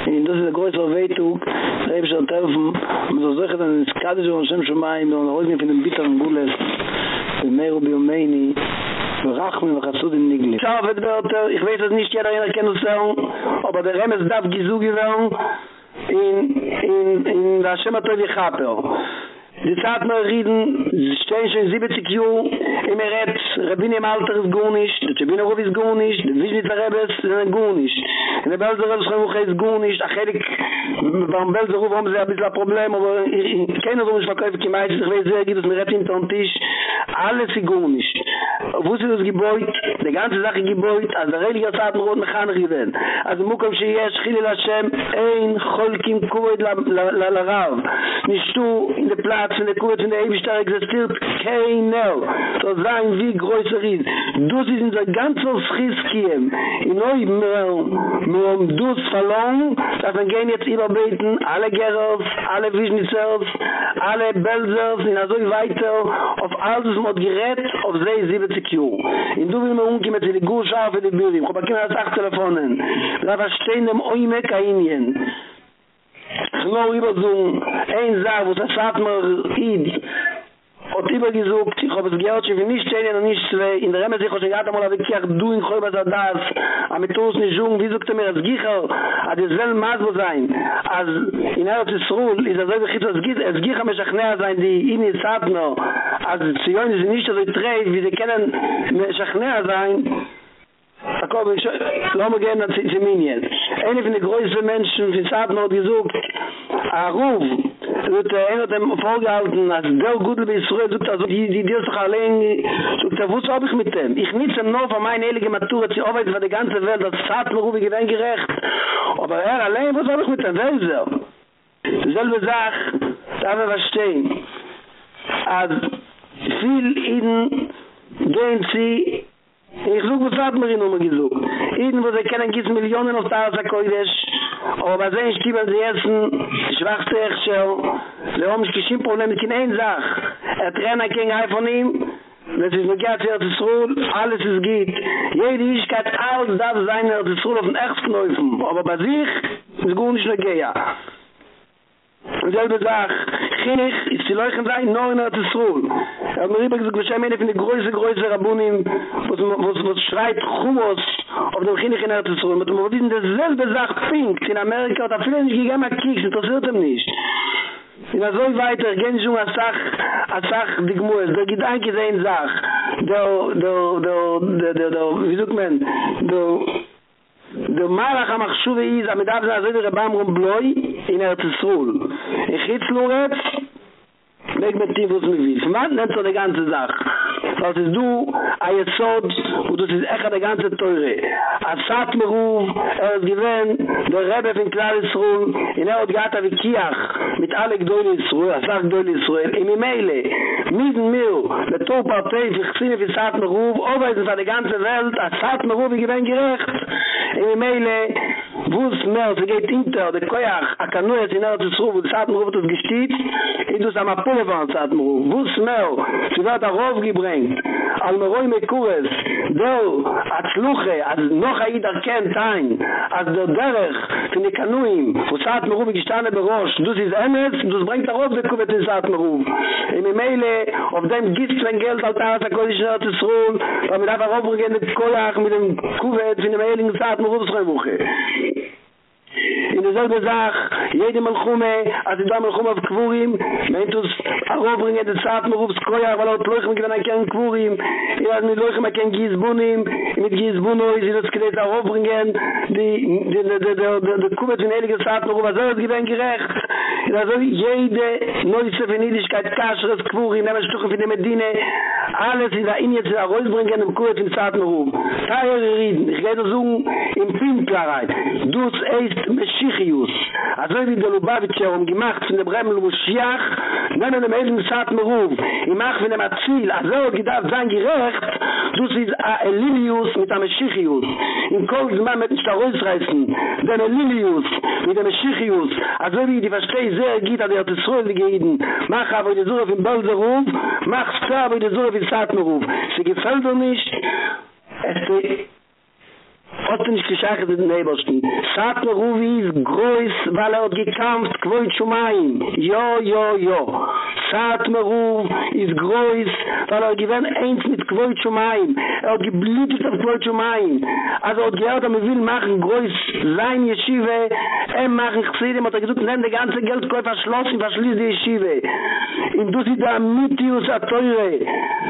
in das ist der größere Wehtug, der Ebesch an Telfen, und so sagt, dann ist Kaddisch und Hashem Shumayim, und heute von dem bitteren Gules, und mehr und Biomeini, ורחמים וחסודים נגלים. עכשיו עבד באותו, איך ואית את נישט יראה אין הכנוס אבל der Remes darf גזוג גזוג in in in da shema toy er khaper Die Zeit mal reden, stehen schon 70 Jahre, immer redt, Rabbin im Alter ist gut nicht, der Tschibin Arov ist gut nicht, der Wiesnit der Rebbe ist gut nicht. In der Belser Rebbe ist gut nicht, ach ehrlich, beim Belser Ruf haben sie ein bisschen ein Problem, aber ich kenne so nicht verkäufe, ich weiß, ich weiß, wer gibt es mir hinter den Tisch, alles ist gut nicht. Wo ist das Gebäude? Die ganze Sache Gebäude, als der Religion sagt, man rot mechaner gewinnt. Also Mukom Shiyeh, Schchili Lashem, ein Cholkim Kuwait la Rav. Nicht du in der Platz, Platz in der Kurz in der Ewigkeit existiert kein Nell. So sein wie größer ist. Du siehst in der ganzen Schieskiem in euch um du es verloren dass wir gehen jetzt überbeten alle Gerolf, alle Wischnitzels, alle Belzers in also weiter auf alles mod gerät auf sei 70 Jahre. In du will mir umgehen mit die Guscha für die Bildung. Ich habe keine acht Telefonen. Da was stehen dem Oime Kainien. Genau über so ein Saar, wo das hat mir Id hat immer gesagt, ich habe es gehört, ich will nicht stehen und nicht zwei, in der Remme sich, ich habe mal gesagt, ich du in Chöber so das, am ich es nicht jung, wie sagt er mir, als Gicher, hat es wel Maß wo sein, als in Eretz Yisroel, ist er so, als Gicher mechachnea sein, die in die Satno, als Zion ist nicht so treit, wie sie können mechachnea sein, Kommen ich, lass mal gehen, ein Minion. Eine von den größten Menschen, die hat noch gesucht, a Ruf, wird er einer dem vorgehalten, als der Gudel bei Israel, sagt also, die, die, die ist doch allein, sagt er, was habe ich mit dem? Ich nütze nur von meiner ehrlichen Matur, sie arbeitet für die ganze Welt, das hat mir Ruf, ich gerecht. Aber er allein, was habe ich mit dem? Wer ist er? Dieselbe Sache, da wir verstehen, als viel in gehen sie Ich such was hat mir in gesucht. Ihnen, wo sie kennen, gibt es Millionen auf der Asakoydesch. aber bei sehen, ich gebe sie essen, schwachste Echschel. schon, wir haben nicht geschehen Probleme, ich kann eine Sache. Er trennt ein King von ihm, Das ist mir gehad zu Erzisruel, alles ist geht. Jede Ischkeit, alles darf sein Erzisruel auf den Erzknäufen. Aber bei sich ist gut nicht nur selbe sag ginnich ist die leuchen sein neuner zu sol am ribek ze gschem in die große große rabunim was was was schreit groß auf dem ginnich in der sol mit dem wird in derselbe sag pink in amerika da fühlen er sich gegen mal kriegs das wird ihm nicht. In der soll weiter gehen schon a sag a Sach, digmo es der gedanke sein sag do do do do do wie sagt man? Do de malach am khshuve iz am dav ze ze rum bloy in er tsul ich hit sluret Weg mit dir, was mir will. Von wann nennt so die ganze Sache? Das ist du, ein Jesod, und das ist echt der ganze Teure. Als Satmeruf, er hat gewähnt, der Rebbe von Klavisruhl, in er hat gata er wie Kiach, mit alle Gdolle Yisruhl, er als auch Gdolle Yisruhl, im Emele, mitten mir, der Topartei, sich ziehne für Satmeruf, aber es ist eine ganze Welt, als Satmeruf, ich gewähnt gerecht, im Emele, Wus mehr, es geht hinter, der Koyach, akanu es in er hat Yisruhl, und Satmeruf hat es gestiet, in du sagst, kule vant at mo wo smel tsvat a rov gebrengt al meroy me kures do at sluche az noch ay der ken tayn az do derch fun ikanuim fusat mo rov gestane berosh du siz emets du bringt a rov de kubet in zat mo rov im meile auf dem gistlen geld al tarat a kodish zat tsrun am da rov kolach mit dem fun eiling zat mo rov in der selbe sach jede mal khume as dem mal khume kvurim meint us a robringe de zat mir ufs koja weil er au plochen gewen er ken kvurim. Er hat ni loch ma ken gizbunim. Mit gizbuno iz in us kreda robringen di de de de de kume de nelige zat mir was soll gewen gerecht. Da soll jede neue sevenidischkeit kasres kvurim nemme stuche für dem medine alles in da in jetzt a robringen im kurz im zat mir rum teil reden ich werde so im film klarheit dus ist Meshichius. Also wie der Lubavitcher um gemacht von der Bremen Lubuschiach, nennen dem Elden Saat Meruf, im Mach von dem Azil, also gedacht sein gerecht, du siehst a Elilius mit dem Meshichius. In Kol Zman mit dem Starois reißen, dem Elilius mit dem Meshichius. Also wie die Versteh sehr geht, an der Tesruel die Geiden, mach aber die Surah von Balzeruf, mach skar aber die Surah von Saat Meruf. Sie gefällt doch nicht, es hat er nicht geschachet in den Nebelsten. Saat mir Ruvi ist groß, weil er hat gekämpft, kwoit schon mein. Jo, jo, jo. Saat mir Ruvi ist groß, weil er gewinnt eins mit kwoit schon mein. Er hat geblütet auf kwoit schon mein. Also hat gehört, er will machen groß sein Yeshiva, er machen Chsidim, hat er gesagt, nehm die ganze Geldkäufe verschlossen, verschließt die Yeshiva. Und du sie da mit Tius a Teure,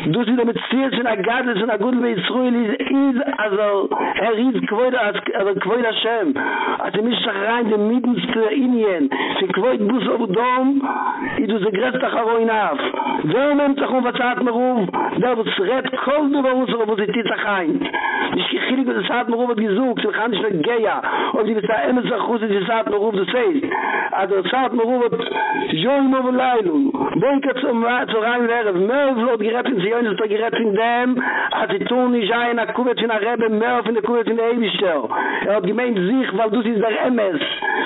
du sie da mit Ziels in a Gadlis und a Gudel bei Yisruel, is, also, er Kind Kvoid, als aber Kvoid als shem. als die Mischa rein die Mittelste der Indien. Sie Bus auf Dom und du sie gräst nach Aroin auf wer um den Zachum was hat der wird zerrät kol du bei uns wo sie tiert nach ein. Ich kichirig was hat mir hat gesucht sie kann nicht mehr Geja. Ob sie bis da immer so gut sie hat mir ruf das heißt. Also es hat mir ruf johin mir wo leilung wo zu rein wäre mehr wird gerät in sie und gerät in dem hat di tun nicht a kubet in a Rebbe mehr auf in kubet in der Ewigstell. Er hat gemeint sich, weil du siehst der Emes.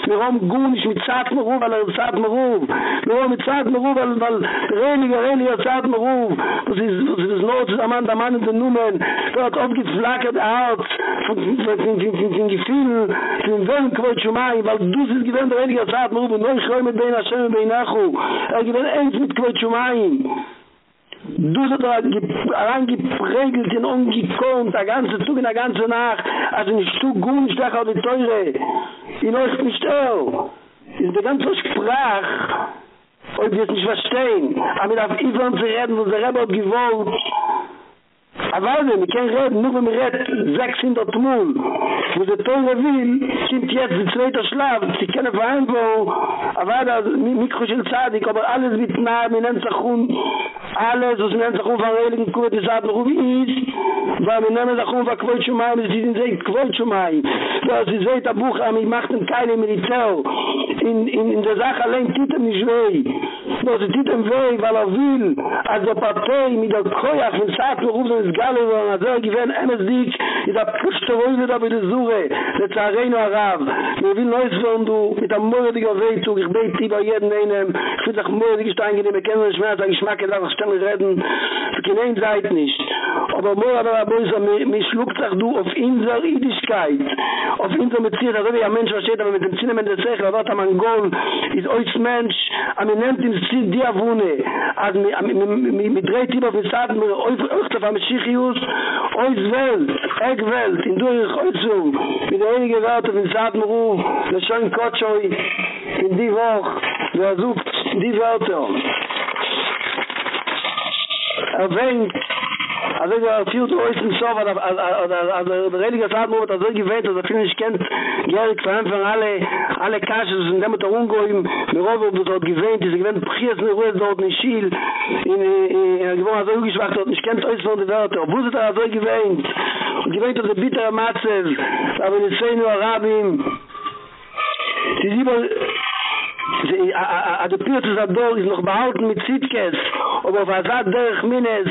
Wir haben gut nicht mit Zad mir ruf, weil er Zad mir ruf. Wir haben mit Zad mir ruf, weil, weil Reiniger, Reiniger Zad mir ruf. Das ist, das Not, das Mann, der Mann in den Numen. Er hat oft geflackert Herz von, von Gefühlen, von schon mal, weil du siehst gewähnt der Reiniger Zad mir ruf, und neu schrei mit Bein Hashem und Bein Nachu. Er gewähnt eins mit mal. Du so da reingeprägelt in ungekonnt, der ganze Zug in der ganze Nacht, also nicht zu gut, ich dachte auch die Teure, in euch nicht auch. Ist der ganze Sprach, ob wir es nicht verstehen, aber mit auf Ivan zu reden, wo der Rebbe hat gewollt, Aber wenn ich kein Reden, nur wenn ich reden, 600 Mal, wo der Teure will, kommt jetzt ein zweite Schlaf, sie können verhandeln, aber da, Mikro schon Zadig, aber alles mit Namen, in Enzachun, alles, was in Enzachun von Reiligen, kuhe, die sagt wo wie ist, weil wir nehmen das um, was quält schon sie sind sehr quält schon weil sie sehen, der Buch, aber ich mache dem keine Militär, in, in, in der Sache allein, tut er nicht weh, weil sie tut er weh, weil er will, also Partei, mit der Koyach, mit Saat, mit Saat, es galo war da gewen emes dik iz da puste wo da bi de suche de tsareno arab mir will neus von du mit am morge dik wei zu ich beit ti bei jeden einen für doch morge stein in dem kennen schmerz ich mag da was stellen reden kein seid nicht aber mor aber boys mich schluckt doch du auf inser idigkeit auf inser mit dir da ja mensch was steht aber mit dem sinne mit der zeh aber da man gol is euch mensch am nennt im sit dia wune ad mit mit dreht über bis mir euch auf am Psichius, ois Welt, eg Welt, in du ich ois so, mit der einige Werte von Saatmeruf, le schoen Kotschoi, in die Woch, wer sucht die Werte. Er wenkt, Also ich war viel zu euch in Sof, aber der Religer Zeit nur, dass ich gewählt, dass ich nicht kennt, Gerig zu empfangen, alle, alle das und damit der Ungeheim, mir Robo, wo dort gewählt, ist, ich gewähnt, Priest, mir Ruhe, dort in Schiel, in, in, in, gewohnt, also ungeschwacht, dort nicht kennt, euch von der Welt, wo ist er, also gewähnt, und gewähnt, dass er bittere Matzes, aber die Zehn Arabim, die Sieber, a de pirtes a dor is noch behalten mit zitkes aber was hat der mines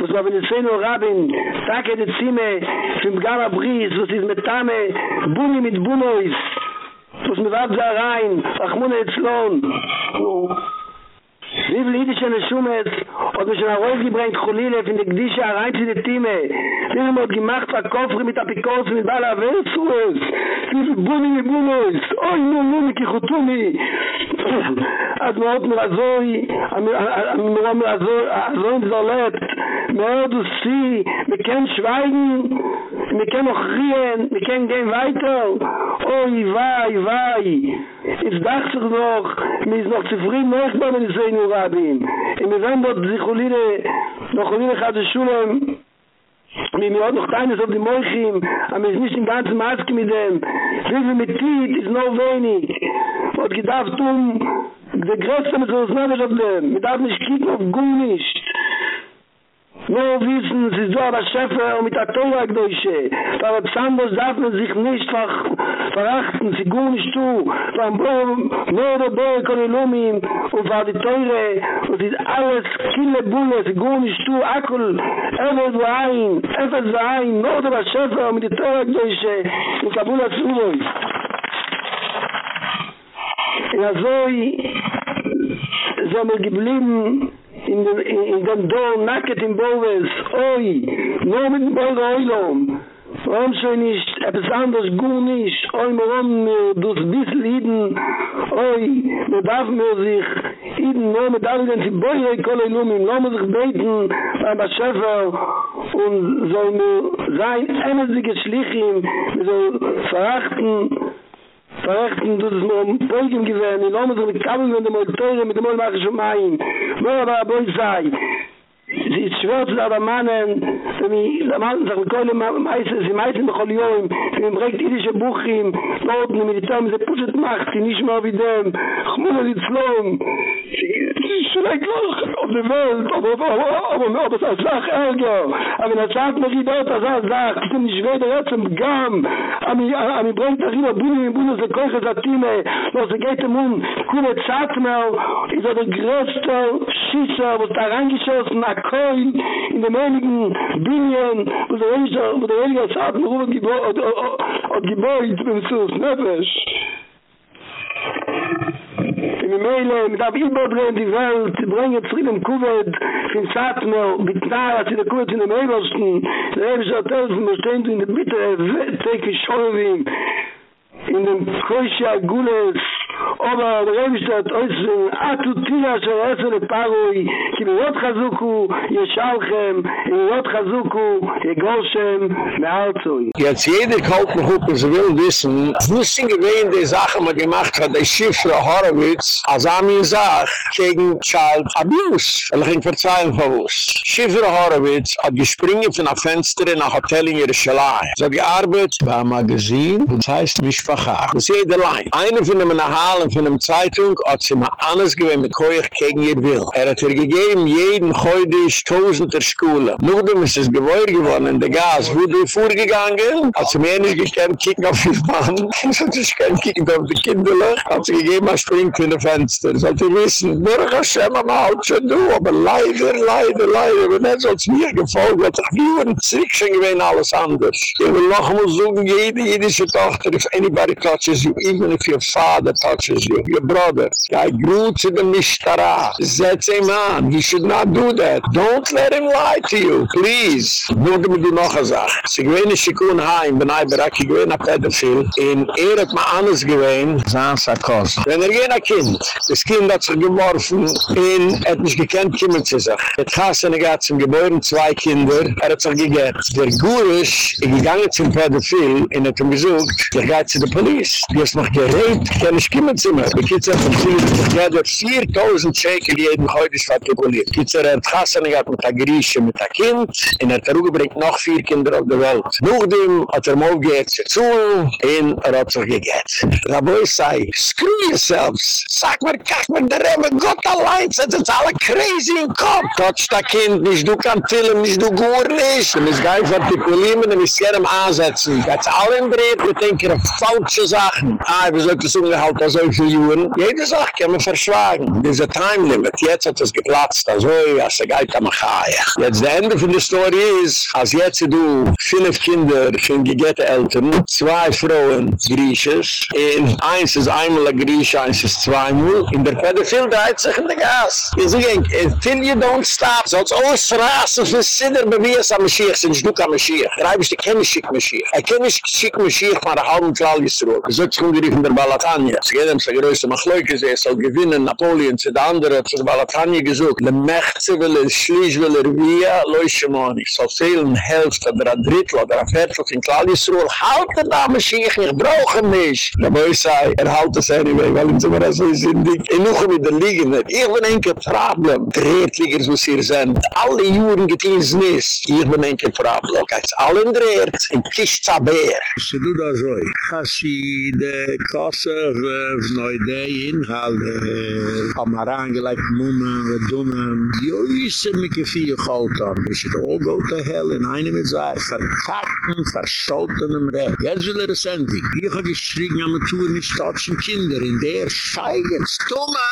was war wenn sein rabin sage de zime zum gala bris was is mit tame buni mit bunois was mir war da rein ach mun etzlon Wie viele Jüdische in der hat mich in der gebringt, Cholile, von der Gdische, herein zu in der Timme. Wie viele hat gemacht, von mit Apikos, mit Bala, wer ist zu uns? Wie viele Bumi, wie Bumi? Oh, ich muss nur mit Kichotumi. Als man hat mir das so, als hat mir das mir das so, als man hat Mehr du sie, mir kenn schweigen, mir kenn noch rien, mir kenn gehen weiter. Oi, vai, vai. Ich dachte doch, mir ist noch zufrieden, mir ist Rabin. Im noch Cholile hat die Schule, mir mir auch noch keines auf die Moichim, aber es ist nicht in ganzen Maske mit dem. Wie mit Tiet ist noch wenig. Und gedacht, um, der Größte mit so Neues auf dem. Darf nicht auf Gummischt. Nur wissen, sie so aber Schäfer und mit der Tora gdeutsche. Aber besonders darf man sich nicht ver verachten, sie gut nicht zu. Von Bohm, nur der Bohe Konilumim und war die Teure und sie alles kille Bulle, sie gut nicht zu. Akul, Evel du ein, Evel du ein, nur der Schäfer und mit der Tora gdeutsche und Kabula Zuboi. Ja, so, so mir geblieben, in dem in dem dol nacket in bowes oi no mit bol oilom Warum schon nicht, etwas anderes gut nicht, oi morom äh, dus bissl hiden, oi, no darf mir sich hiden, no me darf ganz in Beure koloi lumim, no sich beten beim Aschefer und soll mir sein, emes die Geschlichim, soll verachten, rechten du nur mal beugen gewesen in lamm so mit kabel mit dem motor mit dem mal schon mein. Mal da boy sei. Sie schwört zu der Mannen, wenn die der Mannen sagt, keine Meister, sie meisten bei Kolioim, wenn man bringt jüdische Buchim, Noten, wenn die Tome, pusht Macht, sie nicht mehr wie dem, ich muss nicht ist der Gott auf der Welt, aber aber aber nur das Sach אבער Aber das er Sach mir geht auch das Sach, ich bin nicht weder jetzt im Gam, am am Brot der Himmel bin ich bin so kein das Team, das er geht im Mund, kommt Sach mal, ist der größte Schisa und da rang ich aus nach Köln in den einigen Bienen, wo der Reiser, wo der Reiser sagt, wo wir die und? in Meile, mit der Bibel bringen die Welt, bringen die Frieden im Kuwait, in Satme, mit Nara, zu der Kuwait in der Meilosten, der Ewe ist der Elfen, der in der Mitte, der Weg, der Schäuwe, in dem Kreuzja Gules, aber der Rebbe steht aus dem Atu Tila של Esel Paroi כי ביot חזוקו ישאלכם ביot חזוקו יגושם מארצוי Jetzt jeder kauft noch hoch, sie will wissen, wussten gewähnt die Sache mal gemacht hat, der Schiff für Horowitz, als Ami sagt, gegen Child Abuse. Er ging verzeihen von uns. Schiff für Horowitz hat gespringen von einem Fenster in einem Hotel in Jerusalem. So gearbeitet bei einem Magazin, das heißt Mischpacha. Das ist jeder Lein. Einer von einem Halen von einem Zeitung hat sie mal anders gewähnt mit Koyach gegen ihr Will. Er hat ihr gegeben, jeden Heudisch, tausender Schule. Nachdem ist es gewohr geworden der Gas, du vorgegangen, hat sie mir nicht gekannt, kicken auf die sie hat sich gekannt, kicken auf die Kinderlach, hat sie gegeben, er springt in die Fenster. Hat sie wissen, Hashem am Haut schon du, aber leider, leider, leider, wenn er es mir gefolgt, hat wie ein Zick schon gewähnt, alles anders. Ich will noch einmal suchen, jede jüdische Tochter, if anybody touches you, even if your father touches you, your brother, I grew to the Mishtara, setz him on, he should not do that. Don't let him lie to you, please. Nur du mir noch eine Sache. Sie gewähne Shikun Haim, bin ein Bereich, ich gewähne ein Pädophil, in er hat mal anders gewähne, Zahn Sarkoz. Wenn er gehen ein Kind, das Kind hat sich geworfen, in, hat nicht gekannt, kümmert sie sich. Hat seine Gatz im Gebäude, zwei Kinder, er hat sich gegett. Der Gurisch, ich gegangen zum Pädophil, in hat ihm gesucht, der geht zu der Police. Die ist noch gerät, kann ich kümmern zu mir. Die hat von der hat 4000 Shekel jeden heute. Die Kids hat er hat mit der Grieche, mit der Kind, in er hat er bringt noch vier Kinder auf der Welt. Nachdem hat er mal geht zu tun, in er hat sich gegett. Raboi sei, screw yourselves, sag mir, kack mir, der Rebbe, Gott allein, sind jetzt alle crazy im Kopf. Touch der Kind, nicht du kann Film, nicht du gur nicht. Du musst gar nicht vertikulieren, du musst gerne ansetzen. Jetzt alle im Brett, wir denken auf falsche Sachen. Ah, wir sollten es umgehalten, so viele Juren. Jede Sache kann man verschwagen. Dieser Time Limit, jetzt hat es geplatzt, also, als er geht am Achaya. Jetzt der Ende von der Story ist, als jetzt du fünf Kinder von gegette Eltern, zwei Frauen Grieches, in eins ist einmal ein Griech, eins ist zweimal, in der Pädophil dreht sich in der Gas. Ich sage, until you don't stop, so als ausrasen für mir ist am Mashiach, sind du kein Mashiach. Reib ich, die kenne schick Mashiach. Ich kenne schick Mashiach, von der halben ist zurück. Ich sage, ich in der Balatania. Sie gehen, sie größte Machleuke, sie soll gewinnen, Napoleon, sie der andere, zu der Balatania gesucht. Le Mechze will er, Schlisch will er, via, Leuche Moni. So fehlen Hälfte, ein Drittel, ein Viertel, in Klall ist zurück. Halte da, Mashiach, ich brauche nicht. Der Boy sei, er halte es anyway, weil ihm so mal so sind, ich noch mit der Liegen, ich bin ein Problem. Drehtligers, was hier sind, alle Juren getehen es nicht. Ich bin ein Problem. Geht's allen dreht, in Tisch Zaber. Se du da so, Chassi, de Kosse, noi de inhal hal amarang like moon and yo is me ke fi is it all go to hell in eine mit sei verkackten verschautenem re jetzler sind die ich habe schrieg am zu er in staatschen kinder in der scheigen stumme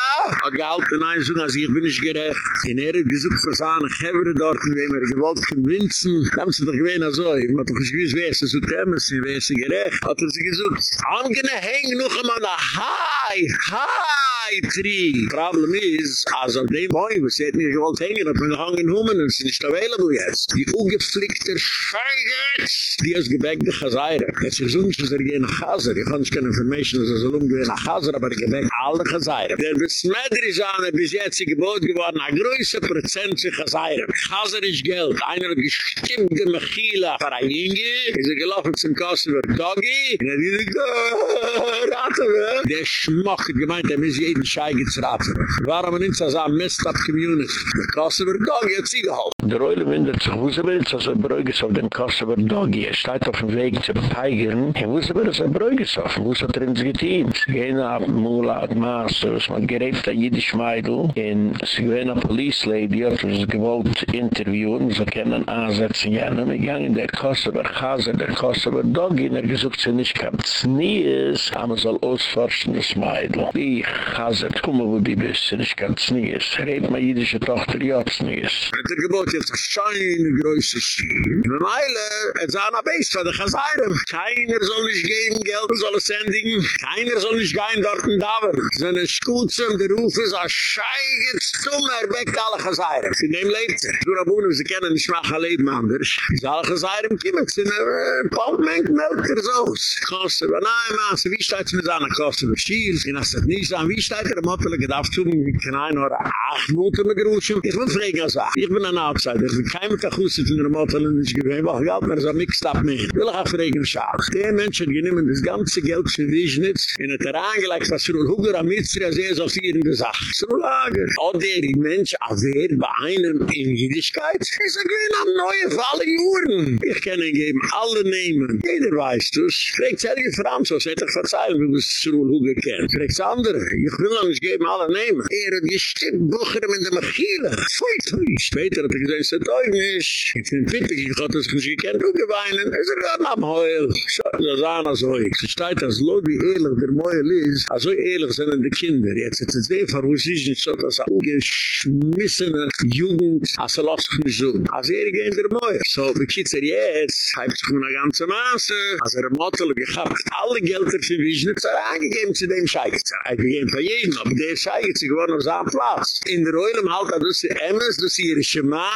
a galt in ein so as ich bin nicht gerecht. In er gesucht versahne er gebre dort wie mer gewalt gewinzen haben sie doch gewen also ich mach doch gewiss wer so temmer sie wer ist gerecht. Hat er sie gesucht. Am gehen hängen noch einmal ha hi, hi! Zwei, drei. Problem is, als auf dem Boi, was hätten wir gewollt hängen, hat man gehangen hummen, und ist nicht available jetzt. Die ungeflickte Scheigetz, die ist gebäckte Chazayre. Jetzt ist uns, dass er gehen nach Chazer. Ich kann nicht keine Information, dass er so umgehen nach Chazer, aber er gebäckt alle Chazayre. Der Besmeidrisch an, er bis jetzt gebot geworden, a größe Prozent für Chazayre. Chazer ist Geld. Einer hat gestimmt, die Mechila, für ein Inge, ist er gelaufen zum Kassen für Doggy, und er hat gesagt, raten wir. Der Schmock hat gemeint, er muss jeden in Scheigitz-Ratzenach. Warum nimmt das an er Mist-Up-Community? Der Krasse wird jetzt sie geholfen. Der Reule windet sich, wo sie will, dass er bräugis auf dem für Doggy. Er steht auf dem Weg zu bepeigern. Er wusste mir, dass er bräugis auf. Er wusste, er ins Gettin. Sie gehen ab Mula, ab Maas, was man gerät, der jüdisch Meidl. Und sie gehen ab Police Lady, hat sie gewollt interviewen. Sie können ansetzen, ja, nun gegangen, der Kassen für Chaser, der für Doggy. Und er gesucht sie nicht, kam es nie ist, aber soll ausforschen, das Meidl. Die Chaser, guck wo die bist, nicht ganz nie ist. Red mal jüdische Tochter, ja, es nie ist. Hat er gebot jetzt a scheine größe Schiene. In Meile, es sah na Beis von der Chazayram. Keiner soll nicht geben, Geld soll es senden. Keiner soll nicht gehen dort in Davar. Wenn es gut der Ruf ist, a scheige Stumm, er weckt alle Chazayram. Sie nehmen lebt er. Du Rabunen, sie kennen nicht mehr Leben anders. Sie alle Chazayram kommen, sie sind ein melkt er so aus. Koste, aber nein, Maße, wie steht es mit seiner Koste? Wie steht es? Ich das nicht wie steht er? Der Motto, gedacht, zu mir, kann ein oder acht Minuten mit Geruschen. Ich will fragen, also, ich bin ein Outsider. Ich kein Metachusse in der Motto, und ich gewinne, weil ich mir so mixed up mehr. Ich will auch fragen, schau. Der Mensch hat genommen das ganze Geld für Wiesnitz in der angelegt, was für ein Huger am Mitzri, als er so viel in der Sache. So lager. Auch der Mensch, als er bei einem in Jüdischkeit, ist er gewinne am neue für alle Juren. Ich kann ihn geben, alle nehmen. Jeder weiß das. Fragt Sergei Franz, was hätte ich verzeihen, wie wir Srul Huger kennen. Fragt andere. Ich will nicht geben, alle nehmen. Er hat gestimmt, Bucher mit der Machile. Pfui. Später hat er es ist ein Ich bin pittig, ich hatte es nicht gekannt, du geweinen. Es ist gerade am Heul. Schau, das ist einer so. Es steht, als Lot wie ehrlich der Meul ist, als so ehrlich sind die Kinder. Jetzt ist es sehr verwusst, nicht so, dass er ungeschmissene Jugend, als er los von so. Als er gehen der Meul. So, wie geht er jetzt? Heibt sich eine ganze Masse. Als er Mottel gehabt, alle Gelder für Wiesnitz er angegeben zu dem Scheigitzer. Er gegeben für jeden, aber der Scheigitzer geworden auf seinem Platz. In der Reulem halt, das ist Emmes, das ist ihre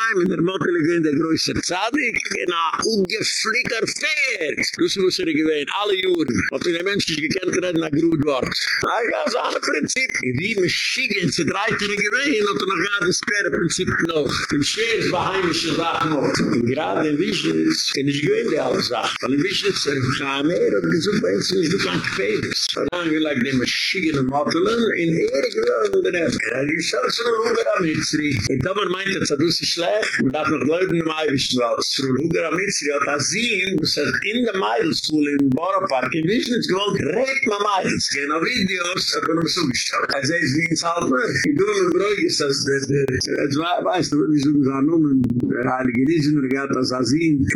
Schleim in der Mottele gewinn der größte Zadig in a ungeflickert Pferd. Dusse muss er gewinn, alle Juren. Ob in der Mensch nicht gekannt werden, na gruht wort. Ein ganz andere Prinzip. In die Maschige in Dreitere gewinn hat er noch gar das Pferdeprinzip noch. Im Scherz war heimische Sachen noch. Und gerade in Wischnitz er kann ich gewinn die alle Sachen. Weil in Wischnitz er kam er und gesucht bei uns nicht, du kann Pferdes. Und dann will ich die Maschige in der Mottele in Ehre gewinn und dann ist er so ein Ruger am Hitzri. Und dann meint er, dass er sich schlecht schlecht, man darf noch Leuten im Eiwischen, weil es von Hunger am Hitzri hat das hat in der Meidelschool in Boro Park, in Wischnitz gewollt, rät man Meidels, gehen auf Videos, hat man ihm zugestellt. Er sagt, wie ins Halbmer, die Dürren Bräuch ist das, das, das, weißt du, wie so gesagt, nun, der Heilige Riesen, der Gott, das Asin,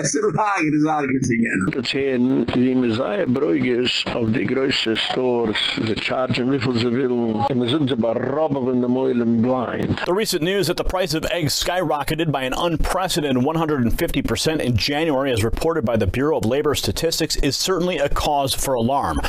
es ist ein Lager, das Argentingen. Das hier, die Messiah Brüggers auf die größten Stores, sie chargen, wie viel sie will, und wir sind sie bei Robben von der Meulen blind. The recent news that the price of eggs skyrocketed by an unprecedented 150% in January, as reported by the Bureau of Labor Statistics, is certainly a cause for alarm.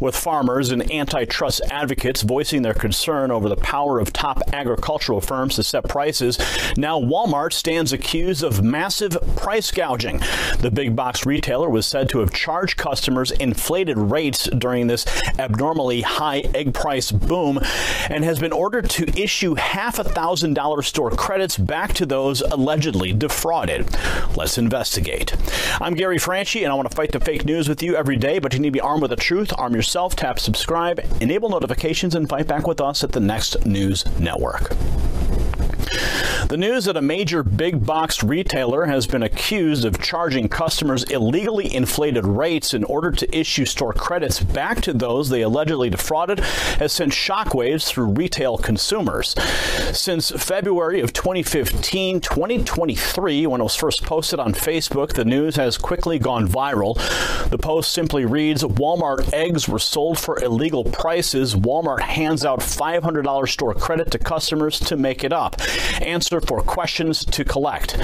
With farmers and antitrust advocates voicing their concern over the power of top agricultural firms to set prices, now Walmart stands accused of massive price gouging. The big box retailer was said to have charged customers inflated rates during this abnormally high egg price boom and has been ordered to issue half a thousand dollar store credits back to those allegedly defrauded. Let's investigate. I'm Gary Franchi and I want to fight the fake news with you every day, but you need to be armed with the truth. Arm yourself, tap subscribe, enable notifications and fight back with us at the Next News Network. The news that a major big box retailer has been accused of charging customers illegally inflated rates in order to issue store credits back to those they allegedly defrauded has sent shockwaves through retail consumers. Since February of 2015, 2023, when it was first posted on Facebook, the news has quickly gone viral. The post simply reads Walmart eggs were sold for illegal prices. Walmart hands out $500 store credit to customers to make it up. Answer for questions to collect.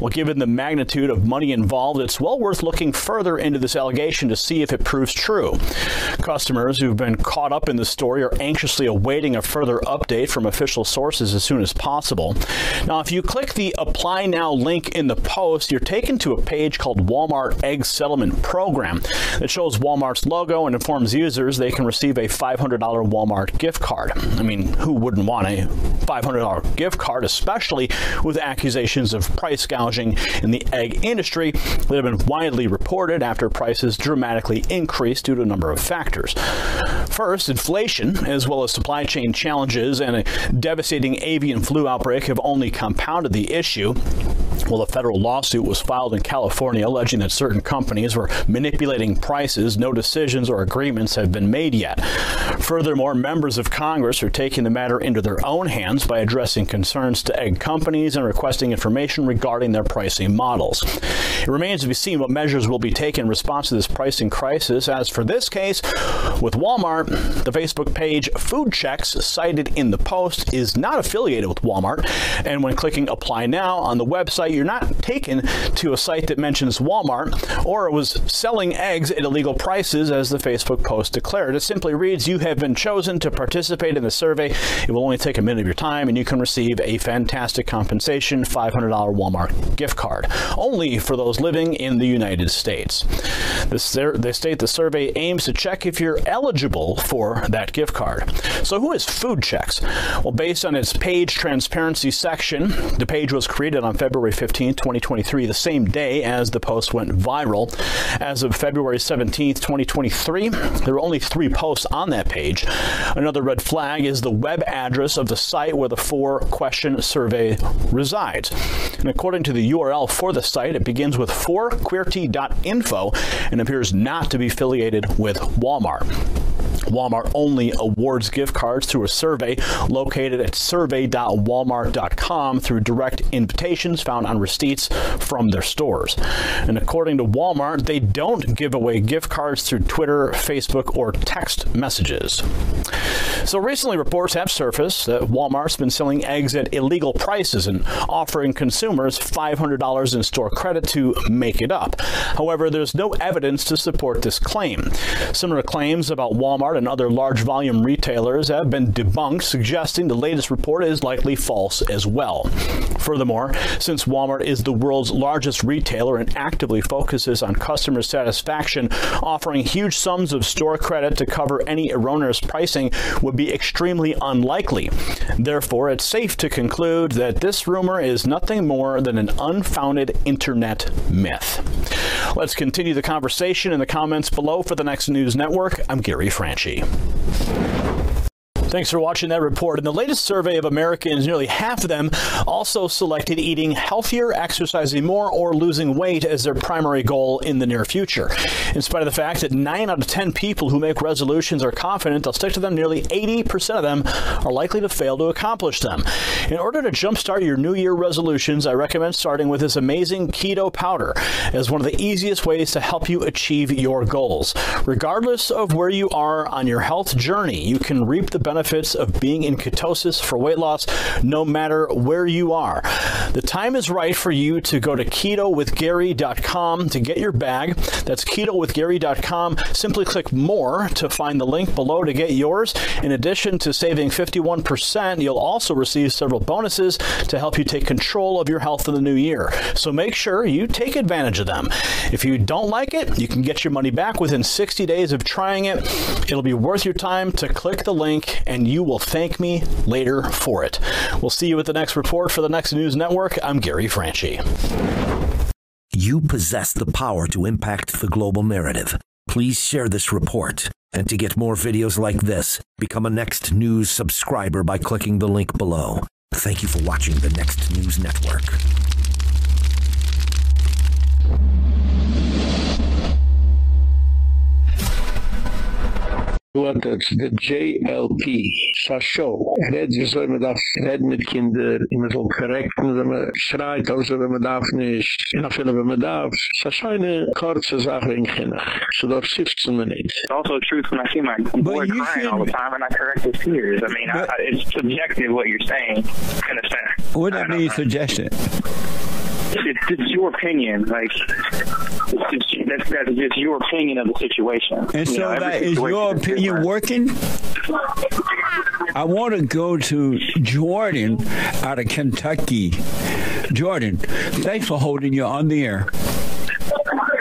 Well, given the magnitude of money involved, it's well worth looking further into this allegation to see if it proves true. Customers who've been caught up in the story are anxiously awaiting a further update from official sources as soon as possible. Now, if you click the apply now link in the post, you're taken to a page called Walmart Egg Settlement Program that shows Walmart's logo and informs users they can receive a $500 Walmart gift card. I mean, who wouldn't want a $500 gift card, especially with accusations of price gouging in the egg industry that have been widely reported after prices dramatically increased due to a number of factors. First, inflation as well as supply chain challenges and a devastating avian flu outbreak have only compounded the issue. Well, a federal lawsuit was filed in California alleging that certain companies were manipulating prices. No decisions or agreements have been made yet. Furthermore, members of Congress are taking the matter into their own hands by addressing concerns to egg companies and requesting information regarding their pricing models. It remains to be seen what measures will be taken in response to this pricing crisis. As for this case, with Walmart, the Facebook page Food Checks cited in the post is not affiliated with Walmart, and when clicking apply now on the website, you're not taken to a site that mentions Walmart or it was selling eggs at illegal prices as the Facebook post declared. It simply reads you have been chosen to participate in the survey. It will only take a minute of your time and you can receive a fantastic compensation $500 Walmart gift card only for those living in the United States. This they state the survey aims to check if you're eligible for that gift card. So who is Food Checks? Well, based on its page transparency section, the page was created on February 15, 2023, the same day as the post went viral. As of February 17, 2023, there were only 3 posts on that page. Another red flag is the web address of the site where the four question survey resides. And according to the URL for the site, it begins with 4qwerty.info and appears not to be affiliated with Walmart. Walmart only awards gift cards through a survey located at survey.walmart.com through direct invitations found on receipts from their stores. And according to Walmart, they don't give away gift cards through Twitter, Facebook, or text messages. So recently reports have surfaced that Walmart's been selling eggs at illegal prices and offering consumers $500 in store credit to make it up. However, there's no evidence to support this claim. Similar claims about Walmart and other large volume retailers have been debunked, suggesting the latest report is likely false as well. Furthermore, since Walmart is the world's largest retailer and actively focuses on customer satisfaction, offering huge sums of store credit to cover any erroneous pricing would be extremely unlikely. Therefore, it's safe to conclude that this rumor is nothing more than an unfounded internet myth. Let's continue the conversation in the comments below for the Next News Network. I'm Gary Franchi. Thanks for watching that report. In the latest survey of Americans, nearly half of them also selected eating healthier, exercising more, or losing weight as their primary goal in the near future. In spite of the fact that 9 out of 10 people who make resolutions are confident they'll stick to them, nearly 80% of them are likely to fail to accomplish them. In order to jumpstart your New Year resolutions, I recommend starting with this amazing keto powder as one of the easiest ways to help you achieve your goals. Regardless of where you are on your health journey, you can reap the benefits benefits of being in ketosis for weight loss no matter where you are. The time is right for you to go to ketowithgary.com to get your bag. That's ketowithgary.com. Simply click more to find the link below to get yours. In addition to saving 51%, you'll also receive several bonuses to help you take control of your health in the new year. So make sure you take advantage of them. If you don't like it, you can get your money back within 60 days of trying it. It'll be worth your time to click the link you will thank me later for it. We'll see you at the next report for the Next News Network. I'm Gary Franchi. You possess the power to impact the global narrative. Please share this report. And to get more videos like this, become a Next News subscriber by clicking the link below. Thank you for watching the Next News Network. What it's the JLP sa show red je soll mit das red mit kinder in mit so korrekt und man schreit also wenn man darf nicht in afle wenn man darf sa scheine kurze sache in kinder so das 15 minutes. Also truth when i see my boy crying all the time and i correct his tears. I mean I, it's subjective what you're saying. Kind of sense what that mean suggestion it's, it's your opinion like it's, that's, that's just your opinion of the situation. And you so know, that is your opinion working? I want to go to Jordan out of Kentucky. Jordan thanks for holding you on the air.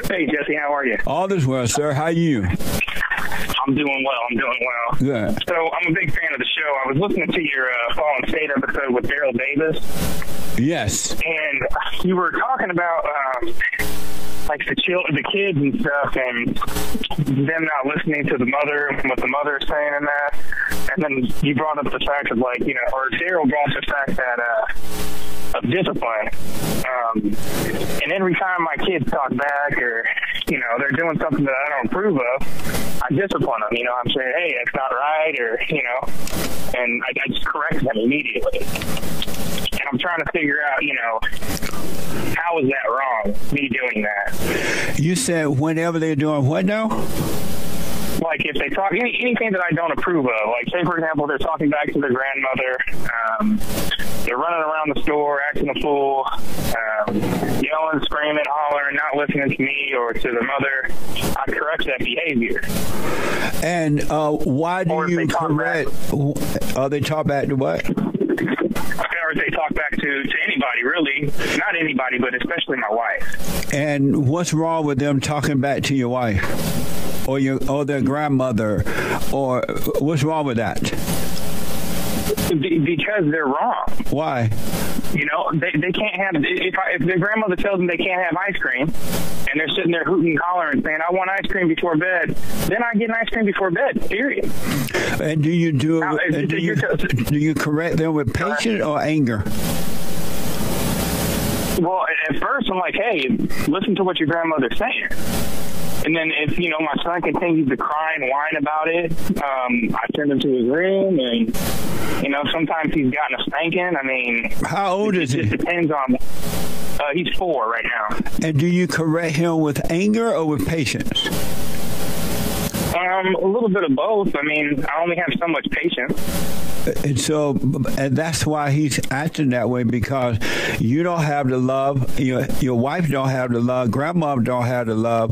Hey Jesse how are you? All is well sir. How are you I'm doing well. I'm doing well. Yeah. So I'm a big fan of the show. I was listening to your uh, Fallen State episode with Daryl Davis. Yes. And you were talking about um, like the chill the kids and stuff and them not listening to the mother what the mother is saying and that. And then you brought up the fact of like you know or Daryl brought up the fact that uh of discipline. Um and every time my kids talk back or you know they're doing something that I don't approve of I discipline them you know I'm saying hey that's not right or you know and I, I just correct them immediately. And I'm trying to figure out you know how is that wrong me doing that? You said whenever they're doing what now? Like if they talk any, anything that I don't approve of like say for example they're talking back to their grandmother um, they're running around the store acting a fool um, yelling screaming hollering not listening to me or to their mother I correct that behavior. And uh, why do you correct are they talk back to what they talk back to to anybody really. Not anybody but especially my wife. And what's wrong with them talking back to your wife or your or their grandmother? Or what's wrong with that because they're wrong. Why? You know they they can't have if I, if their grandmother tells them they can't have ice cream and they're sitting there hooting and hollering saying I want ice cream before bed then I get an ice cream before bed period. And do you do now, do, you, do you correct them with patience or anger? Well at first I'm like hey listen to what your grandmother's saying and then if you know my son continues to cry and whine about it um I send him to his room and you know sometimes he's gotten a spanking. I mean how old is he? depends on uh he's 4 right now. And do you correct him with anger or with patience um a little bit of both. I mean I only have so much patience. And so and that's why he's acting that way because you don't have the love your your wife don't have the love grandma don't have the love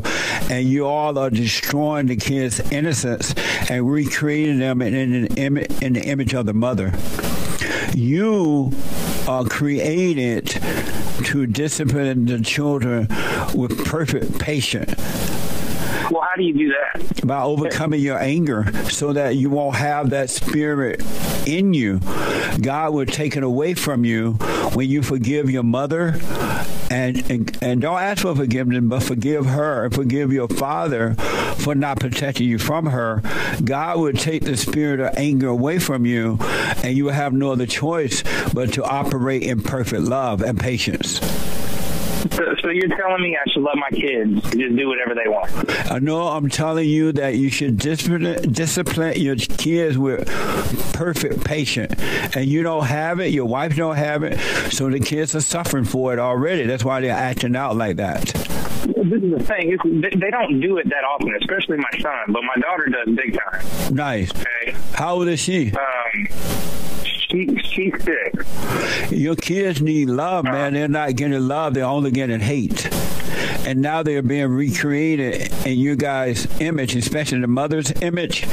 and you all are destroying the kids innocence and recreating them in, in, in, in the image of the mother. You are created to discipline the children with perfect patience well how do you do that? By overcoming your anger so that you won't have that spirit in you. God will take it away from you when you forgive your mother and and, and don't ask for forgiveness but forgive her and forgive your father for not protecting you from her. God will take the spirit of anger away from you and you will have no other choice but to operate in perfect love and patience. So, so you're telling me I should let my kids just do whatever they want? Uh, know I'm telling you that you should discipline discipline your kids with perfect patience. And you don't have it, your wife don't have it, so the kids are suffering for it already. That's why they're acting out like that. This is the thing. It's, they don't do it that often, especially my son, but my daughter does big time. Nice. Okay. How old is she? Um she, she's sick. Your kids need love, man. They're not getting love. They're only getting hate. And now they're being recreated in you guys' image, especially the mother's image.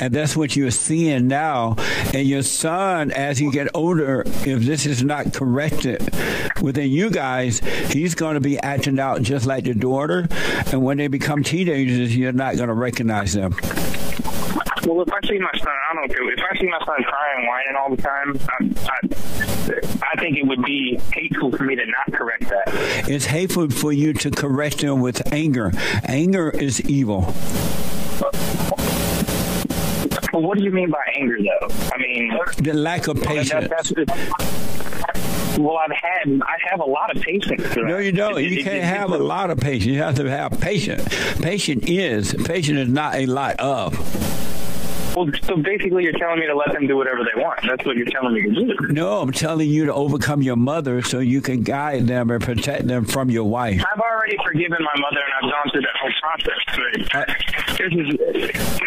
And that's what you're seeing now. And your son, as he get older, if this is not corrected within you guys, he's going to be acting out just like the daughter. And when they become teenagers, you're not going to recognize them. Well, if I see my son, I don't. If I see my son crying and whining all the time, I, I, I think it would be hateful for me to not correct that. It's hateful for you to correct him with anger. Anger is evil. Well, what do you mean by anger, though? I mean... The lack of patience. Well, I've had I have a lot of patience. No, you don't. You can't have a lot of patience. You have to have patience. Patience is patience is not a lot of. Well, so basically you're telling me to let them do whatever they want. That's what you're telling me to do. No, I'm telling you to overcome your mother so you can guide them and protect them from your wife. I've already forgiven my mother and I've gone through that whole process. But this is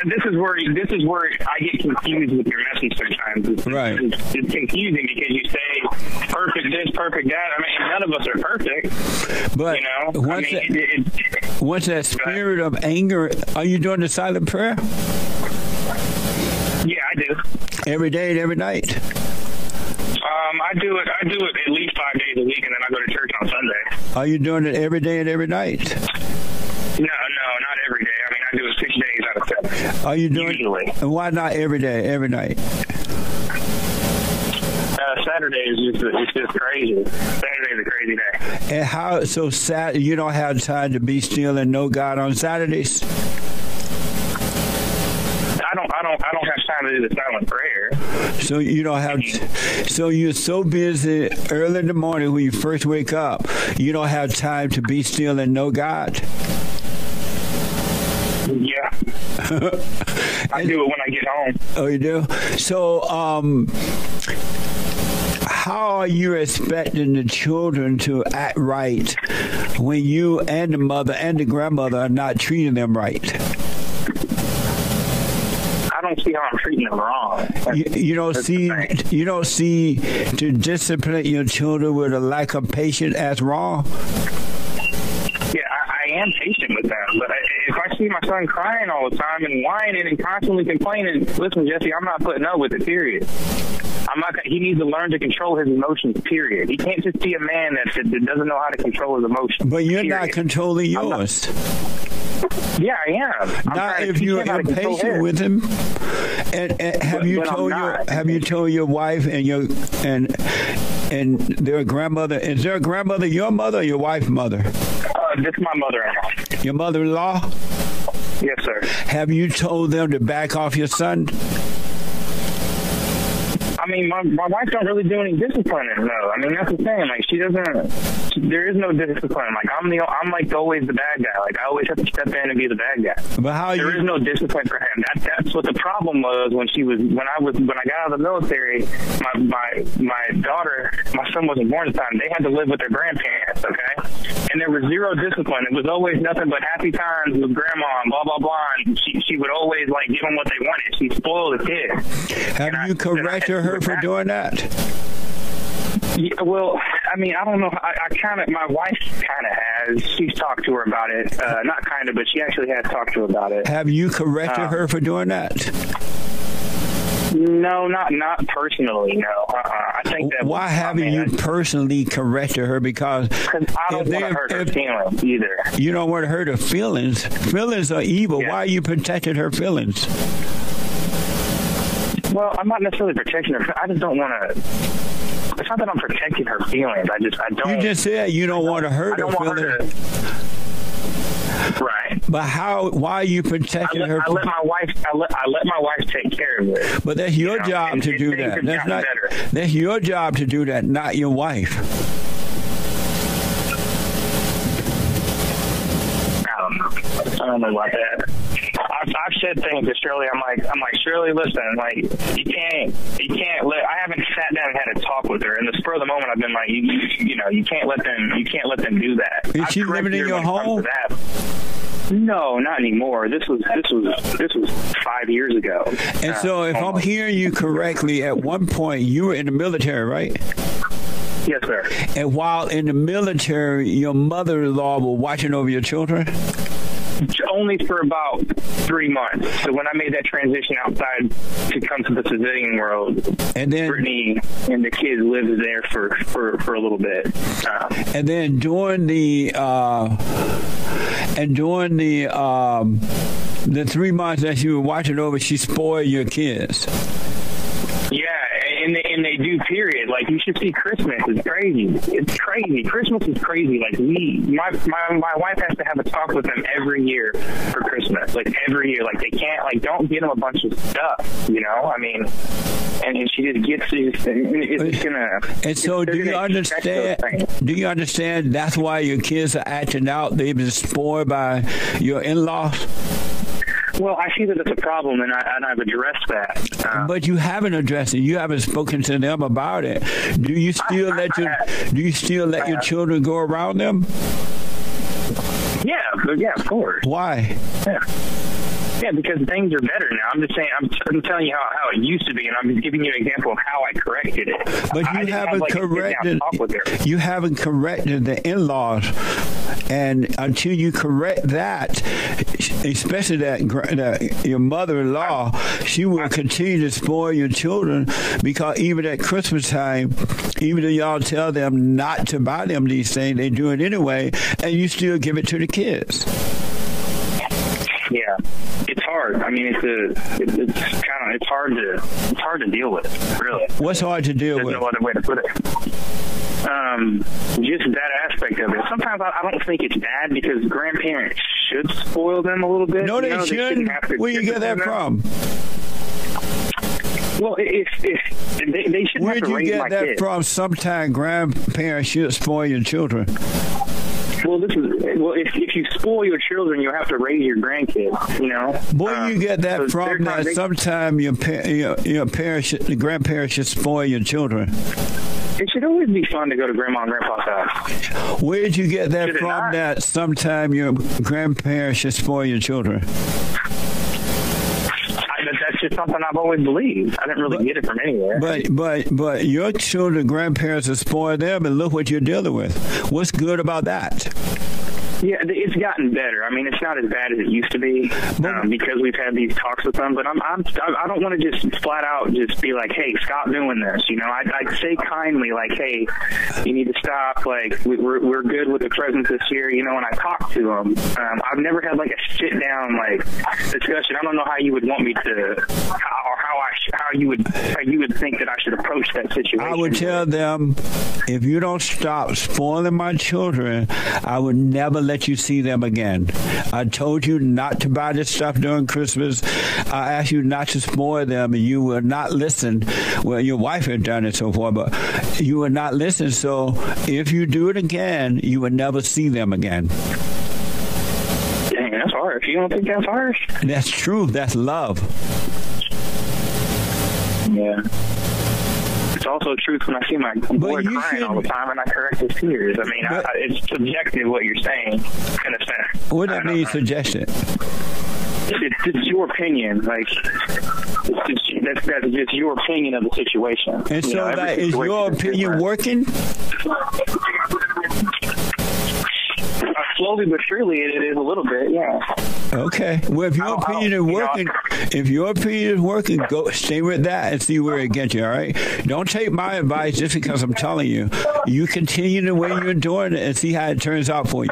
this is where this is where I get confused with your message sometimes. It's, Right. It's, it's confusing because you say perfect this, perfect that. I mean, none of us are perfect. But you know, once I mean, that- it, it, Once that spirit of anger, are you doing the silent prayer yeah, I do. every day and every night? Um, I do it. I do it at least five days a week, and then I go to church on Sunday. Are you doing it every day and every night? No, no, not every day. I mean, I do it six days out of seven. Are you doing Usually. And why not every day, every night? Uh, Saturday is just it's just crazy. Saturday's a crazy day. And how so sad you don't have time to be still and know God on Saturdays? I don't. I don't. I don't have time to do the silent prayer. So you don't have so you're so busy early in the morning when you first wake up, you don't have time to be still and know God. Yeah. I do it when I get home. Oh, you do? So um how are you expecting the children to act right when you and the mother and the grandmother are not treating them right? I don't see how I'm treating them wrong. You, you don't That's see you don't see to discipline your children with a lack of patience as wrong. Yeah, I, I am patient with them, but I, if I see my son crying all the time and whining and constantly complaining, listen, Jesse, I'm not putting up with it. Period. I'm not. He needs to learn to control his emotions. Period. He can't just be a man that, that doesn't know how to control his emotions. But you're not period. controlling not- yours. Yeah, I am. I'm not if you're him how impatient with him. And, and have But- you but told your have you told your wife and your and and their grandmother is their grandmother your mother or your wife's mother? Uh, this is my mother-in-law. Your mother-in-law? Yes, sir. Have you told them to back off your son? I mean, my my wife don't really do any disciplining. No, I mean that's the thing. Like she doesn't. There is no discipline. Like I'm the I'm like always the bad guy. Like I always have to step in and be the bad guy. But how There you is no discipline for him. That that's what the problem was when she was when I was when I got out of the military. My my my daughter, my son wasn't born at the time. They had to live with their grandparents. Okay, and there was zero discipline. It was always nothing but happy times with grandma and blah blah blah. And she she would always like give them what they wanted. She spoiled the kid. have and you I corrected to her for doing that? Yeah, well, I mean, I don't know. I, I kind of, my wife kind of has. She's talked to her about it. Uh, not kind of, but she actually has talked to her about it. Have you corrected Uh, her for doing that? No, not not personally. No, uh-uh. I think that. Why haven't mean, you personally corrected her Because I don't want to hurt her feelings either. you don't want to hurt her feelings. Feelings are evil. Yeah. Why are you protecting her feelings? Well, I'm not necessarily protecting her. I just don't want to. It's not that I'm protecting her feelings. I just, I don't. You just said you don't want to hurt her don't her feelings. Right. But how why are you I protecting let, her? I let my wife. I let, I let my wife take care of it. but that's your you know, job to do that. That's not better. that's your job to do that, not your wife. I don't know. I don't know about that. I've, I've said things to Shirley. I'm like, I'm like, Shirley, listen, like, you can't, you can't let. I haven't sat down and had a talk with her. In the spur of the moment, I've been like, you, you, know, you can't let them, you can't let them do that. Is I've she living in your when it comes home? that. No, not anymore. This was, this was, this was five years ago. And Uh, so if I'm hearing you correctly, at one point you were in the military, right? yes, sir. And while in the military, your mother-in-law was watching over your children? Only for about three months. So when I made that transition outside to come to the civilian world, And then Brittany and the kids lived there for for for a little bit. Um, and then during the uh and during the um the 3 months that you were watching over, she spoiled your kids. And they, and they do. Period. Like you should see Christmas. It's crazy. It's crazy. Christmas is crazy. Like we, my my my wife has to have a talk with them every year for Christmas. Like every year. Like they can't. Like don't get them a bunch of stuff. You know. I mean. And, and she just gets this. It's gonna. And so do you gonna expect those understand do you understand that's why your kids are acting out? They've been spoiled by your in-laws? Well, I see that it's a problem, and, I, and I've addressed that. Uh, but you haven't addressed it. You haven't spoken to them about it. Do you still I, let I, your Do you still let your children go around them? Yeah, yeah, of course. Why? Yeah. Yeah, because things are better now. I'm just saying, I'm, I'm telling you how, how it used to be, and I'm just giving you an example of how I corrected it. But you I haven't have, like, corrected. You haven't corrected the in-laws, and until you correct that, especially that, that your mother-in-law, she will continue to spoil your children because even at Christmas time, even though y'all tell them not to buy them these things, they do it anyway, and you still give it to the kids. Yeah it's hard. I mean, it's a it, it's kind of it's hard to it's hard to deal with, really. What's hard to deal There's with? no other way to put it. Um, just that aspect of it. Sometimes I, I don't think it's bad because grandparents should spoil them a little bit. No, they, you know, shouldn't. They Where you get that from? Well, if if they, they shouldn't Where'd you get that kids. from? Sometimes grandparents should spoil your children. Well, this is well. If if you spoil your children, you have to raise your grandkids. You know. Where Um, you get that so from? That they- sometime your your, your parents, the grandparents should spoil your children. It should always be fun to go to grandma and grandpa's house. Where did you get that Should from? That sometime your grandparents should spoil your children. I, that's just something I've always believed. I didn't really get it from anywhere. But but but your children, grandparents are spoiled them, and look what you're dealing with. What's good about that? Yeah, it's gotten better. I mean, it's not as bad as it used to be um, because we've had these talks with them. But I'm, I'm I don't want to just flat out just be like, "Hey, stop doing this." You know, I'd, I'd say kindly, like, "Hey, you need to stop." Like, we, we're we're good with the presents this year. You know, and I talk to them. Um, I've never had like a sit down like discussion. I don't know how you would want me to, or how I how you would how you would think that I should approach that situation. I would tell them, if you don't stop spoiling my children, I would never let you see them again. I told you not to buy this stuff during Christmas. I asked you not to spoil them, and you will not listen. Well, your wife had done it so far, but you will not listen. So if you do it again, you will never see them again. Dang, that's harsh. You don't think that's harsh? That's true. That's love. Yeah. Also truth when I see my boy crying all the time and I correct his tears. I mean, I, I, it's subjective what you're saying, in a sense. What that mean suggestion? It's, it's your opinion. Like, it's just, that's, that's just your opinion of the situation. And You so know, that is your opinion different. working? Uh, slowly but surely, it, it is a little bit, yeah. Okay. Well, if your opinion is working, if your opinion is working, go stay with that and see where it gets you, all right? Don't take my advice just because I'm telling you. You continue the way you're doing it and see how it turns out for you.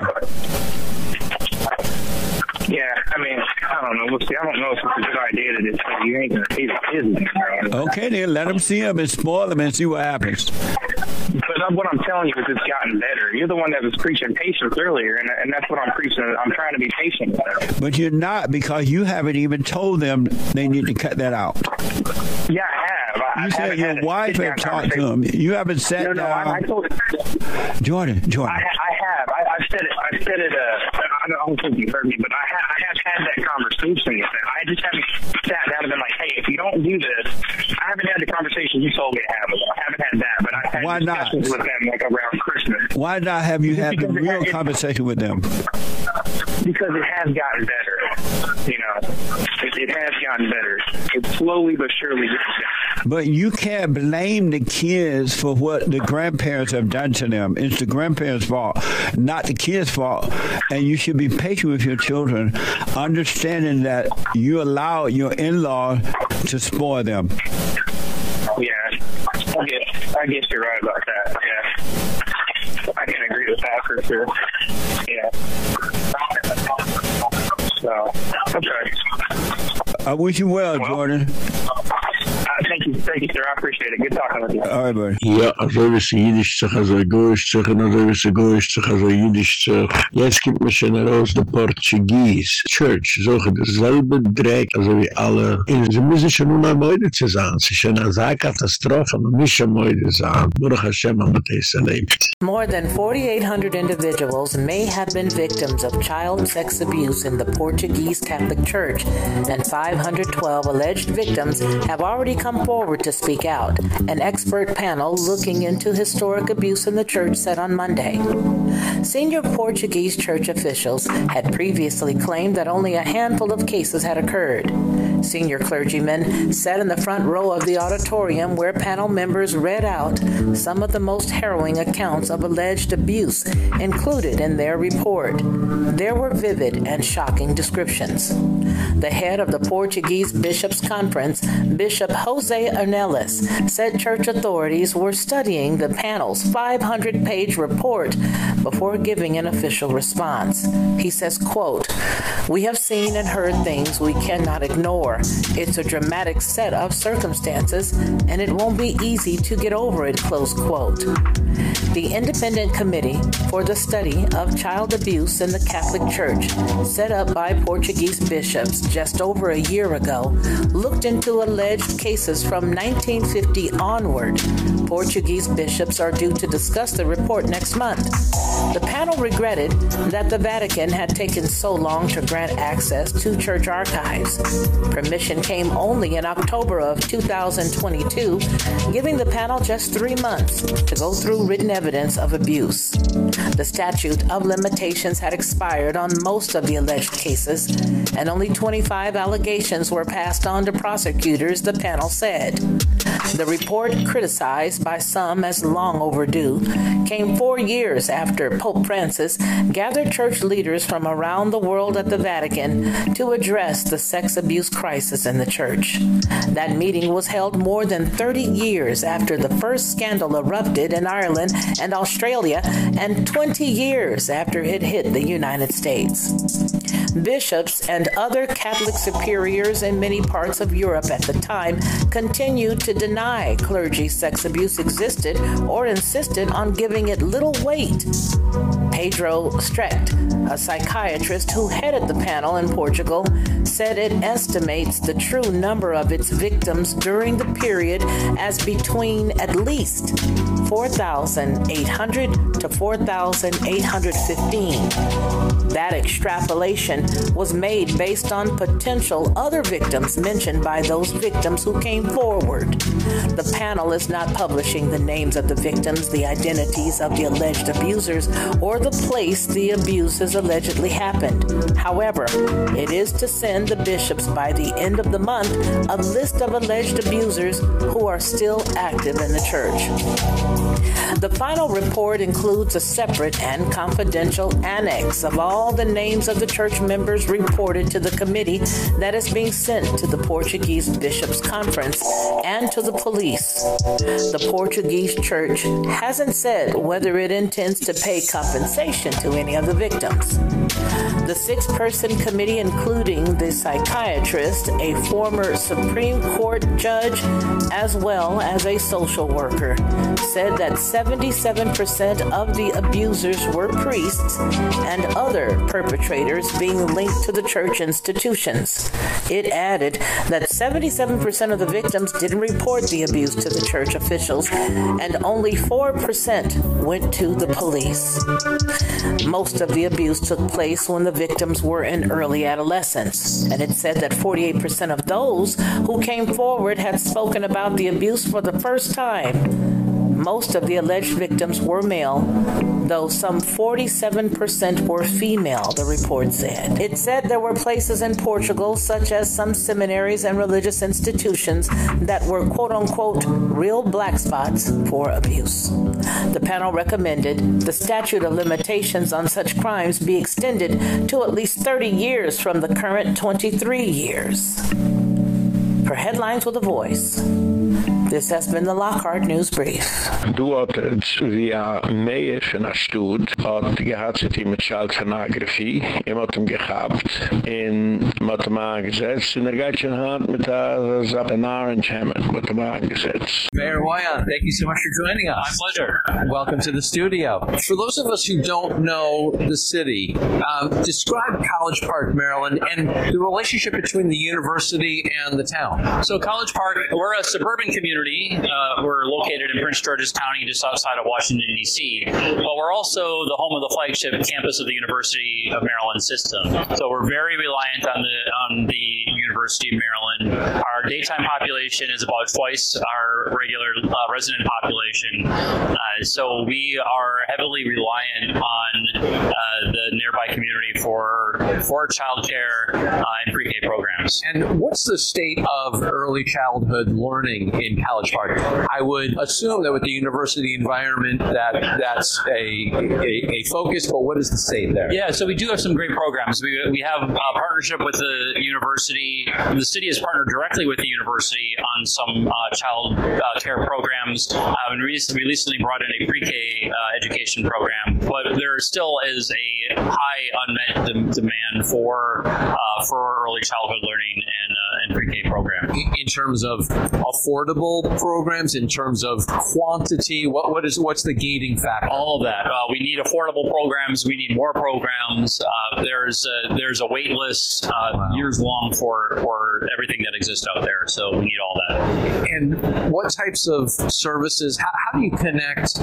Yeah, I mean, I don't know. We'll see. I don't know if it's a good idea to just say you ain't going to see the kids. Okay, then let them see them and spoil them and see what happens. But what I'm telling you is it's gotten better. You're the one that was preaching patience earlier, and, and that's what I'm preaching. I'm trying to be patient with. But you're not because you haven't even told them they need to cut that out. Yeah, I have. I, You I said your wife had talked to them. You haven't sat No, no, down. I, I told Jordan, Jordan. I, I have. I, I've said it. I've said it. Uh, I don't, think you heard me, but I, ha I have had that conversation with them. I just haven't sat down and been like, "Hey, if you don't do this," I haven't had the conversation you told me to have. I haven't had that, but I've had Why not? discussions with them like around Christmas Why not have you had the real conversation with them? because it has gotten better. You know, it, it has gotten better. It's slowly but surely getting better. But you can't blame the kids for what the grandparents have done to them. It's the grandparents' fault, not the kids' fault. And you should be patient with your children, understanding that you allow your in-law to spoil them. Yeah, I guess I guess you're right about that. Yeah, I can agree with that for sure. Yeah. So okay. I wish you well, Jordan. Thank you, thank you, sir. I appreciate it. Good talking with you. All right, buddy. Ja, also wie sie jüdisch sich, also goisch sich, und also wie sie goisch sich, also jüdisch sich. Jetzt gibt man schon raus der Portugies Church, so derselbe Dreck, also wie alle. Und sie müssen schon nur noch Mäude zu sein. Sie sind eine Saarkatastrophe, aber nicht schon Mäude sein. Baruch Hashem, haben wir erlebt. More than 4,800 individuals may have been victims of child sex abuse in the Portuguese Catholic Church, and 512 alleged victims have already come forward to speak out. An expert panel looking into historic abuse in the church said on Monday. Senior Portuguese church officials had previously claimed that only a handful of cases had occurred. Senior clergymen sat in the front row of the auditorium where panel members read out some of the most harrowing accounts of alleged abuse included in their report. There were vivid and shocking descriptions. The head of the Portuguese Bishops' Conference, Bishop Jose Ornelas, said church authorities were studying the panel's 500-page report before giving an official response. He says, quote, "We have seen and heard things we cannot ignore. It's a dramatic set of circumstances and it won't be easy to get over it." Close quote. The Independent Committee for the Study of Child Abuse in the Catholic Church, set up by Portuguese bishops just over a year ago, looked into alleged cases from 1950 onward. Portuguese bishops are due to discuss the report next month. The panel regretted that the Vatican had taken so long to grant access to church archives. Permission came only in October of 2022, giving the panel just 3 months to go through written evidence of abuse. The statute of limitations had expired on most of the alleged cases, and only 25 allegations were passed on to prosecutors, the panel said. The report, criticized by some as long overdue, came 4 years after Pope Francis gathered church leaders from around the world at the Vatican to address the sex abuse crisis in the church. That meeting was held more than 30 years after the first scandal erupted in Ireland and Australia and 20 years after it hit the United States. Bishops and other Catholic superiors in many parts of Europe at the time continued to deny clergy sex abuse existed or insisted on giving it little weight. Pedro Strecht, a psychiatrist who headed the panel in Portugal, said it estimates the true number of its victims during the period as between at least 4,800 to 4,815. That extrapolation was made based on potential other victims mentioned by those victims who came forward. The panel is not publishing the names of the victims, the identities of the alleged abusers, or the place the abuses allegedly happened. However, it is to send the bishops by the end of the month a list of alleged abusers who are still active in the church. The final report includes a separate and confidential annex of all the names of the church members reported to the committee that is being sent to the Portuguese Bishops Conference and to the police. The Portuguese church hasn't said whether it intends to pay compensation to any of the victims. The six-person committee including the psychiatrist, a former Supreme Court judge, as well as a social worker, said that 77% of the abusers were priests and other perpetrators being linked to the church institutions. It added that 77% of the victims didn't report the abuse to the church officials and only 4% went to the police. Most of the abuse took place when the victims were in early adolescence, and it said that 48% of those who came forward had spoken about the abuse for the first time. Most of the alleged victims were male, though some 47% were female, the report said. It said there were places in Portugal such as some seminaries and religious institutions that were quote unquote real black spots for abuse. The panel recommended the statute of limitations on such crimes be extended to at least 30 years from the current 23 years. For headlines with a voice, this has been the Lockhart News Brief. Du hat es via Meier von der Stutt, hat gehad sich mit Child Pornography, ihm hat ihm gehabt, in hat er mal gesetzt, in der Gatschen hat mit der Sapp in Orange Hammond, hat er gesetzt. Mayor Wojahn, thank you so much for joining us. My pleasure. Welcome to the studio. For those of us who don't know the city, um, describe College Park, Maryland, and the relationship between the university and the town. So College Park, we're a suburban community. Uh, we're located in Prince George's County, just outside of Washington, D.C. But we're also the home of the flagship campus of the University of Maryland system. So we're very reliant on the on the University of Maryland. Our daytime population is about twice our regular uh, resident population. Uh, so we are heavily reliant on uh, the nearby community for for childcare uh, and pre-K programs. And what's the state of early childhood learning in College Park? I would assume that with the university environment that that's a a, a focus, but what is the state there? Yeah, so we do have some great programs. We we have a partnership with the university. The city has partnered directly with the university on some uh, child uh, care programs. Uh, and we recently, we recently brought in a pre-K uh, education program, but there still is a high unmet de- demand for uh, for early childhood learning and uh, and pre-K program. in terms of affordable programs in terms of quantity? What what is what's the gating factor? All of that. Uh, we need affordable programs. We need more programs. Uh, there's a, there's a wait list uh, wow. years long for for everything that exists out there. So we need all that. And what types of services how, how do you connect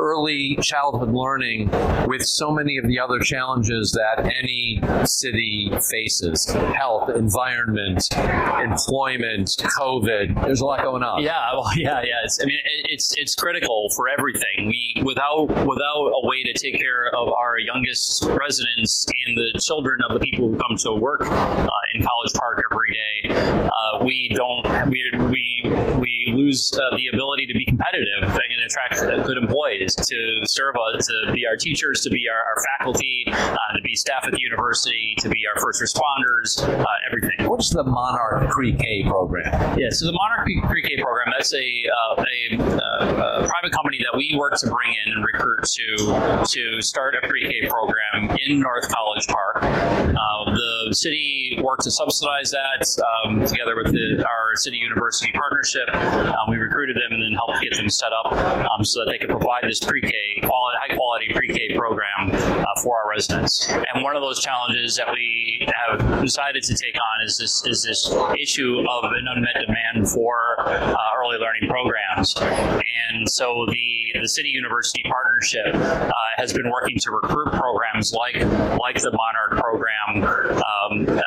early childhood learning with so many of the other challenges that any city faces? Health environment employment covid. There's a lot going on. Yeah well yeah yeah it's, i mean it's it's critical for everything. We without without a way to take care of our youngest residents and the children of the people who come to work uh, in college park every day uh, we don't we we we lose uh, the ability to be competitive and attract good employees to serve us to be our teachers to be our, our faculty uh, to be staff at the university to be our first responders uh, everything. What's the monarch pre-k program? Yeah so the monarch pre-k program that's a uh, a, uh, a private company that we work to bring in and recruit to to start a pre-k program in North College Park. Uh, the city worked to subsidize that um, together with the, our city university partnership. Um, we recruited them and then helped get them set up um, so that they could provide this pre-k quality high quality pre-k program uh, for our residents. And one of those challenges that we have decided to take on is this is this issue of an unmet demand for uh, early learning programs and so the the city university partnership uh, has been working to recruit programs like like the monarch program um, uh,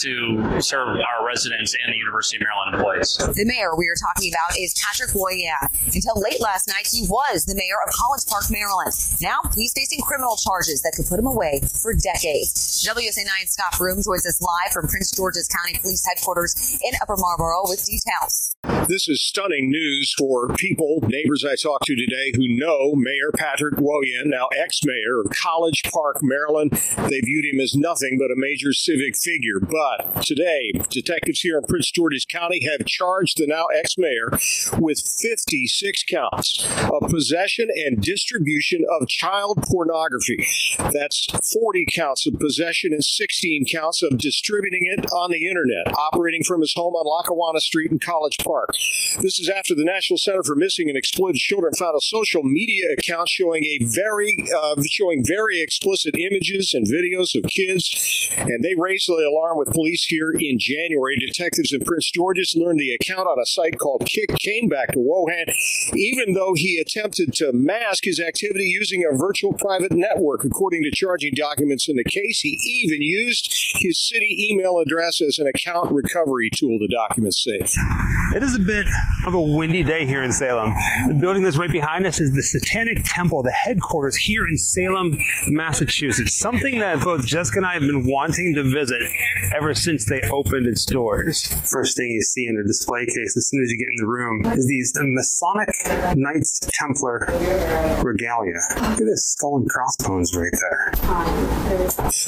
to serve our residents and the University of Maryland employees. The mayor we are talking about is Patrick Wojahn. Until late last night he was the mayor of College Park, Maryland. Now he's facing criminal charges that could put him away for decades. WUSA9 Scott Broom joins us live from Prince George's County Police Headquarters in Upper Marlboro with details. This is stunning news for people, neighbors I talked to today who know Mayor Patrick Wojahn, now ex-mayor of College Park, Maryland. They viewed him as nothing but a major civic figure. But today, detectives here in Prince George's County have charged the now ex-mayor with 56 counts of possession and distribution of child pornography. That's 40 counts of possession and 16 counts of distributing it on the internet, operating from his home on Lackawanna Street in College Park. This is after the National Center for Missing and Exploited Children found a social media account showing a very uh, showing very explicit images and videos of kids and they raised the alarm with police here in January. Detectives in Prince George's learned the account on a site called Kik came back to Wojahn even though he attempted to mask his activity using a virtual private network. According to charging documents in the case he even used his city email address as an account recovery tool the documents say it is a bit of a windy day here in Salem. The building that's right behind us is the Satanic Temple, the headquarters here in Salem, Massachusetts. Something that both Jessica and I have been wanting to visit ever since they opened its doors. First thing you see in a display case as soon as you get in the room is these Masonic Knights Templar regalia. Look at this skull and crossbones right there.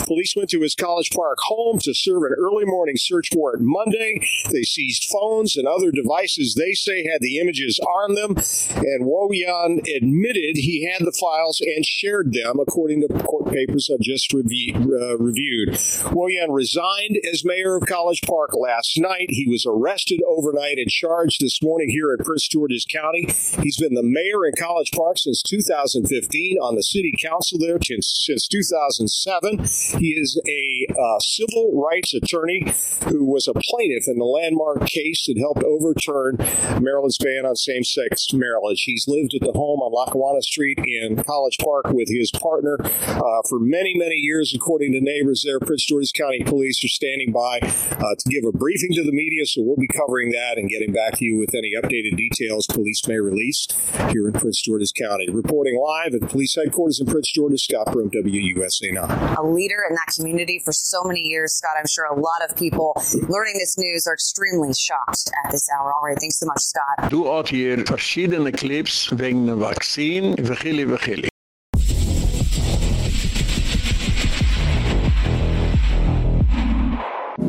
Police went to his College Park home to serve an early morning search warrant Monday. They seized phones and other devices devices they say had the images on them, and Wojahn admitted he had the files and shared them, according to court papers I just review, uh, reviewed. Wojahn resigned as mayor of College Park last night. He was arrested overnight and charged this morning here in Prince George's County. He's been the mayor in College Park since 2015, on the city council there since, since 2007. He is a uh, civil rights attorney who was a plaintiff in the landmark case that helped overturn Maryland's ban on same-sex marriage. He's lived at the home on Lackawanna Street in College Park with his partner uh, for many, many years, according to neighbors there. Prince George's County Police are standing by uh, to give a briefing to the media, so we'll be covering that and getting back to you with any updated details police may release here in Prince George's County. Reporting live at police headquarters in Prince George's, Scott Broom, WUSA 9. A leader in that community for so many years, Scott. I'm sure a lot of people learning this news are extremely shocked at this hour. All right, thanks so much, Scott. Du hat hier verschiedene Clips wegen der Vaccine, vachili vachili.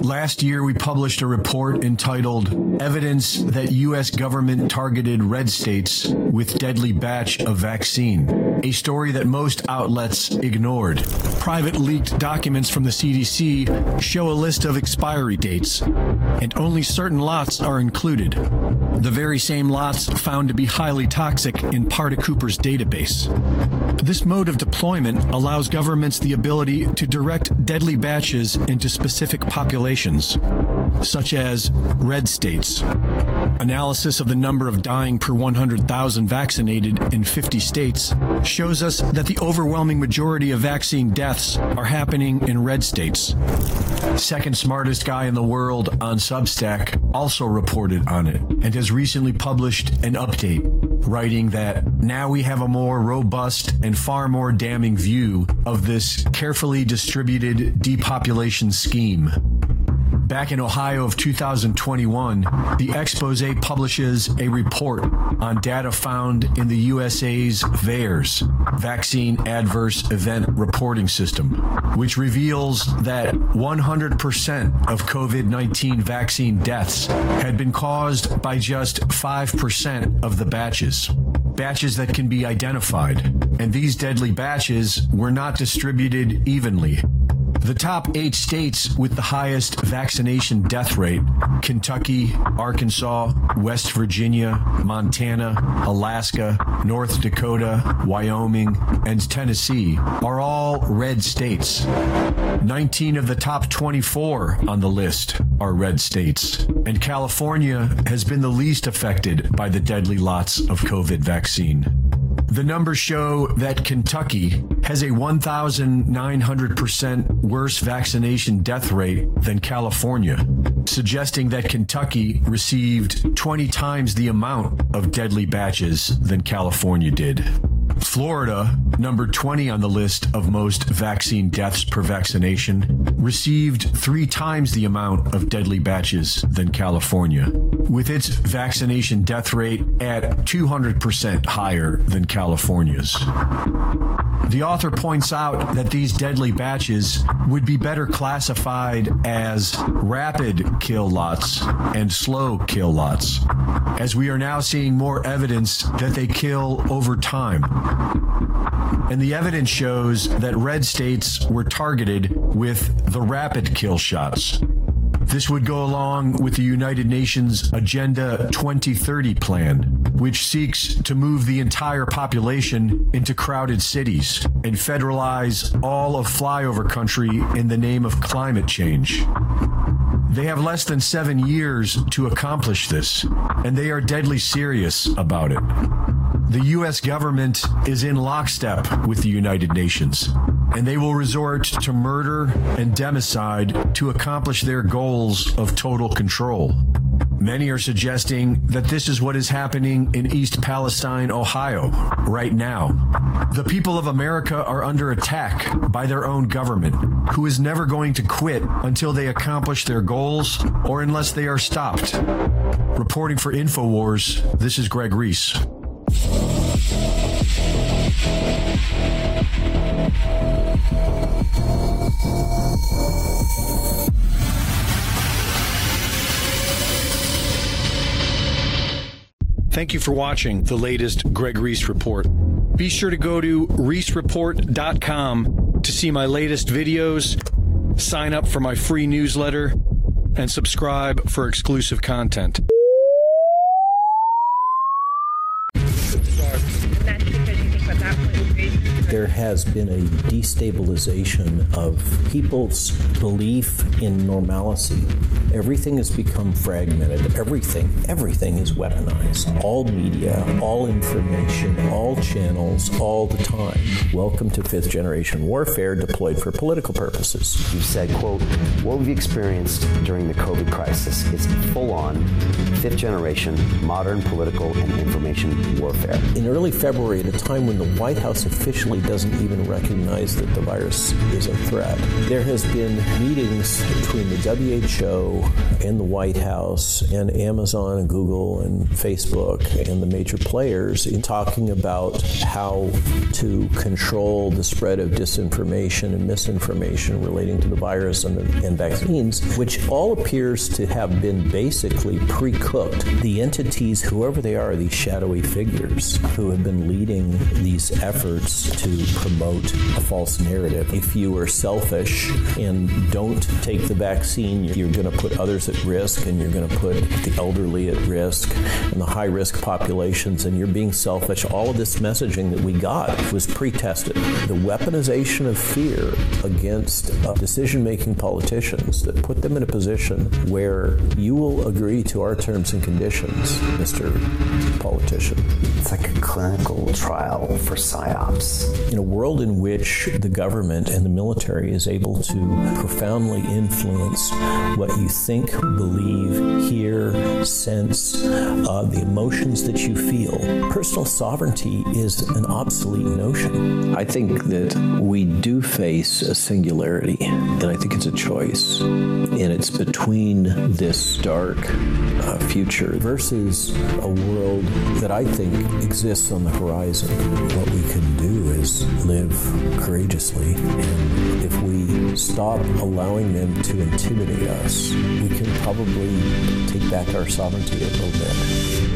Last year, we published a report entitled Evidence That U.S. Government Targeted Red States with Deadly Batch of Vaccine, a story that most outlets ignored. Private leaked documents from the CDC show a list of expiry dates, and only certain lots are included. The very same lots found to be highly toxic in Paardekooper's database. This mode of deployment allows governments the ability to direct deadly batches into specific populations, such as red states. Analysis of the number of dying per 100,000 vaccinated in 50 states shows us that the overwhelming majority of vaccine deaths are happening in red states. Second smartest guy in the world on Substack also reported on it and has recently published an update writing that now we have a more robust and far more damning view of this carefully distributed depopulation scheme. Back in Ohio of 2021, the expose publishes a report on data found in the USA's VAERS, Vaccine Adverse Event Reporting System, which reveals that 100% of COVID-19 vaccine deaths had been caused by just 5% of the batches batches that can be identified. And these deadly batches were not distributed evenly the top 8 states with the highest vaccination death rate, Kentucky, Arkansas, West Virginia, Montana, Alaska, North Dakota, Wyoming, and Tennessee are all red states. 19 of the top 24 on the list are red states, and California has been the least affected by the deadly lots of COVID vaccine. The numbers show that Kentucky has a 1900% worse vaccination death rate than California, suggesting that Kentucky received 20 times the amount of deadly batches than California did. Florida, number 20 on the list of most vaccine deaths per vaccination, received 3 times the amount of deadly batches than California, with its vaccination death rate at 200% higher than California's. The author points out that these deadly batches would be better classified as rapid kill lots and slow kill lots, as we are now seeing more evidence that they kill over time. And the evidence shows that red states were targeted with the rapid kill shots. This would go along with the United Nations Agenda 2030 plan, which seeks to move the entire population into crowded cities and federalize all of flyover country in the name of climate change. They have less than 7 years to accomplish this, and they are deadly serious about it. The US government is in lockstep with the United Nations, and they will resort to murder and democide to accomplish their goals of total control. Many are suggesting that this is what is happening in East Palestine, Ohio, right now. The people of America are under attack by their own government, who is never going to quit until they accomplish their goals or unless they are stopped. Reporting for InfoWars, this is Greg Reese. Thank you for watching the latest Greg Reese report. Be sure to go to reesereport.com to see my latest videos, sign up for my free newsletter, and subscribe for exclusive content. There has been a destabilization of people's belief in normalcy. Everything has become fragmented. Everything, everything is weaponized. All media, all information, all channels, all the time. Welcome to fifth generation warfare deployed for political purposes. You said, quote, what we've experienced during the COVID crisis is full on fifth generation modern political and information warfare. In early February, at a time when the White House officially doesn't even recognize that the virus is a threat. There has been meetings between the WHO and the White House and Amazon and Google and Facebook and the major players in talking about how to control the spread of disinformation and misinformation relating to the virus and, the, and vaccines, which all appears to have been basically pre-cooked. The entities, whoever they are, these shadowy figures who have been leading these efforts to promote a false narrative. If you are selfish and don't take the vaccine, you're going to put others at risk and you're going to put the elderly at risk and the high risk populations and you're being selfish. All of this messaging that we got was pre-tested. The weaponization of fear against uh, decision-making politicians that put them in a position where you will agree to our terms and conditions, Mr. Politician. It's like a clinical trial for psyops. In a world in which the government and the military is able to profoundly influence what you think, believe, hear, sense, uh, the emotions that you feel, personal sovereignty is an obsolete notion. I think that we do face a singularity, and I think it's a choice. And it's between this dark uh, future versus a world that I think exists on the horizon. What we can do is live courageously. And if we stop allowing them to intimidate us, we can probably take back our sovereignty a little bit.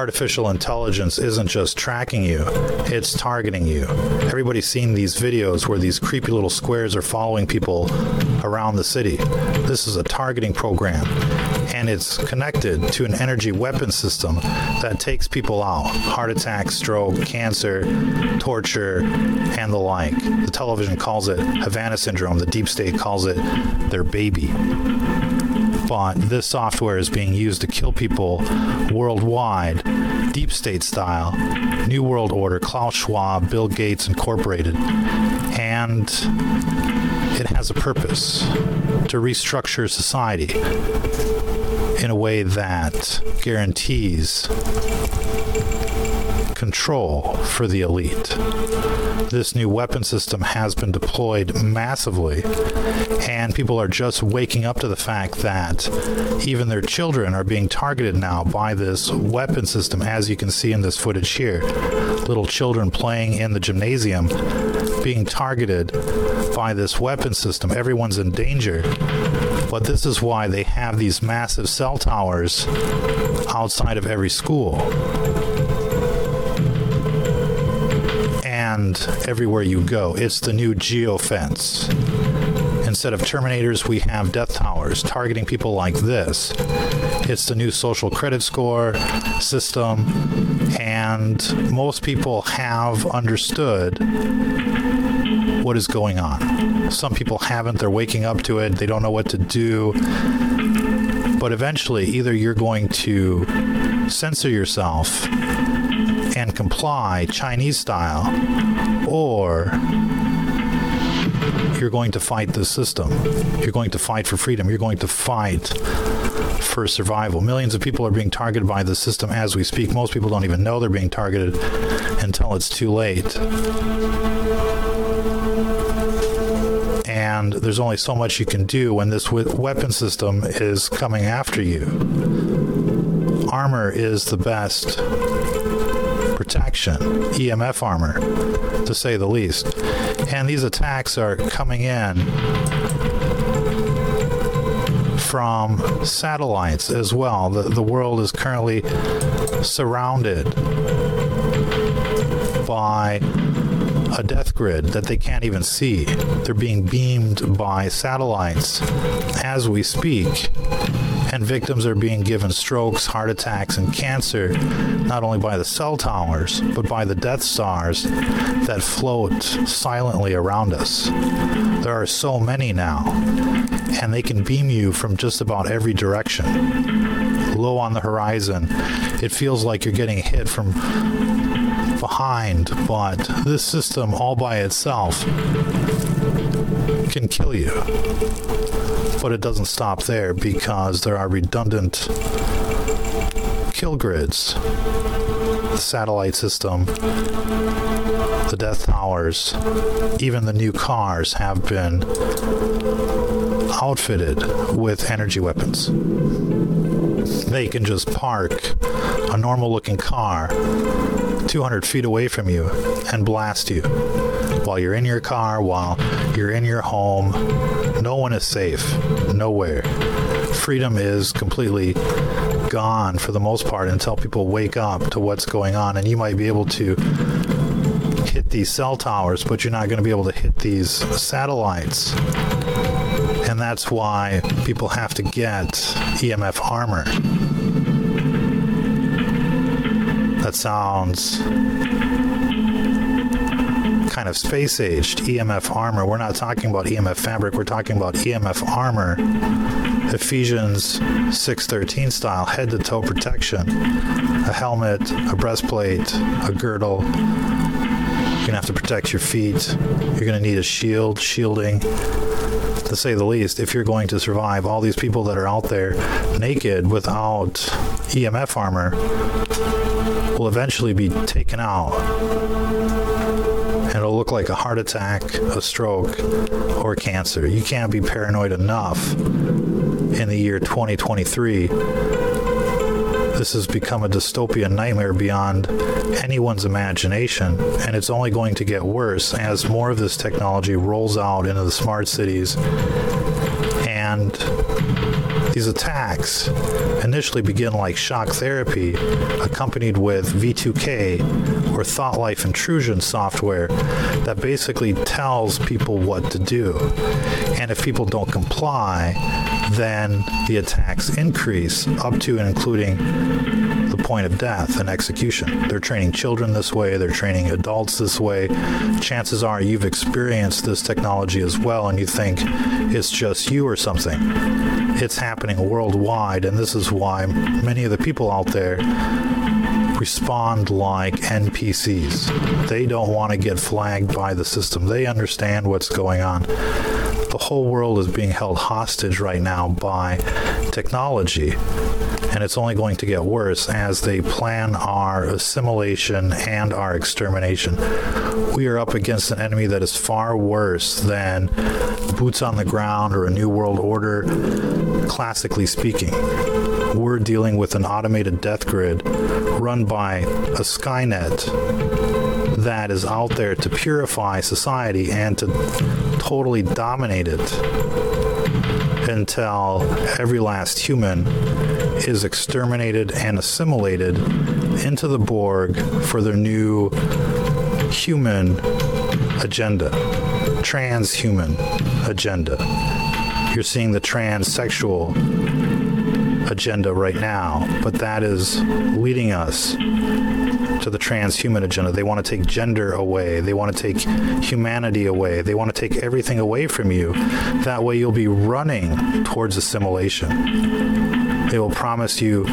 Artificial intelligence isn't just tracking you, it's targeting you. Everybody's seen these videos where these creepy little squares are following people around the city. This is a targeting program and it's connected to an energy weapon system that takes people out. Heart attack, stroke, cancer, torture, and the like. The television calls it Havana syndrome, the deep state calls it their baby this software is being used to kill people worldwide, deep state style, New World Order, Klaus Schwab, Bill Gates Incorporated. And it has a purpose to restructure society in a way that guarantees control for the elite. This new weapon system has been deployed massively and people are just waking up to the fact that even their children are being targeted now by this weapon system as you can see in this footage here. Little children playing in the gymnasium being targeted by this weapon system. Everyone's in danger. But this is why they have these massive cell towers outside of every school. Everywhere you go. It's the new geofence. Instead of terminators, we have death towers targeting people like this. It's the new social credit score system and most people have understood what is going on. Some people haven't, they're waking up to it, they don't know what to do. But eventually either you're going to censor yourself comply Chinese style or you're going to fight the system. You're going to fight for freedom. You're going to fight for survival. Millions of people are being targeted by the system as we speak. Most people don't even know they're being targeted until it's too late. And there's only so much you can do when this weapon system is coming after you. Armor is the best protection, EMF armor to say the least. And these attacks are coming in from satellites as well. The the world is currently surrounded by a death grid that they can't even see. They're being beamed by satellites as we speak. And victims are being given strokes, heart attacks and cancer not only by the cell towers but by the death stars that float silently around us. There are so many now and they can beam you from just about every direction. Low on the horizon, it feels like you're getting hit from behind, but this system all by itself can kill you. But it doesn't stop there because there are redundant kill grids. The satellite system, the death towers, even the new cars have been outfitted with energy weapons. They can just park a normal looking car 200 feet away from you and blast you while you're in your car while you're in your home no one is safe. Nowhere. Freedom is completely gone for the most part until people wake up to what's going on. And you might be able to hit these cell towers but you're not going to be able to hit these satellites. And that's why people have to get EMF armor. That sounds kind of space-aged EMF armor. We're not talking about EMF fabric, we're talking about EMF armor. Ephesians 6:13 style head to toe protection. A helmet, a breastplate, a girdle. You're going to have to protect your feet. You're going to need a shield, shielding to say the least if you're going to survive all these people that are out there naked without EMF armor will eventually be taken out. Like a heart attack, a stroke, or cancer. You can't be paranoid enough in the year 2023 this has become a dystopian nightmare beyond anyone's imagination and it's only going to get worse as more of this technology rolls out into the smart cities and these attacks initially begin like shock therapy accompanied with V2K or thought life intrusion software that basically tells people what to do. And if people don't comply, then the attacks increase up to and including the point of death and execution. They're training children this way, they're training adults this way. Chances are you've experienced this technology as well and you think it's just you or something. It's happening worldwide and this is why many of the people out there respond like NPCs. They don't want to get flagged by the system. They understand what's going on. The whole world is being held hostage right now by technology and it's only going to get worse as they plan our assimilation and our extermination. We are up against an enemy that is far worse than boots on the ground or a new world order classically speaking. We're dealing with an automated death grid run by a Skynet that is out there to purify society and to totally dominate it until every last human is exterminated and assimilated into the Borg for their new human agenda, transhuman agenda. You're seeing the transsexual agenda right now, but that is leading us to the transhuman agenda. They want to take gender away. They want to take humanity away. They want to take everything away from you. That way you'll be running towards assimilation. They will promise you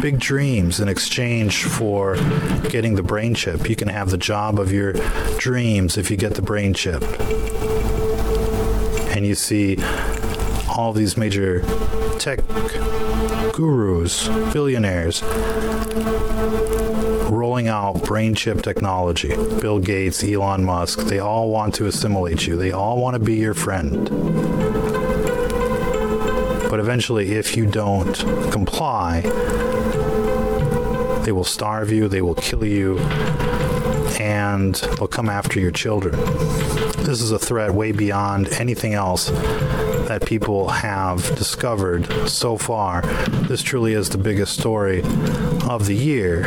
big dreams in exchange for getting the brain chip. You can have the job of your dreams if you get the brain chip. And you see all these major tech gurus, billionaires rolling out brain chip technology. Bill Gates, Elon Musk, they all want to assimilate you. They all want to be your friend. But eventually if you don't comply, They will starve you, they will kill you, and they'll come after your children. This is a threat way beyond anything else that people have discovered so far. This truly is the biggest story of the year.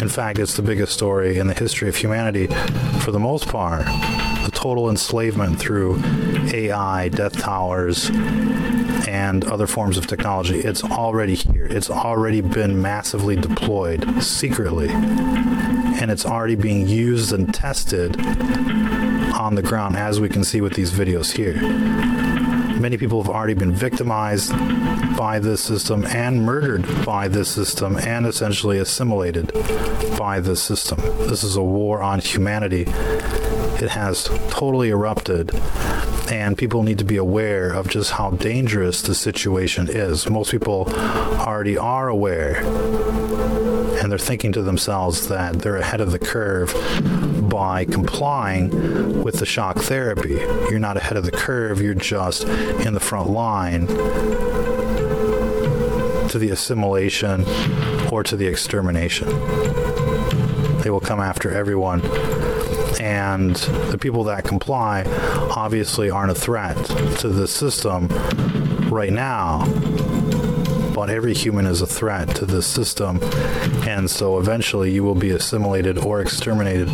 In fact, it's the biggest story in the history of humanity for the most part. The total enslavement through AI, death towers, and other forms of technology. It's already here. It's already been massively deployed secretly. And it's already being used and tested on the ground as we can see with these videos here. Many people have already been victimized by this system and murdered by this system and essentially assimilated by this system. This is a war on humanity. It has totally erupted and people need to be aware of just how dangerous the situation is. Most people already are aware and they're thinking to themselves that they're ahead of the curve by complying with the shock therapy. You're not ahead of the curve, you're just in the front line to the assimilation or to the extermination. They will come after everyone and the people that comply obviously aren't a threat to the system right now but every human is a threat to this system and so eventually you will be assimilated or exterminated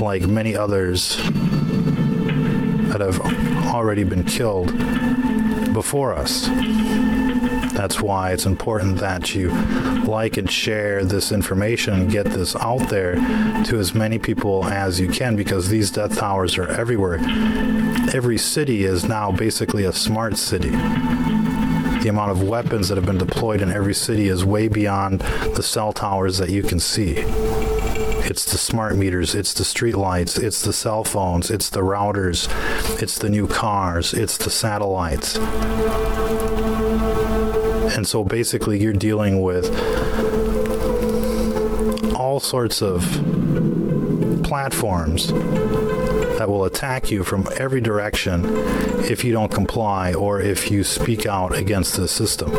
like many others that have already been killed before us that's why it's important that you like and share this information, get this out there to as many people as you can because these death towers are everywhere. Every city is now basically a smart city the amount of weapons that have been deployed in every city is way beyond the cell towers that you can see. It's the smart meters, it's the street lights, it's the cell phones, it's the routers, it's the new cars, it's the satellites. And so basically you're dealing with all sorts of platforms that will attack you from every direction if you don't comply or if you speak out against the system.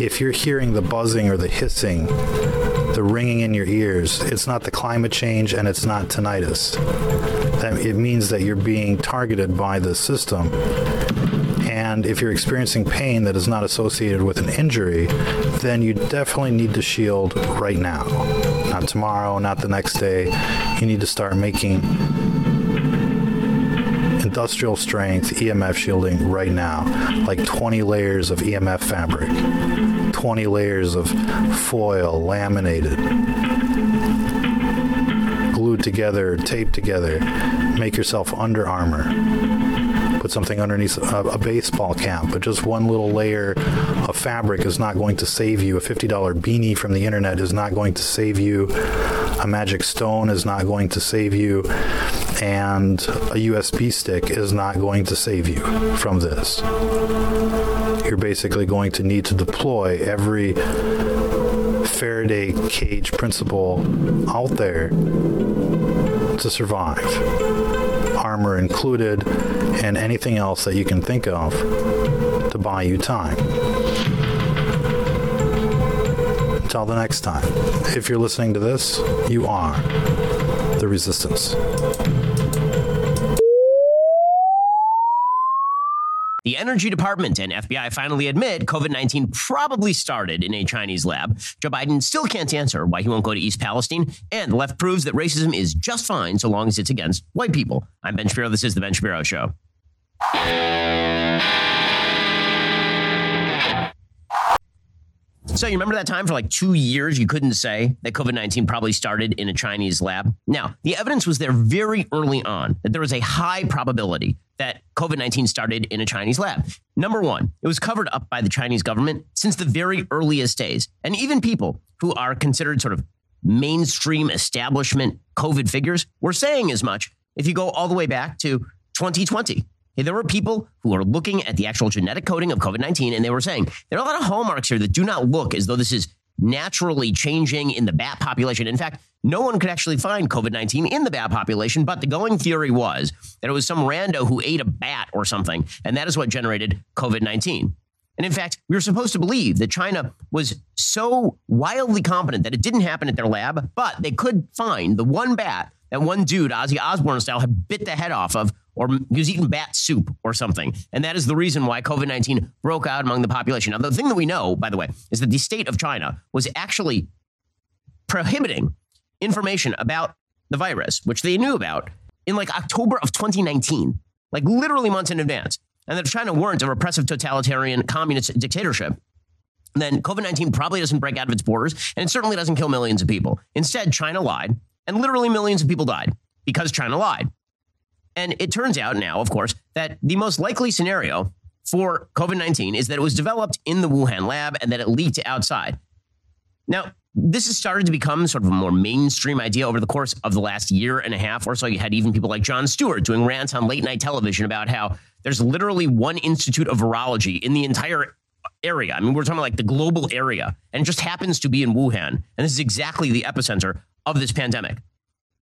If you're hearing the buzzing or the hissing, the ringing in your ears, it's not the climate change and it's not tinnitus. That it means that you're being targeted by the system and if you're experiencing pain that is not associated with an injury, then you definitely need to shield right now. Not tomorrow, not the next day. You need to start making industrial strength EMF shielding right now, like 20 layers of EMF fabric, 20 layers of foil laminated glued together, taped together. Make yourself Under Armour put something underneath a, a, baseball cap, but just one little layer of fabric is not going to save you. A $50 beanie from the internet is not going to save you. A magic stone is not going to save you and a USB stick is not going to save you from this. You're basically going to need to deploy every Faraday cage principle out there to survive armor included and anything else that you can think of to buy you time. Until the next time. If you're listening to this, you are the resistance. The Energy Department and FBI finally admit COVID-19 probably started in a Chinese lab. Joe Biden still can't answer why he won't go to East Palestine, and the left proves that racism is just fine so long as it's against white people. I'm Ben Shapiro. This is the Ben Shapiro Show. So you remember that time for like 2 years you couldn't say that COVID-19 probably started in a Chinese lab? Now, the evidence was there very early on that there was a high probability that COVID-19 started in a Chinese lab. Number 1, it was covered up by the Chinese government since the very earliest days. And even people who are considered sort of mainstream establishment COVID figures were saying as much if you go all the way back to 2020 there were people who are looking at the actual genetic coding of COVID-19 and they were saying there are a lot of hallmarks here that do not look as though this is naturally changing in the bat population. In fact, no one could actually find COVID-19 in the bat population, but the going theory was that it was some rando who ate a bat or something, and that is what generated COVID-19. And in fact, we were supposed to believe that China was so wildly competent that it didn't happen at their lab, but they could find the one bat that one dude, Ozzy Osbourne style, had bit the head off of, or he was eating bat soup or something. And that is the reason why COVID 19 broke out among the population. Now, the thing that we know, by the way, is that the state of China was actually prohibiting information about the virus, which they knew about in like October of 2019, like literally months in advance. And that if China weren't a repressive totalitarian communist dictatorship, then COVID 19 probably doesn't break out of its borders and it certainly doesn't kill millions of people. Instead, China lied and literally millions of people died because China lied. And it turns out now, of course, that the most likely scenario for COVID 19 is that it was developed in the Wuhan lab and that it leaked outside. Now, this has started to become sort of a more mainstream idea over the course of the last year and a half or so. You had even people like Jon Stewart doing rants on late night television about how there's literally one institute of virology in the entire area. I mean, we're talking like the global area, and it just happens to be in Wuhan. And this is exactly the epicenter of this pandemic.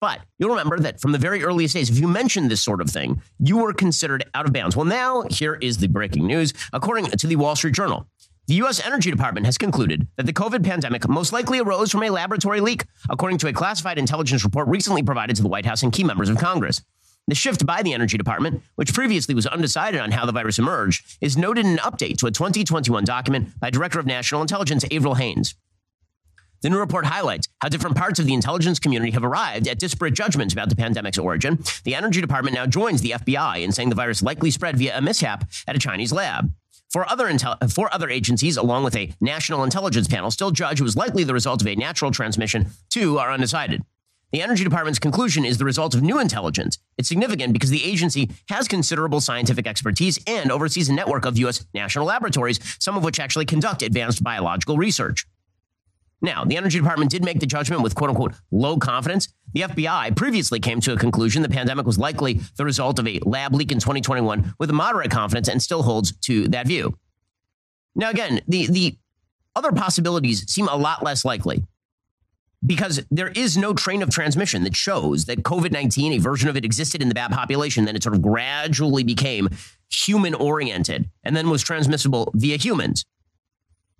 But you'll remember that from the very earliest days, if you mentioned this sort of thing, you were considered out of bounds. Well, now here is the breaking news. According to the Wall Street Journal, the U.S. Energy Department has concluded that the COVID pandemic most likely arose from a laboratory leak, according to a classified intelligence report recently provided to the White House and key members of Congress. The shift by the Energy Department, which previously was undecided on how the virus emerged, is noted in an update to a 2021 document by Director of National Intelligence Avril Haines. The new report highlights how different parts of the intelligence community have arrived at disparate judgments about the pandemic's origin. The Energy Department now joins the FBI in saying the virus likely spread via a mishap at a Chinese lab. Four other, intel- four other agencies, along with a national intelligence panel, still judge it was likely the result of a natural transmission. Two are undecided. The Energy Department's conclusion is the result of new intelligence. It's significant because the agency has considerable scientific expertise and oversees a network of U.S. national laboratories, some of which actually conduct advanced biological research. Now, the Energy Department did make the judgment with quote unquote low confidence. The FBI previously came to a conclusion the pandemic was likely the result of a lab leak in 2021 with a moderate confidence and still holds to that view. Now, again, the, the other possibilities seem a lot less likely because there is no train of transmission that shows that COVID 19, a version of it, existed in the bat population. Then it sort of gradually became human oriented and then was transmissible via humans.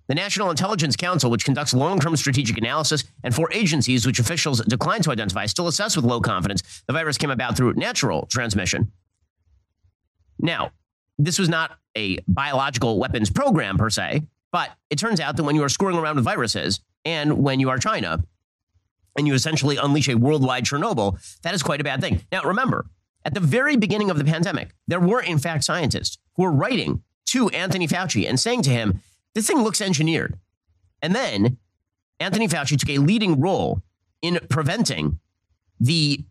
The National Intelligence Council, which conducts long term strategic analysis, and four agencies which officials decline to identify, still assess with low confidence the virus came about through natural transmission. Now, this was not a biological weapons program per se, but it turns out that when you are screwing around with viruses and when you are China and you essentially unleash a worldwide Chernobyl, that is quite a bad thing. Now, remember, at the very beginning of the pandemic, there were, in fact, scientists who were writing to Anthony Fauci and saying to him, this thing looks engineered. And then Anthony Fauci took a leading role in preventing the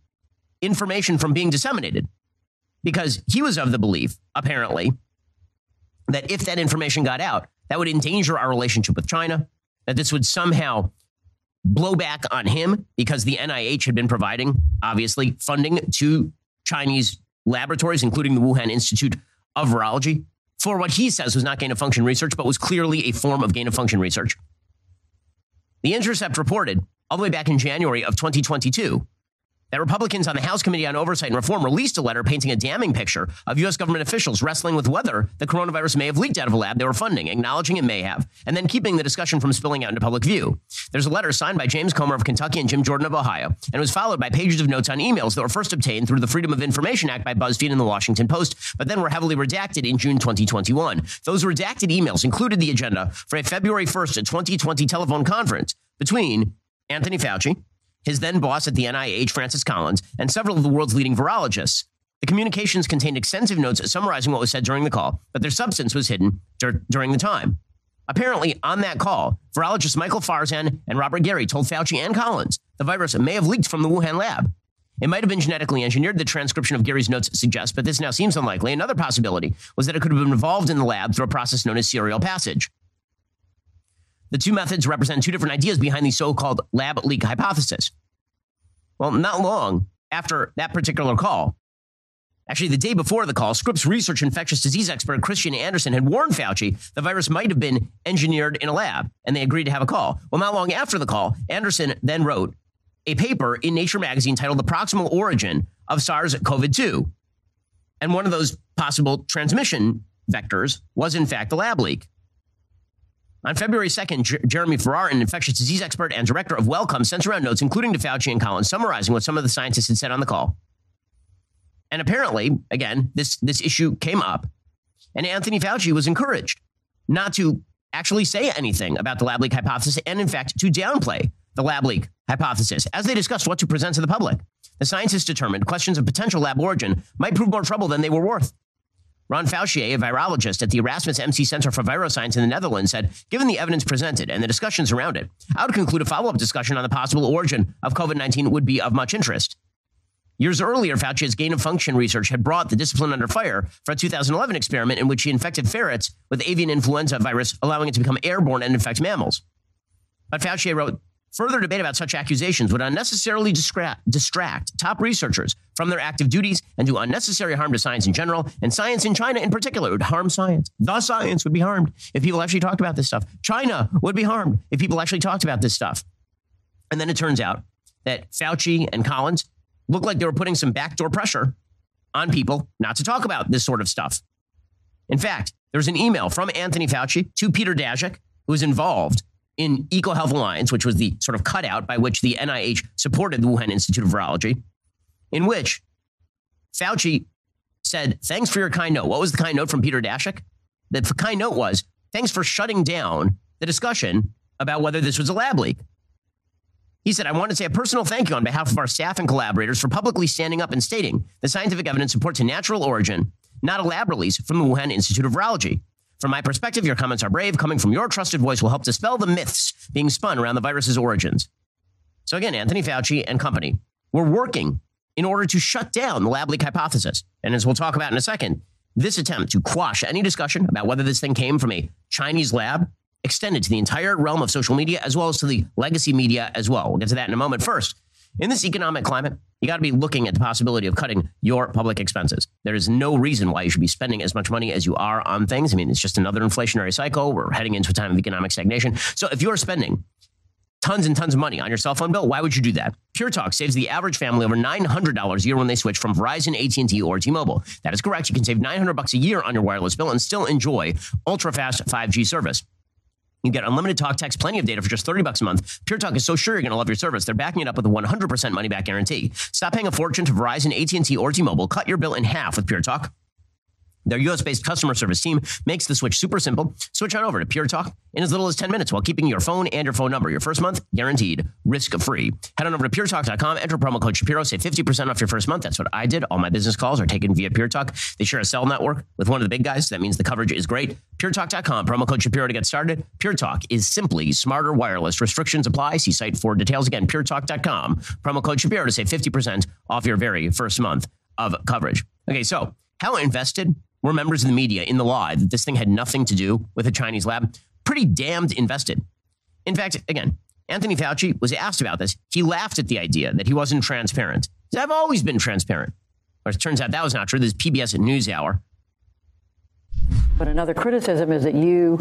information from being disseminated because he was of the belief, apparently, that if that information got out, that would endanger our relationship with China, that this would somehow blow back on him because the NIH had been providing, obviously, funding to Chinese laboratories, including the Wuhan Institute of Virology for what he says was not gain of function research, but was clearly a form of gain of function research. The Intercept reported all the way back in January of 2022 that Republicans on the House Committee on Oversight and Reform released a letter painting a damning picture of U.S. government officials wrestling with whether the coronavirus may have leaked out of a lab they were funding, acknowledging it may have, and then keeping the discussion from spilling out into public view. There's a letter signed by James Comer of Kentucky and Jim Jordan of Ohio, and was followed by pages of notes on emails that were first obtained through the Freedom of Information Act by BuzzFeed and the Washington Post, but then were heavily redacted in June 2021. Those redacted emails included the agenda for a February 1st, 2020 telephone conference between Anthony Fauci, his then boss at the NIH, Francis Collins, and several of the world's leading virologists. The communications contained extensive notes summarizing what was said during the call, but their substance was hidden dur- during the time. Apparently, on that call, virologists Michael Farzan and Robert Garry told Fauci and Collins the virus may have leaked from the Wuhan lab. It might have been genetically engineered, the transcription of Garry's notes suggests, but this now seems unlikely. Another possibility was that it could have been evolved in the lab through a process known as serial passage. The two methods represent two different ideas behind the so called lab leak hypothesis. Well, not long after that particular call, actually the day before the call, Scripps research infectious disease expert Kristian Andersen had warned Fauci the virus might have been engineered in a lab, and they agreed to have a call. Well, not long after the call, Anderson then wrote a paper in Nature magazine titled The Proximal Origin of SARS CoV 2. And one of those possible transmission vectors was, in fact, a lab leak. On February 2nd, J- Jeremy Farrar, an infectious disease expert and director of Wellcome, sent around notes, including to Fauci and Collins, summarizing what some of the scientists had said on the call. And apparently, again, this, this issue came up, and Anthony Fauci was encouraged not to actually say anything about the lab leak hypothesis and, in fact, to downplay the lab leak hypothesis as they discussed what to present to the public. The scientists determined questions of potential lab origin might prove more trouble than they were worth. Ron Fouchier, a virologist at the Erasmus MC Center for Viroscience in the Netherlands, said, given the evidence presented and the discussions around it, I would conclude a follow up discussion on the possible origin of COVID 19 would be of much interest. Years earlier, Fouchier's gain of function research had brought the discipline under fire for a 2011 experiment in which he infected ferrets with avian influenza virus, allowing it to become airborne and infect mammals. But Fauci wrote, Further debate about such accusations would unnecessarily distract, top researchers from their active duties and do unnecessary harm to science in general and science in China in particular. It would harm science. The science would be harmed if people actually talked about this stuff. China would be harmed if people actually talked about this stuff. And then it turns out that Fauci and Collins looked like they were putting some backdoor pressure on people not to talk about this sort of stuff. In fact, there's an email from Anthony Fauci to Peter Daszak, who was involved in EcoHealth Alliance, which was the sort of cutout by which the NIH supported the Wuhan Institute of Virology, in which Fauci said, Thanks for your kind note. What was the kind note from Peter Daszak? The kind note was, Thanks for shutting down the discussion about whether this was a lab leak. He said, I want to say a personal thank you on behalf of our staff and collaborators for publicly standing up and stating the scientific evidence supports a natural origin, not a lab release from the Wuhan Institute of Virology. From my perspective, your comments are brave. Coming from your trusted voice will help dispel the myths being spun around the virus's origins. So, again, Anthony Fauci and company were working in order to shut down the lab leak hypothesis. And as we'll talk about in a second, this attempt to quash any discussion about whether this thing came from a Chinese lab extended to the entire realm of social media as well as to the legacy media as well. We'll get to that in a moment. First, in this economic climate, you got to be looking at the possibility of cutting your public expenses. There is no reason why you should be spending as much money as you are on things. I mean, it's just another inflationary cycle. We're heading into a time of economic stagnation. So if you're spending tons and tons of money on your cell phone bill, why would you do that? Pure Talk saves the average family over $900 a year when they switch from Verizon, AT&T, or T-Mobile. That is correct. You can save 900 bucks a year on your wireless bill and still enjoy ultra-fast 5G service. You get unlimited talk, text, plenty of data for just 30 bucks a month. Pure Talk is so sure you're going to love your service. They're backing it up with a 100% money back guarantee. Stop paying a fortune to Verizon, AT&T, or T-Mobile. Cut your bill in half with Pure Talk. Their US based customer service team makes the switch super simple. Switch on over to Pure Talk in as little as 10 minutes while keeping your phone and your phone number. Your first month guaranteed, risk free. Head on over to puretalk.com, enter promo code Shapiro, save 50% off your first month. That's what I did. All my business calls are taken via Pure Talk. They share a cell network with one of the big guys. That means the coverage is great. PureTalk.com, promo code Shapiro to get started. Pure Talk is simply smarter wireless. Restrictions apply. See site for details. Again, PureTalk.com, promo code Shapiro to save 50% off your very first month of coverage. Okay, so how invested were members of the media in the lie that this thing had nothing to do with a Chinese lab? Pretty damned invested. In fact, again, Anthony Fauci was asked about this. He laughed at the idea that he wasn't transparent. He said, I've always been transparent. But it turns out that was not true. This PBS at NewsHour but another criticism is that you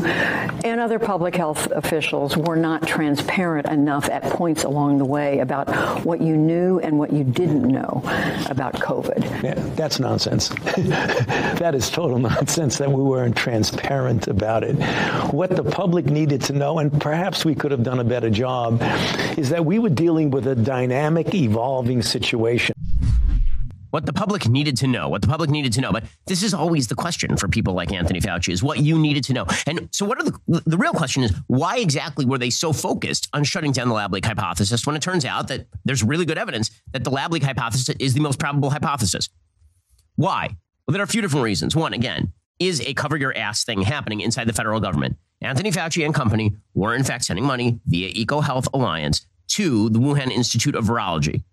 and other public health officials were not transparent enough at points along the way about what you knew and what you didn't know about COVID. Yeah, that's nonsense. that is total nonsense that we weren't transparent about it. What the public needed to know and perhaps we could have done a better job is that we were dealing with a dynamic evolving situation what the public needed to know, what the public needed to know. But this is always the question for people like Anthony Fauci is what you needed to know. And so what are the the real question is why exactly were they so focused on shutting down the lab leak hypothesis when it turns out that there's really good evidence that the lab leak hypothesis is the most probable hypothesis? Why? Well, there are a few different reasons. One, again, is a cover your ass thing happening inside the federal government. Anthony Fauci and company were in fact sending money via EcoHealth Alliance to the Wuhan Institute of Virology.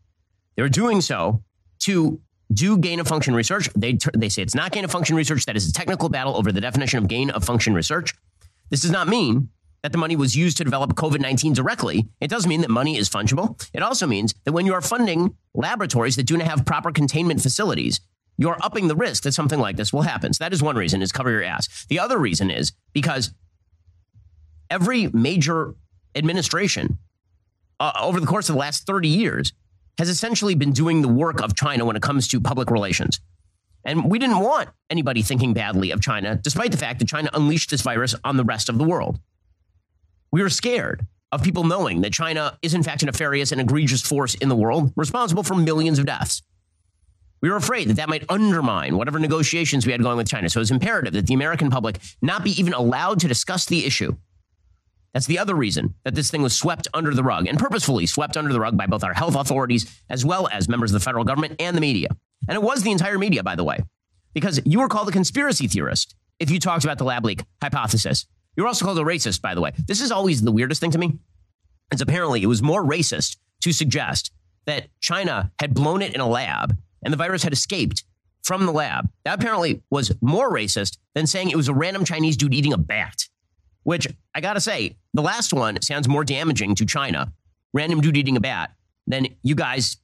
They were doing so to do gain of function research. They, they say it's not gain of function research. That is a technical battle over the definition of gain of function research. This does not mean that the money was used to develop COVID 19 directly. It does mean that money is fungible. It also means that when you are funding laboratories that do not have proper containment facilities, you're upping the risk that something like this will happen. So that is one reason is cover your ass. The other reason is because every major administration uh, over the course of the last 30 years has essentially been doing the work of China when it comes to public relations. And we didn't want anybody thinking badly of China, despite the fact that China unleashed this virus on the rest of the world. We were scared of people knowing that China is, in fact, a nefarious and egregious force in the world responsible for millions of deaths. We were afraid that that might undermine whatever negotiations we had going with China. So it was imperative that the American public not be even allowed to discuss the issue. That's the other reason that this thing was swept under the rug and purposefully swept under the rug by both our health authorities as well as members of the federal government and the media. And it was the entire media, by the way, because you were called a conspiracy theorist if you talked about the lab leak hypothesis. You were also called a racist, by the way. This is always the weirdest thing to me. It's apparently it was more racist to suggest that China had blown it in a lab and the virus had escaped from the lab. That apparently was more racist than saying it was a random Chinese dude eating a bat, which I gotta say, the last one sounds more damaging to China, random dude eating a bat, than you guys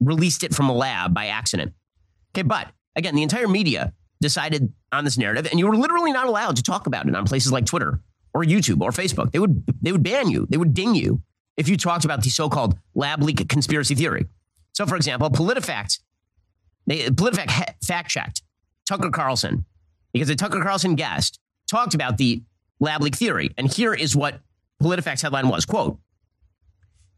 released it from a lab by accident. Okay, but again, the entire media decided on this narrative, and you were literally not allowed to talk about it on places like Twitter or YouTube or Facebook. They would they would ban you, they would ding you if you talked about the so-called lab leak conspiracy theory. So, for example, PolitiFact, they, PolitiFact fact checked Tucker Carlson because a Tucker Carlson guest talked about the lab leak theory. And here is what PolitiFact's headline was quote,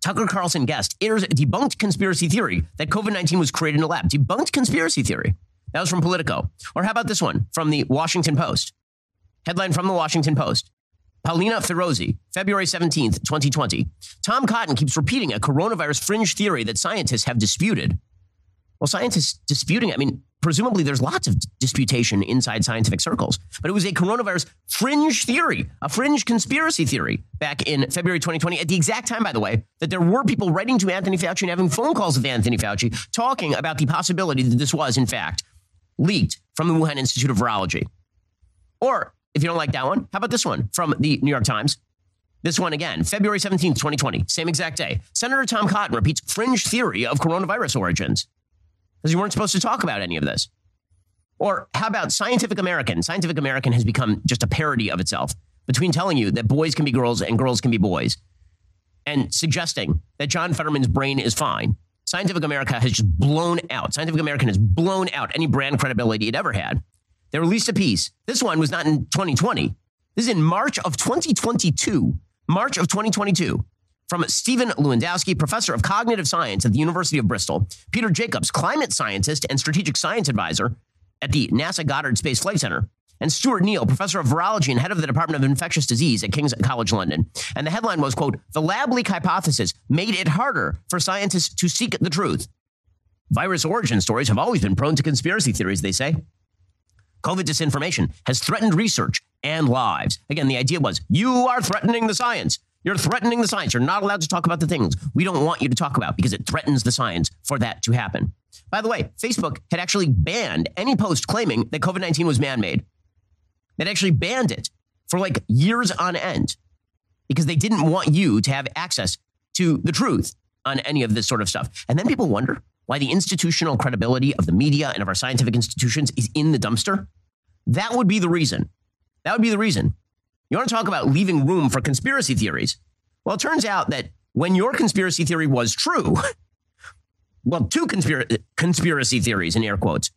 Tucker Carlson guest airs a debunked conspiracy theory that COVID 19 was created in a lab. Debunked conspiracy theory. That was from Politico. Or how about this one from the Washington Post? Headline from the Washington Post. Paulina Firozi, February 17th, 2020. Tom Cotton keeps repeating a coronavirus fringe theory that scientists have disputed. Well, scientists disputing, I mean, presumably there's lots of disputation inside scientific circles, but it was a coronavirus fringe theory, a fringe conspiracy theory back in February 2020, at the exact time, by the way, that there were people writing to Anthony Fauci and having phone calls with Anthony Fauci talking about the possibility that this was, in fact, leaked from the Wuhan Institute of Virology. Or if you don't like that one, how about this one from the New York Times? This one again, February 17th, 2020, same exact day. Senator Tom Cotton repeats fringe theory of coronavirus origins because you weren't supposed to talk about any of this. Or how about Scientific American? Scientific American has become just a parody of itself between telling you that boys can be girls and girls can be boys and suggesting that John Fetterman's brain is fine. Scientific America has just blown out. Scientific American has blown out any brand credibility it ever had they released a piece. This one was not in 2020. This is in March of 2022. March of 2022. From Stephen Lewandowsky, professor of cognitive science at the University of Bristol, Peter Jacobs, climate scientist and strategic science advisor at the NASA Goddard Space Flight Center, and Stuart Neil, professor of virology and head of the Department of Infectious Disease at King's College London. And the headline was, quote, the lab leak hypothesis made it harder for scientists to seek the truth. Virus origin stories have always been prone to conspiracy theories, they say. COVID disinformation has threatened research and lives. Again, the idea was you are threatening the science. You're threatening the science. You're not allowed to talk about the things we don't want you to talk about because it threatens the science for that to happen. By the way, Facebook had actually banned any post claiming that COVID 19 was man made. They'd actually banned it for like years on end because they didn't want you to have access to the truth on any of this sort of stuff. And then people wonder why the institutional credibility of the media and of our scientific institutions is in the dumpster, that would be the reason. That would be the reason. You want to talk about leaving room for conspiracy theories? Well, it turns out that when your conspiracy theory was true, well, two conspira- conspiracy theories in air quotes.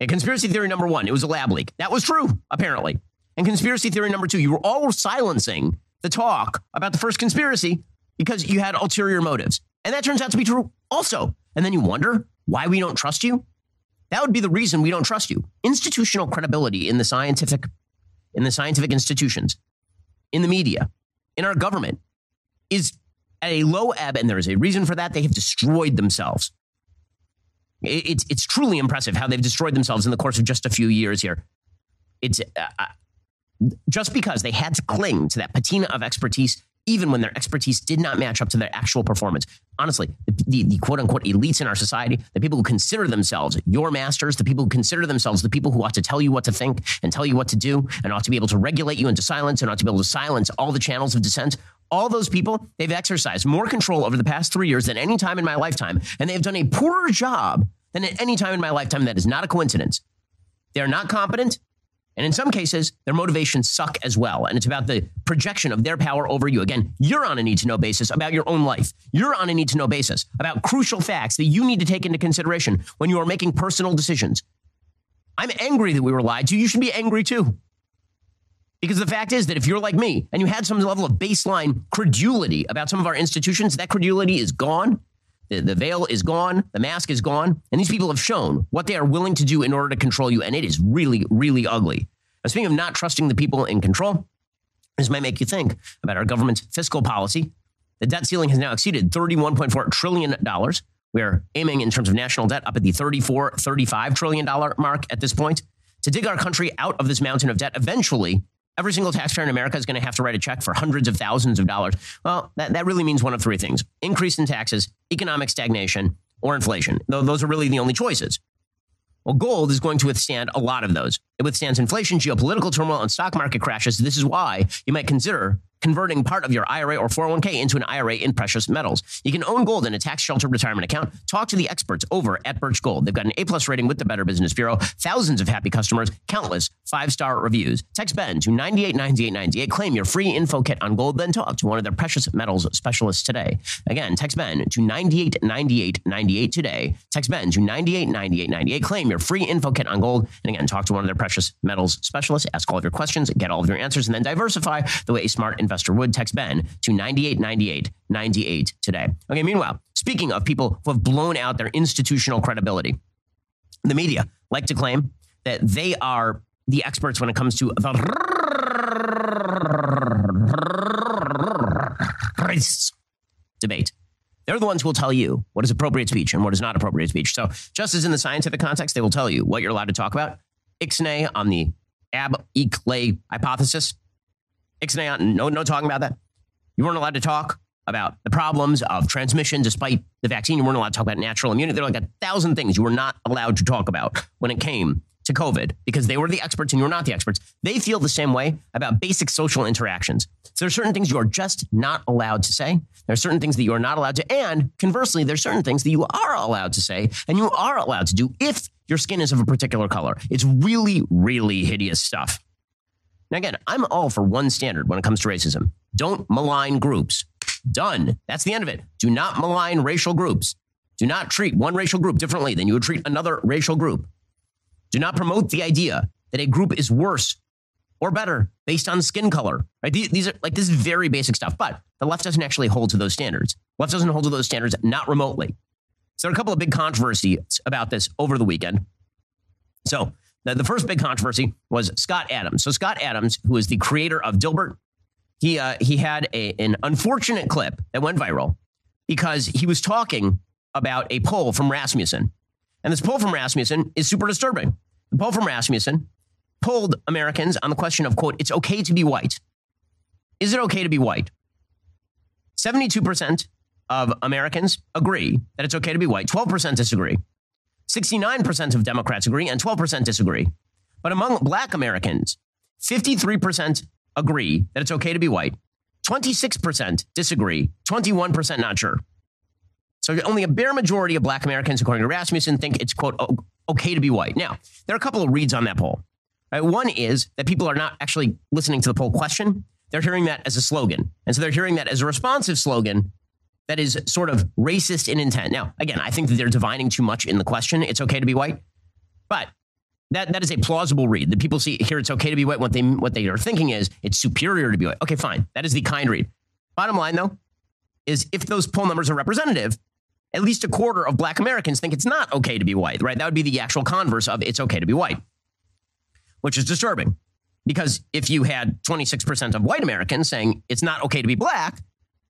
And conspiracy theory number one, it was a lab leak. That was true, apparently. And conspiracy theory number two, you were all silencing the talk about the first conspiracy because you had ulterior motives. And that turns out to be true also and then you wonder why we don't trust you? That would be the reason we don't trust you. Institutional credibility in the scientific in the scientific institutions, in the media, in our government is at a low ebb and there is a reason for that. They have destroyed themselves. It's it's truly impressive how they've destroyed themselves in the course of just a few years here. It's uh, uh just because they had to cling to that patina of expertise even when their expertise did not match up to their actual performance. Honestly, the, the, the, quote unquote elites in our society, the people who consider themselves your masters, the people who consider themselves the people who ought to tell you what to think and tell you what to do and ought to be able to regulate you into silence and ought to be able to silence all the channels of dissent. All those people, they've exercised more control over the past three years than any time in my lifetime, and they've done a poorer job than at any time in my lifetime. That is not a coincidence. They're not competent. And in some cases, their motivations suck as well. And it's about the projection of their power over you. Again, you're on a need to know basis about your own life. You're on a need to know basis about crucial facts that you need to take into consideration when you are making personal decisions. I'm angry that we were lied to. You should be angry too. Because the fact is that if you're like me and you had some level of baseline credulity about some of our institutions, that credulity is gone. The, veil is gone. The mask is gone. And these people have shown what they are willing to do in order to control you. And it is really, really ugly. Now, speaking of not trusting the people in control, this might make you think about our government's fiscal policy. The debt ceiling has now exceeded $31.4 trillion. We're aiming in terms of national debt up at the 34, 35 trillion dollar mark at this point. To dig our country out of this mountain of debt, eventually, every single taxpayer in America is going to have to write a check for hundreds of thousands of dollars. Well, that, that really means one of three things increase in taxes, economic stagnation, or inflation. Those are really the only choices. Well, gold is going to withstand a lot of those. It withstands inflation, geopolitical turmoil, and stock market crashes. This is why you might consider converting part of your IRA or 401k into an IRA in precious metals. You can own gold in a tax sheltered retirement account. Talk to the experts over at Birch Gold. They've got an A plus rating with the Better Business Bureau, thousands of happy customers, countless five star reviews. Text Ben to 989898. Claim your free info kit on gold, then talk to one of their precious metals specialists today. Again, text Ben to 989898 today. Text Ben to 989898. Claim your free info kit on gold. And again, talk to one of their precious metals specialists. Ask all of your questions, get all of your answers, and then diversify the way a smart investor would. Text Ben to 989898 today. Okay, meanwhile, speaking of people who have blown out their institutional credibility, the media like to claim that they are the experts when it comes to the debate. They're the ones who will tell you what is appropriate speech and what is not appropriate speech. So, just as in the scientific context, they will tell you what you're allowed to talk about. Ixnay on the ab eak hypothesis No, no talking about that. You weren't allowed to talk about the problems of transmission despite the vaccine. You weren't allowed to talk about natural immunity. There are like a thousand things you were not allowed to talk about when it came to COVID because they were the experts and you were not the experts. They feel the same way about basic social interactions. So there are certain things you are just not allowed to say. There are certain things that you are not allowed to. And conversely, there's certain things that you are allowed to say and you are allowed to do if your skin is of a particular color. It's really, really hideous stuff. Now, again, I'm all for one standard when it comes to racism. Don't malign groups. Done. That's the end of it. Do not malign racial groups. Do not treat one racial group differently than you would treat another racial group. Do not promote the idea that a group is worse or better based on skin color. Right? These are like this is very basic stuff, but the left doesn't actually hold to those standards. Left doesn't hold to those standards, not remotely. So there are a couple of big controversies about this over the weekend. So the, the first big controversy was Scott Adams. So Scott Adams, who is the creator of Dilbert, he uh, he had a, an unfortunate clip that went viral because he was talking about a poll from Rasmussen, and this poll from Rasmussen is super disturbing. The poll from Rasmussen polled Americans on the question of quote, "It's okay to be white." Is it okay to be white? Seventy-two percent of Americans agree that it's okay to be white. Twelve percent disagree. 69% of Democrats agree and 12% disagree. But among black Americans, 53% agree that it's okay to be white, 26% disagree, 21% not sure. So only a bare majority of black Americans, according to Rasmussen, think it's, quote, okay to be white. Now, there are a couple of reads on that poll. Right? One is that people are not actually listening to the poll question. They're hearing that as a slogan. And so they're hearing that as a responsive slogan that is sort of racist in intent. Now, again, I think that they're divining too much in the question. It's okay to be white, but that, that is a plausible read. The people see here it's okay to be white. What they what they are thinking is it's superior to be white. Okay, fine. That is the kind read. Bottom line though, is if those poll numbers are representative, at least a quarter of black Americans think it's not okay to be white, right? That would be the actual converse of it's okay to be white, which is disturbing. Because if you had 26% of white Americans saying it's not okay to be black,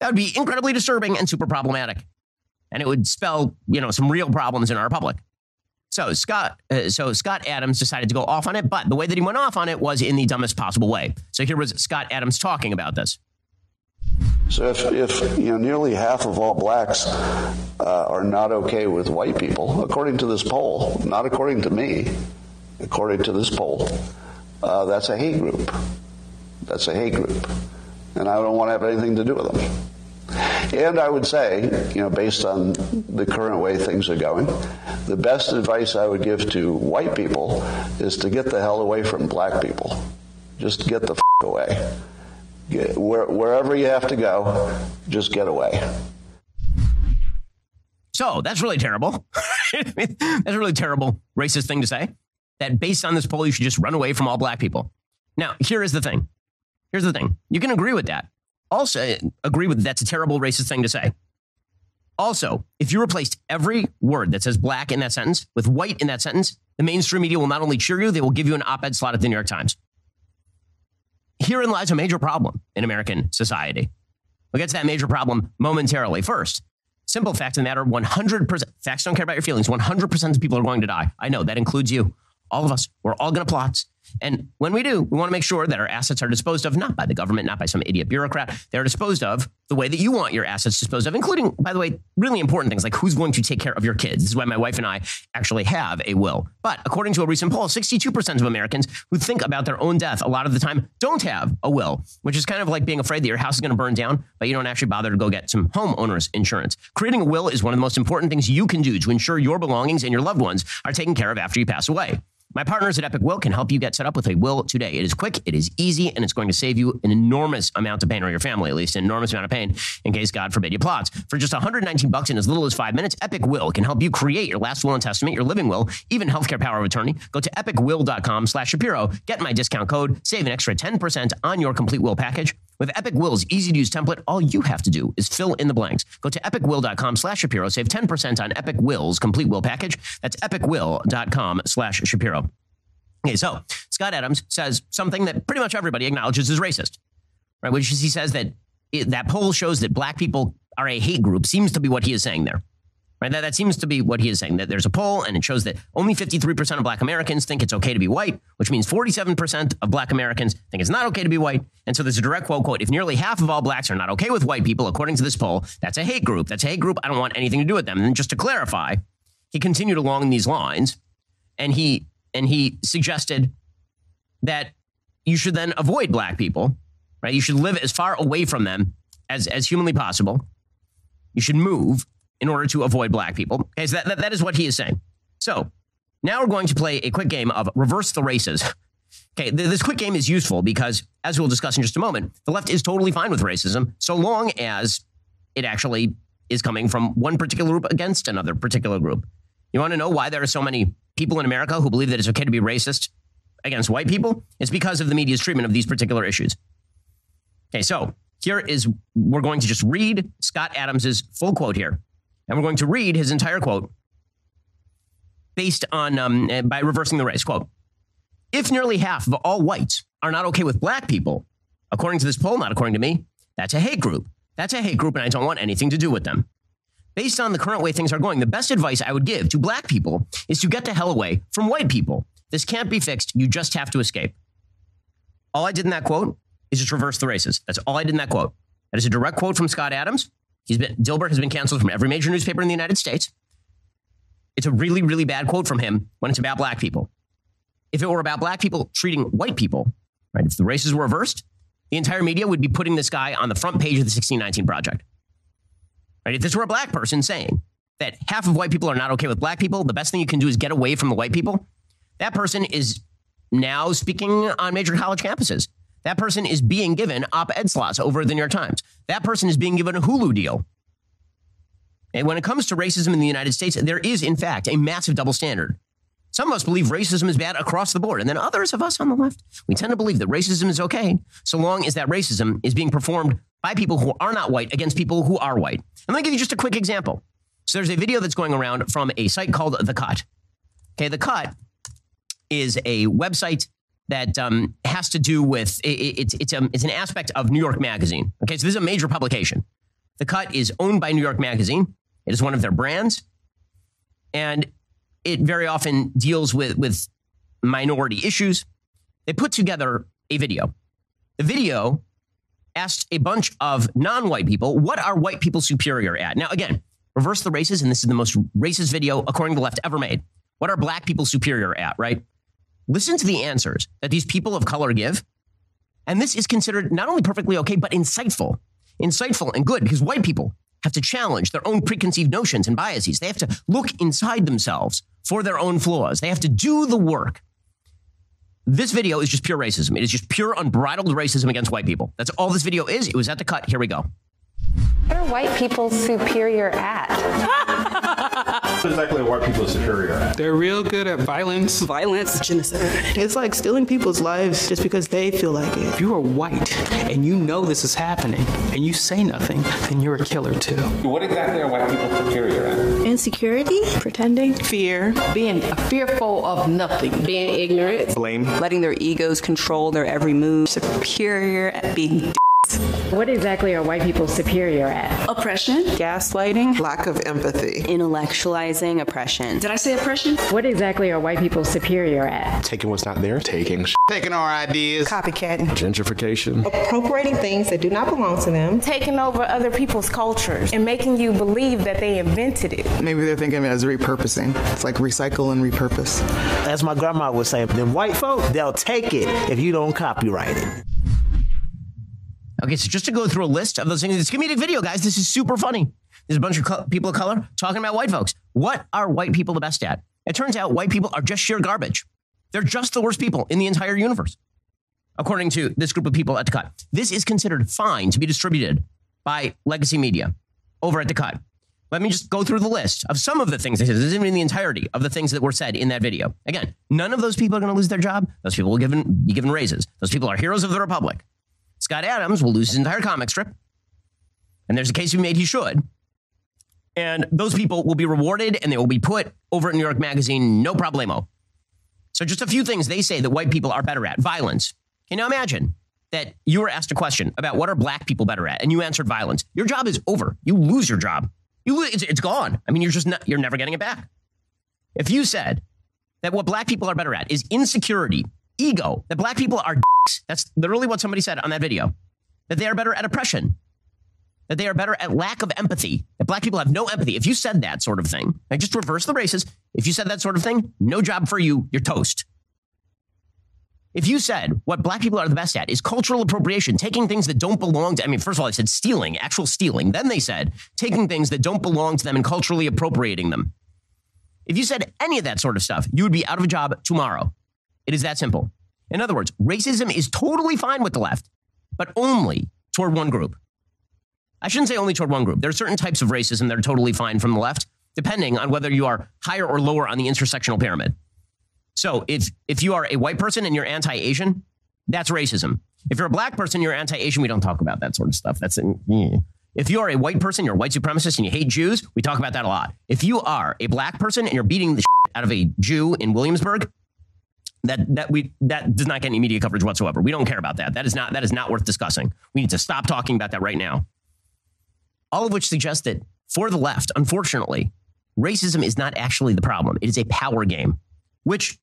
that would be incredibly disturbing and super problematic. And it would spell, you know, some real problems in our republic. So Scott, uh, so Scott Adams decided to go off on it, but the way that he went off on it was in the dumbest possible way. So here was Scott Adams talking about this. So if, if you know nearly half of all blacks uh, are not okay with white people, according to this poll, not according to me, according to this poll, uh, that's a hate group. That's a hate group and I don't want to have anything to do with them. And I would say, you know, based on the current way things are going, the best advice I would give to white people is to get the hell away from black people. Just get the away. Get, where, wherever you have to go, just get away. So that's really terrible. that's a really terrible racist thing to say. That based on this poll, you should just run away from all black people. Now, here is the thing Here's the thing. You can agree with that. Also, eh, agree with that's a terrible racist thing to say. Also, if you replaced every word that says black in that sentence with white in that sentence, the mainstream media will not only cheer you, they will give you an op ed slot at the New York Times. Herein lies a major problem in American society. We'll get to that major problem momentarily. First, simple fact of the matter 100% facts don't care about your feelings. 100% of people are going to die. I know that includes you all of us, we're all going to plot. And when we do, we want to make sure that our assets are disposed of not by the government, not by some idiot bureaucrat. They're disposed of the way that you want your assets disposed of, including, by the way, really important things like who's going to take care of your kids. This is why my wife and I actually have a will. But according to a recent poll, 62% of Americans who think about their own death a lot of the time don't have a will, which is kind of like being afraid that your house is going to burn down, but you don't actually bother to go get some homeowners insurance. Creating a will is one of the most important things you can do to ensure your belongings and your loved ones are taken care of after you pass away. My partners at Epic Will can help you get set up with a will today. It is quick, it is easy, and it's going to save you an enormous amount of pain, or your family at least, an enormous amount of pain in case, God forbid, you plot. For just 119 bucks in as little as five minutes, Epic Will can help you create your last will and testament, your living will, even healthcare power of attorney. Go to epicwill.com slash Shapiro, get my discount code, save an extra 10% on your complete will package. With Epic Will's easy to use template, all you have to do is fill in the blanks. Go to epicwill.com slash Shapiro, save 10% on Epic Will's complete will package. That's epicwill.com slash Shapiro. Okay, so Scott Adams says something that pretty much everybody acknowledges is racist, right? Which is he says that it, that poll shows that black people are a hate group. Seems to be what he is saying there, right? That, that seems to be what he is saying. That there's a poll and it shows that only 53% of black Americans think it's okay to be white, which means 47% of black Americans think it's not okay to be white. And so there's a direct quote, quote, if nearly half of all blacks are not okay with white people, according to this poll, that's a hate group. That's a hate group. I don't want anything to do with them. And just to clarify, he continued along these lines and he and he suggested that you should then avoid black people, right? You should live as far away from them as, as humanly possible. You should move in order to avoid black people. Okay, so that, that, that is what he is saying. So now we're going to play a quick game of reverse the races. Okay, th- this quick game is useful because, as we'll discuss in just a moment, the left is totally fine with racism so long as it actually is coming from one particular group against another particular group. You want to know why there are so many people in America who believe that it's okay to be racist against white people? It's because of the media's treatment of these particular issues. Okay, so here is we're going to just read Scott Adams's full quote here, and we're going to read his entire quote based on um, eh, by reversing the race. Quote: If nearly half of all whites are not okay with black people, according to this poll, not according to me, that's a hate group. That's a hate group, and I don't want anything to do with them based on the current way things are going, the best advice I would give to black people is to get the hell away from white people. This can't be fixed. You just have to escape. All I did in that quote is just reverse the races. That's all I did in that quote. That is a direct quote from Scott Adams. He's been Dilbert has been canceled from every major newspaper in the United States. It's a really, really bad quote from him when it's about black people. If it were about black people treating white people, right? If the races were reversed, the entire media would be putting this guy on the front page of the 1619 Project. Right? If this were a black person saying that half of white people are not okay with black people, the best thing you can do is get away from the white people. That person is now speaking on major college campuses. That person is being given op ed slots over the New York Times. That person is being given a Hulu deal. And when it comes to racism in the United States, there is, in fact, a massive double standard. Some of us believe racism is bad across the board, and then others of us on the left, we tend to believe that racism is okay so long as that racism is being performed by people who are not white against people who are white. And let me give you just a quick example. So there's a video that's going around from a site called The Cut. Okay, The Cut is a website that um, has to do with it, it's it's um, it's an aspect of New York Magazine. Okay, so this is a major publication. The Cut is owned by New York Magazine. It is one of their brands, and it very often deals with with minority issues. They put together a video. The video asked a bunch of non white people, what are white people superior at? Now, again, reverse the races, and this is the most racist video, according to the left, ever made. What are black people superior at, right? Listen to the answers that these people of color give. And this is considered not only perfectly okay, but insightful. Insightful and good because white people have to challenge their own preconceived notions and biases. They have to look inside themselves for their own flaws. They have to do the work. This video is just pure racism. It is just pure unbridled racism against white people. That's all this video is. It was at the cut. Here we go. What are white people superior at? What exactly are white people superior at? They're real good at violence. Violence, genocide. It's like stealing people's lives just because they feel like it. If you are white and you know this is happening and you say nothing, then you're a killer too. What exactly are white people superior at? Insecurity, pretending, fear, being fearful of nothing, being ignorant, blame, letting their egos control their every move, superior at being what exactly are white people superior at? Oppression, gaslighting, lack of empathy, intellectualizing oppression. Did I say oppression? What exactly are white people superior at? Taking what's not there, taking taking our ideas, copycatting, gentrification, appropriating things that do not belong to them, taking over other people's cultures and making you believe that they invented it. Maybe they're thinking of it as repurposing. It's like recycle and repurpose. As my grandma would say, the white folk, they'll take it if you don't copyright it. Okay, so just to go through a list of those things, it's a comedic video, guys. This is super funny. There's a bunch of co- people of color talking about white folks. What are white people the best at? It turns out white people are just sheer garbage. They're just the worst people in the entire universe, according to this group of people at the cut. This is considered fine to be distributed by legacy media over at the cut. Let me just go through the list of some of the things they said. This isn't even the entirety of the things that were said in that video. Again, none of those people are going to lose their job. Those people will given, be given raises. Those people are heroes of the republic. Scott Adams will lose his entire comic strip. And there's a case to be made he should. And those people will be rewarded and they will be put over at New York Magazine, no problemo. So, just a few things they say that white people are better at violence. Can you imagine that you were asked a question about what are black people better at and you answered violence? Your job is over. You lose your job. You it's, it's gone. I mean, you're just not, you're never getting it back. If you said that what black people are better at is insecurity, ego, that black people are dicks. That's literally what somebody said on that video. That they are better at oppression. That they are better at lack of empathy. That black people have no empathy. If you said that sort of thing, like just reverse the races. If you said that sort of thing, no job for you. You're toast. If you said what black people are the best at is cultural appropriation, taking things that don't belong to, I mean, first of all, I said stealing, actual stealing. Then they said taking things that don't belong to them and culturally appropriating them. If you said any of that sort of stuff, you would be out of a job tomorrow. It is that simple. In other words, racism is totally fine with the left, but only toward one group. I shouldn't say only toward one group. There are certain types of racism that are totally fine from the left, depending on whether you are higher or lower on the intersectional pyramid. So if if you are a white person and you're anti-Asian, that's racism. If you're a black person, you're anti-Asian. We don't talk about that sort of stuff. That's if you are a white person, you're a white supremacist, and you hate Jews, we talk about that a lot. If you are a black person and you're beating the out of a Jew in Williamsburg, that that we that does not get any media coverage whatsoever. We don't care about that. That is not that is not worth discussing. We need to stop talking about that right now. All of which suggests that for the left, unfortunately, racism is not actually the problem. It is a power game, which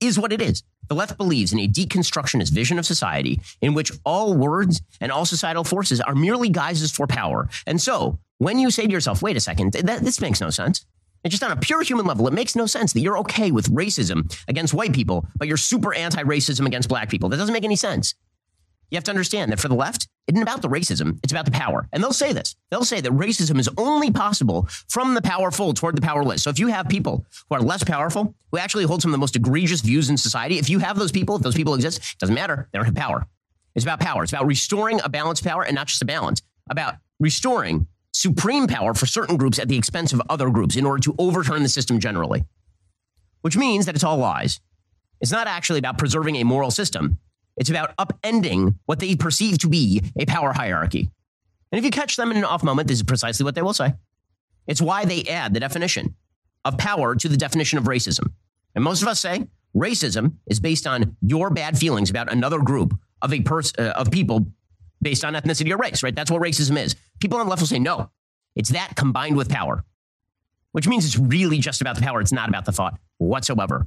is what it is. The left believes in a deconstructionist vision of society in which all words and all societal forces are merely guises for power. And so, when you say to yourself, wait a second, that, this makes no sense. And just on a pure human level, it makes no sense that you're okay with racism against white people, but you're super anti racism against black people. That doesn't make any sense. You have to understand that for the left, it isn't about the racism, it's about the power. And they'll say this. They'll say that racism is only possible from the powerful toward the powerless. So if you have people who are less powerful, who actually hold some of the most egregious views in society, if you have those people, if those people exist, it doesn't matter. They don't have power. It's about power. It's about restoring a balanced power and not just a balance, about restoring supreme power for certain groups at the expense of other groups in order to overturn the system generally, which means that it's all lies. It's not actually about preserving a moral system. It's about upending what they perceive to be a power hierarchy. And if you catch them in an off moment, this is precisely what they will say. It's why they add the definition of power to the definition of racism. And most of us say racism is based on your bad feelings about another group of a person uh, of people based on ethnicity or race, right? That's what racism is. People on the left will say no. It's that combined with power, which means it's really just about the power. It's not about the thought whatsoever.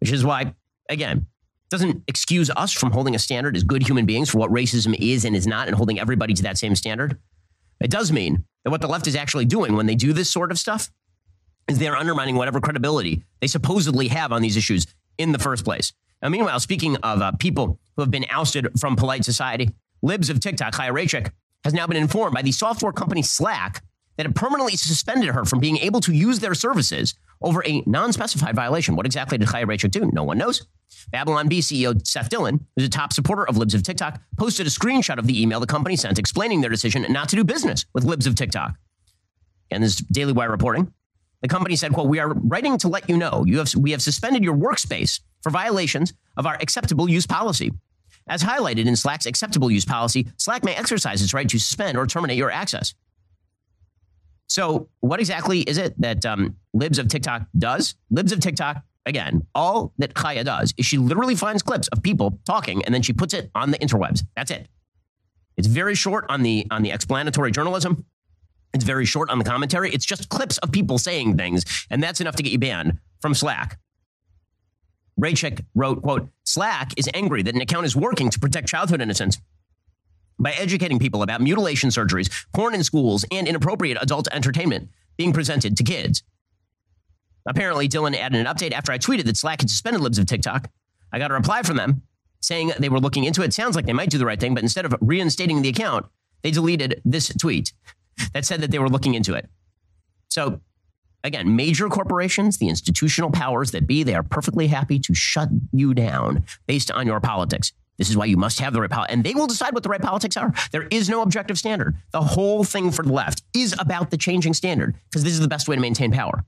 Which is why, again, it doesn't excuse us from holding a standard as good human beings for what racism is and is not and holding everybody to that same standard. It does mean that what the left is actually doing when they do this sort of stuff is they're undermining whatever credibility they supposedly have on these issues in the first place. Now, meanwhile, speaking of uh, people who have been ousted from polite society, libs of TikTok, Chaya Raichik, has now been informed by the software company Slack that it permanently suspended her from being able to use their services over a non-specified violation. What exactly did Chaya Raichik do? No one knows. Babylon Bee CEO Seth Dillon, who's a top supporter of Libs of TikTok, posted a screenshot of the email the company sent explaining their decision not to do business with Libs of TikTok. And this is Daily Wire reporting. The company said, quote, we are writing to let you know you have, we have suspended your workspace for violations of our acceptable use policy. As highlighted in Slack's acceptable use policy, Slack may exercise its right to suspend or terminate your access. So, what exactly is it that um, Libs of TikTok does? Libs of TikTok, again, all that Chaya does is she literally finds clips of people talking and then she puts it on the interwebs. That's it. It's very short on the on the explanatory journalism. It's very short on the commentary. It's just clips of people saying things, and that's enough to get you banned from Slack. Raichik wrote, quote, Slack is angry that an account is working to protect childhood innocence by educating people about mutilation surgeries, porn in schools, and inappropriate adult entertainment being presented to kids. Apparently, Dillon added an update after I tweeted that Slack had suspended libs of TikTok. I got a reply from them saying they were looking into it. Sounds like they might do the right thing, but instead of reinstating the account, they deleted this tweet that said that they were looking into it. So, again, major corporations, the institutional powers that be, they are perfectly happy to shut you down based on your politics. This is why you must have the right politics. And they will decide what the right politics are. There is no objective standard. The whole thing for the left is about the changing standard because this is the best way to maintain power.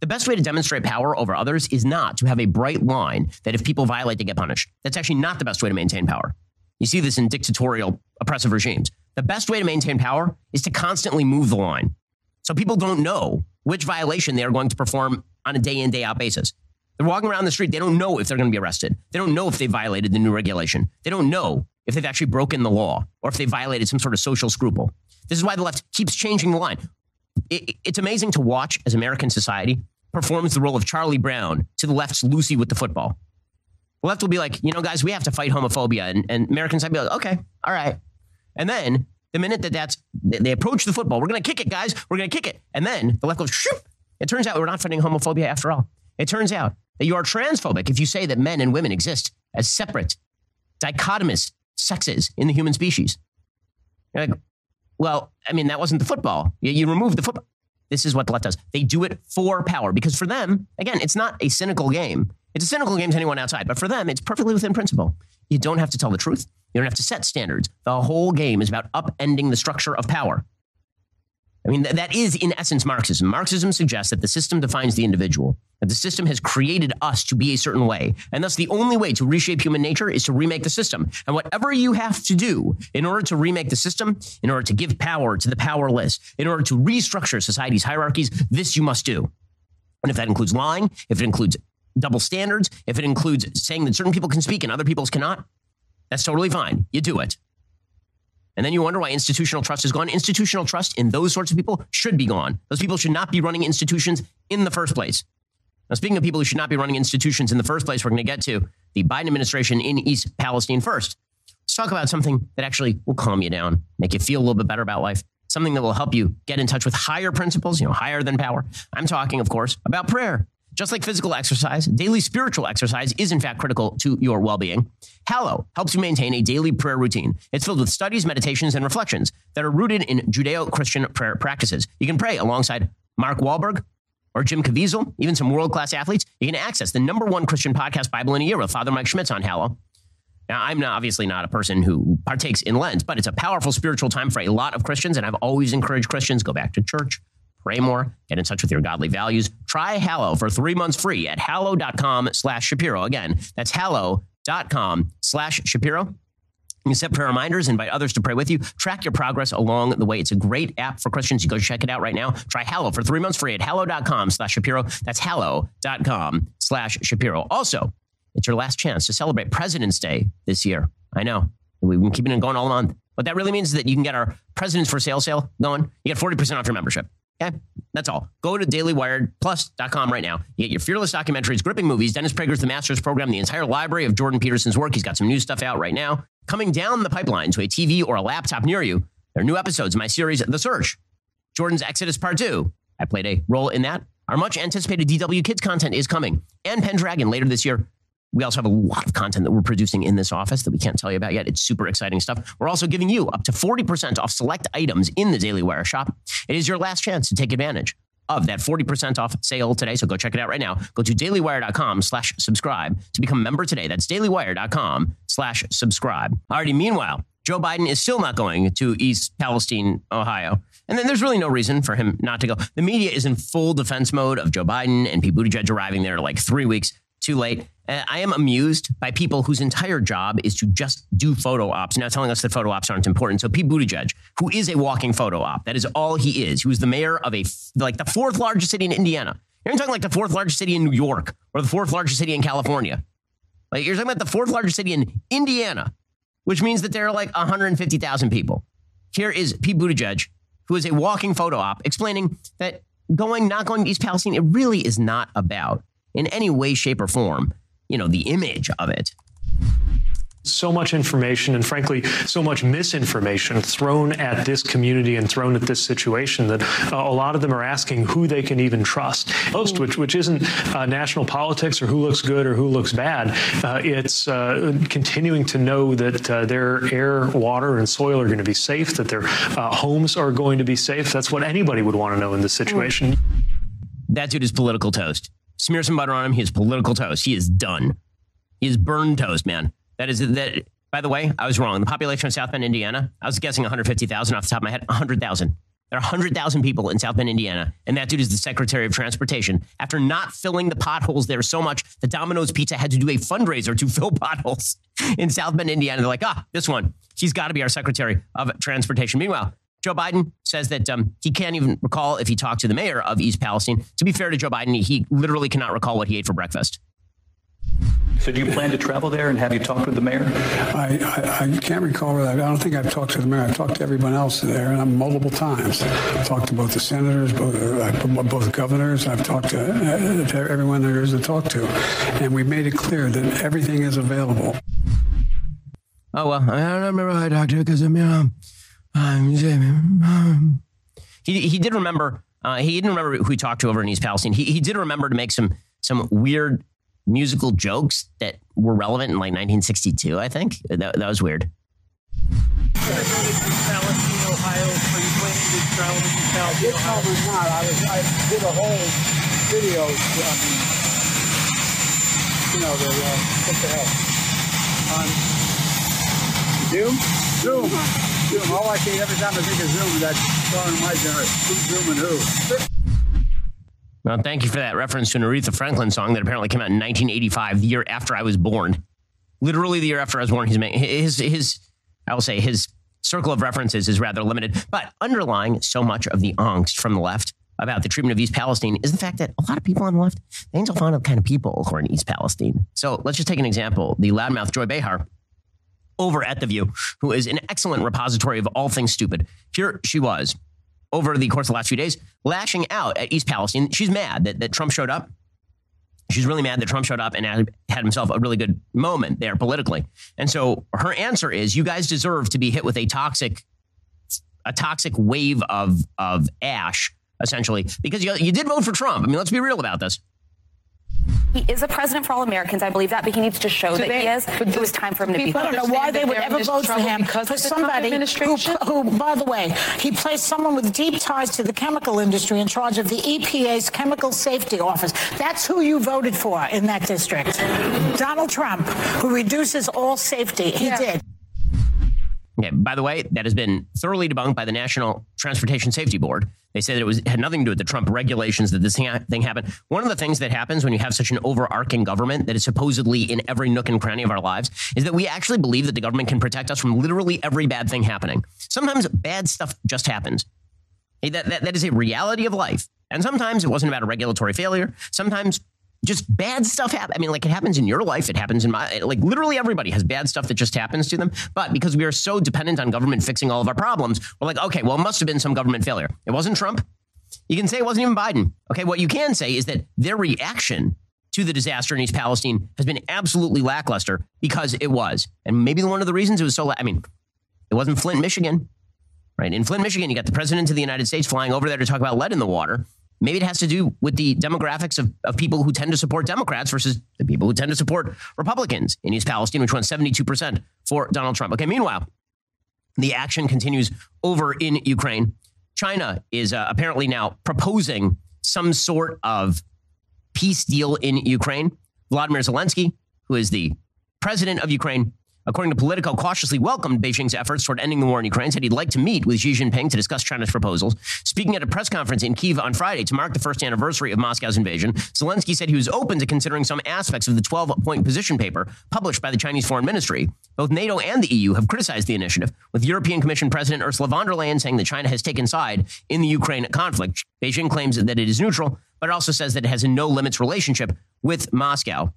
The best way to demonstrate power over others is not to have a bright line that if people violate, they get punished. That's actually not the best way to maintain power. You see this in dictatorial, oppressive regimes. The best way to maintain power is to constantly move the line. So people don't know which violation they are going to perform on a day in, day out basis. They're walking around the street. They don't know if they're going to be arrested. They don't know if they violated the new regulation. They don't know if they've actually broken the law or if they violated some sort of social scruple. This is why the left keeps changing the line. It, it's amazing to watch as American society performs the role of Charlie Brown to the left's Lucy with the football. The left will be like, you know, guys, we have to fight homophobia. And, and Americans will be like, okay, all right. And then the minute that that's, they approach the football, we're going to kick it, guys. We're going to kick it. And then the left goes, shoop. It turns out we're not fighting homophobia after all. It turns out that you are transphobic if you say that men and women exist as separate, dichotomous sexes in the human species. You're like, well, I mean, that wasn't the football. You, you removed the football. This is what the left does. They do it for power because for them, again, it's not a cynical game. It's a cynical game to anyone outside, but for them, it's perfectly within principle. You don't have to tell the truth. You don't have to set standards. The whole game is about upending the structure of power. I mean, th- that is, in essence, Marxism. Marxism suggests that the system defines the individual, that the system has created us to be a certain way. And thus, the only way to reshape human nature is to remake the system. And whatever you have to do in order to remake the system, in order to give power to the powerless, in order to restructure society's hierarchies, this you must do. And if that includes lying, if it includes double standards, if it includes saying that certain people can speak and other people's cannot, that's totally fine. You do it. And then you wonder why institutional trust is gone. Institutional trust in those sorts of people should be gone. Those people should not be running institutions in the first place. Now, speaking of people who should not be running institutions in the first place, we're going to get to the Biden administration in East Palestine first. Let's talk about something that actually will calm you down, make you feel a little bit better about life, something that will help you get in touch with higher principles, you know, higher than power. I'm talking, of course, about prayer. Just like physical exercise, daily spiritual exercise is in fact critical to your well being. Hallow helps you maintain a daily prayer routine. It's filled with studies, meditations, and reflections that are rooted in Judeo Christian prayer practices. You can pray alongside Mark Wahlberg or Jim Caviezel, even some world class athletes. You can access the number one Christian podcast Bible in a year with Father Mike Schmitz on Hallow. Now, I'm not, obviously not a person who partakes in Lent, but it's a powerful spiritual time for a lot of Christians, and I've always encouraged Christians go back to church, pray more, get in touch with your godly values. Try Hallow for three months free at hallow.com slash Shapiro. Again, that's hallow.com slash Shapiro. You can set prayer reminders, invite others to pray with you, track your progress along the way. It's a great app for Christians. You go check it out right now. Try Hallow for three months free at hallow.com slash Shapiro. That's hallow.com slash Shapiro. Also, it's your last chance to celebrate President's Day this year. I know. We've been keeping it going all month. What that really means is that you can get our President's for Sale sale going. You get 40% off your membership. Okay, that's all. Go to dailywireplus.com right now. You get your fearless documentaries, gripping movies, Dennis Prager's The Masters Program, the entire library of Jordan Peterson's work. He's got some new stuff out right now. Coming down the pipeline to a TV or a laptop near you, there are new episodes of my series, The Search. Jordan's Exodus Part 2. I played a role in that. Our much anticipated DW Kids content is coming, and Pendragon later this year. We also have a lot of content that we're producing in this office that we can't tell you about yet. It's super exciting stuff. We're also giving you up to 40% off select items in the Daily Wire shop. It is your last chance to take advantage of that 40% off sale today. So go check it out right now. Go to dailywire.com slash subscribe to become a member today. That's dailywire.com slash subscribe. Alrighty, meanwhile, Joe Biden is still not going to East Palestine, Ohio. And then there's really no reason for him not to go. The media is in full defense mode of Joe Biden and Pete Buttigieg arriving there like three weeks too late. Uh, I am amused by people whose entire job is to just do photo ops, now telling us that photo ops aren't important. So Pete Buttigieg, who is a walking photo op, that is all he is. He was the mayor of a like the fourth largest city in Indiana. You're not talking like the fourth largest city in New York or the fourth largest city in California. Like you're talking about the fourth largest city in Indiana, which means that there are like 150,000 people. Here is Pete Buttigieg, who is a walking photo op, explaining that going, not going to East Palestine, it really is not about in any way, shape, or form, you know, the image of it. So much information and frankly so much misinformation thrown at this community and thrown at this situation that uh, a lot of them are asking who they can even trust. Most which which isn't uh, national politics or who looks good or who looks bad. Uh, it's uh, continuing to know that uh, their air, water and soil are going to be safe, that their uh, homes are going to be safe. That's what anybody would want to know in this situation. That dude is political toast. Smear some butter on him. He is political toast. He is done. He is burned toast, man. That is that. By the way, I was wrong. The population of South Bend, Indiana, I was guessing 150,000 off the top of my head. 100,000. There are 100,000 people in South Bend, Indiana, and that dude is the Secretary of Transportation. After not filling the potholes there so much, the Domino's Pizza had to do a fundraiser to fill potholes in South Bend, Indiana. They're like, ah, this one, he's got to be our Secretary of Transportation. Meanwhile, Joe Biden says that um, he can't even recall if he talked to the mayor of East Palestine. To be fair to Joe Biden, he literally cannot recall what he ate for breakfast. So do you plan to travel there and have you talked with the mayor? I, I, I can't recall that. I don't think I've talked to the mayor. I've talked to everyone else there and I'm multiple times. I've talked to both the senators, both, uh, both governors. I've talked to, uh, to everyone there is to talk to. And we've made it clear that everything is available. Oh, well, I don't remember who I talked to because I'm, you know, um, he he did remember. Uh, he didn't remember who he talked to over in East Palestine. He he did remember to make some some weird musical jokes that were relevant in like 1962. I think that that was weird. I was I did a whole video. I mean, you know the uh, what the hell on Zoom Zoom. Zoom. All I see every time I think of Zoom is that song in my generation. Who's Zoom and who? Well, thank you for that reference to an Aretha Franklin song that apparently came out in 1985, the year after I was born. Literally the year after I was born. He's making his his I will say his circle of references is rather limited, but underlying so much of the angst from the left about the treatment of East Palestine is the fact that a lot of people on the left they ain't so fond of the kind of people who are in East Palestine. So let's just take an example: the loudmouth Joy Behar over at The View, who is an excellent repository of all things stupid. Here she was over the course of the last few days, lashing out at East Palestine. She's mad that, that Trump showed up. She's really mad that Trump showed up and had, had himself a really good moment there politically. And so her answer is you guys deserve to be hit with a toxic a toxic wave of of ash essentially because you, you did vote for Trump. I mean, let's be real about this. He is a president for all Americans. I believe that, but he needs to show that they, he is. It was time for him to be. I don't know why they would ever vote for him because for somebody who, who, by the way, he placed someone with deep ties to the chemical industry in charge of the EPA's Chemical Safety Office. That's who you voted for in that district. Donald Trump, who reduces all safety. He yeah. did. By the way, that has been thoroughly debunked by the National Transportation Safety Board. They said that it was had nothing to do with the Trump regulations that this thing happened. One of the things that happens when you have such an overarching government that is supposedly in every nook and cranny of our lives is that we actually believe that the government can protect us from literally every bad thing happening. Sometimes bad stuff just happens. That, that, that is a reality of life. And sometimes it wasn't about a regulatory failure. Sometimes just bad stuff happen. I mean, like it happens in your life, it happens in my like literally everybody has bad stuff that just happens to them. But because we are so dependent on government fixing all of our problems, we're like, okay, well, it must have been some government failure. It wasn't Trump. You can say it wasn't even Biden. Okay, what you can say is that their reaction to the disaster in East Palestine has been absolutely lackluster because it was. And maybe one of the reasons it was so, la- I mean, it wasn't Flint, Michigan, right? In Flint, Michigan, you got the president of the United States flying over there to talk about lead in the water. Maybe it has to do with the demographics of, of people who tend to support Democrats versus the people who tend to support Republicans in East Palestine, which won 72% for Donald Trump. Okay, meanwhile, the action continues over in Ukraine. China is uh, apparently now proposing some sort of peace deal in Ukraine. Vladimir Zelensky, who is the president of Ukraine, According to Politico, cautiously welcomed Beijing's efforts toward ending the war in Ukraine, said he'd like to meet with Xi Jinping to discuss China's proposals. Speaking at a press conference in Kiev on Friday to mark the first anniversary of Moscow's invasion, Zelensky said he was open to considering some aspects of the 12-point position paper published by the Chinese Foreign Ministry. Both NATO and the EU have criticized the initiative, with European Commission President Ursula von der Leyen saying that China has taken side in the Ukraine conflict. Beijing claims that it is neutral, but also says that it has a no limits relationship with Moscow.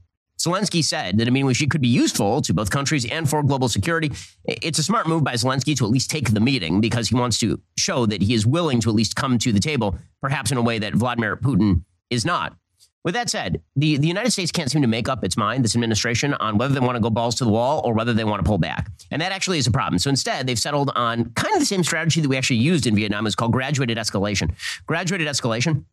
Zelensky said that a meeting with Xi could be useful to both countries and for global security. It's a smart move by Zelensky to at least take the meeting because he wants to show that he is willing to at least come to the table, perhaps in a way that Vladimir Putin is not. With that said, the, the United States can't seem to make up its mind, this administration, on whether they want to go balls to the wall or whether they want to pull back. And that actually is a problem. So instead, they've settled on kind of the same strategy that we actually used in Vietnam. It's called graduated escalation. Graduated escalation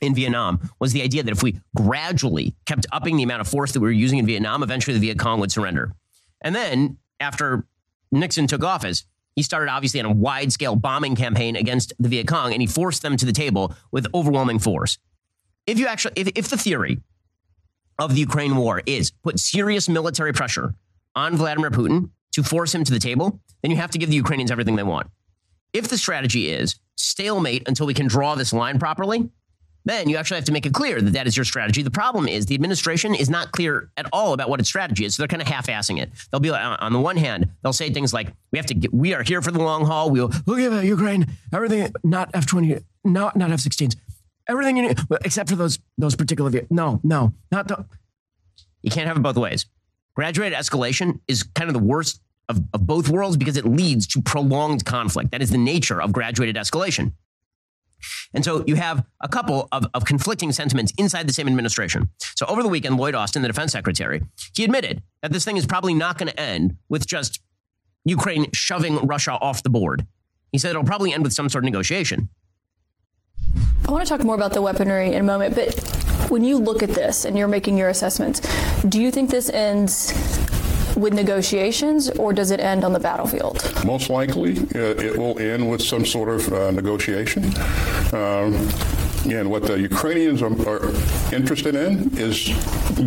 in Vietnam was the idea that if we gradually kept upping the amount of force that we were using in Vietnam, eventually the Viet Cong would surrender. And then after Nixon took office, he started obviously on a wide scale bombing campaign against the Viet Cong and he forced them to the table with overwhelming force. If you actually, if, if the theory of the Ukraine war is put serious military pressure on Vladimir Putin to force him to the table, then you have to give the Ukrainians everything they want. If the strategy is stalemate until we can draw this line properly, then you actually have to make it clear that that is your strategy. The problem is the administration is not clear at all about what its strategy is. So they're kind of half-assing it. They'll be like, on the one hand, they'll say things like, "We have to, get, we are here for the long haul. We'll look at Ukraine, everything, not F-20, not not F-16s, everything you need, except for those those particular. No, no, not the. You can't have it both ways. Graduated escalation is kind of the worst of, of both worlds because it leads to prolonged conflict. That is the nature of graduated escalation. And so you have a couple of, of conflicting sentiments inside the same administration. So over the weekend, Lloyd Austin, the defense secretary, he admitted that this thing is probably not going to end with just Ukraine shoving Russia off the board. He said it'll probably end with some sort of negotiation. I want to talk more about the weaponry in a moment, but when you look at this and you're making your assessments, do you think this ends with negotiations or does it end on the battlefield? Most likely uh, it will end with some sort of uh, negotiation. Um, and what the Ukrainians are, are, interested in is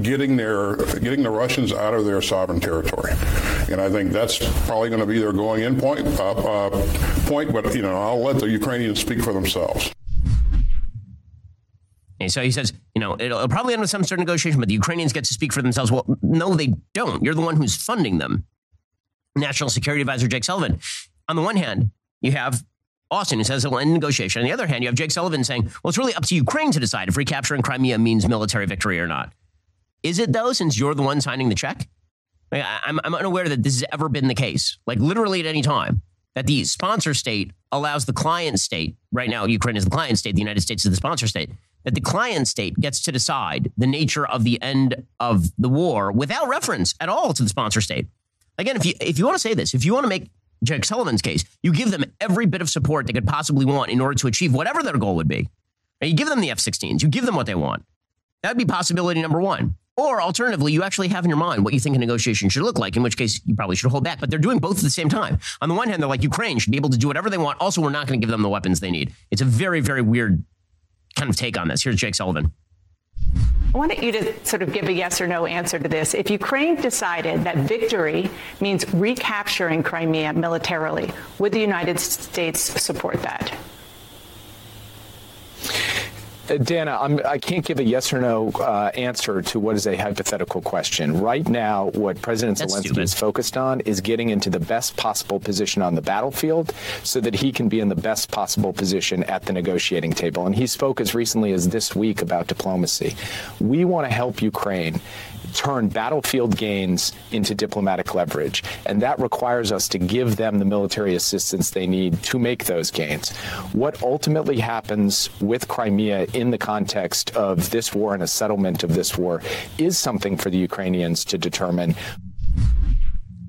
getting their getting the Russians out of their sovereign territory, and I think that's probably going to be their going in point. Uh, uh, point, but you know, I'll let the Ukrainians speak for themselves. And so he says, you know, it'll, it'll, probably end with some sort of negotiation, but the Ukrainians get to speak for themselves. Well, no, they don't. You're the one who's funding them. National Security Advisor Jake Sullivan. On the one hand, you have Austin who says it'll end negotiation. On the other hand, you have Jake Sullivan saying, well, it's really up to Ukraine to decide if recapturing Crimea means military victory or not. Is it though, since you're the one signing the check? Like, I'm, I'm unaware that this has ever been the case, like literally at any time, that the sponsor state allows the client state, right now, Ukraine is the client state, the United States is the sponsor state, that the client state gets to decide the nature of the end of the war without reference at all to the sponsor state. Again, if you if you want to say this, if you want to make Jake Sullivan's case, you give them every bit of support they could possibly want in order to achieve whatever their goal would be. You give them the F-16s, you give them what they want. That would be possibility number one. Or alternatively, you actually have in your mind what you think a negotiation should look like, in which case you probably should hold back. But they're doing both at the same time. On the one hand, they're like Ukraine should be able to do whatever they want. Also, we're not going to give them the weapons they need. It's a very, very weird kind of take on this. Here's Jake Sullivan. I wanted you to sort of give a yes or no answer to this. If Ukraine decided that victory means recapturing Crimea militarily, would the United States support that? Dana, I'm, I can not give a yes or no uh, answer to what is a hypothetical question. Right now, what President That's Zelensky stupid. is focused on is getting into the best possible position on the battlefield so that he can be in the best possible position at the negotiating table. And he spoke as recently as this week about diplomacy. We want to help Ukraine turn battlefield gains into diplomatic leverage. And that requires us to give them the military assistance they need to make those gains. What ultimately happens with Crimea in the context of this war and a settlement of this war is something for the Ukrainians to determine.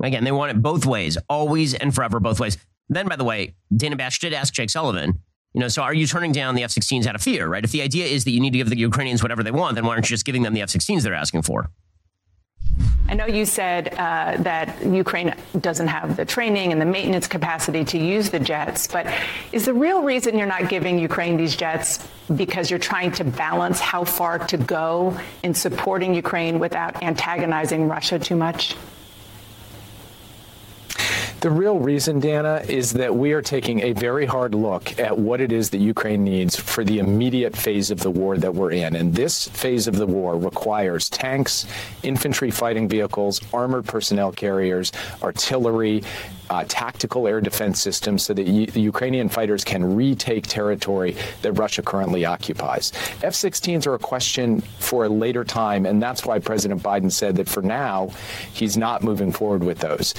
Again, they want it both ways, always and forever, both ways. Then, by the way, Dana Bash did ask Jake Sullivan, you know, so are you turning down the F 16s out of fear, right? If the idea is that you need to give the Ukrainians whatever they want, then why aren't you just giving them the F 16s they're asking for? I know you said uh, that Ukraine doesn't have the training and the maintenance capacity to use the jets, but is the real reason you're not giving Ukraine these jets because you're trying to balance how far to go in supporting Ukraine without antagonizing Russia too much? The real reason, Dana, is that we are taking a very hard look at what it is that Ukraine needs for the immediate phase of the war that we're in. And this phase of the war requires tanks, infantry fighting vehicles, armored personnel carriers, artillery, uh, tactical air defense systems so that the Ukrainian fighters can retake territory that Russia currently occupies. F-16s are a question for a later time, and that's why President Biden said that for now, he's not moving forward with those.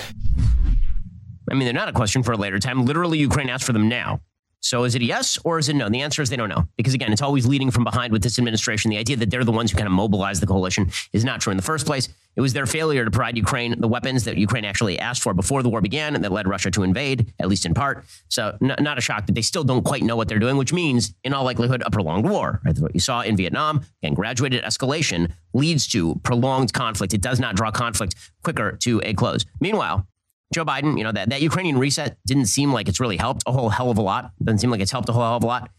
I mean, they're not a question for a later time. Literally, Ukraine asked for them now. So is it yes or is it no? The answer is they don't know. Because again, it's always leading from behind with this administration. The idea that they're the ones who kind of mobilize the coalition is not true in the first place. It was their failure to provide Ukraine the weapons that Ukraine actually asked for before the war began and that led Russia to invade, at least in part. So n- not a shock that they still don't quite know what they're doing, which means, in all likelihood, a prolonged war. Right? What you saw in Vietnam, and graduated escalation leads to prolonged conflict. It does not draw conflict quicker to a close. Meanwhile, Joe Biden, you know, that, that Ukrainian reset didn't seem like it's really helped a whole hell of a lot. Doesn't seem like it's helped a whole hell of a lot.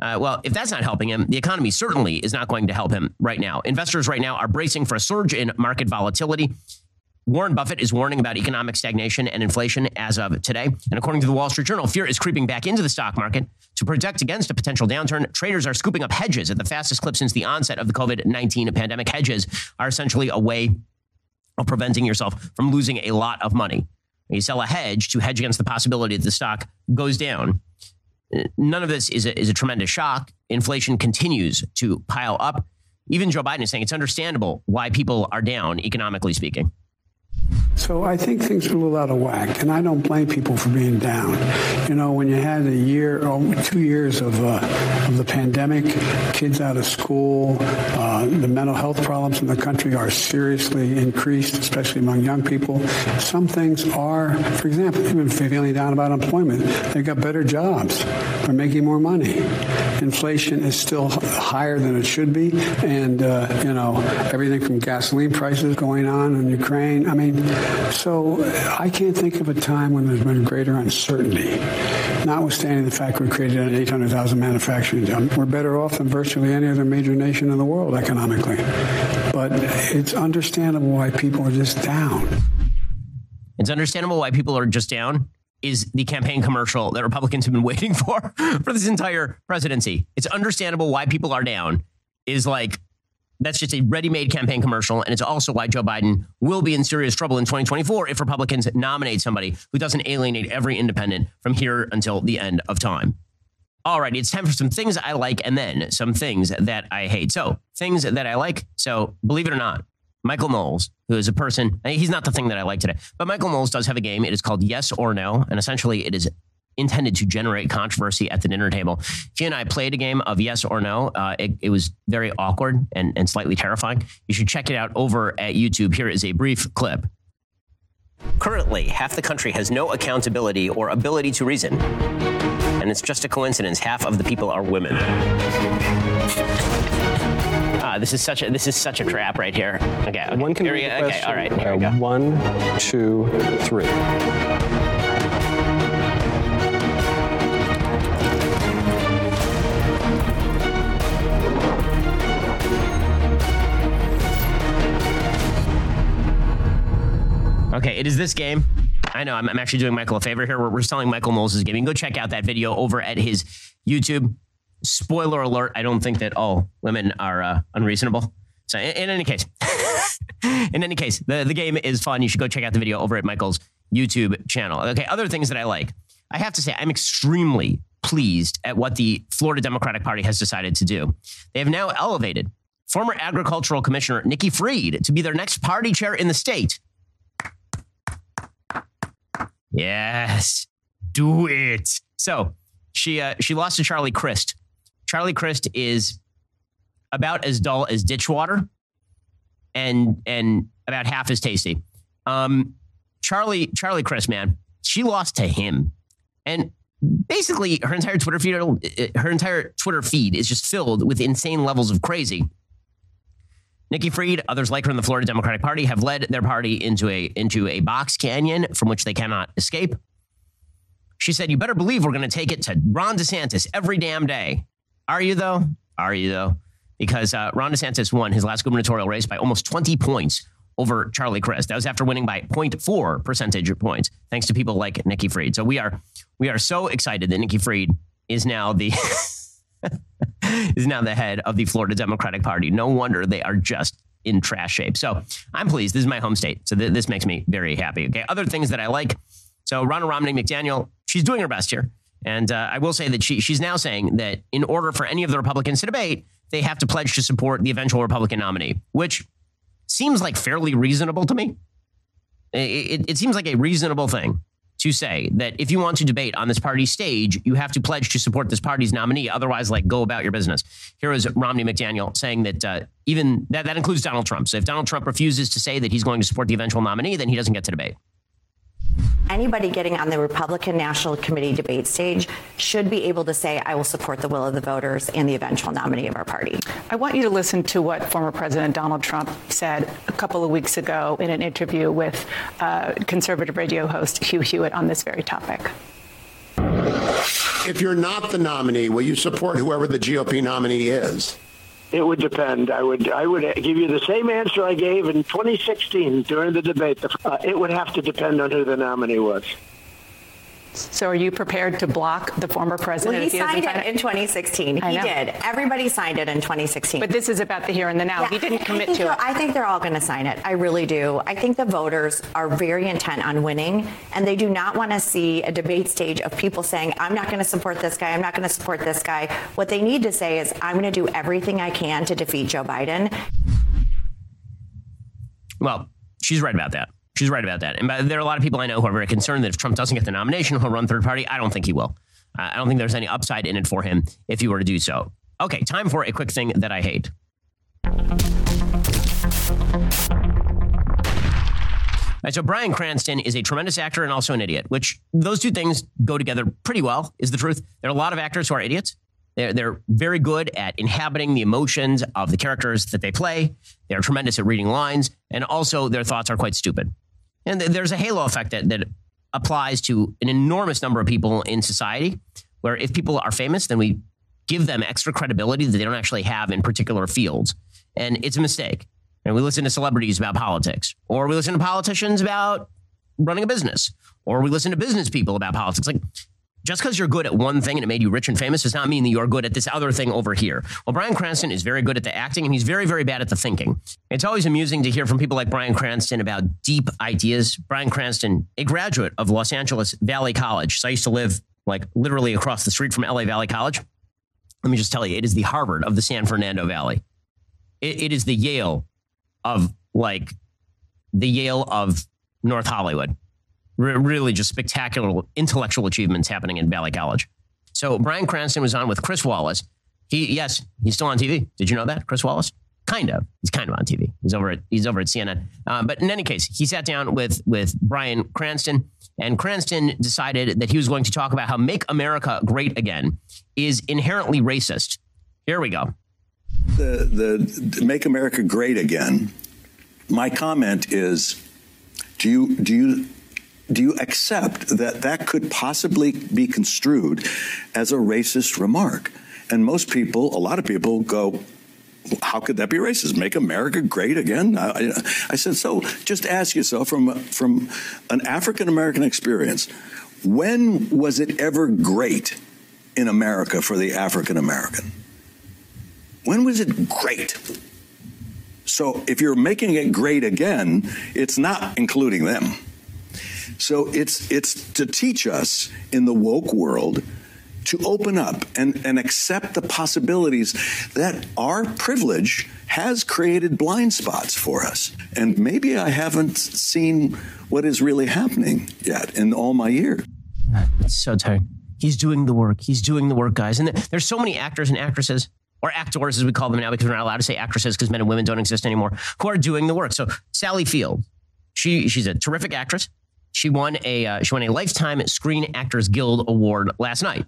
Uh, well, if that's not helping him, the economy certainly is not going to help him right now. Investors right now are bracing for a surge in market volatility. Warren Buffett is warning about economic stagnation and inflation as of today. And according to the Wall Street Journal, fear is creeping back into the stock market. To protect against a potential downturn, traders are scooping up hedges at the fastest clip since the onset of the COVID 19 pandemic. Hedges are essentially a way of preventing yourself from losing a lot of money. You sell a hedge to hedge against the possibility that the stock goes down. None of this is a, is a tremendous shock. Inflation continues to pile up. Even Joe Biden is saying it's understandable why people are down, economically speaking. So I think things are a little out of whack, and I don't blame people for being down. You know, when you had a year, or two years of uh, of the pandemic, kids out of school, uh, the mental health problems in the country are seriously increased, especially among young people. Some things are, for example, even feeling down about employment. They've got better jobs. They're making more money. Inflation is still higher than it should be, and uh, you know everything from gasoline prices going on in Ukraine. I mean so I can't think of a time when there's been greater uncertainty, notwithstanding the fact we created an 800,000 manufacturing job. We're better off than virtually any other major nation in the world economically. But it's understandable why people are just down. It's understandable why people are just down is the campaign commercial that Republicans have been waiting for for this entire presidency. It's understandable why people are down is like that's just a ready-made campaign commercial, and it's also why Joe Biden will be in serious trouble in 2024 if Republicans nominate somebody who doesn't alienate every independent from here until the end of time. All right, it's time for some things I like and then some things that I hate. So, things that I like. So, believe it or not, Michael Knowles, who is a person, he's not the thing that I like today, but Michael Knowles does have a game. It is called Yes or No, and essentially it is intended to generate controversy at the dinner table. He and I played a game of yes or no. Uh, it, it, was very awkward and, and slightly terrifying. You should check it out over at YouTube. Here is a brief clip. Currently, half the country has no accountability or ability to reason. And it's just a coincidence. Half of the people are women. Ah, this is such a this is such a trap right here. Okay, okay. One can here we, okay, all right. Here uh, one, two, three. Okay, it is this game. I know I'm, I'm actually doing Michael a favor here. We're, we're selling Michael Knowles' game. You can go check out that video over at his YouTube. Spoiler alert: I don't think that all women are uh, unreasonable. So, in, in any case, in any case, the, the game is fun. You should go check out the video over at Michael's YouTube channel. Okay, other things that I like. I have to say, I'm extremely pleased at what the Florida Democratic Party has decided to do. They have now elevated former Agricultural Commissioner Nikki Fried to be their next party chair in the state. Yes, do it. So she uh, she lost to Charlie Crist. Charlie Crist is about as dull as ditch water, and and about half as tasty. Um, Charlie Charlie Crist, man, she lost to him, and basically her entire Twitter feed her entire Twitter feed is just filled with insane levels of crazy. Nikki Fried, others like her in the Florida Democratic Party, have led their party into a into a box canyon from which they cannot escape. She said, "You better believe we're going to take it to Ron DeSantis every damn day." Are you though? Are you though? Because uh, Ron DeSantis won his last gubernatorial race by almost 20 points over Charlie Crist. That was after winning by 0.4 percentage points, thanks to people like Nikki Fried. So we are we are so excited that Nikki Fried is now the is now the head of the Florida Democratic Party. No wonder they are just in trash shape. So I'm pleased. This is my home state. So th- this makes me very happy. Okay. Other things that I like. So Ronna Romney McDaniel, she's doing her best here. And uh, I will say that she, she's now saying that in order for any of the Republicans to debate, they have to pledge to support the eventual Republican nominee, which seems like fairly reasonable to me. It, it, it seems like a reasonable thing to say that if you want to debate on this party stage, you have to pledge to support this party's nominee. Otherwise, like go about your business. Here is Romney McDaniel saying that uh, even that, that includes Donald Trump. So if Donald Trump refuses to say that he's going to support the eventual nominee, then he doesn't get to debate anybody getting on the Republican National Committee debate stage should be able to say I will support the will of the voters and the eventual nominee of our party. I want you to listen to what former President Donald Trump said a couple of weeks ago in an interview with uh, conservative radio host Hugh Hewitt on this very topic. If you're not the nominee, will you support whoever the GOP nominee is? It would depend. I would I would give you the same answer I gave in 2016 during the debate. Uh, it would have to depend on who the nominee was. So are you prepared to block the former president? Well, he, he signed it in 2016. He did. Everybody signed it in 2016. But this is about the here and the now. Yeah, he didn't commit to it. I think they're all going to sign it. I really do. I think the voters are very intent on winning and they do not want to see a debate stage of people saying I'm not going to support this guy. I'm not going to support this guy. What they need to say is I'm going to do everything I can to defeat Joe Biden. Well, she's right about that. She's right about that. And there are a lot of people I know who are very concerned that if Trump doesn't get the nomination, he'll run third party. I don't think he will. Uh, I don't think there's any upside in it for him if he were to do so. Okay, time for a quick thing that I hate. Right, so Bryan Cranston is a tremendous actor and also an idiot, which those two things go together pretty well, is the truth. There are a lot of actors who are idiots. They're, they're very good at inhabiting the emotions of the characters that they play. They're tremendous at reading lines, and also their thoughts are quite stupid. And there's a halo effect that, that applies to an enormous number of people in society, where if people are famous, then we give them extra credibility that they don't actually have in particular fields. And it's a mistake. And we listen to celebrities about politics, or we listen to politicians about running a business, or we listen to business people about politics. Like just because you're good at one thing and it made you rich and famous does not mean that you're good at this other thing over here. Well, Bryan Cranston is very good at the acting and he's very, very bad at the thinking. It's always amusing to hear from people like Bryan Cranston about deep ideas. Bryan Cranston, a graduate of Los Angeles Valley College. So I used to live like literally across the street from LA Valley College. Let me just tell you, it is the Harvard of the San Fernando Valley. it, it is the Yale of like the Yale of North Hollywood really just spectacular intellectual achievements happening in Valley College. So Bryan Cranston was on with Chris Wallace. He yes, he's still on TV. Did you know that Chris Wallace? Kind of. He's kind of on TV. He's over at he's over at CNN. Uh, but in any case, he sat down with with Bryan Cranston, and Cranston decided that he was going to talk about how "Make America Great Again" is inherently racist. Here we go. The the "Make America Great Again." My comment is, do you do you do you accept that that could possibly be construed as a racist remark? And most people, a lot of people go, how could that be racist? Make America great again? I, I said, so just ask yourself from, from an African American experience, when was it ever great in America for the African American? When was it great? So if you're making it great again, it's not including them. So it's it's to teach us in the woke world to open up and, and accept the possibilities that our privilege has created blind spots for us. And maybe I haven't seen what is really happening yet in all my years. It's so tired. He's doing the work. He's doing the work, guys. And there's so many actors and actresses, or actors as we call them now, because we're not allowed to say actresses because men and women don't exist anymore, who are doing the work. So Sally Field, she she's a terrific actress. She won a uh, she won a lifetime Screen Actors Guild award last night.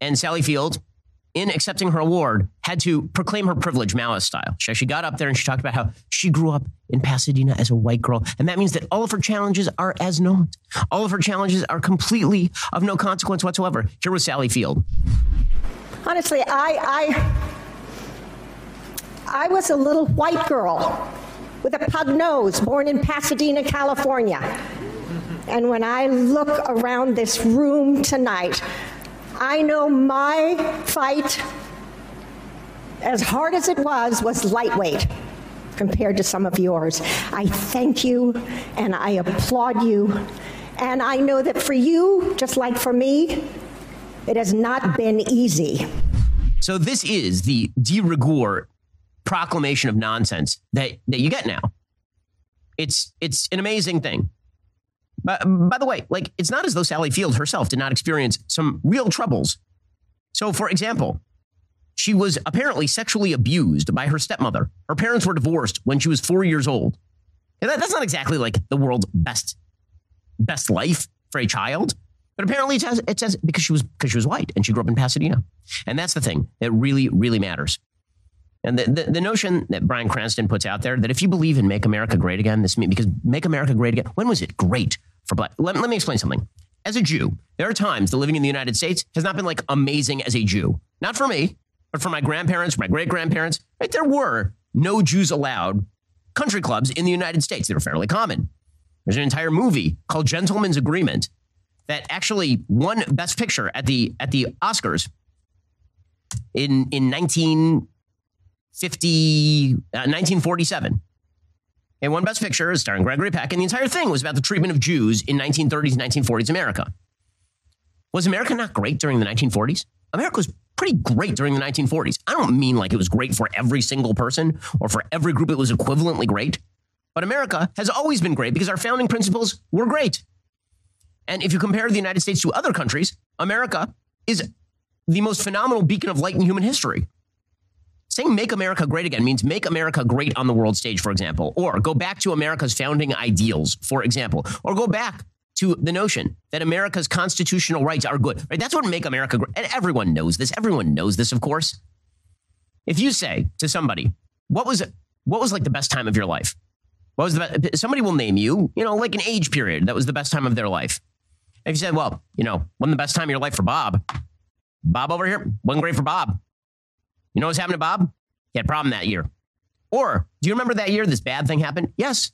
And Sally Field, in accepting her award, had to proclaim her privilege Maoist style. She actually got up there and she talked about how she grew up in Pasadena as a white girl, and that means that all of her challenges are as naught. All of her challenges are completely of no consequence whatsoever. Here was Sally Field. Honestly, I I I was a little white girl with a pug nose, born in Pasadena, California. And when I look around this room tonight, I know my fight as hard as it was was lightweight compared to some of yours. I thank you and I applaud you. And I know that for you, just like for me, it has not been easy. So this is the de rigueur proclamation of nonsense that that you get now. It's it's an amazing thing. But by the way, like it's not as though Sally Field herself did not experience some real troubles. So for example, she was apparently sexually abused by her stepmother. Her parents were divorced when she was 4 years old. That, that's not exactly like the world's best best life for a child. But apparently it says, it says because she was because she was white and she grew up in Pasadena. And that's the thing that really really matters. And the, the, the, notion that Bryan Cranston puts out there that if you believe in Make America Great Again, this means because Make America Great Again, when was it great for black? Let, let me explain something. As a Jew, there are times that living in the United States has not been like amazing as a Jew. Not for me, but for my grandparents, my great grandparents. Right? There were no Jews allowed country clubs in the United States. They were fairly common. There's an entire movie called Gentleman's Agreement that actually won Best Picture at the at the Oscars in in 19 50, uh, 1947. And won Best Picture, starring Gregory Peck, and the entire thing was about the treatment of Jews in 1930s, 1940s America. Was America not great during the 1940s? America was pretty great during the 1940s. I don't mean like it was great for every single person or for every group it was equivalently great, but America has always been great because our founding principles were great. And if you compare the United States to other countries, America is the most phenomenal beacon of light in human history. Saying make America great again means make America great on the world stage, for example, or go back to America's founding ideals, for example, or go back to the notion that America's constitutional rights are good. Right? That's what make America great. And everyone knows this. Everyone knows this, of course. If you say to somebody, what was what was like the best time of your life? What was the best? Somebody will name you, you know, like an age period that was the best time of their life. If you said, well, you know, wasn't the best time of your life for Bob? Bob over here wasn't great for Bob. You know what's happened to Bob? He had a problem that year. Or do you remember that year this bad thing happened? Yes.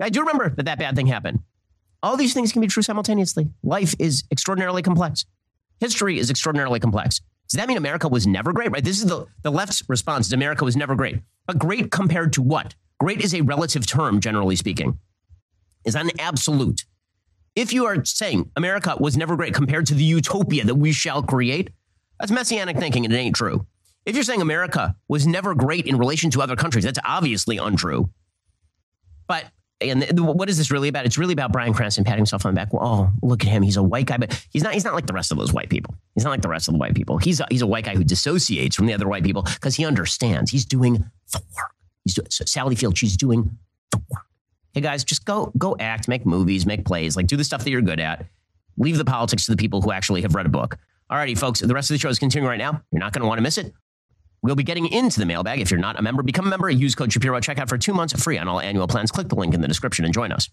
I do remember that that bad thing happened. All these things can be true simultaneously. Life is extraordinarily complex. History is extraordinarily complex. Does that mean America was never great? Right? This is the, the left's response. America was never great. But great compared to what? Great is a relative term, generally speaking. Is an absolute? If you are saying America was never great compared to the utopia that we shall create, that's messianic thinking and it ain't true. If you're saying America was never great in relation to other countries, that's obviously untrue. But and what is this really about? It's really about Bryan Cranston patting himself on the back. Well, oh, look at him. He's a white guy, but he's not. He's not like the rest of those white people. He's not like the rest of the white people. He's a, he's a white guy who dissociates from the other white people because he understands. He's doing the work. He's doing. So Sally Field, she's doing the work. Hey guys, just go go act, make movies, make plays, like do the stuff that you're good at. Leave the politics to the people who actually have read a book. Alrighty, folks, the rest of the show is continuing right now. You're not going to want to miss it. We'll be getting into the mailbag. If you're not a member, become a member. Use code Shapiro at checkout for two months free on all annual plans. Click the link in the description and join us.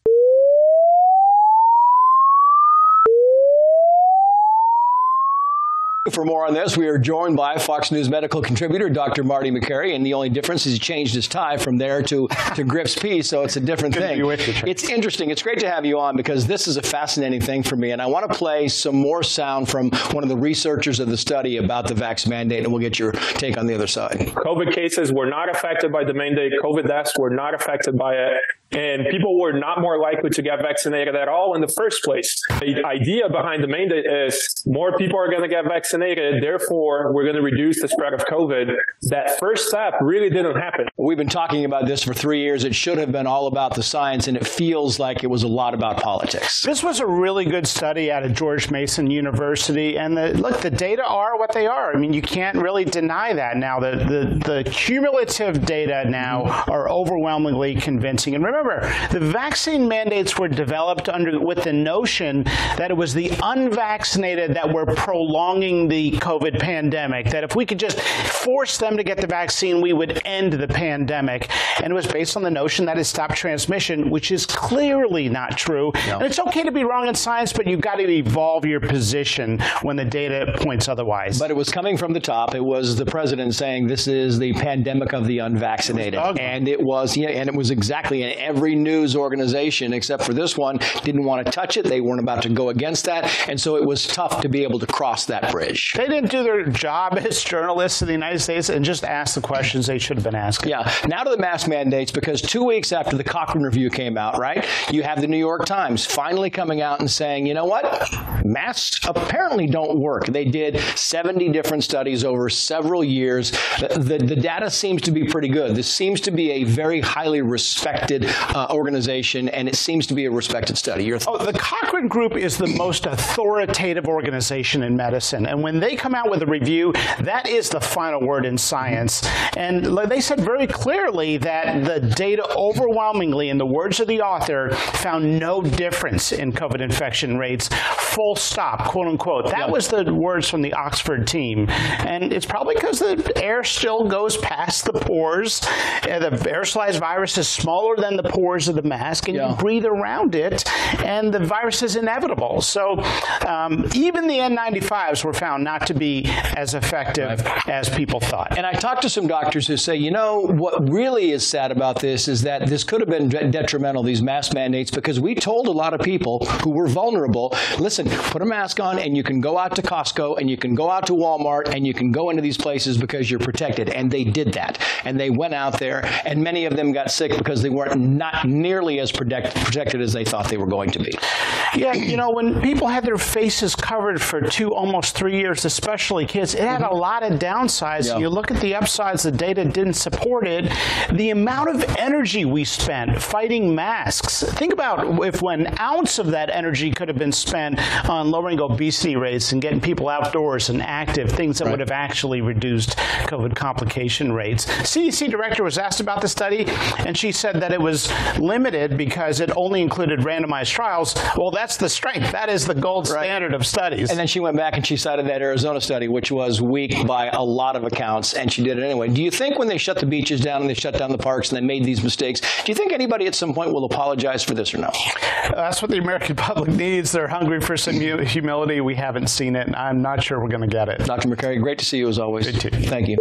For more on this, we are joined by Fox News medical contributor Dr. Marty Makary, and the only difference is he changed his tie from there to to Griff's piece, so it's a different thing. it's interesting. It's great to have you on because this is a fascinating thing for me, and I want to play some more sound from one of the researchers of the study about the vax mandate, and we'll get your take on the other side. COVID cases were not affected by the mandate. COVID deaths were not affected by it and people were not more likely to get vaccinated at all in the first place. The idea behind the mandate is more people are going to get vaccinated, therefore we're going to reduce the spread of COVID. That first step really didn't happen. We've been talking about this for 3 years. It should have been all about the science and it feels like it was a lot about politics. This was a really good study out of George Mason University and the, look the data are what they are. I mean you can't really deny that now the the the cumulative data now are overwhelmingly convincing. And remember remember, the vaccine mandates were developed under with the notion that it was the unvaccinated that were prolonging the COVID pandemic, that if we could just force them to get the vaccine, we would end the pandemic. And it was based on the notion that it stopped transmission, which is clearly not true. No. And it's okay to be wrong in science, but you've got to evolve your position when the data points otherwise. But it was coming from the top. It was the president saying this is the pandemic of the unvaccinated. And it was yeah, and it was exactly in every news organization except for this one didn't want to touch it. They weren't about to go against that. And so it was tough to be able to cross that bridge. They didn't do their job as journalists in the United States and just ask the questions they should have been asking. Yeah. Now to the mask mandates because 2 weeks after the Cochrane review came out, right? You have the New York Times finally coming out and saying, "You know what? Masks apparently don't work." They did 70 different studies over several years. The, the, the data seems to be pretty good. This seems to be a very highly respected uh, organization and it seems to be a respected study. Your oh, the Cochrane group is the most authoritative organization in medicine and when they come out with a review, that is the final word in science. And they said very clearly that the data overwhelmingly in the words of the author found no difference in COVID infection rates. Full stop, quote unquote. That was the words from the Oxford team. And it's probably cuz the air still goes past the pores. The aerosolized virus is smaller than the pores of the mask and yeah. you breathe around it and the virus is inevitable. So um, even the N95s were found not to be as effective as people thought. And I talked to some doctors who say, you know, what really is sad about this is that this could have been detrimental these mask mandates because we told a lot of people who were vulnerable, listen, put a mask on and you can go out to Costco and you can go out to Walmart and you can go into these places because you're protected and they did that. And they went out there and many of them got sick because they weren't not nearly as protect, protected as they thought they were going to be. Yeah, you know, when people had their faces covered for 2 almost 3 years, especially kids, it had mm -hmm. a lot of downsides. Yeah. You look at the upsides, the data didn't support it. The amount of energy we spent fighting masks. Think about if one ounce of that energy could have been spent on lowering obesity rates and getting people outdoors and active, things that right. would have actually reduced COVID complication rates. CDC director was asked about the study and she said that it was limited because it only included randomized trials. Well, that's the strength. That is the gold right. standard of studies. And then she went back and she cited that Arizona study which was weak by a lot of accounts and she did it anyway. Do you think when they shut the beaches down and they shut down the parks and they made these mistakes, do you think anybody at some point will apologize for this or no? That's what the American public needs. They're hungry for some humility. We haven't seen it and I'm not sure we're going to get it. Dr. Makary, great to see you as always. Thank you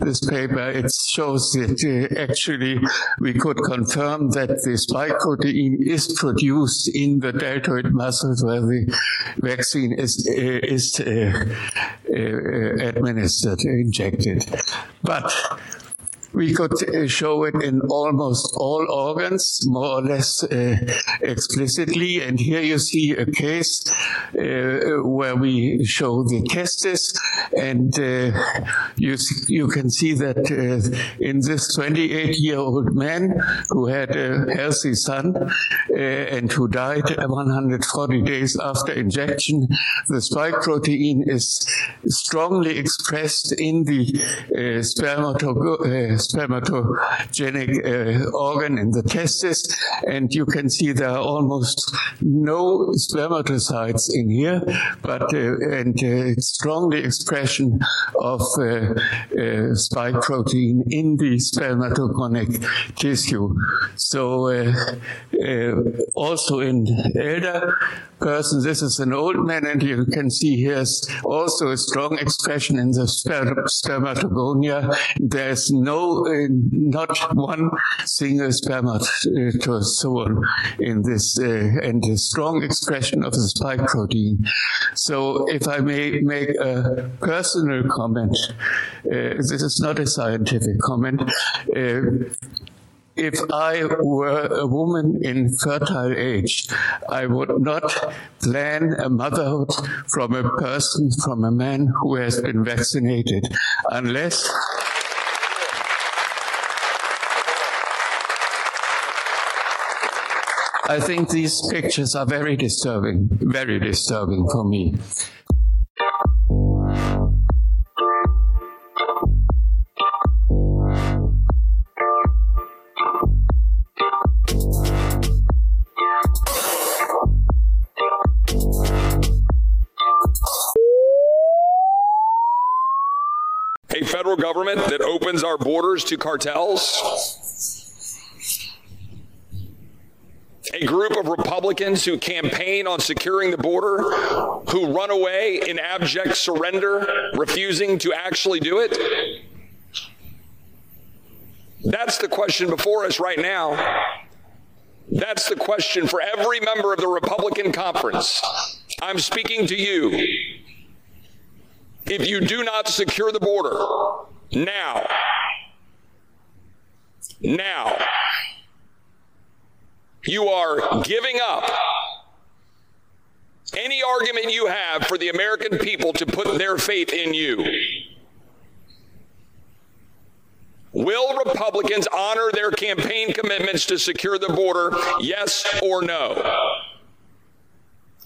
this paper, it shows that uh, actually we could confirm that the spike protein is produced in the deltoid muscles where the vaccine is uh, is uh, uh administered injected. But we could uh, show it in almost all organs more or less uh, explicitly. And here you see a case uh, where we show the testis. And uh, you you can see that uh, in this 28 year old man who had a healthy son uh, and who died 140 days after injection the spike protein is strongly expressed in the spermatogonium spermatogenic uh, organ in the testis and you can see there are almost no spermatocytes in here but uh, and uh, strongly expression of uh, spike protein in the spermatogonic tissue. So also in elder person this is an old man and you can see here's also a strong expression in the spermatogonia. There's no uh, not one single spermatozoon in this uh, and a strong expression of the spike protein. So if i may make a personal comment uh, this is not a scientific comment uh, if I were a woman in fertile age, I would not plan a motherhood from a person, from a man who has been vaccinated, unless I think these pictures are very disturbing, very disturbing for me. A federal government that opens our borders to cartels a group of Republicans who campaign on securing the border, who run away in abject surrender, refusing to actually do it? That's the question before us right now. That's the question for every member of the Republican conference. I'm speaking to you. If you do not secure the border now, now, you are giving up any argument you have for the American people to put their faith in you. Will Republicans honor their campaign commitments to secure the border? Yes or no?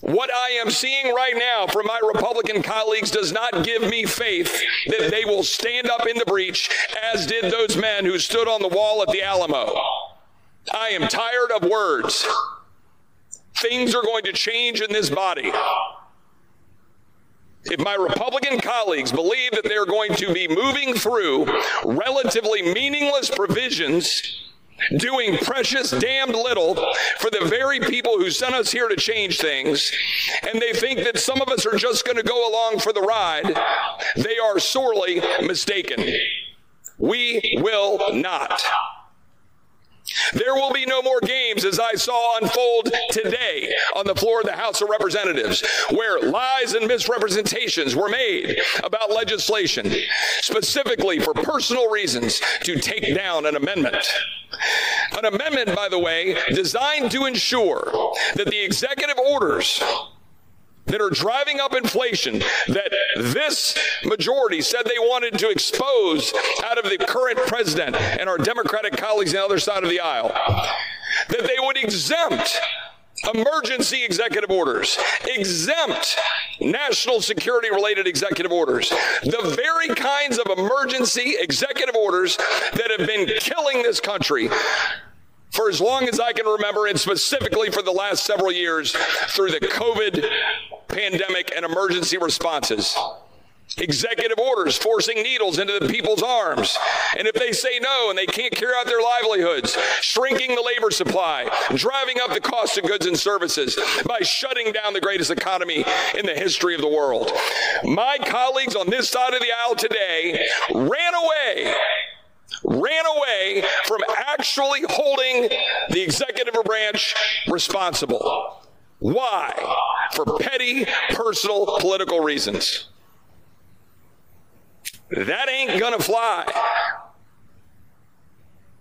What I am seeing right now from my Republican colleagues does not give me faith that they will stand up in the breach as did those men who stood on the wall at the Alamo. I am tired of words. Things are going to change in this body. If my Republican colleagues believe that they're going to be moving through relatively meaningless provisions doing precious damned little for the very people who sent us here to change things and they think that some of us are just going to go along for the ride they are sorely mistaken we will not there will be no more games as I saw unfold today on the floor of the House of Representatives where lies and misrepresentations were made about legislation specifically for personal reasons to take down an amendment. An amendment by the way designed to ensure that the executive orders that are driving up inflation that this majority said they wanted to expose out of the current president and our democratic colleagues on the other side of the aisle. That they would exempt emergency executive orders exempt national security related executive orders the very kinds of emergency executive orders that have been killing this country for as long as I can remember and specifically for the last several years through the COVID pandemic and emergency responses. Executive orders forcing needles into the people's arms. And if they say no and they can't carry out their livelihoods shrinking the labor supply driving up the cost of goods and services by shutting down the greatest economy in the history of the world. My colleagues on this side of the aisle today ran away ran away from actually holding the executive branch responsible. Why? For petty personal political reasons. That ain't going to fly.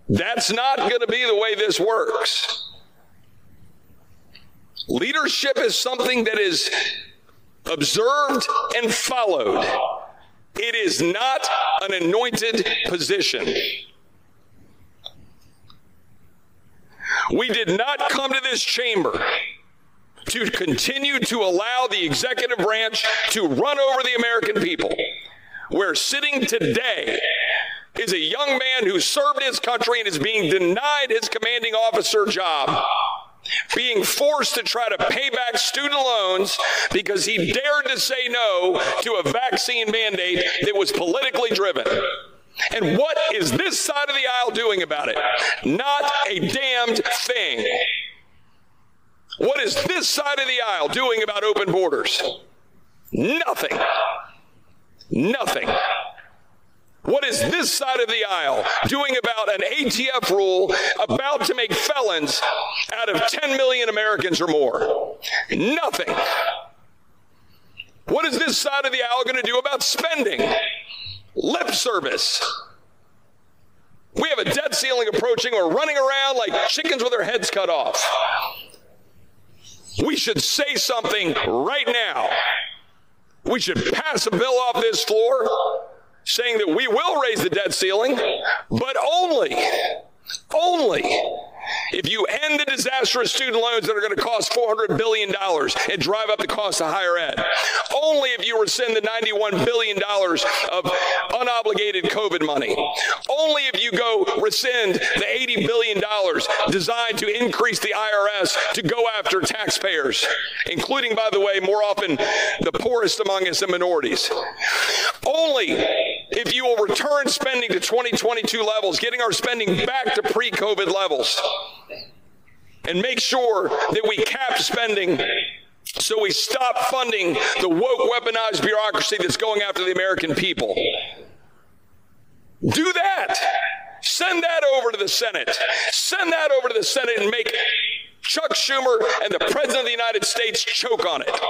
That's not going to be the way this works. Leadership is something that is observed and followed it is not an anointed position. We did not come to this chamber to continue to allow the executive branch to run over the American people. Where sitting today is a young man who served his country and is being denied his commanding officer job being forced to try to pay back student loans because he dared to say no to a vaccine mandate that was politically driven. And what is this side of the aisle doing about it? Not a damned thing. What is this side of the aisle doing about open borders? Nothing. Nothing. What is this side of the aisle doing about an ATF rule about to make felons out of 10 million Americans or more? Nothing. What is this side of the aisle going to do about spending? Lip service. We have a debt ceiling approaching. We're running around like chickens with our heads cut off. We should say something right now. We should pass a bill off this floor saying that we will raise the debt ceiling, but only only if you end the disastrous student loans that are going to cost 400 billion dollars and drive up the cost of higher ed. Only if you rescind the 91 billion dollars of unobligated covid money. Only if you go rescind the 80 billion dollars designed to increase the IRS to go after taxpayers, including by the way more often the poorest among us and minorities. Only if you will return spending to 2022 levels, getting our spending back to pre-COVID levels, and make sure that we cap spending so we stop funding the woke weaponized bureaucracy that's going after the American people. Do that. Send that over to the Senate. Send that over to the Senate and make Chuck Schumer and the President of the United States choke on it.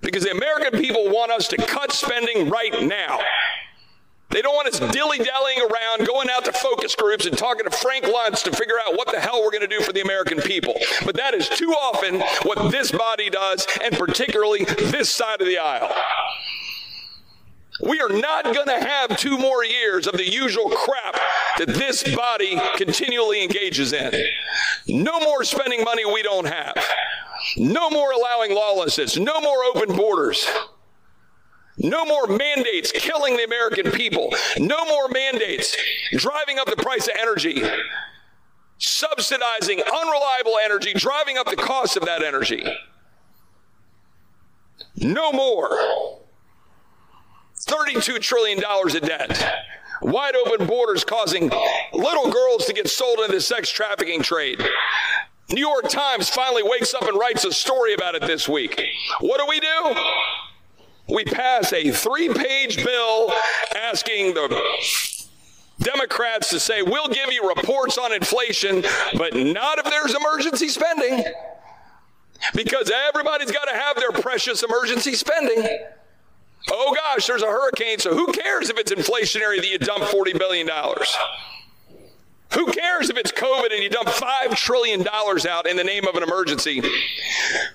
Because the American people want us to cut spending right now. They don't want us dilly-dallying around, going out to focus groups and talking to Frank Luntz to figure out what the hell we're going to do for the American people. But that is too often what this body does, and particularly this side of the aisle. We are not going to have two more years of the usual crap that this body continually engages in. No more spending money we don't have. No more allowing lawlessness. No more open borders. No more mandates killing the American people. No more mandates driving up the price of energy, subsidizing unreliable energy, driving up the cost of that energy. No more. $32 trillion of debt. Wide open borders causing little girls to get sold into the sex trafficking trade. New York Times finally wakes up and writes a story about it this week. What do we do? We pass a three-page bill asking the Democrats to say, we'll give you reports on inflation, but not if there's emergency spending. Because everybody's got to have their precious emergency spending. Oh gosh, there's a hurricane, so who cares if it's inflationary that you dump 40 billion dollars? Who cares if it's COVID and you dump 5 trillion dollars out in the name of an emergency,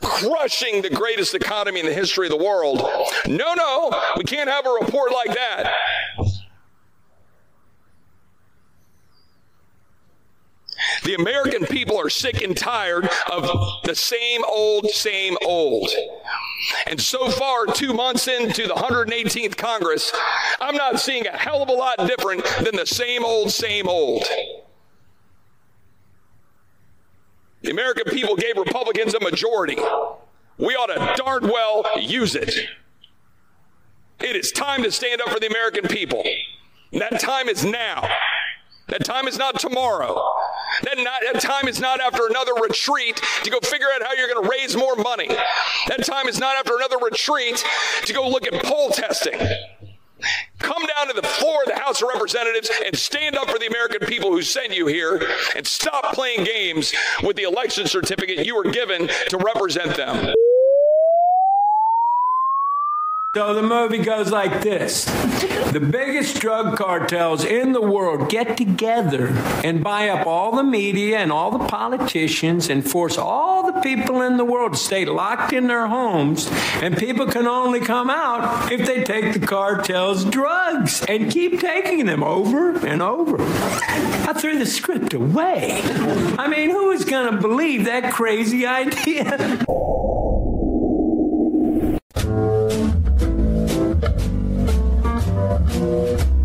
crushing the greatest economy in the history of the world? No, no, we can't have a report like that. The American people are sick and tired of the same old, same old. And so far, two months into the 118th Congress, I'm not seeing a hell of a lot different than the same old, same old. The American people gave Republicans a majority. We ought to darn well use it. It is time to stand up for the American people. And That time is now. That time is not tomorrow. That, not, that time is not after another retreat to go figure out how you're going to raise more money. That time is not after another retreat to go look at poll testing. Come down to the floor of the House of Representatives and stand up for the American people who sent you here and stop playing games with the election certificate you were given to represent them. So the movie goes like this. The biggest drug cartels in the world get together and buy up all the media and all the politicians and force all the people in the world to stay locked in their homes and people can only come out if they take the cartel's drugs and keep taking them over and over. I threw the script away. I mean, who is going to believe that crazy idea? You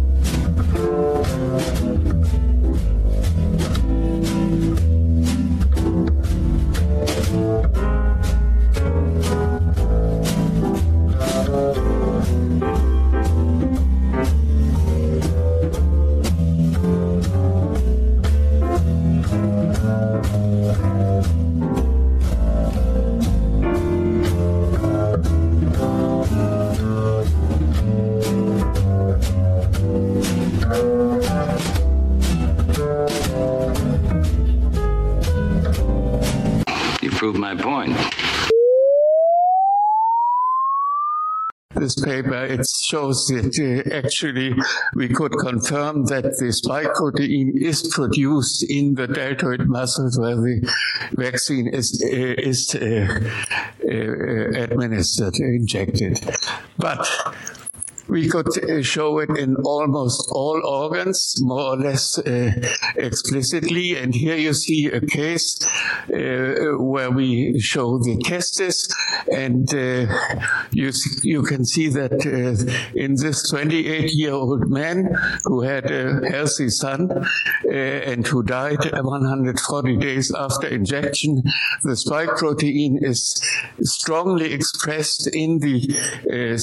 point. this paper, it shows that uh, actually we could confirm that the spike protein is produced in the deltoid muscles where the vaccine is uh, is uh, uh administered injected but we could uh, show it in almost all organs more or less uh, explicitly. And here you see a case uh, where we show the testis. And uh, you you can see that uh, in this 28 year old man who had a healthy son uh, and who died 140 days after injection the spike protein is strongly expressed in the uh,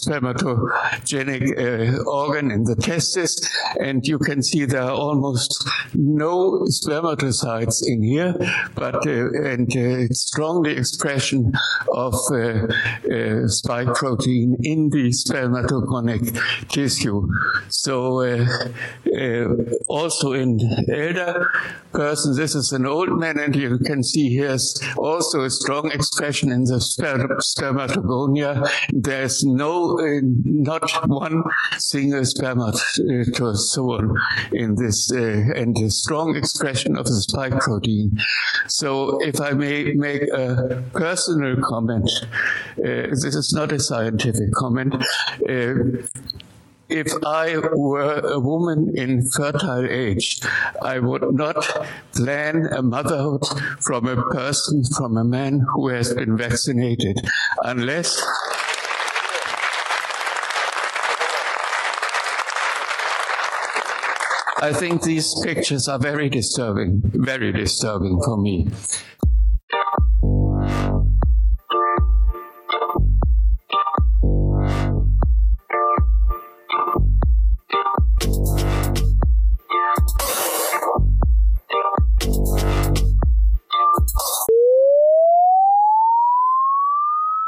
spermatogenic uh, organ in the testis and you can see there are almost no spermatocytes in here but uh, and uh, strongly expression of uh, uh, spike protein in the spermatogonic tissue. So uh, also in elder person this is an old man and you can see here's also a strong expression in the spermatogonia there's no uh, not one single spermatozoon in this uh, and a strong expression of the spike protein. So if i may make a personal comment uh, this is not a scientific comment uh, if I were a woman in fertile age, I would not plan a motherhood from a person, from a man who has been vaccinated, unless I think these pictures are very disturbing, very disturbing for me.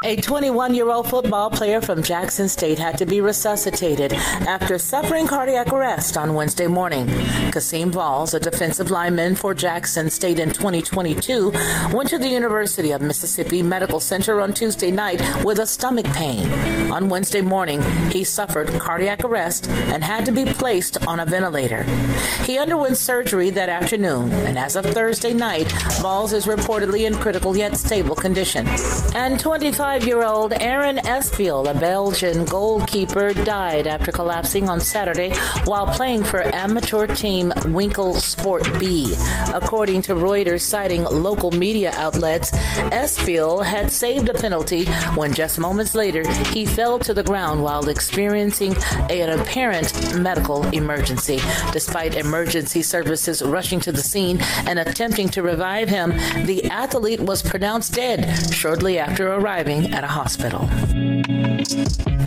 A 21-year-old football player from Jackson State had to be resuscitated after suffering cardiac arrest on Wednesday morning. Kasim Valls, a defensive lineman for Jackson State in 2022, went to the University of Mississippi Medical Center on Tuesday night with a stomach pain. On Wednesday morning, he suffered cardiac arrest and had to be placed on a ventilator. He underwent surgery that afternoon, and as of Thursday night, Valls is reportedly in critical yet stable condition. And 25 25-year-old Aaron Espeel, a Belgian goalkeeper, died after collapsing on Saturday while playing for amateur team Winkel Sport B. According to Reuters citing local media outlets, Espeel had saved a penalty when just moments later he fell to the ground while experiencing an apparent medical emergency. Despite emergency services rushing to the scene and attempting to revive him, the athlete was pronounced dead shortly after arriving at a hospital.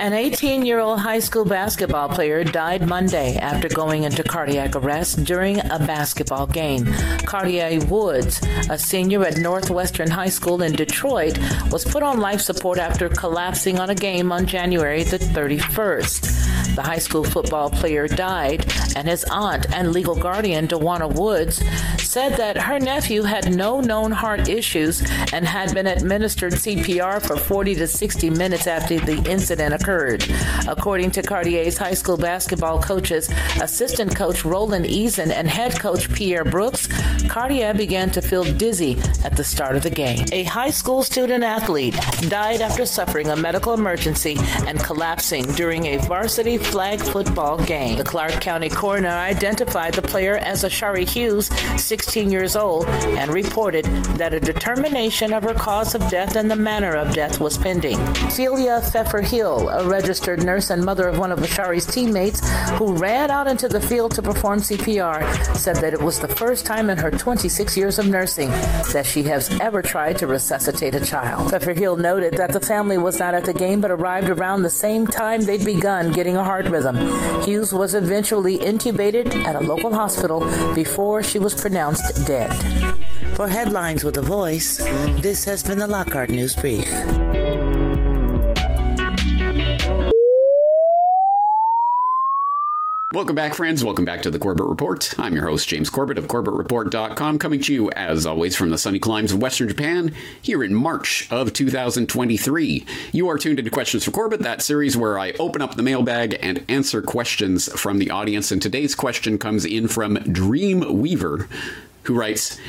An 18-year-old high school basketball player died Monday after going into cardiac arrest during a basketball game. Cartier Woods, a senior at Northwestern High School in Detroit, was put on life support after collapsing on a game on January the 31st. The high school football player died and his aunt and legal guardian Dewana Woods said that her nephew had no known heart issues and had been administered CPR for 40 to 60 minutes after the incident occurred. According to Cartier's high school basketball coaches, assistant coach Roland Eason and head coach Pierre Brooks, Cartier began to feel dizzy at the start of the game. A high school student athlete died after suffering a medical emergency and collapsing during a varsity flag football game. The Clark County coroner identified the player as Ashari Hughes, 16 years old, and reported that a determination of her cause of death and the manner of death was pending. Celia Pfeffer Hill, a registered nurse and mother of one of Ashari's teammates who ran out into the field to perform CPR, said that it was the first time in her 26 years of nursing that she has ever tried to resuscitate a child. Pfeffer Hill noted that the family was not at the game but arrived around the same time they'd begun getting a heart rhythm. Hughes was eventually intubated at a local hospital before she was pronounced dead. For headlines with a voice, this has been the Lockhart News Brief. Welcome back, friends. Welcome back to the Corbett Report. I'm your host, James Corbett of CorbettReport.com, coming to you, as always, from the sunny climes of Western Japan here in March of 2023. You are tuned into Questions for Corbett, that series where I open up the mailbag and answer questions from the audience. And today's question comes in from Dream Weaver, who writes,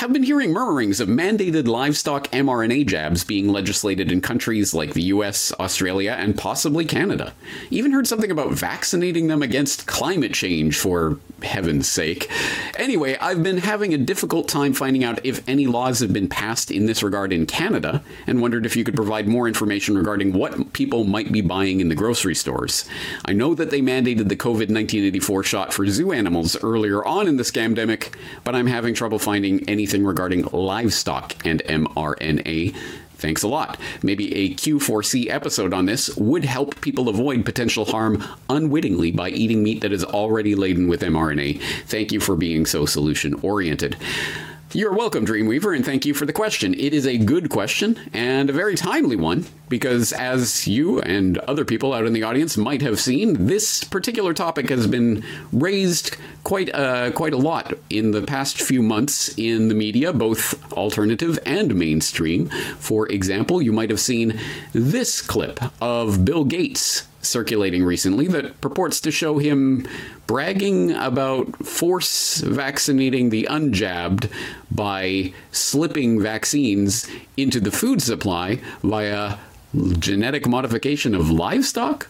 have been hearing murmurings of mandated livestock mRNA jabs being legislated in countries like the US, Australia, and possibly Canada. Even heard something about vaccinating them against climate change for heaven's sake. Anyway, I've been having a difficult time finding out if any laws have been passed in this regard in Canada and wondered if you could provide more information regarding what people might be buying in the grocery stores. I know that they mandated the COVID-1984 shot for zoo animals earlier on in the scamdemic, but I'm having trouble finding anything regarding livestock and mRNA. Thanks a lot. Maybe a Q4C episode on this would help people avoid potential harm unwittingly by eating meat that is already laden with mRNA. Thank you for being so solution oriented. You're welcome, Dreamweaver, and thank you for the question. It is a good question and a very timely one because as you and other people out in the audience might have seen, this particular topic has been raised quite uh, quite a lot in the past few months in the media, both alternative and mainstream. For example, you might have seen this clip of Bill Gates circulating recently that purports to show him bragging about force vaccinating the unjabbed by slipping vaccines into the food supply via genetic modification of livestock?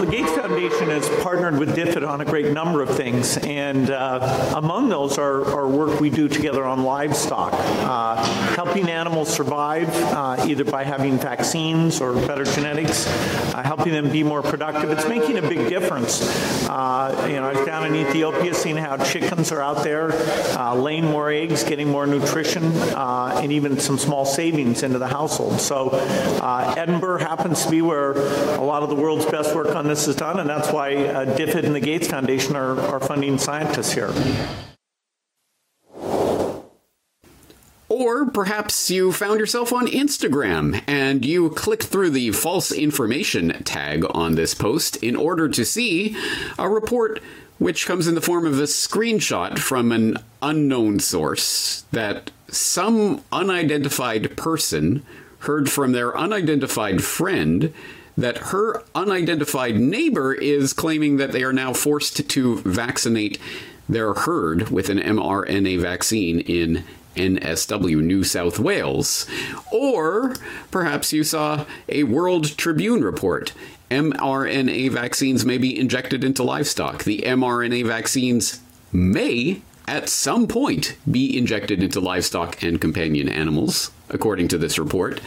The Gates Foundation has partnered with DFID on a great number of things, and uh, among those are, are work we do together on livestock, uh, helping animals survive uh, either by having vaccines or better genetics, uh, helping them be more productive. It's making a big difference. Uh, you know, I was down in Ethiopia seeing how chickens are out there uh, laying more eggs, getting more nutrition, and even some small savings into the household. So Edinburgh happens to be where a lot of the world's best work on this is done, and that's why uh, and the Gates Foundation are, are funding scientists here. Or perhaps you found yourself on Instagram and you clicked through the false information tag on this post in order to see a report which comes in the form of a screenshot from an unknown source that some unidentified person heard from their unidentified friend that her unidentified neighbor is claiming that they are now forced to vaccinate their herd with an mRNA vaccine in NSW, New South Wales. Or perhaps you saw a World Tribune report. mRNA vaccines may be injected into livestock. The mRNA vaccines may at some point be injected into livestock and companion animals, according to this report.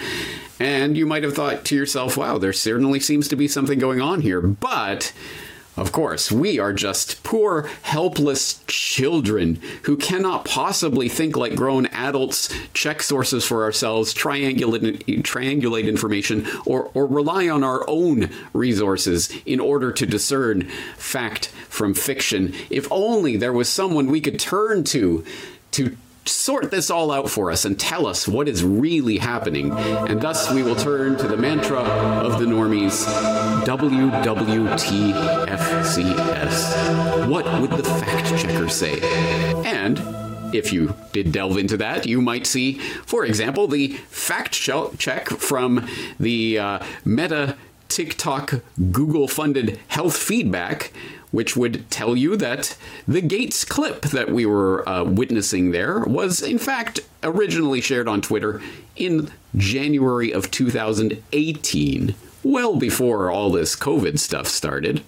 And you might have thought to yourself, wow, there certainly seems to be something going on here. But of course, we are just poor, helpless children who cannot possibly think like grown adults, check sources for ourselves, triangulate, triangulate information, or, or rely on our own resources in order to discern fact from fiction. If only there was someone we could turn to to sort this all out for us and tell us what is really happening. And thus we will turn to the mantra of the normies WWTFCS. What would the fact checker say? And if you did delve into that, you might see, for example, the fact check from the uh, Meta TikTok Google funded health feedback which would tell you that the Gates clip that we were uh, witnessing there was in fact originally shared on Twitter in January of 2018, well before all this COVID stuff started.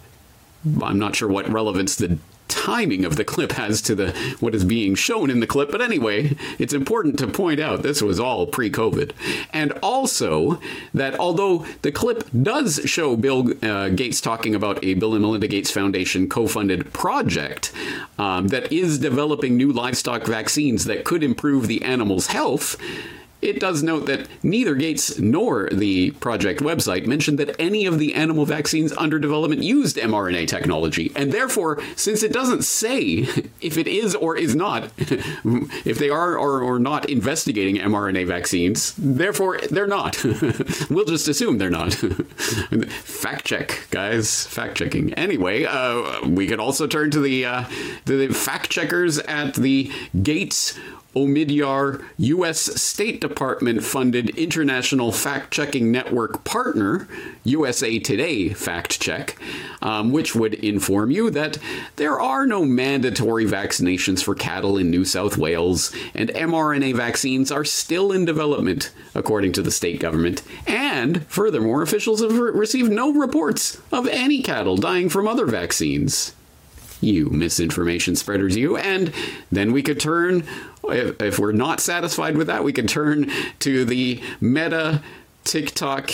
I'm not sure what relevance the timing of the clip has to the what is being shown in the clip but anyway it's important to point out this was all pre-covid. And also that although the clip does show Bill uh, Gates talking about a Bill and Melinda Gates Foundation co-funded project um, that is developing new livestock vaccines that could improve the animals health it does note that neither Gates nor the project website mentioned that any of the animal vaccines under development used mRNA technology. And therefore, since it doesn't say if it is or is not, if they are or, or not investigating mRNA vaccines, therefore they're not. we'll just assume they're not. fact check, guys. Fact checking. Anyway, uh, we could also turn to the, uh, the fact checkers at the Gates Omidyar U.S. State Department funded international fact checking network partner, USA Today Fact Check, um, which would inform you that there are no mandatory vaccinations for cattle in New South Wales, and mRNA vaccines are still in development, according to the state government. And furthermore, officials have re received no reports of any cattle dying from other vaccines you misinformation spreaders you. And then we could turn if, if we're not satisfied with that we could turn to the meta tiktok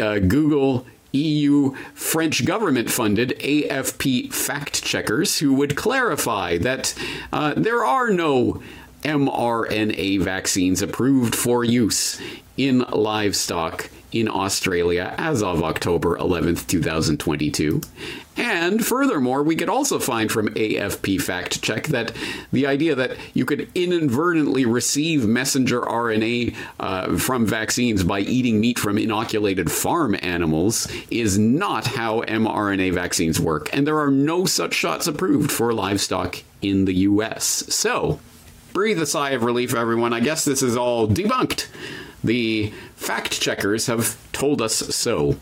uh, google EU French government funded AFP fact checkers who would clarify that uh, there are no mRNA vaccines approved for use in livestock in Australia as of October 11th, 2022. And furthermore, we could also find from AFP Fact Check that the idea that you could inadvertently receive messenger RNA uh, from vaccines by eating meat from inoculated farm animals is not how mRNA vaccines work. And there are no such shots approved for livestock in the US. So, breathe a sigh of relief everyone. I guess this is all debunked. The fact checkers have told us so.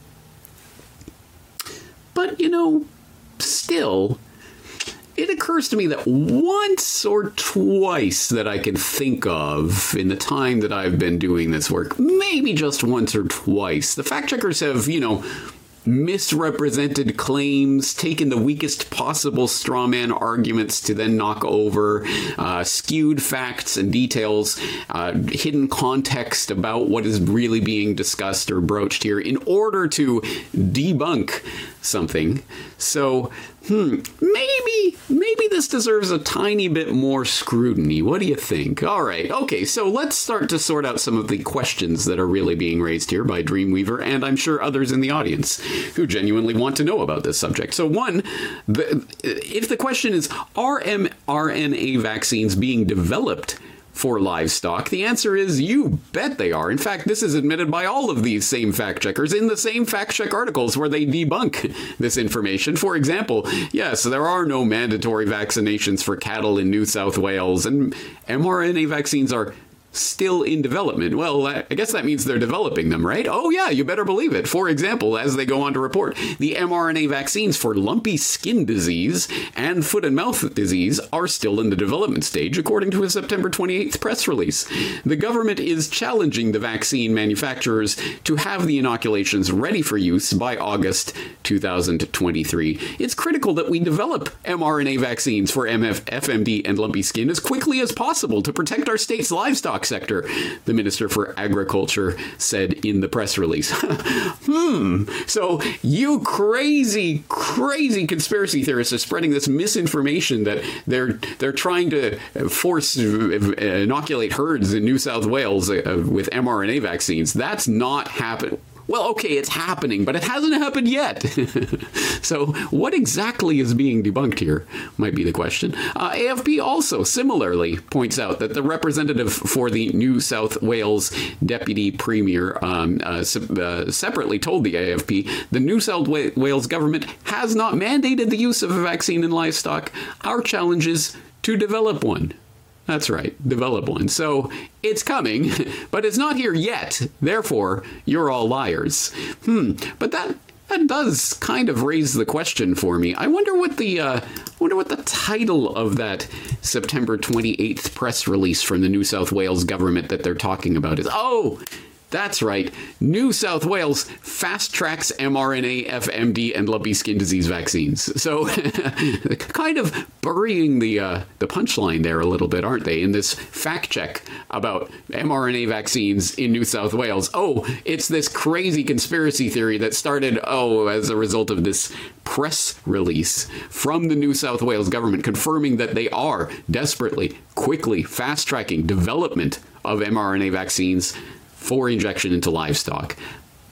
But, you know, still, it occurs to me that once or twice that I can think of in the time that I've been doing this work, maybe just once or twice, the fact checkers have, you know, misrepresented claims, taken the weakest possible straw man arguments to then knock over, uh, skewed facts and details, uh, hidden context about what is really being discussed or broached here in order to debunk something. So, hmm, maybe maybe this deserves a tiny bit more scrutiny. What do you think? All right. Okay, so let's start to sort out some of the questions that are really being raised here by Dreamweaver and I'm sure others in the audience who genuinely want to know about this subject. So one, the, if the question is are mRNA vaccines being developed for livestock? The answer is you bet they are. In fact, this is admitted by all of these same fact checkers in the same fact check articles where they debunk this information. For example, yes, there are no mandatory vaccinations for cattle in New South Wales and mRNA vaccines are still in development. Well, I guess that means they're developing them, right? Oh yeah, you better believe it. For example, as they go on to report, the mRNA vaccines for lumpy skin disease and foot and mouth disease are still in the development stage according to a September 28th press release. The government is challenging the vaccine manufacturers to have the inoculations ready for use by August 2023. It's critical that we develop mRNA vaccines for MF, FMD and lumpy skin as quickly as possible to protect our state's livestock sector, the Minister for Agriculture said in the press release. hmm. So you crazy crazy conspiracy theorists are spreading this misinformation that they're they're trying to force inoculate herds in New South Wales uh, with mRNA vaccines. That's not happening well, okay, it's happening, but it hasn't happened yet. so, what exactly is being debunked here might be the question. Uh, AFP also similarly points out that the representative for the New South Wales deputy premier um, uh, uh, separately told the AFP the New South Wales government has not mandated the use of a vaccine in livestock. Our challenge is to develop one. That's right, develop one. So it's coming, but it's not here yet. Therefore, you're all liars. Hmm, but that that does kind of raise the question for me. I wonder what the uh, wonder what the title of that September 28th press release from the New South Wales government that they're talking about is. Oh, that's right. New South Wales fast tracks mRNA, FMD, and lumpy skin disease vaccines. So, kind of burying the uh, the punchline there a little bit, aren't they? In this fact check about mRNA vaccines in New South Wales. Oh, it's this crazy conspiracy theory that started oh as a result of this press release from the New South Wales government confirming that they are desperately, quickly fast tracking development of mRNA vaccines for injection into livestock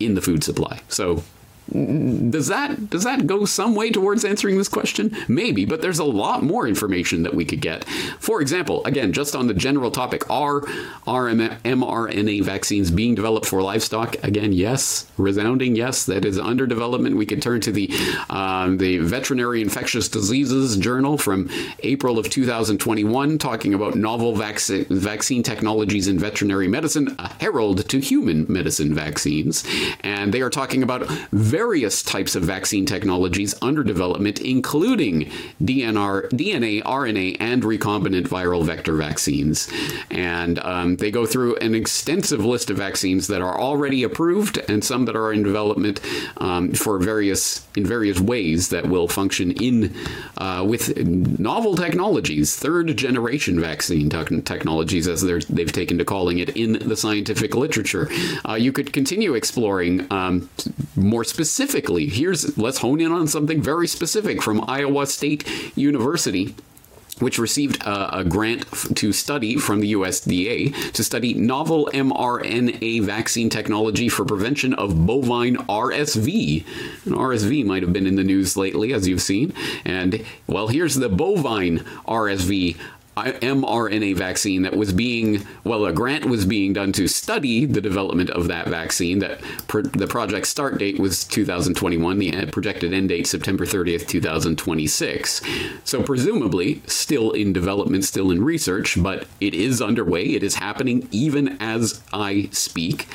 in the food supply. So does that does that go some way towards answering this question? Maybe, but there's a lot more information that we could get. For example, again, just on the general topic, are mRNA vaccines being developed for livestock? Again, yes, resounding yes. That is under development. We could turn to the um, the Veterinary Infectious Diseases Journal from April of 2021, talking about novel vaccine vaccine technologies in veterinary medicine, a herald to human medicine vaccines, and they are talking about various types of vaccine technologies under development, including DNR, DNA, RNA, and recombinant viral vector vaccines. And um, they go through an extensive list of vaccines that are already approved and some that are in development um, for various in various ways that will function in uh, with novel technologies, third generation vaccine te technologies as they've taken to calling it in the scientific literature. Uh, you could continue exploring um, more specifically, here's let's hone in on something very specific from Iowa State University which received a, a, grant to study from the USDA to study novel mRNA vaccine technology for prevention of bovine RSV. And RSV might have been in the news lately as you've seen. And well, here's the bovine RSV mRNA vaccine that was being well a grant was being done to study the development of that vaccine. That the project start date was 2021 the projected end date September 30th 2026 so presumably still in development still in research but it is underway. It is happening even as I speak.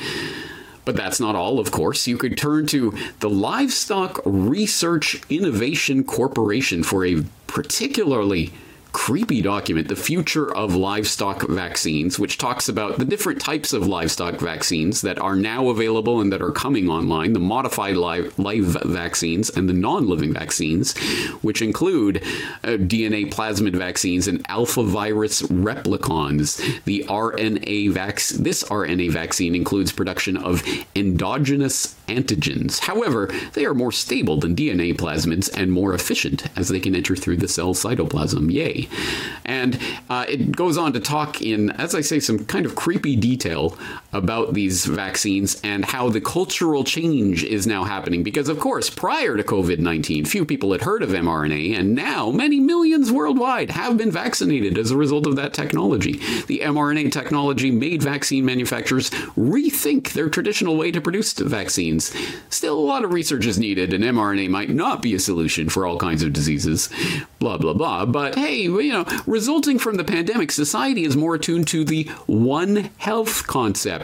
But that's not all, of course. You could turn to the Livestock Research Innovation Corporation for a particularly creepy document, The Future of Livestock Vaccines, which talks about the different types of livestock vaccines that are now available and that are coming online, the modified live, live vaccines and the non-living vaccines, which include uh, DNA plasmid vaccines and alpha virus replicons. The RNA vaccine this RNA vaccine includes production of endogenous antigens. However, they are more stable than DNA plasmids and more efficient as they can enter through the cell cytoplasm. Yay. And uh, it goes on to talk in, as I say, some kind of creepy detail about these vaccines and how the cultural change is now happening. Because, of course, prior to COVID 19, few people had heard of mRNA, and now many millions worldwide have been vaccinated as a result of that technology. The mRNA technology made vaccine manufacturers rethink their traditional way to produce vaccines. Still, a lot of research is needed, and mRNA might not be a solution for all kinds of diseases. Blah, blah, blah. But hey, you know, resulting from the pandemic, society is more attuned to the one health concept.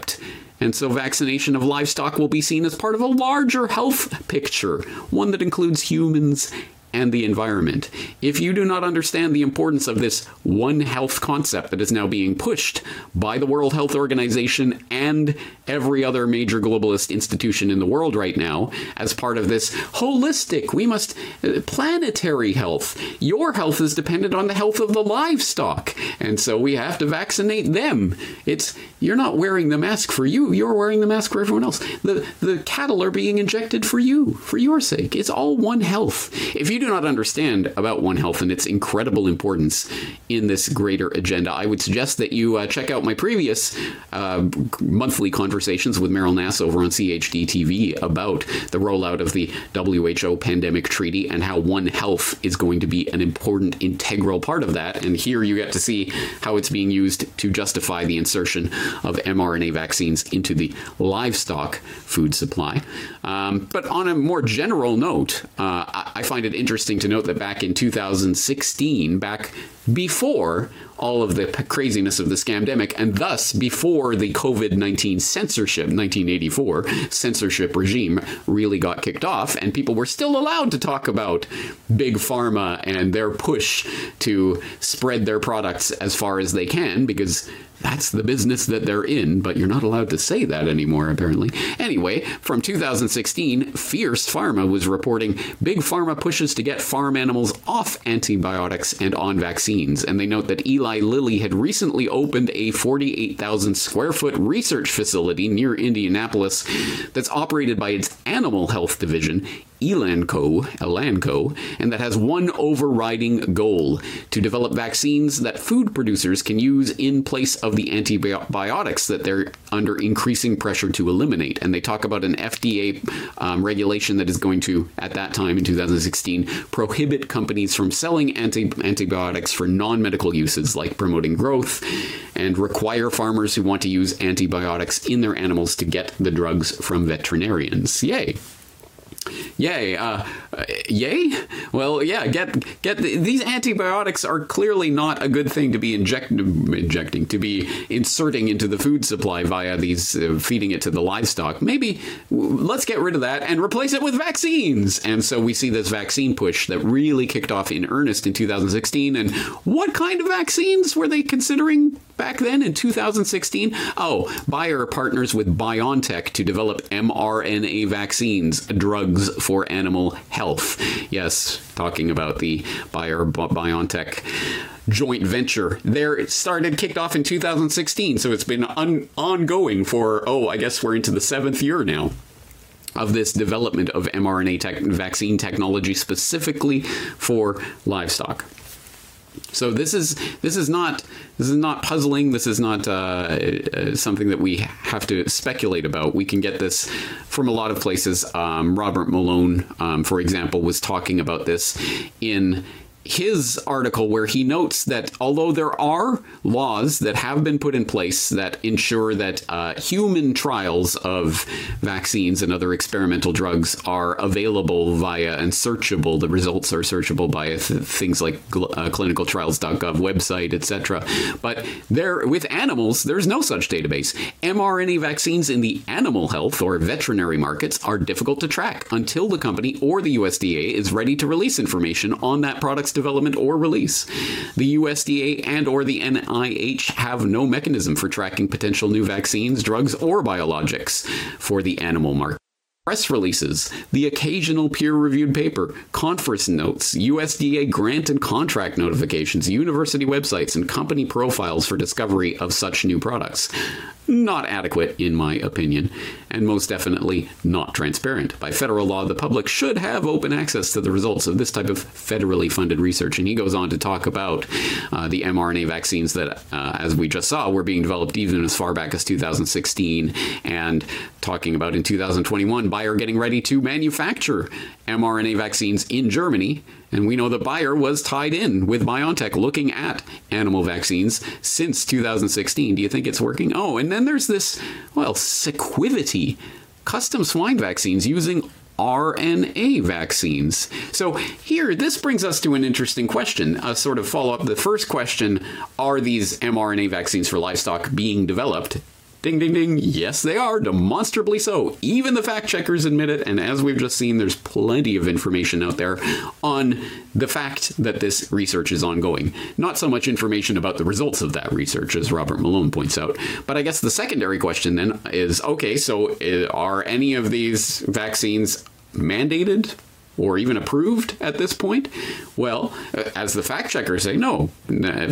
And so vaccination of livestock will be seen as part of a larger health picture, one that includes humans and the environment. If you do not understand the importance of this one health concept that is now being pushed by the World Health Organization and every other major globalist institution in the world right now as part of this holistic, we must uh, planetary health. Your health is dependent on the health of the livestock, and so we have to vaccinate them. It's you're not wearing the mask for you, you're wearing the mask for everyone else. The the cattle are being injected for you, for your sake. It's all one health. If you do not understand about One Health and its incredible importance in this greater agenda, I would suggest that you uh, check out my previous uh, monthly conversations with Meryl Nass over on CHD TV about the rollout of the WHO pandemic treaty and how One Health is going to be an important integral part of that. And here you get to see how it's being used to justify the insertion of mRNA vaccines into the livestock food supply. Um, but on a more general note, uh, I find it interesting to note that back in 2016, back before all of the craziness of the scamdemic and thus before the COVID-19 censorship 1984 censorship regime really got kicked off and people were still allowed to talk about big pharma and their push to spread their products as far as they can because that's the business that they're in, but you're not allowed to say that anymore apparently. Anyway, from 2016, Fierce Pharma was reporting big pharma pushes to get farm animals off antibiotics and on vaccines, and they note that Eli Lilly had recently opened a 48,000 square foot research facility near Indianapolis that's operated by its animal health division, Elanco, Elanco, and that has one overriding goal to develop vaccines that food producers can use in place of the antibiotics that they're under increasing pressure to eliminate. And they talk about an FDA um, regulation that is going to, at that time in 2016, prohibit companies from selling anti antibiotics for non-medical uses like promoting growth and require farmers who want to use antibiotics in their animals to get the drugs from veterinarians. Yay. Yay. Uh, yay? Well, yeah, get get the, these antibiotics are clearly not a good thing to be inject, injecting to be inserting into the food supply via these uh, feeding it to the livestock. Maybe let's get rid of that and replace it with vaccines. And so we see this vaccine push that really kicked off in earnest in 2016 and what kind of vaccines were they considering back then in 2016? Oh, Bayer partners with BioNTech to develop mRNA vaccines, drugs for animal health. Yes, talking about the Bayer BioNTech joint venture. There it started kicked off in 2016, so it's been ongoing for oh, I guess we're into the 7th year now of this development of mRNA tech vaccine technology specifically for livestock. So this is this is not this is not puzzling. This is not uh, uh, something that we have to speculate about. We can get this from a lot of places. Um, Robert Malone, um, for example, was talking about this in his article where he notes that although there are laws that have been put in place that ensure that uh, human trials of vaccines and other experimental drugs are available via and searchable the results are searchable by th things like uh, clinicaltrials.gov website etc but there with animals there's no such database. mRNA vaccines in the animal health or veterinary markets are difficult to track until the company or the USDA is ready to release information on that product's development or release. The USDA and or the NIH have no mechanism for tracking potential new vaccines, drugs or biologics for the animal market press releases, the occasional peer-reviewed paper, conference notes, USDA grant and contract notifications, university websites and company profiles for discovery of such new products. Not adequate in my opinion and most definitely not transparent. By federal law the public should have open access to the results of this type of federally funded research. And he goes on to talk about uh, the mRNA vaccines that uh, as we just saw were being developed even as far back as 2016 and talking about in 2021 Bayer getting ready to manufacture mRNA vaccines in Germany and we know that Bayer was tied in with BioNTech looking at animal vaccines since 2016. Do you think it's working? Oh, and then there's this, well, Sequivity custom swine vaccines using RNA vaccines. So here this brings us to an interesting question, a sort of follow up the first question, are these mRNA vaccines for livestock being developed Ding ding ding. Yes, they are demonstrably so. Even the fact checkers admit it and as we've just seen there's plenty of information out there on the fact that this research is ongoing. Not so much information about the results of that research as Robert Malone points out. But I guess the secondary question then is okay, so uh, are any of these vaccines mandated or even approved at this point? Well, uh, as the fact checkers say, no.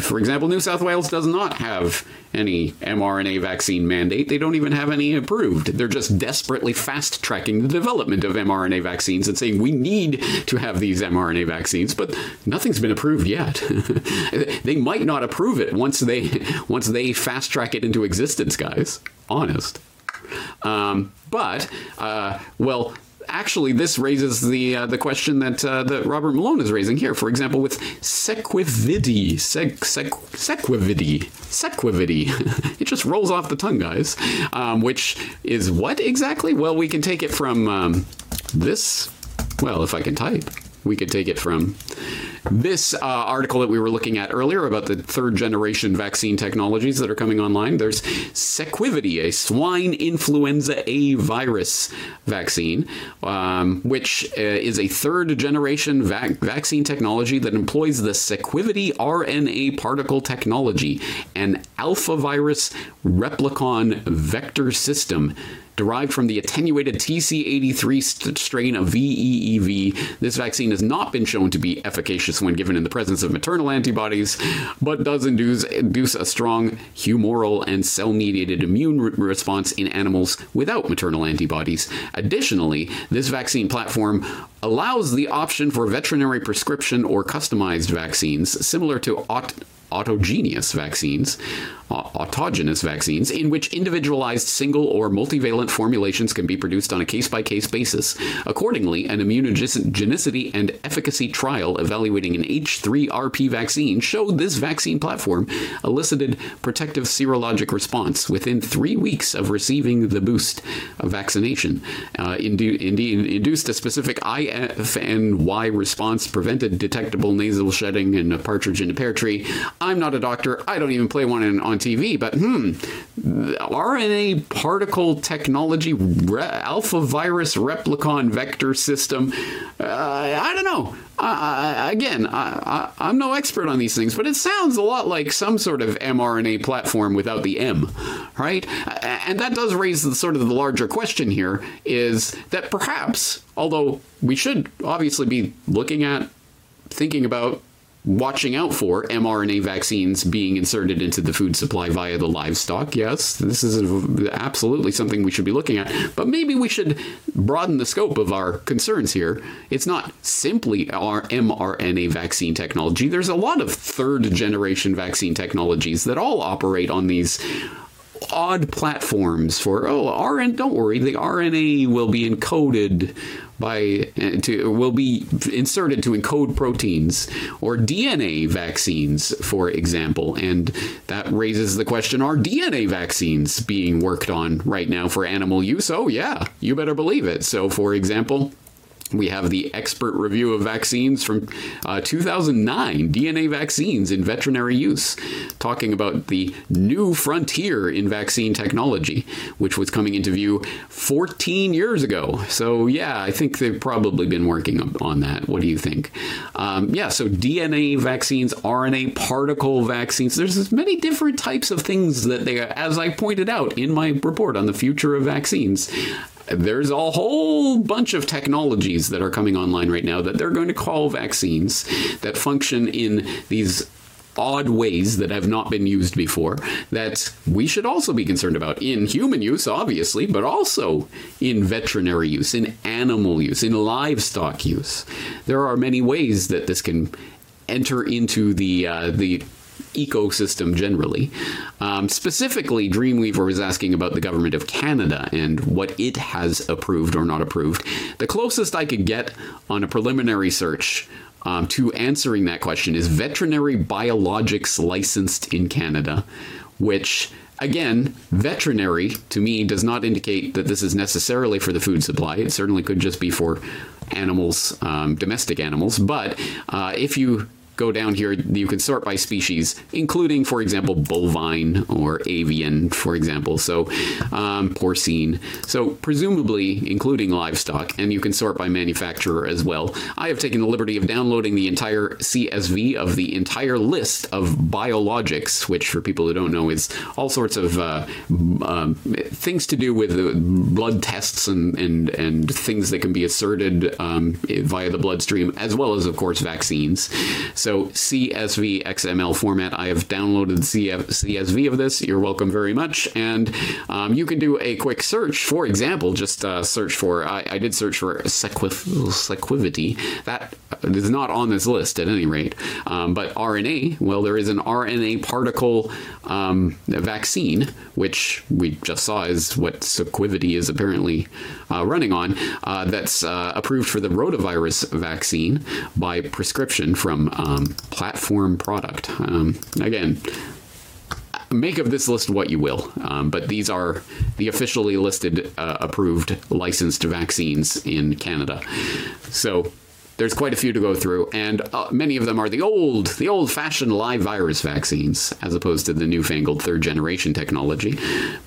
For example, New South Wales does not have any mRNA vaccine mandate. They don't even have any approved. They're just desperately fast tracking the development of mRNA vaccines and saying we need to have these mRNA vaccines, but nothing's been approved yet. they might not approve it once they once they fast track it into existence, guys. Honest. Um, but uh, well actually this raises the uh, the question that uh, that Robert Malone is raising here. For example, with sequivity, sec, sec, it just rolls off the tongue, guys. Um, which is what exactly? Well, we can take it from um, this. Well, if I can type, we could take it from. This uh, article that we were looking at earlier about the third generation vaccine technologies that are coming online, there's Sequivity, a swine influenza A virus vaccine, um, which uh, is a third generation vac vaccine technology that employs the Sequivity RNA particle technology, an alpha virus replicon vector system derived from the attenuated TC83 st strain of VEEV. This vaccine has not been shown to be efficacious when given in the presence of maternal antibodies, but does induce, induce a strong humoral and cell-mediated immune re response in animals without maternal antibodies. Additionally, this vaccine platform allows the option for veterinary prescription or customized vaccines similar to autogenous vaccines, autogenous vaccines in which individualized single or multivalent formulations can be produced on a case-by-case -case basis. Accordingly, an immunogenicity and efficacy trial evaluating an H3RP vaccine showed this vaccine platform elicited protective serologic response within 3 weeks of receiving the boost vaccination. Uh, indeed induced a specific IFNY response, prevented detectable nasal shedding in a partridge in a pear tree, I'm not a doctor. I don't even play one in, on TV, but hmm, RNA particle technology alpha virus replicon vector system. Uh, I don't know. Uh, again, I, am no expert on these things, but it sounds a lot like some sort of mRNA platform without the M, right? And that does raise the sort of the larger question here is that perhaps, although we should obviously be looking at thinking about watching out for mRNA vaccines being inserted into the food supply via the livestock. Yes, this is absolutely something we should be looking at, but maybe we should broaden the scope of our concerns here. It's not simply our mRNA vaccine technology. There's a lot of third generation vaccine technologies that all operate on these odd platforms for oh RNA don't worry the RNA will be encoded by uh, to will be inserted to encode proteins or DNA vaccines for example. And that raises the question are DNA vaccines being worked on right now for animal use? Oh yeah you better believe it. So for example we have the expert review of vaccines from uh, 2009, DNA vaccines in veterinary use, talking about the new frontier in vaccine technology, which was coming into view 14 years ago. So, yeah, I think they've probably been working on that. What do you think? Um, yeah, so DNA vaccines, RNA particle vaccines, there's many different types of things that they, as I pointed out in my report on the future of vaccines, there's a whole bunch of technologies that are coming online right now that they're going to call vaccines that function in these odd ways that have not been used before that we should also be concerned about in human use obviously but also in veterinary use in animal use in livestock use. There are many ways that this can enter into the uh, the ecosystem generally. Um, specifically, Dreamweaver was asking about the government of Canada and what it has approved or not approved. The closest I could get on a preliminary search um, to answering that question is veterinary biologics licensed in Canada, which again, veterinary to me does not indicate that this is necessarily for the food supply. It certainly could just be for animals, um, domestic animals. But uh, if you go down here, you can sort by species, including, for example, bovine or avian, for example. So, um, porcine. So, presumably including livestock, and you can sort by manufacturer as well. I have taken the liberty of downloading the entire CSV of the entire list of biologics, which, for people who don't know, is all sorts of uh, um, things to do with blood tests and and and things that can be asserted um, via the bloodstream, as well as, of course, vaccines. So CSV XML format. I have downloaded CSV of this. You're welcome very much. And um, you can do a quick search. For example, just uh, search for, I, I, did search for sequiv sequivity. That is not on this list at any rate. Um, but RNA, well, there is an RNA particle um, vaccine, which we just saw is what sequivity is apparently uh, running on, uh, that's uh, approved for the rotavirus vaccine by prescription from um, Platform Product. Um, again, make of this list what you will, um, but these are the officially listed, uh, approved, licensed vaccines in Canada. So there's quite a few to go through, and uh, many of them are the old, the old-fashioned live virus vaccines, as opposed to the newfangled third-generation technology.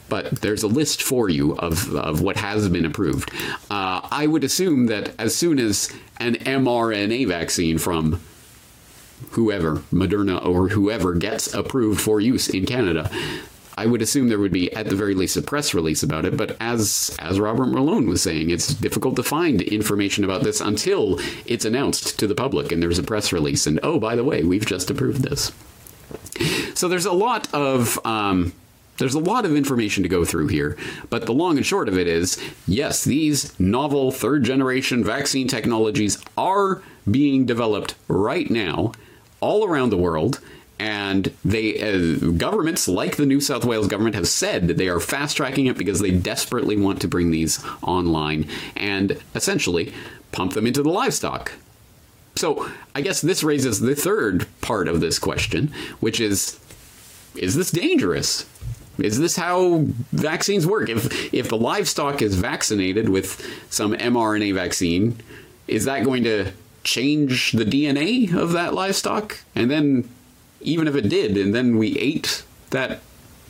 But there's a list for you of of what has been approved. Uh, I would assume that as soon as an mRNA vaccine from whoever, Moderna or whoever gets approved for use in Canada, I would assume there would be at the very least a press release about it, but as as Robert Malone was saying, it's difficult to find information about this until it's announced to the public and there's a press release and oh by the way, we've just approved this. So there's a lot of um, there's a lot of information to go through here, but the long and short of it is, yes, these novel third generation vaccine technologies are being developed right now all around the world and they uh, governments like the New South Wales government have said that they are fast tracking it because they desperately want to bring these online and essentially pump them into the livestock. So, I guess this raises the third part of this question, which is is this dangerous? Is this how vaccines work? If if the livestock is vaccinated with some mRNA vaccine, is that going to change the DNA of that livestock and then even if it did and then we ate that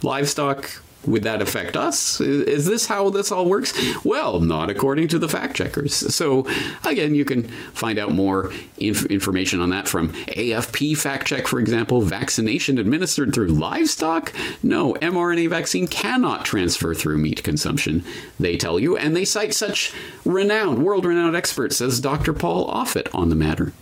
livestock would that affect us? Is this how this all works? Well, not according to the fact checkers. So, again, you can find out more inf information on that from AFP fact check, for example. Vaccination administered through livestock? No, mRNA vaccine cannot transfer through meat consumption, they tell you. And they cite such renowned, world renowned experts as Dr. Paul Offit on the matter.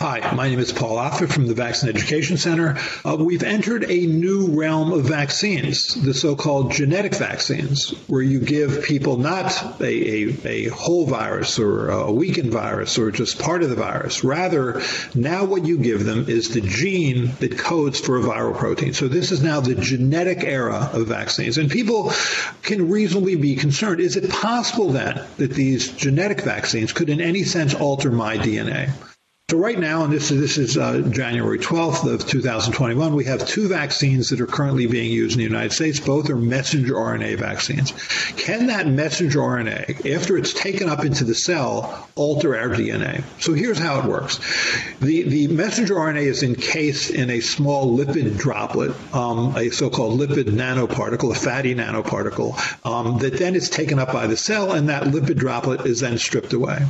Hi, my name is Paul Offit from the Vaccine Education Center. Uh, we've entered a new realm of vaccines, the so-called genetic vaccines, where you give people not a, a, a whole virus or a weakened virus or just part of the virus. Rather, now what you give them is the gene that codes for a viral protein. So this is now the genetic era of vaccines. And people can reasonably be concerned. Is it possible then that these genetic vaccines could in any sense alter my DNA? So right now, and this is this is uh, January 12th of 2021, we have two vaccines that are currently being used in the United States. Both are messenger RNA vaccines. Can that messenger RNA, after it's taken up into the cell, alter our DNA? So here's how it works: the the messenger RNA is encased in a small lipid droplet, um, a so-called lipid nanoparticle, a fatty nanoparticle, um, that then is taken up by the cell, and that lipid droplet is then stripped away.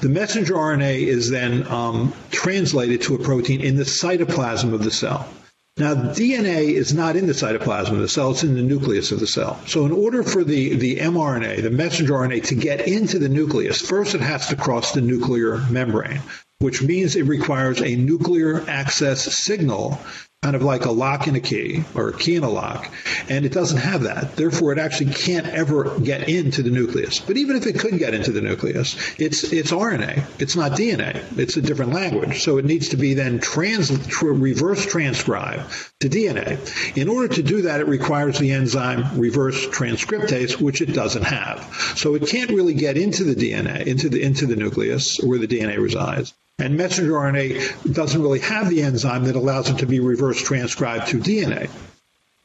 The messenger RNA is then um, translated to a protein in the cytoplasm of the cell. Now, DNA is not in the cytoplasm of the cell, it's in the nucleus of the cell. So in order for the, the mRNA, the messenger RNA, to get into the nucleus, first it has to cross the nuclear membrane, which means it requires a nuclear access signal kind of like a lock and a key or a key and a lock and it doesn't have that. Therefore it actually can't ever get into the nucleus. But even if it could get into the nucleus it's it's RNA it's not DNA it's a different language. So it needs to be then trans reverse transcribed to DNA in order to do that it requires the enzyme reverse transcriptase which it doesn't have. So it can't really get into the DNA into the into the nucleus where the DNA resides and messenger RNA doesn't really have the enzyme that allows it to be reverse transcribed to DNA.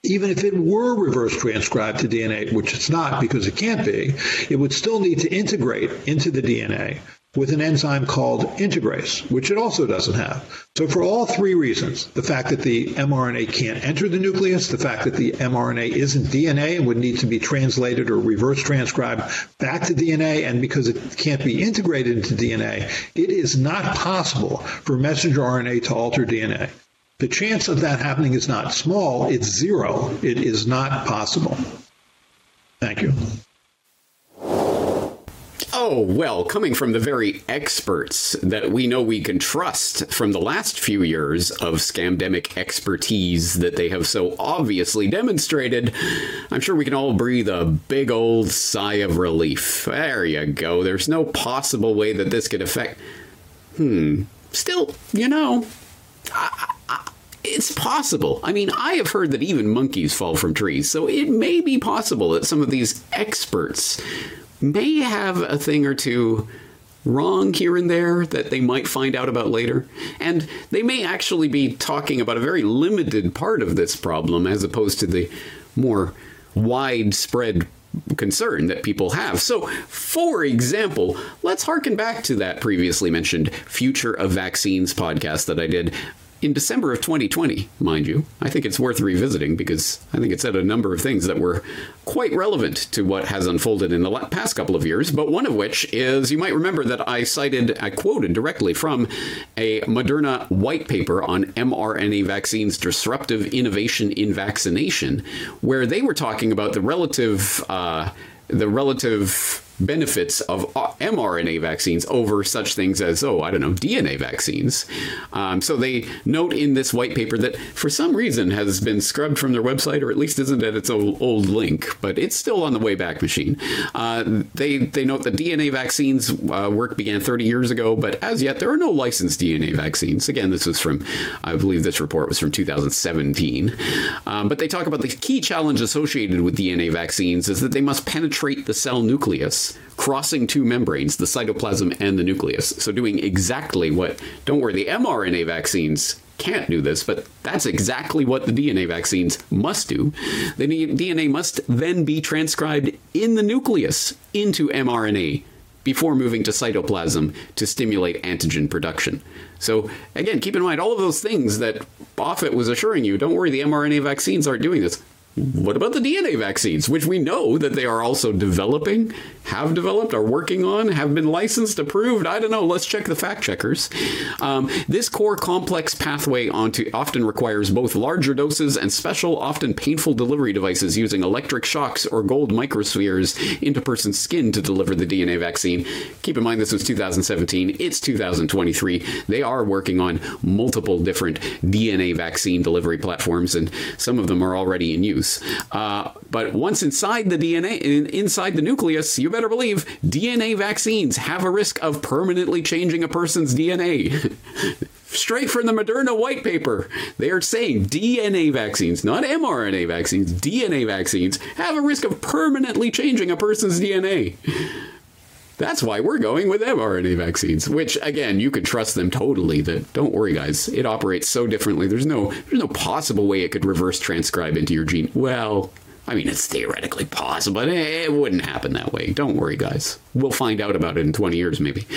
Even if it were reverse transcribed to DNA, which it's not because it can't be, it would still need to integrate into the DNA with an enzyme called integrase, which it also doesn't have. So for all three reasons, the fact that the mRNA can't enter the nucleus, the fact that the mRNA isn't DNA and would need to be translated or reverse transcribed back to DNA, and because it can't be integrated into DNA, it is not possible for messenger RNA to alter DNA. The chance of that happening is not small, it's zero. It is not possible. Thank you. Oh, well, coming from the very experts that we know we can trust from the last few years of scamdemic expertise that they have so obviously demonstrated, I'm sure we can all breathe a big old sigh of relief. There you go. There's no possible way that this could affect. Hmm. Still, you know, I, I, it's possible. I mean, I have heard that even monkeys fall from trees, so it may be possible that some of these experts may have a thing or two wrong here and there that they might find out about later. And they may actually be talking about a very limited part of this problem as opposed to the more widespread concern that people have. So, for example, let's harken back to that previously mentioned Future of Vaccines podcast that I did in December of 2020, mind you. I think it's worth revisiting because I think it said a number of things that were quite relevant to what has unfolded in the past couple of years, but one of which is you might remember that I cited I quoted directly from a Moderna white paper on mRNA vaccines disruptive innovation in vaccination where they were talking about the relative uh, the relative benefits of mRNA vaccines over such things as, oh, I don't know, DNA vaccines. Um, so they note in this white paper that for some reason has been scrubbed from their website, or at least isn't at its old, old link, but it's still on the Wayback Machine. Uh, they, they note that DNA vaccines uh, work began 30 years ago, but as yet there are no licensed DNA vaccines. Again, this was from, I believe this report was from 2017. Um, but they talk about the key challenge associated with DNA vaccines is that they must penetrate the cell nucleus crossing two membranes, the cytoplasm and the nucleus. So doing exactly what don't worry, the mRNA vaccines can't do this, but that's exactly what the DNA vaccines must do. The DNA must then be transcribed in the nucleus into mRNA before moving to cytoplasm to stimulate antigen production. So again, keep in mind all of those things that Offit was assuring you, don't worry, the mRNA vaccines aren't doing this what about the DNA vaccines, which we know that they are also developing, have developed, are working on, have been licensed, approved? I don't know. Let's check the fact checkers. Um, this core complex pathway onto often requires both larger doses and special, often painful delivery devices using electric shocks or gold microspheres into person's skin to deliver the DNA vaccine. Keep in mind this was 2017. It's 2023. They are working on multiple different DNA vaccine delivery platforms, and some of them are already in use. Uh, but once inside the DNA, in, inside the nucleus, you better believe DNA vaccines have a risk of permanently changing a person's DNA. Straight from the Moderna white paper, they are saying DNA vaccines, not mRNA vaccines, DNA vaccines have a risk of permanently changing a person's DNA. That's why we're going with mRNA vaccines, which again, you could trust them totally that don't worry guys, it operates so differently. There's no there's no possible way it could reverse transcribe into your gene. Well, I mean, it's theoretically possible, but it wouldn't happen that way. Don't worry, guys. We'll find out about it in 20 years, maybe.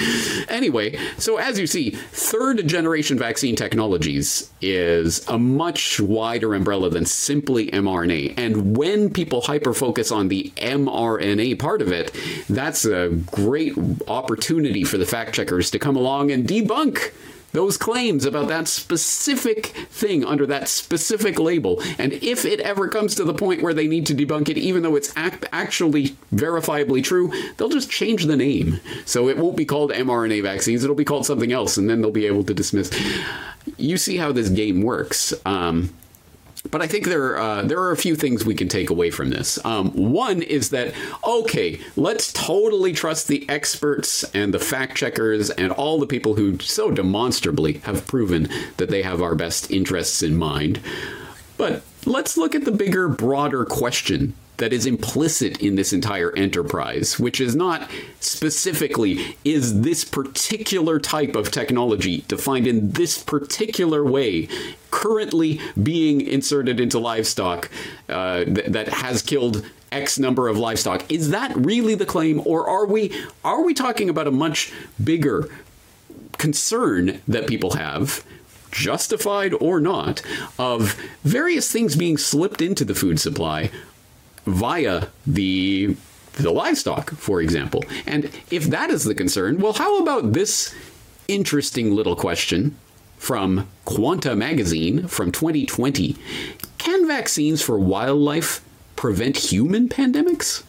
Anyway, so as you see, third generation vaccine technologies is a much wider umbrella than simply mRNA. And when people hyperfocus on the mRNA part of it, that's a great opportunity for the fact checkers to come along and debunk those claims about that specific thing under that specific label. And if it ever comes to the point where they need to debunk it, even though it's actually verifiably true, they'll just change the name. So it won't be called mRNA vaccines, it'll be called something else, and then they'll be able to dismiss. You see how this game works. Um, but I think there uh, there are a few things we can take away from this. Um, one is that okay, let's totally trust the experts and the fact checkers and all the people who so demonstrably have proven that they have our best interests in mind. But let's look at the bigger, broader question that is implicit in this entire enterprise, which is not specifically is this particular type of technology defined in this particular way currently being inserted into livestock uh, th that has killed X number of livestock. Is that really the claim or are we are we talking about a much bigger concern that people have justified or not of various things being slipped into the food supply via the the livestock, for example. And if that is the concern, well, how about this interesting little question from Quanta magazine from 2020? Can vaccines for wildlife prevent human pandemics?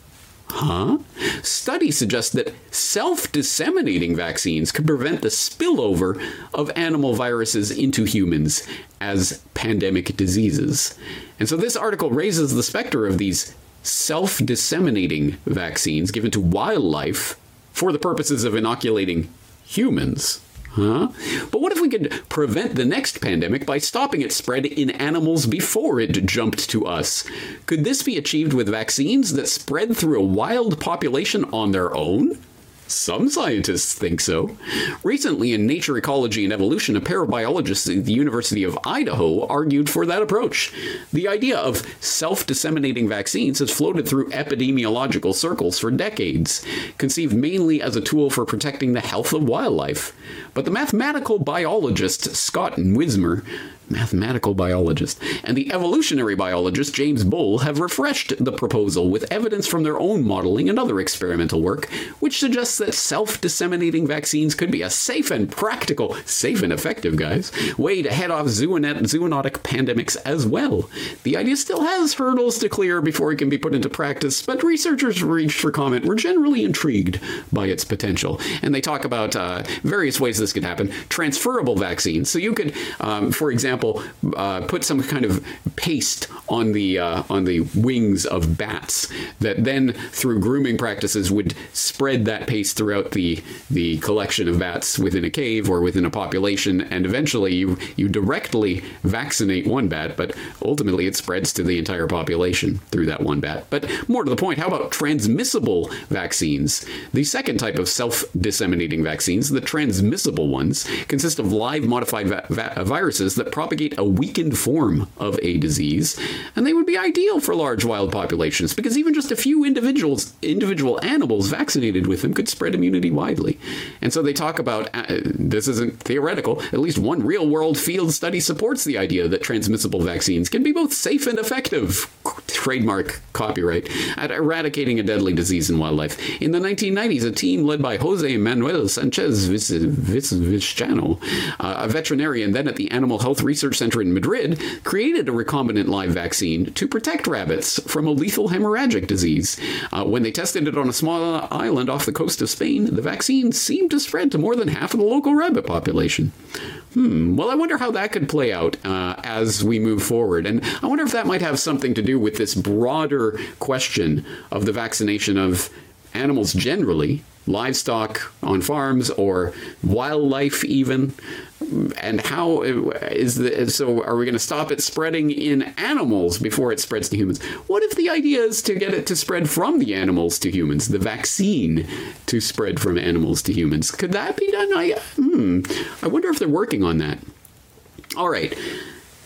Huh? Studies suggest that self-disseminating vaccines can prevent the spillover of animal viruses into humans as pandemic diseases. And so this article raises the specter of these self-disseminating vaccines given to wildlife for the purposes of inoculating humans. Huh? But what if we could prevent the next pandemic by stopping its spread in animals before it jumped to us? Could this be achieved with vaccines that spread through a wild population on their own? Some scientists think so. Recently in Nature Ecology and Evolution, a pair of biologists at the University of Idaho argued for that approach. The idea of self-disseminating vaccines has floated through epidemiological circles for decades, conceived mainly as a tool for protecting the health of wildlife. But the mathematical biologist Scott Nuismer mathematical biologist, and the evolutionary biologist James Bull have refreshed the proposal with evidence from their own modeling and other experimental work, which suggests that self-disseminating vaccines could be a safe and practical, safe and effective, guys, way to head off zoonotic pandemics as well. The idea still has hurdles to clear before it can be put into practice, but researchers reached for comment were generally intrigued by its potential. And they talk about uh, various ways this could happen. Transferable vaccines. So you could, um, for example, example, uh, put some kind of paste on the uh, on the wings of bats that then through grooming practices would spread that paste throughout the the collection of bats within a cave or within a population and eventually you you directly vaccinate one bat but ultimately it spreads to the entire population through that one bat. But more to the point, how about transmissible vaccines? The second type of self-disseminating vaccines, the transmissible ones, consist of live modified viruses that a weakened form of a disease, and they would be ideal for large wild populations because even just a few individuals individual animals vaccinated with them could spread immunity widely. And so they talk about uh, this isn't theoretical, at least one real-world field study supports the idea that transmissible vaccines can be both safe and effective trademark copyright at eradicating a deadly disease in wildlife. In the 1990s, a team led by Jose Manuel Sanchez Vizcaino, uh, a veterinarian then at the Animal Health Research Center in Madrid, created a recombinant live vaccine to protect rabbits from a lethal hemorrhagic disease. Uh, when they tested it on a small island off the coast of Spain, the vaccine seemed to spread to more than half of the local rabbit population. Hmm. Well, I wonder how that could play out uh, as we move forward. And I wonder if that might have something to do with this broader question of the vaccination of animals generally, livestock on farms or wildlife even? And how is the so are we going to stop it spreading in animals before it spreads to humans? What if the idea is to get it to spread from the animals to humans the vaccine to spread from animals to humans? Could that be done? I hmm i wonder if they're working on that. All right.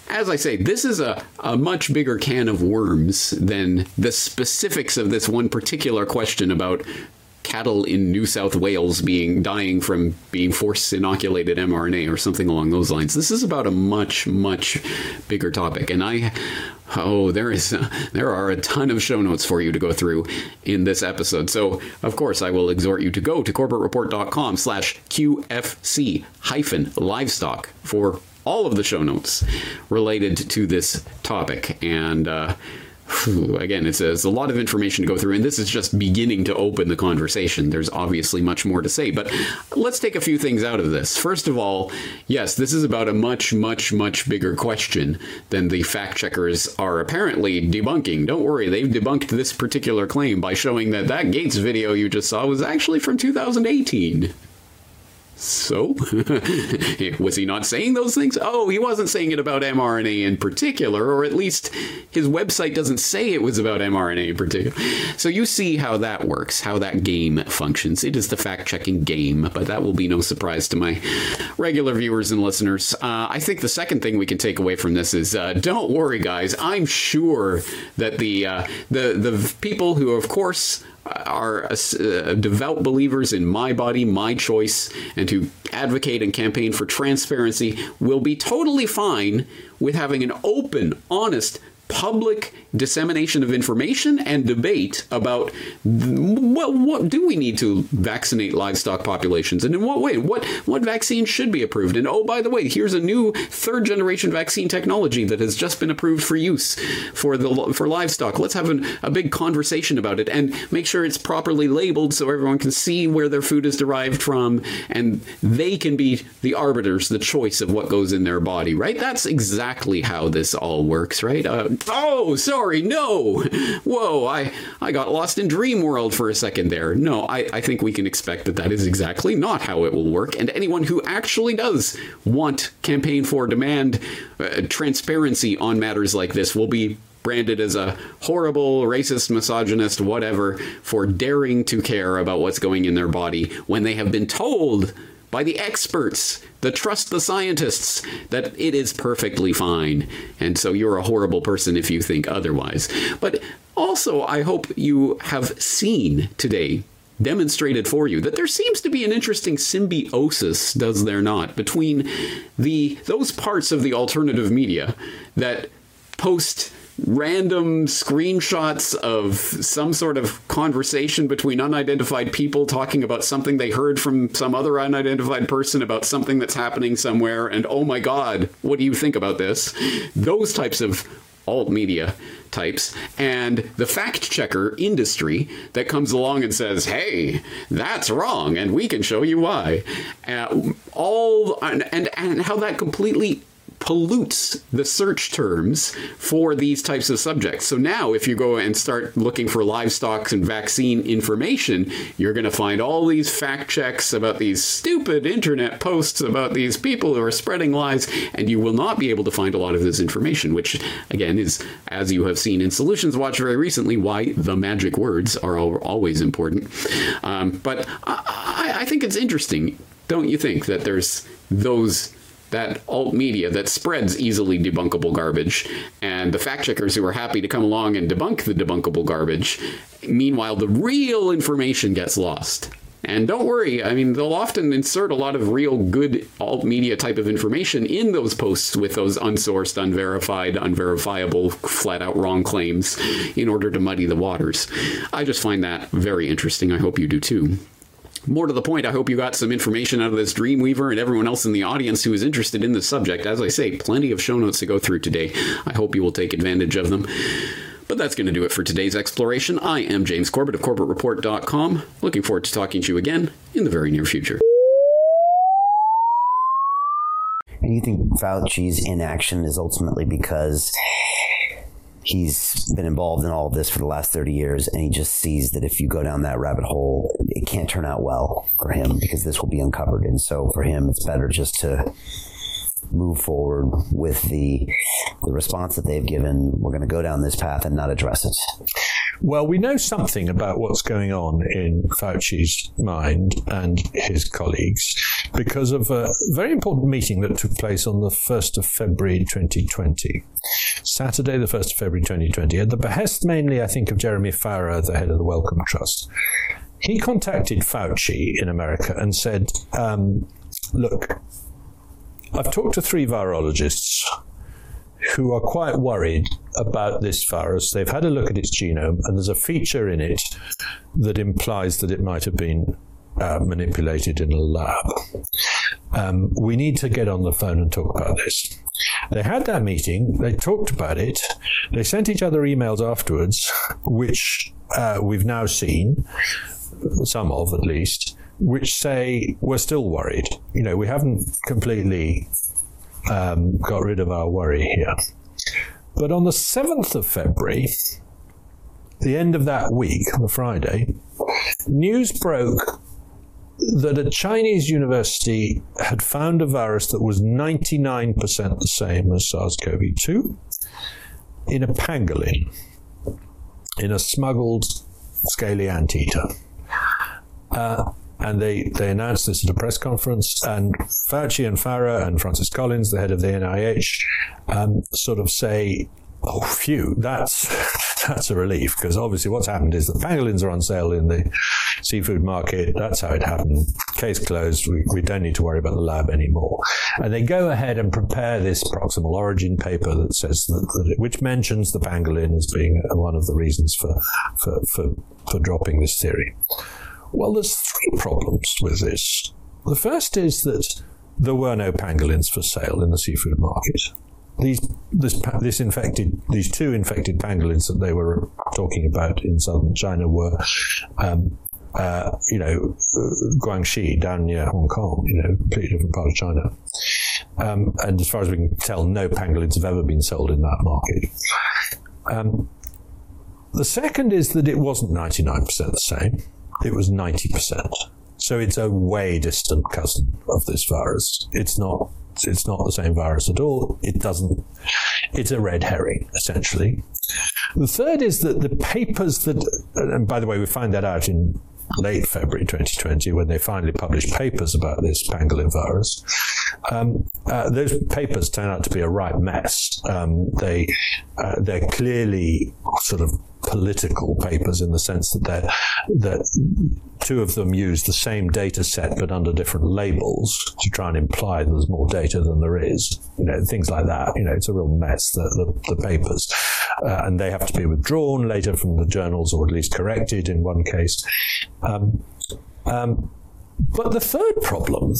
As I say, this is a, a much bigger can of worms than the specifics of this one particular question about cattle in New South Wales being dying from being forced inoculated mRNA or something along those lines. This is about a much much bigger topic and I oh there is uh, there are a ton of show notes for you to go through in this episode. So, of course, I will exhort you to go to corbettreport.com/qfc hyphen livestock for all of the show notes related to this topic and uh, again, it's a, it's a, lot of information to go through, and this is just beginning to open the conversation. There's obviously much more to say, but let's take a few things out of this. First of all, yes, this is about a much, much, much bigger question than the fact checkers are apparently debunking. Don't worry, they've debunked this particular claim by showing that that Gates video you just saw was actually from 2018. So, was he not saying those things? Oh, he wasn't saying it about mRNA in particular, or at least his website doesn't say it was about mRNA in particular. So you see how that works, how that game functions. It is the fact-checking game, but that will be no surprise to my regular viewers and listeners. Uh, I think the second thing we can take away from this is uh, don't worry, guys. I'm sure that the uh, the the people who, of course, are uh, devout believers in my body, my choice, and who advocate and campaign for transparency will be totally fine with having an open, honest, public dissemination of information and debate about what what do we need to vaccinate livestock populations? And in what way? What what vaccine should be approved? And oh by the way here's a new third generation vaccine technology that has just been approved for use for the for livestock. Let's have an, a big conversation about it and make sure it's properly labeled so everyone can see where their food is derived from and they can be the arbiters the choice of what goes in their body right? That's exactly how this all works right? Uh, oh sorry no. Whoa i i got lost in dream world for a second there. No i i think we can expect that that is exactly not how it will work. And anyone who actually does want campaign for demand uh, transparency on matters like this will be branded as a horrible racist misogynist whatever for daring to care about what's going in their body when they have been told by the experts, the trust the scientists that it is perfectly fine. And so you're a horrible person if you think otherwise. But also I hope you have seen today demonstrated for you that there seems to be an interesting symbiosis does there not between the those parts of the alternative media that post random screenshots of some sort of conversation between unidentified people talking about something they heard from some other unidentified person about something that's happening somewhere and oh my god what do you think about this? Those types of alt media types and the fact checker industry that comes along and says hey that's wrong and we can show you why. Uh, all and, and and how that completely pollutes the search terms for these types of subjects. So now if you go and start looking for livestock and vaccine information, you're going to find all these fact checks about these stupid internet posts about these people who are spreading lies and you will not be able to find a lot of this information, which again is as you have seen in Solutions Watch very recently why the magic words are always important. Um, but I, I think it's interesting, don't you think that there's those that alt media that spreads easily debunkable garbage and the fact checkers who are happy to come along and debunk the debunkable garbage meanwhile the real information gets lost And don't worry, I mean, they'll often insert a lot of real good alt media type of information in those posts with those unsourced, unverified, unverifiable, flat out wrong claims in order to muddy the waters. I just find that very interesting. I hope you do too. More to the point, I hope you got some information out of this Dreamweaver and everyone else in the audience who is interested in this subject. As I say, plenty of show notes to go through today. I hope you will take advantage of them. But that's going to do it for today's exploration. I am James Corbett of CorbettReport.com. Looking forward to talking to you again in the very near future. And you think Fauci's inaction is ultimately because he's been involved in all of this for the last 30 years and he just sees that if you go down that rabbit hole it can't turn out well for him because this will be uncovered. And so for him it's better just to move forward with the the response that they've given we're going to go down this path and not address it well, we know something about what's going on in Fauci's mind and his colleagues because of a very important meeting that took place on the 1st of February 2020. Saturday, the 1st of February 2020, at the behest mainly, I think, of Jeremy Farrar, the head of the Wellcome Trust. He contacted Fauci in America and said, um, look, I've talked to three virologists who are quite worried about this virus. They've had a look at its genome and there's a feature in it that implies that it might have been uh, manipulated in a lab. Um, we need to get on the phone and talk about this. They had that meeting, they talked about it, they sent each other emails afterwards, which uh, we've now seen, some of at least, which say we're still worried. You know, we haven't completely um, got rid of our worry here. But on the 7th of February, the end of that week, the Friday, news broke that a Chinese university had found a virus that was 99% the same as SARS-CoV-2 in a pangolin, in a smuggled scaly anteater. Uh, and they they announced this at a press conference. And Fauci and Farrar and Francis Collins the head of the NIH um, sort of say oh phew that's that's a relief. Because obviously what's happened is the pangolins are on sale in the seafood market. That's how it happened. Case closed. We, we don't need to worry about the lab anymore. And they go ahead and prepare this proximal origin paper that says that, that it, which mentions the pangolin as being one of the reasons for for for, for dropping this theory well, there's three problems with this. The first is that there were no pangolins for sale in the seafood market. These this this infected these two infected pangolins that they were talking about in southern China were um, uh, you know, Guangxi down near Hong Kong, you know, completely different part of China. Um, and as far as we can tell, no pangolins have ever been sold in that market. Um, the second is that it wasn't 99% the same it was 90%. So it's a way distant cousin of this virus. It's not it's not the same virus at all. It doesn't it's a red herring essentially. The third is that the papers that and by the way we find that out in late February 2020 when they finally published papers about this pangolin virus. Um, uh, those papers turn out to be a right mess. Um, they uh, they're clearly sort of political papers in the sense that they that two of them use the same data set but under different labels to try and imply there's more data than there is you know things like that. You know it's a real mess the the, the papers. Uh, and they have to be withdrawn later from the journals or at least corrected in one case. Um, um, but the third problem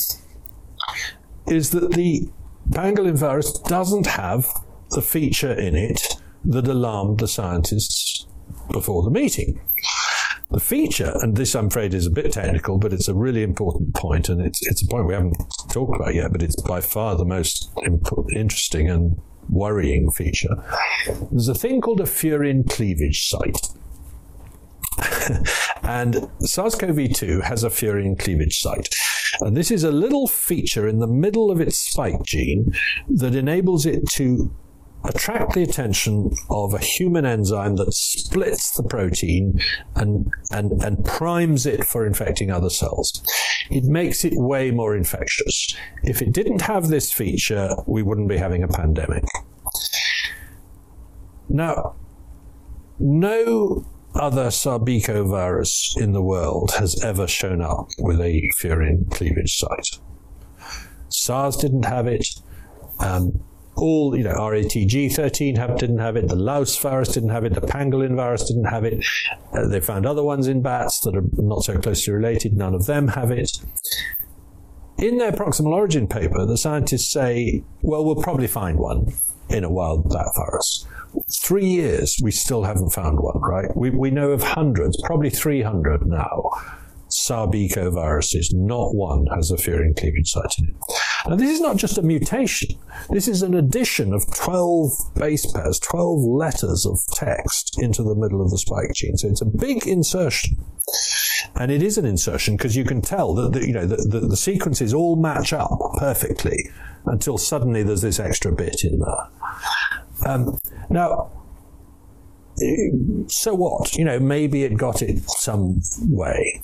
is that the pangolin virus doesn't have the feature in it that alarmed the scientists before the meeting. The feature, and this I'm afraid is a bit technical, but it's a really important point, and it's, it's a point we haven't talked about yet, but it's by far the most interesting and worrying feature. There's a thing called a furin cleavage site. and SARS-CoV-2 has a furin cleavage site. And this is a little feature in the middle of its spike gene that enables it to attract the attention of a human enzyme that splits the protein and and and primes it for infecting other cells it makes it way more infectious if it didn't have this feature we wouldn't be having a pandemic now no other sarbecovirus in the world has ever shown up with a furin cleavage site. SARS didn't have it. Um, all, you know, RATG13 have, didn't have it, the louse virus didn't have it, the pangolin virus didn't have it. Uh, they found other ones in bats that are not so closely related, none of them have it. In their proximal origin paper, the scientists say, well, we'll probably find one in a wild bat virus. 3 years we still haven't found one, right? We we know of hundreds, probably 300 now. Sarbecoviruses, not one has a furin cleavage site in it. Now this is not just a mutation. This is an addition of 12 base pairs, 12 letters of text into the middle of the spike gene. So it's a big insertion. And it is an insertion because you can tell that the, you know the, the, the sequences all match up perfectly until suddenly there's this extra bit in there. Um, now so what? You know, maybe it got it some way.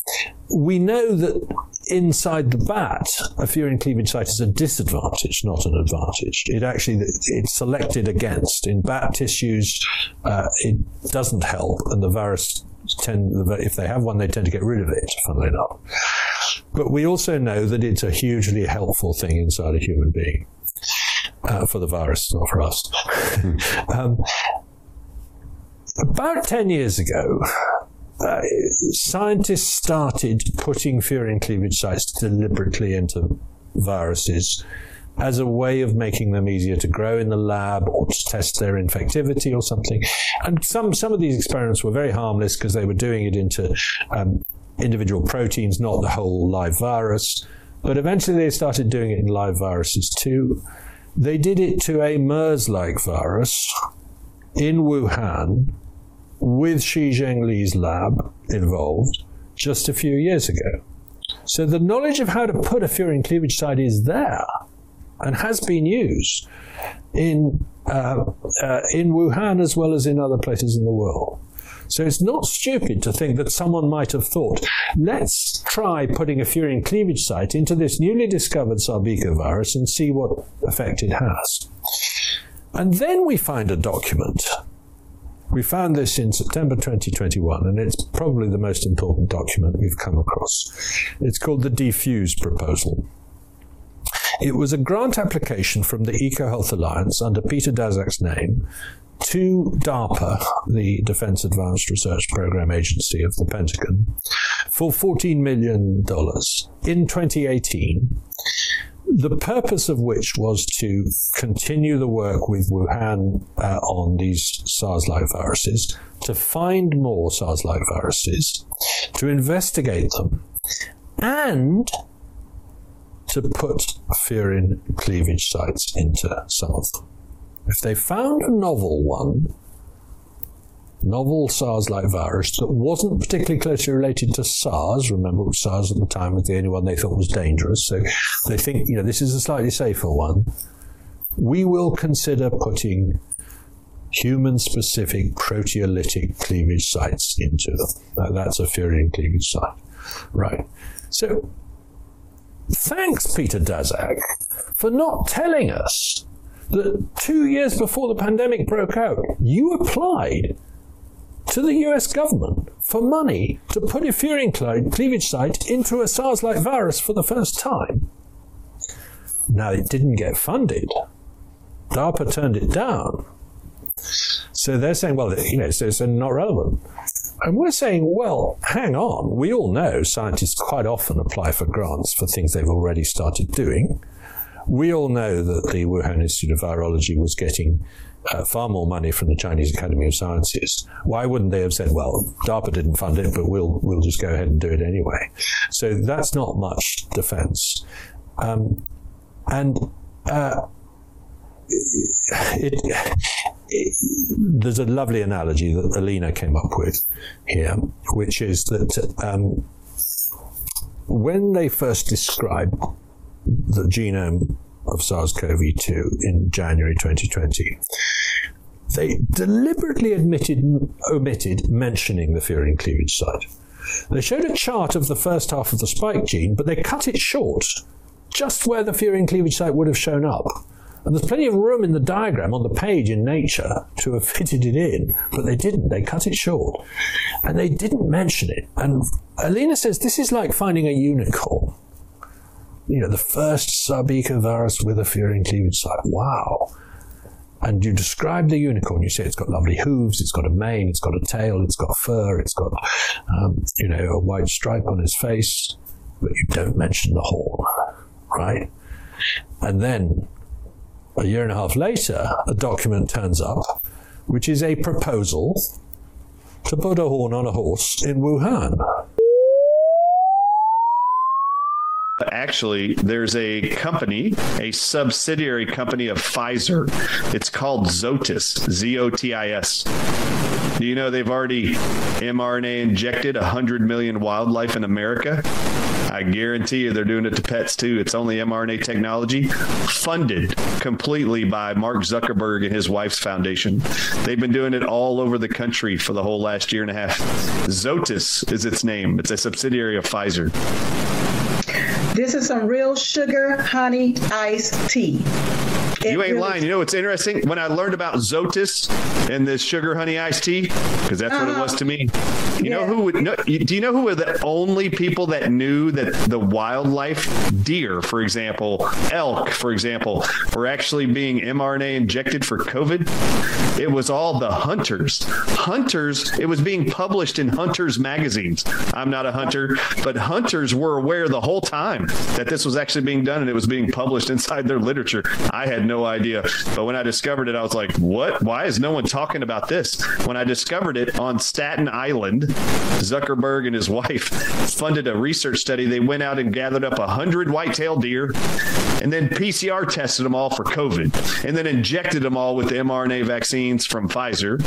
We know that inside the bat, a furin cleavage site is a disadvantage, not an advantage. It actually it's selected against in bat tissues. Uh, it doesn't help, and the virus tend if they have one, they tend to get rid of it. Funnily enough, but we also know that it's a hugely helpful thing inside a human being. Uh, for the virus, not for us. um, about 10 years ago, uh, scientists started putting furin cleavage sites deliberately into viruses as a way of making them easier to grow in the lab or to test their infectivity or something. And some some of these experiments were very harmless because they were doing it into um, individual proteins, not the whole live virus. But eventually they started doing it in live viruses too. They did it to a MERS-like virus in Wuhan with Shi Zhengli's lab involved just a few years ago. So the knowledge of how to put a furin cleavage site is there and has been used in uh, uh, in Wuhan as well as in other places in the world. So it's not stupid to think that someone might have thought, let's try putting a furin cleavage site into this newly discovered sarbecovirus and see what effect it has. And then we find a document we found this in September 2021 and it's probably the most important document we've come across. It's called the defuse proposal. It was a grant application from the EcoHealth Alliance under Peter Daszak's name to DARPA, the Defense Advanced Research Program Agency of the Pentagon, for $14 million in 2018 the purpose of which was to continue the work with Wuhan uh, on these SARS-like viruses, to find more SARS-like viruses, to investigate them, and to put furin cleavage sites into some of them. If they found a novel one, novel SARS-like virus that wasn't particularly closely related to SARS. Remember, SARS at the time was the only one they thought was dangerous. So they think, you know, this is a slightly safer one. We will consider putting human-specific proteolytic cleavage sites into them. that's a furin cleavage site. Right. So thanks, Peter Daszak, for not telling us that two years before the pandemic broke out, you applied to the US government for money to put a furin cleavage site into a SARS-like virus for the first time. Now it didn't get funded. DARPA turned it down. So they're saying, well, you know, so it's not relevant. And we're saying, well, hang on. We all know scientists quite often apply for grants for things they've already started doing. We all know that the Wuhan Institute of Virology was getting uh, far more money from the Chinese Academy of Sciences. Why wouldn't they have said, well, DARPA didn't fund it, but we'll we'll just go ahead and do it anyway. So that's not much defense. Um, and uh, it, it, there's a lovely analogy that Alina came up with here, which is that um, when they first described the genome of SARS-CoV-2 in January 2020, they deliberately admitted, omitted mentioning the furin cleavage site. They showed a chart of the first half of the spike gene, but they cut it short, just where the furin cleavage site would have shown up. And there's plenty of room in the diagram on the page in Nature to have fitted it in, but they didn't. They cut it short. And they didn't mention it. And Alina says this is like finding a unicorn. You know, the first Sarbeca virus with a furin cleavage site. Wow. And you describe the unicorn. You say it's got lovely hooves, it's got a mane, it's got a tail, it's got fur, it's got, um, you know, a white stripe on its face, but you don't mention the horn, right? And then a year and a half later, a document turns up, which is a proposal to put a horn on a horse in Wuhan. Actually, there's a company, a subsidiary company of Pfizer. It's called Zotis, Z O T I S. Do you know they've already mRNA injected 100 million wildlife in America? I guarantee you they're doing it to pets too. It's only mRNA technology funded completely by Mark Zuckerberg and his wife's foundation. They've been doing it all over the country for the whole last year and a half. Zotis is its name. It's a subsidiary of Pfizer. This is some real sugar honey iced tea. It you ain't really- lying. You know what's interesting? When I learned about Zotis and this sugar honey iced tea, because that's what it was to me. You know who would know, do you know who were the only people that knew that the wildlife deer, for example, elk, for example, were actually being mRNA injected for COVID? It was all the hunters. Hunters, it was being published in hunters magazines. I'm not a hunter, but hunters were aware the whole time that this was actually being done and it was being published inside their literature. I had no idea. But when I discovered it, I was like, "What? Why is no one talking about this?" When I discovered it on Staten Island, Zuckerberg and his wife funded a research study. They went out and gathered up 100 white-tailed deer and then PCR tested them all for COVID and then injected them all with the mRNA vaccines from Pfizer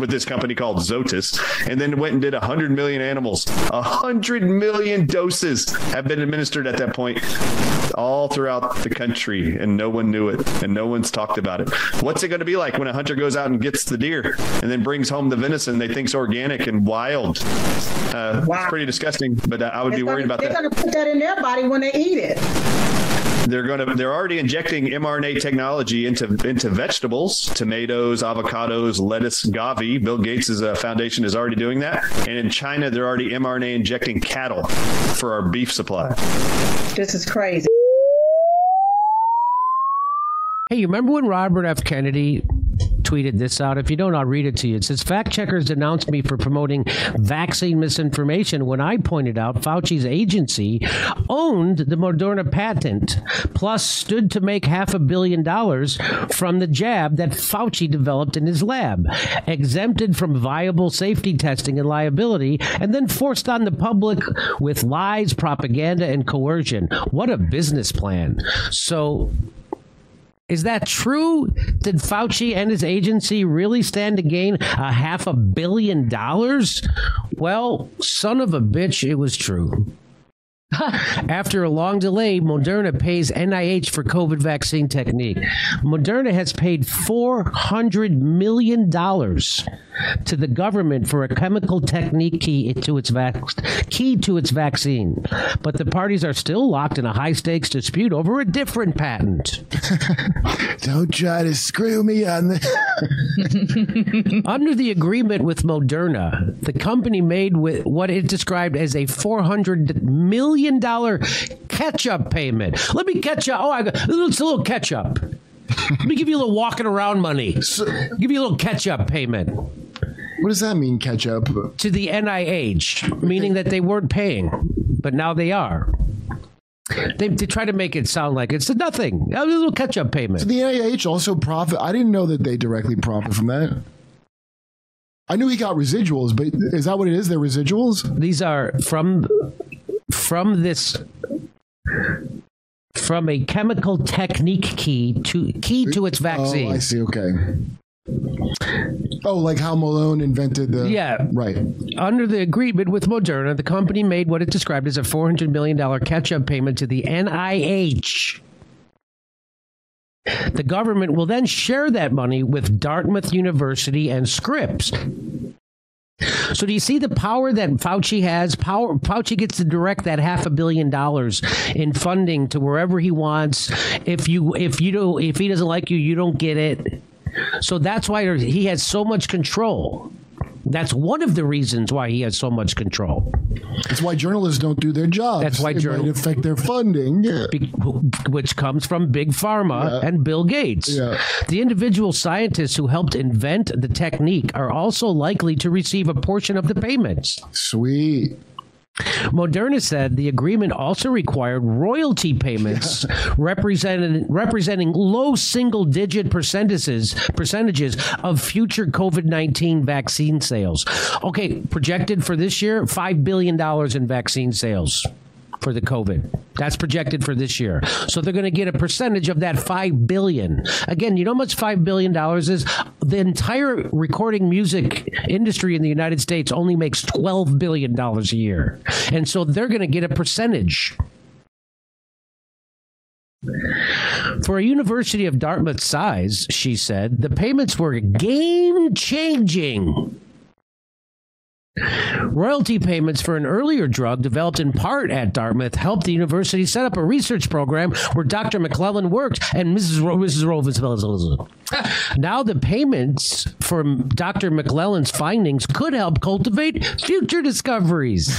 with this company called Zotis and then went and did 100 million animals. 100 million doses have been administered at that point all throughout the country and no one knew it and no one's talked about it. What's it going to be like when a hunter goes out and gets the deer and then brings home the venison they think's organic and wild? Uh, It's pretty disgusting, but I would be worried gonna- about They're that. going to put that in their body when they eat it. They're going to they're already injecting mRNA technology into into vegetables, tomatoes, avocados, lettuce, gavi. Bill Gates' uh, foundation is already doing that. And in China they're already mRNA injecting cattle for our beef supply. This is crazy. Hey, you remember when Robert F. Kennedy tweeted this out? If you don't, I'll read it to you. It says fact checkers denounced me for promoting vaccine misinformation when I pointed out Fauci's agency owned the Moderna patent plus stood to make half a billion dollars from the jab that Fauci developed in his lab, exempted from viable safety testing and liability and then forced on the public with lies, propaganda and coercion. What a business plan. So is that true? Did Fauci and his agency really stand to gain a half a billion dollars? Well, son of a bitch, it was true. After a long delay, Moderna pays NIH for COVID vaccine technique. Moderna has paid 400 million dollars to the government for a chemical technique key to its key to its vaccine. But the parties are still locked in a high stakes dispute over a different patent. Don't try to screw me on the Under the agreement with Moderna, the company made with what it described as a 400 million dollar catch-up payment. Let me catch up. Oh, I got it's a little catch-up. Let me give you a little walking around money. give you a little catch-up payment. What does that mean catch up? To the NIH, meaning that they weren't paying, but now they are. They, they try to make it sound like it's nothing. A little catch-up payment. So the NIH also profit. I didn't know that they directly profit from that. I knew he got residuals, but is that what it is? They're residuals? These are from from this from a chemical technique key to key to its vaccine. Oh, I see. Okay. Oh, like how Malone invented the Yeah. right. Under the agreement with Moderna, the company made what it described as a $400 million catch-up payment to the NIH. The government will then share that money with Dartmouth University and Scripps. So do you see the power that Fauci has? Power Fauci gets to direct that half a billion dollars in funding to wherever he wants. If you if you do if he doesn't like you, you don't get it. So that's why he has so much control. That's one of the reasons why he has so much control. That's why journalists don't do their jobs. That's why journalists affect their funding. Yeah. which comes from Big Pharma Yeah. and Bill Gates. Yeah. The individual scientists who helped invent the technique are also likely to receive a portion of the payments. Sweet. Moderna said the agreement also required royalty payments representing representing low single digit percentages percentages of future COVID-19 vaccine sales. Okay, projected for this year 5 billion dollars in vaccine sales for the COVID. That's projected for this year. So they're going to get a percentage of that 5 billion. Again, you know how much 5 billion dollars is? The entire recording music industry in the United States only makes 12 billion dollars a year. And so they're going to get a percentage. For a University of Dartmouth size, she said, the payments were game changing. Royalty payments for an earlier drug developed in part at Dartmouth helped the university set up a research program where Dr. McClellan worked and Mrs. Ro- Mrs. Rovens. Now the payments from Dr. McClellan's findings could help cultivate future discoveries.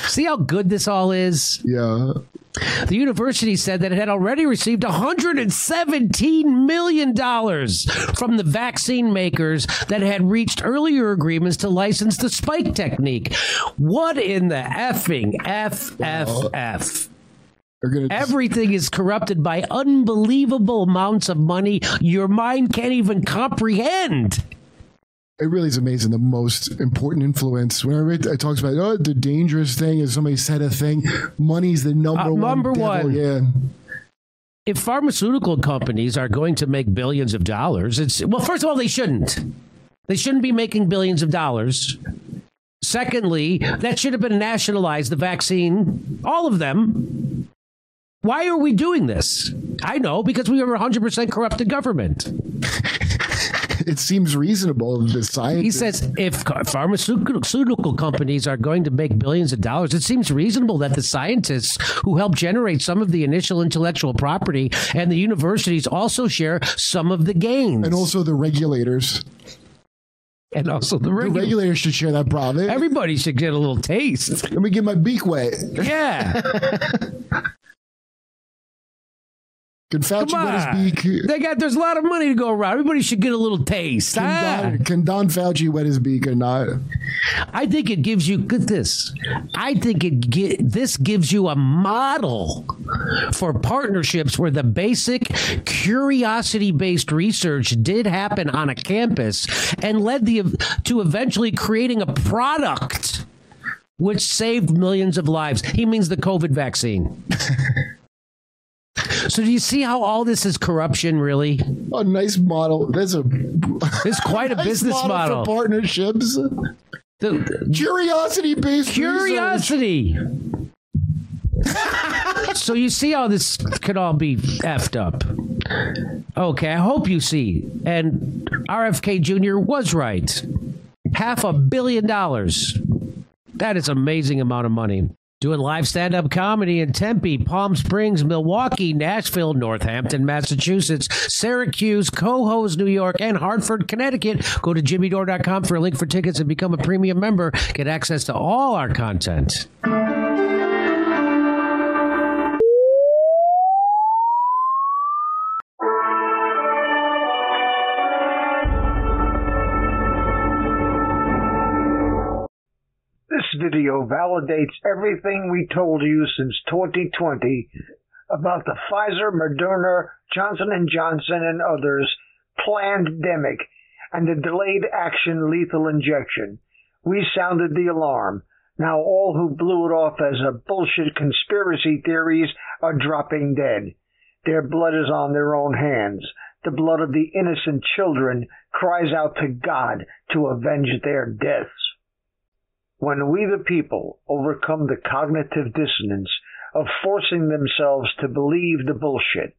See how good this all is? Yeah. The university said that it had already received $117 million from the vaccine makers that had reached earlier agreements to license the spike technique. What in the effing FFF? Everything is corrupted by unbelievable amounts of money your mind can't even comprehend. It really is amazing. The most important influence. Whenever it, it talks about oh, the dangerous thing is somebody said a thing. Money's the number Uh, one. number devil. one. Yeah. If pharmaceutical companies are going to make billions of dollars, it's well, first of all, they shouldn't. They shouldn't be making billions of dollars. Secondly, that should have been nationalized, the vaccine, all of them. Why are we doing this? I know, because we have a 100% corrupted government. it seems reasonable. The science. He says if pharmaceutical companies are going to make billions of dollars, it seems reasonable that the scientists who help generate some of the initial intellectual property and the universities also share some of the gains. and also the regulators. And also the, the regulators should share that profit. Everybody should get a little taste. Let me get my beak wet. Yeah. Can Fauci Come wet on. his beak? They got there's a lot of money to go around. Everybody should get a little taste. Can, Ah. Don, can Don Fauci wet his beak or not? I think it gives you get this. I think it get, this gives you a model for partnerships where the basic curiosity-based research did happen on a campus and led the to eventually creating a product which saved millions of lives. He means the COVID vaccine. So do you see how all this is corruption really? A nice model. There's a It's quite a nice business model. for partnerships. Curiosity based Curiosity. so you see how this could all be effed up. Okay, I hope you see. And RFK Jr. was right. Half a billion dollars. That is amazing amount of money. Doing live stand up comedy in Tempe, Palm Springs, Milwaukee, Nashville, Northampton, Massachusetts, Syracuse, Cohoes, New York, and Hartford, Connecticut. Go to jimmydore.com for a link for tickets and become a premium member. Get access to all our content. Video validates everything we told you since 2020 about the Pfizer, Moderna, Johnson & Johnson and others planned demic and the delayed action lethal injection. We sounded the alarm. Now all who blew it off as a bullshit conspiracy theories are dropping dead. Their blood is on their own hands. The blood of the innocent children cries out to God to avenge their deaths. When we the people overcome the cognitive dissonance of forcing themselves to believe the bullshit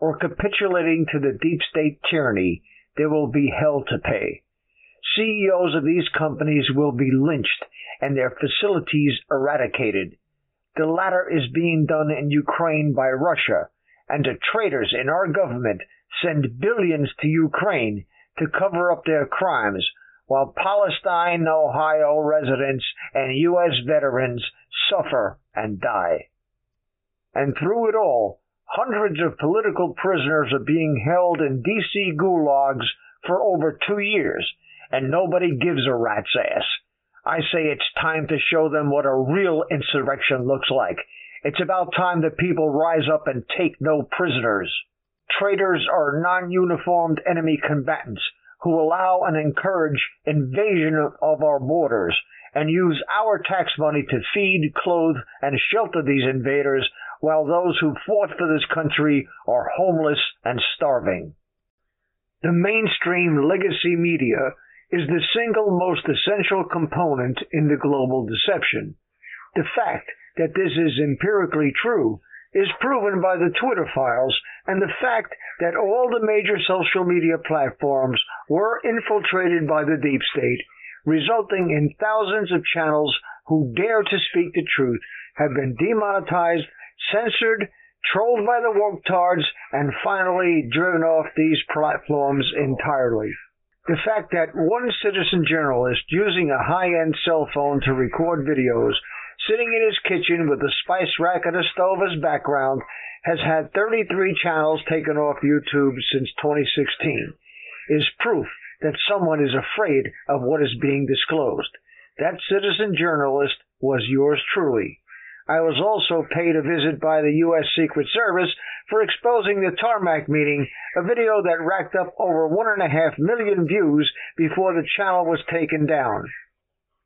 or capitulating to the deep state tyranny, there will be hell to pay. CEOs of these companies will be lynched and their facilities eradicated. The latter is being done in Ukraine by Russia, and the traitors in our government send billions to Ukraine to cover up their crimes, while Palestine, Ohio residents and U.S. veterans suffer and die. And through it all, hundreds of political prisoners are being held in D.C. gulags for over two years, and nobody gives a rat's ass. I say it's time to show them what a real insurrection looks like. It's about time that people rise up and take no prisoners. Traitors are non uniformed enemy combatants who allow and encourage invasion of our borders and use our tax money to feed, clothe, and shelter these invaders while those who fought for this country are homeless and starving. The mainstream legacy media is the single most essential component in the global deception. The fact that this is empirically true is proven by the Twitter files and the fact that all the major social media platforms were infiltrated by the deep state, resulting in thousands of channels who dare to speak the truth have been demonetized, censored, trolled by the woketards, and finally driven off these platforms entirely. The fact that one citizen journalist using a high-end cell phone to record videos sitting in his kitchen with a spice rack and a stove as background, has had 33 channels taken off YouTube since 2016, is proof that someone is afraid of what is being disclosed. That citizen journalist was yours truly. I was also paid a visit by the U.S. Secret Service for exposing the tarmac meeting, a video that racked up over one and a half million views before the channel was taken down.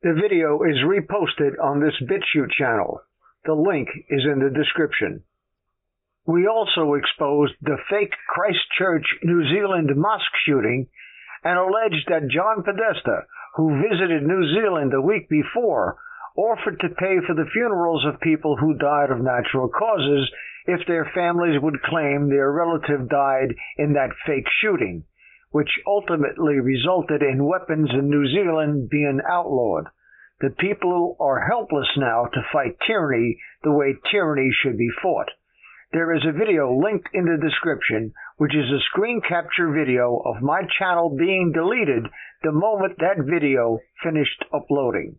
The video is reposted on this BitChute channel. The link is in the description. We also exposed the fake Christchurch, New Zealand mosque shooting and alleged that John Podesta, who visited New Zealand the week before, offered to pay for the funerals of people who died of natural causes if their families would claim their relative died in that fake shooting which ultimately resulted in weapons in New Zealand being outlawed. The people are helpless now to fight tyranny the way tyranny should be fought. There is a video linked in the description, which is a screen capture video of my channel being deleted the moment that video finished uploading.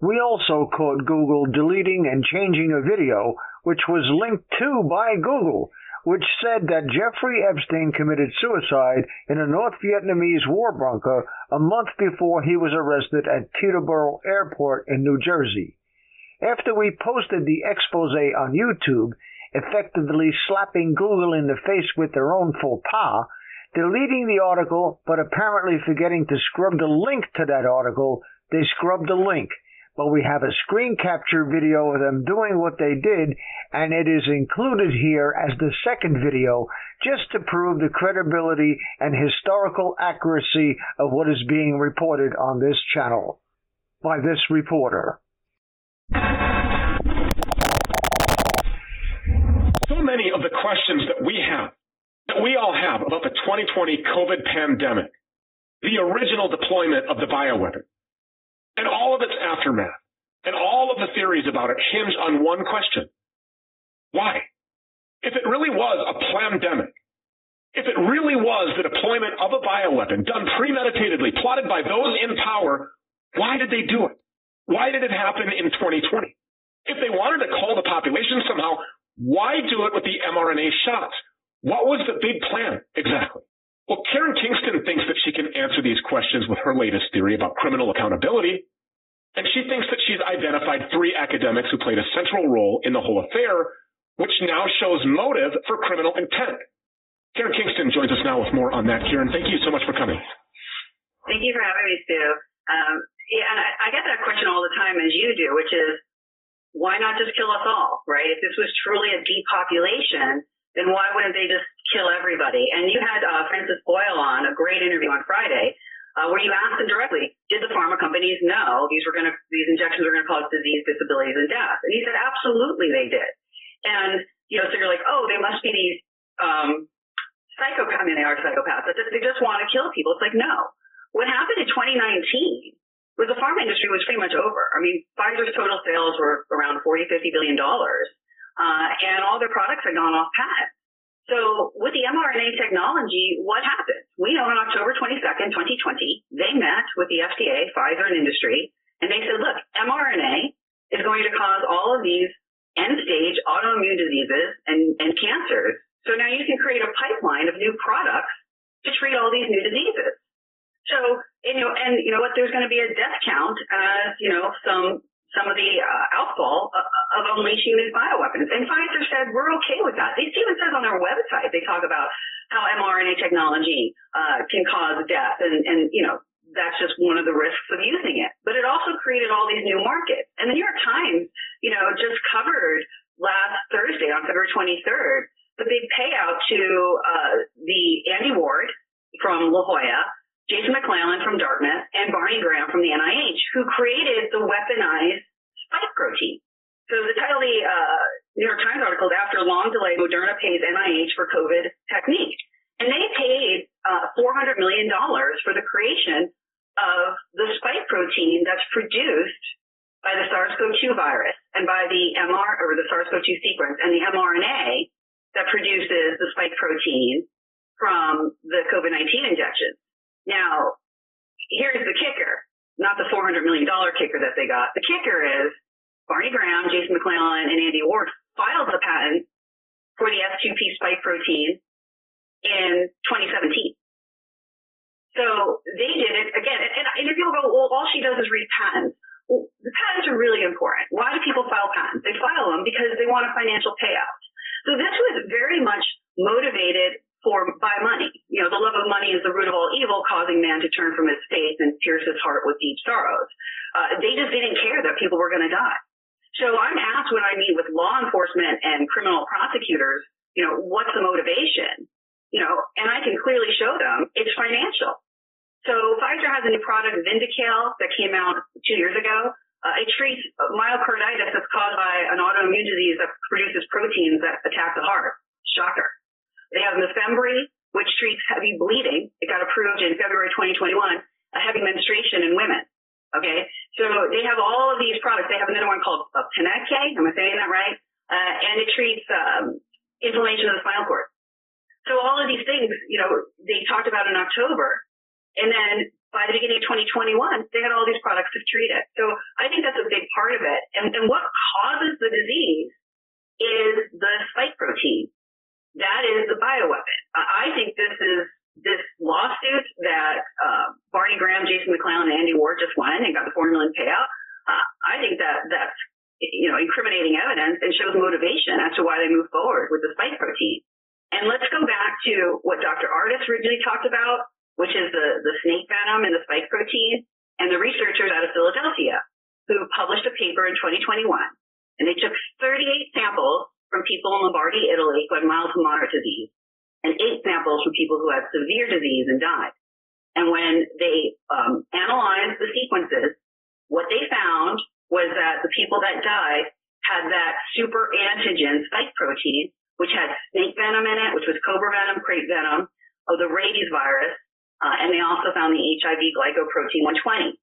We also caught Google deleting and changing a video which was linked to by Google which said that Jeffrey Epstein committed suicide in a North Vietnamese war bunker a month before he was arrested at Teterboro Airport in New Jersey. After we posted the expose on YouTube, effectively slapping Google in the face with their own faux pas, deleting the article but apparently forgetting to scrub the link to that article, they scrubbed the link but we have a screen capture video of them doing what they did, and it is included here as the second video just to prove the credibility and historical accuracy of what is being reported on this channel by this reporter. So many of the questions that we have, that we all have about the 2020 COVID pandemic, the original deployment of the bioweapon, and all of its aftermath and all of the theories about it hinge on one question. Why? If it really was a pandemic, if it really was the deployment of a bioweapon done premeditatedly, plotted by those in power, why did they do it? Why did it happen in 2020? If they wanted to call the population somehow, why do it with the mRNA shots? What was the big plan exactly? Well, Karen Kingston thinks that she can answer these questions with her latest theory about criminal accountability. And she thinks that she's identified three academics who played a central role in the whole affair, which now shows motive for criminal intent. Karen Kingston joins us now with more on that. Karen, thank you so much for coming. Thank you for having me, Sue. Um, yeah, and I, I get that question all the time, as you do, which is, why not just kill us all, right? If this was truly a depopulation, then why wouldn't they just kill everybody? And you had uh, Francis Boyle on a great interview on Friday, uh, where you asked him directly, did the pharma companies know these were going to these injections were going to cause disease, disabilities, and death? And he said, absolutely, they did. And you know, so you're like, oh, they must be these um, psychopaths. I mean, they are psychopaths. They just want to kill people. It's like, no. what happened in 2019 was the pharma industry was pretty much over. I mean, Pfizer's total sales were around 40, 50 billion dollars, uh, and all their products had gone off patent. So with the mRNA technology, what happened? We know on October 22nd, 2020, they met with the FDA, Pfizer, and industry, and they said, look, mRNA is going to cause all of these end-stage autoimmune diseases and, and cancers. So now you can create a pipeline of new products to treat all these new diseases. So, you know, and you know what, there's going to be a death count as, you know, some some of the uh, outfall of, of unleashing these bioweapons. And Pfizer said we're okay with that. They even says on their website they talk about how mRNA technology uh, can cause death, and and you know that's just one of the risks of using it. But it also created all these new markets. And the New York Times, you know, just covered last Thursday on February 23rd the big payout to uh, the Andy Ward from La Jolla Jason McClellan from Dartmouth, and Barney Graham from the NIH, who created the weaponized spike protein. So the title of the uh, New York Times article is After Long Delay, Moderna Pays NIH for COVID Technique. And they paid uh, $400 million for the creation of the spike protein that's produced by the SARS-CoV-2 virus and by the MR or the SARS-CoV-2 sequence and the mRNA that produces the spike protein from the COVID-19 injections. Now, here's the kicker, not the $400 million kicker that they got. The kicker is Barney Graham, Jason McLellan, and Andy Ward filed the patent for the S2P spike protein in 2017. So they did it again. And, and if people go, well, all she does is read patents. Well, the patents are really important. Why do people file patents? They file them because they want a financial payout. So this was very much motivated for by money. You know, the love of money is the root of all evil, causing man to turn from his faith and pierce his heart with deep sorrows. Uh, they just didn't care that people were going to die. So I'm asked when I meet with law enforcement and criminal prosecutors, you know, what's the motivation? You know, and I can clearly show them it's financial. So Pfizer has a new product, Vyndaqel, that came out two years ago. Uh, it treats myocarditis that's caused by an autoimmune disease that produces proteins that attack the heart. Shocker. They have Myfembree, which treats heavy bleeding. It got approved in February 2021, a heavy menstruation in women. Okay, so they have all of these products. They have another one called uh, Penake. Am I saying that right? Uh, and it treats um, inflammation of the spinal cord. So all of these things, you know, they talked about in October, and then by the beginning of 2021, they had all these products to treat it. So I think that's a big part of it. And, and what causes the disease is the spike protein. That is the bioweapon. I think this is this lawsuit that uh, Barney Graham, Jason McLellan, and Andy Ward just won and got the four million payout. Uh, I think that that's you know incriminating evidence and shows motivation as to why they move forward with the spike protein. And let's go back to what Dr. Ardis originally talked about, which is the the snake venom and the spike protein, and the researchers out of Philadelphia who published a paper in 2021, and they took 38 samples from people in Lombardy, Italy, who had mild to moderate disease, and eight samples from people who had severe disease and died. And when they um, analyzed the sequences, what they found was that the people that died had that super antigen spike protein, which had snake venom in it, which was cobra venom, krait venom of the rabies virus, uh, and they also found the HIV glycoprotein 120.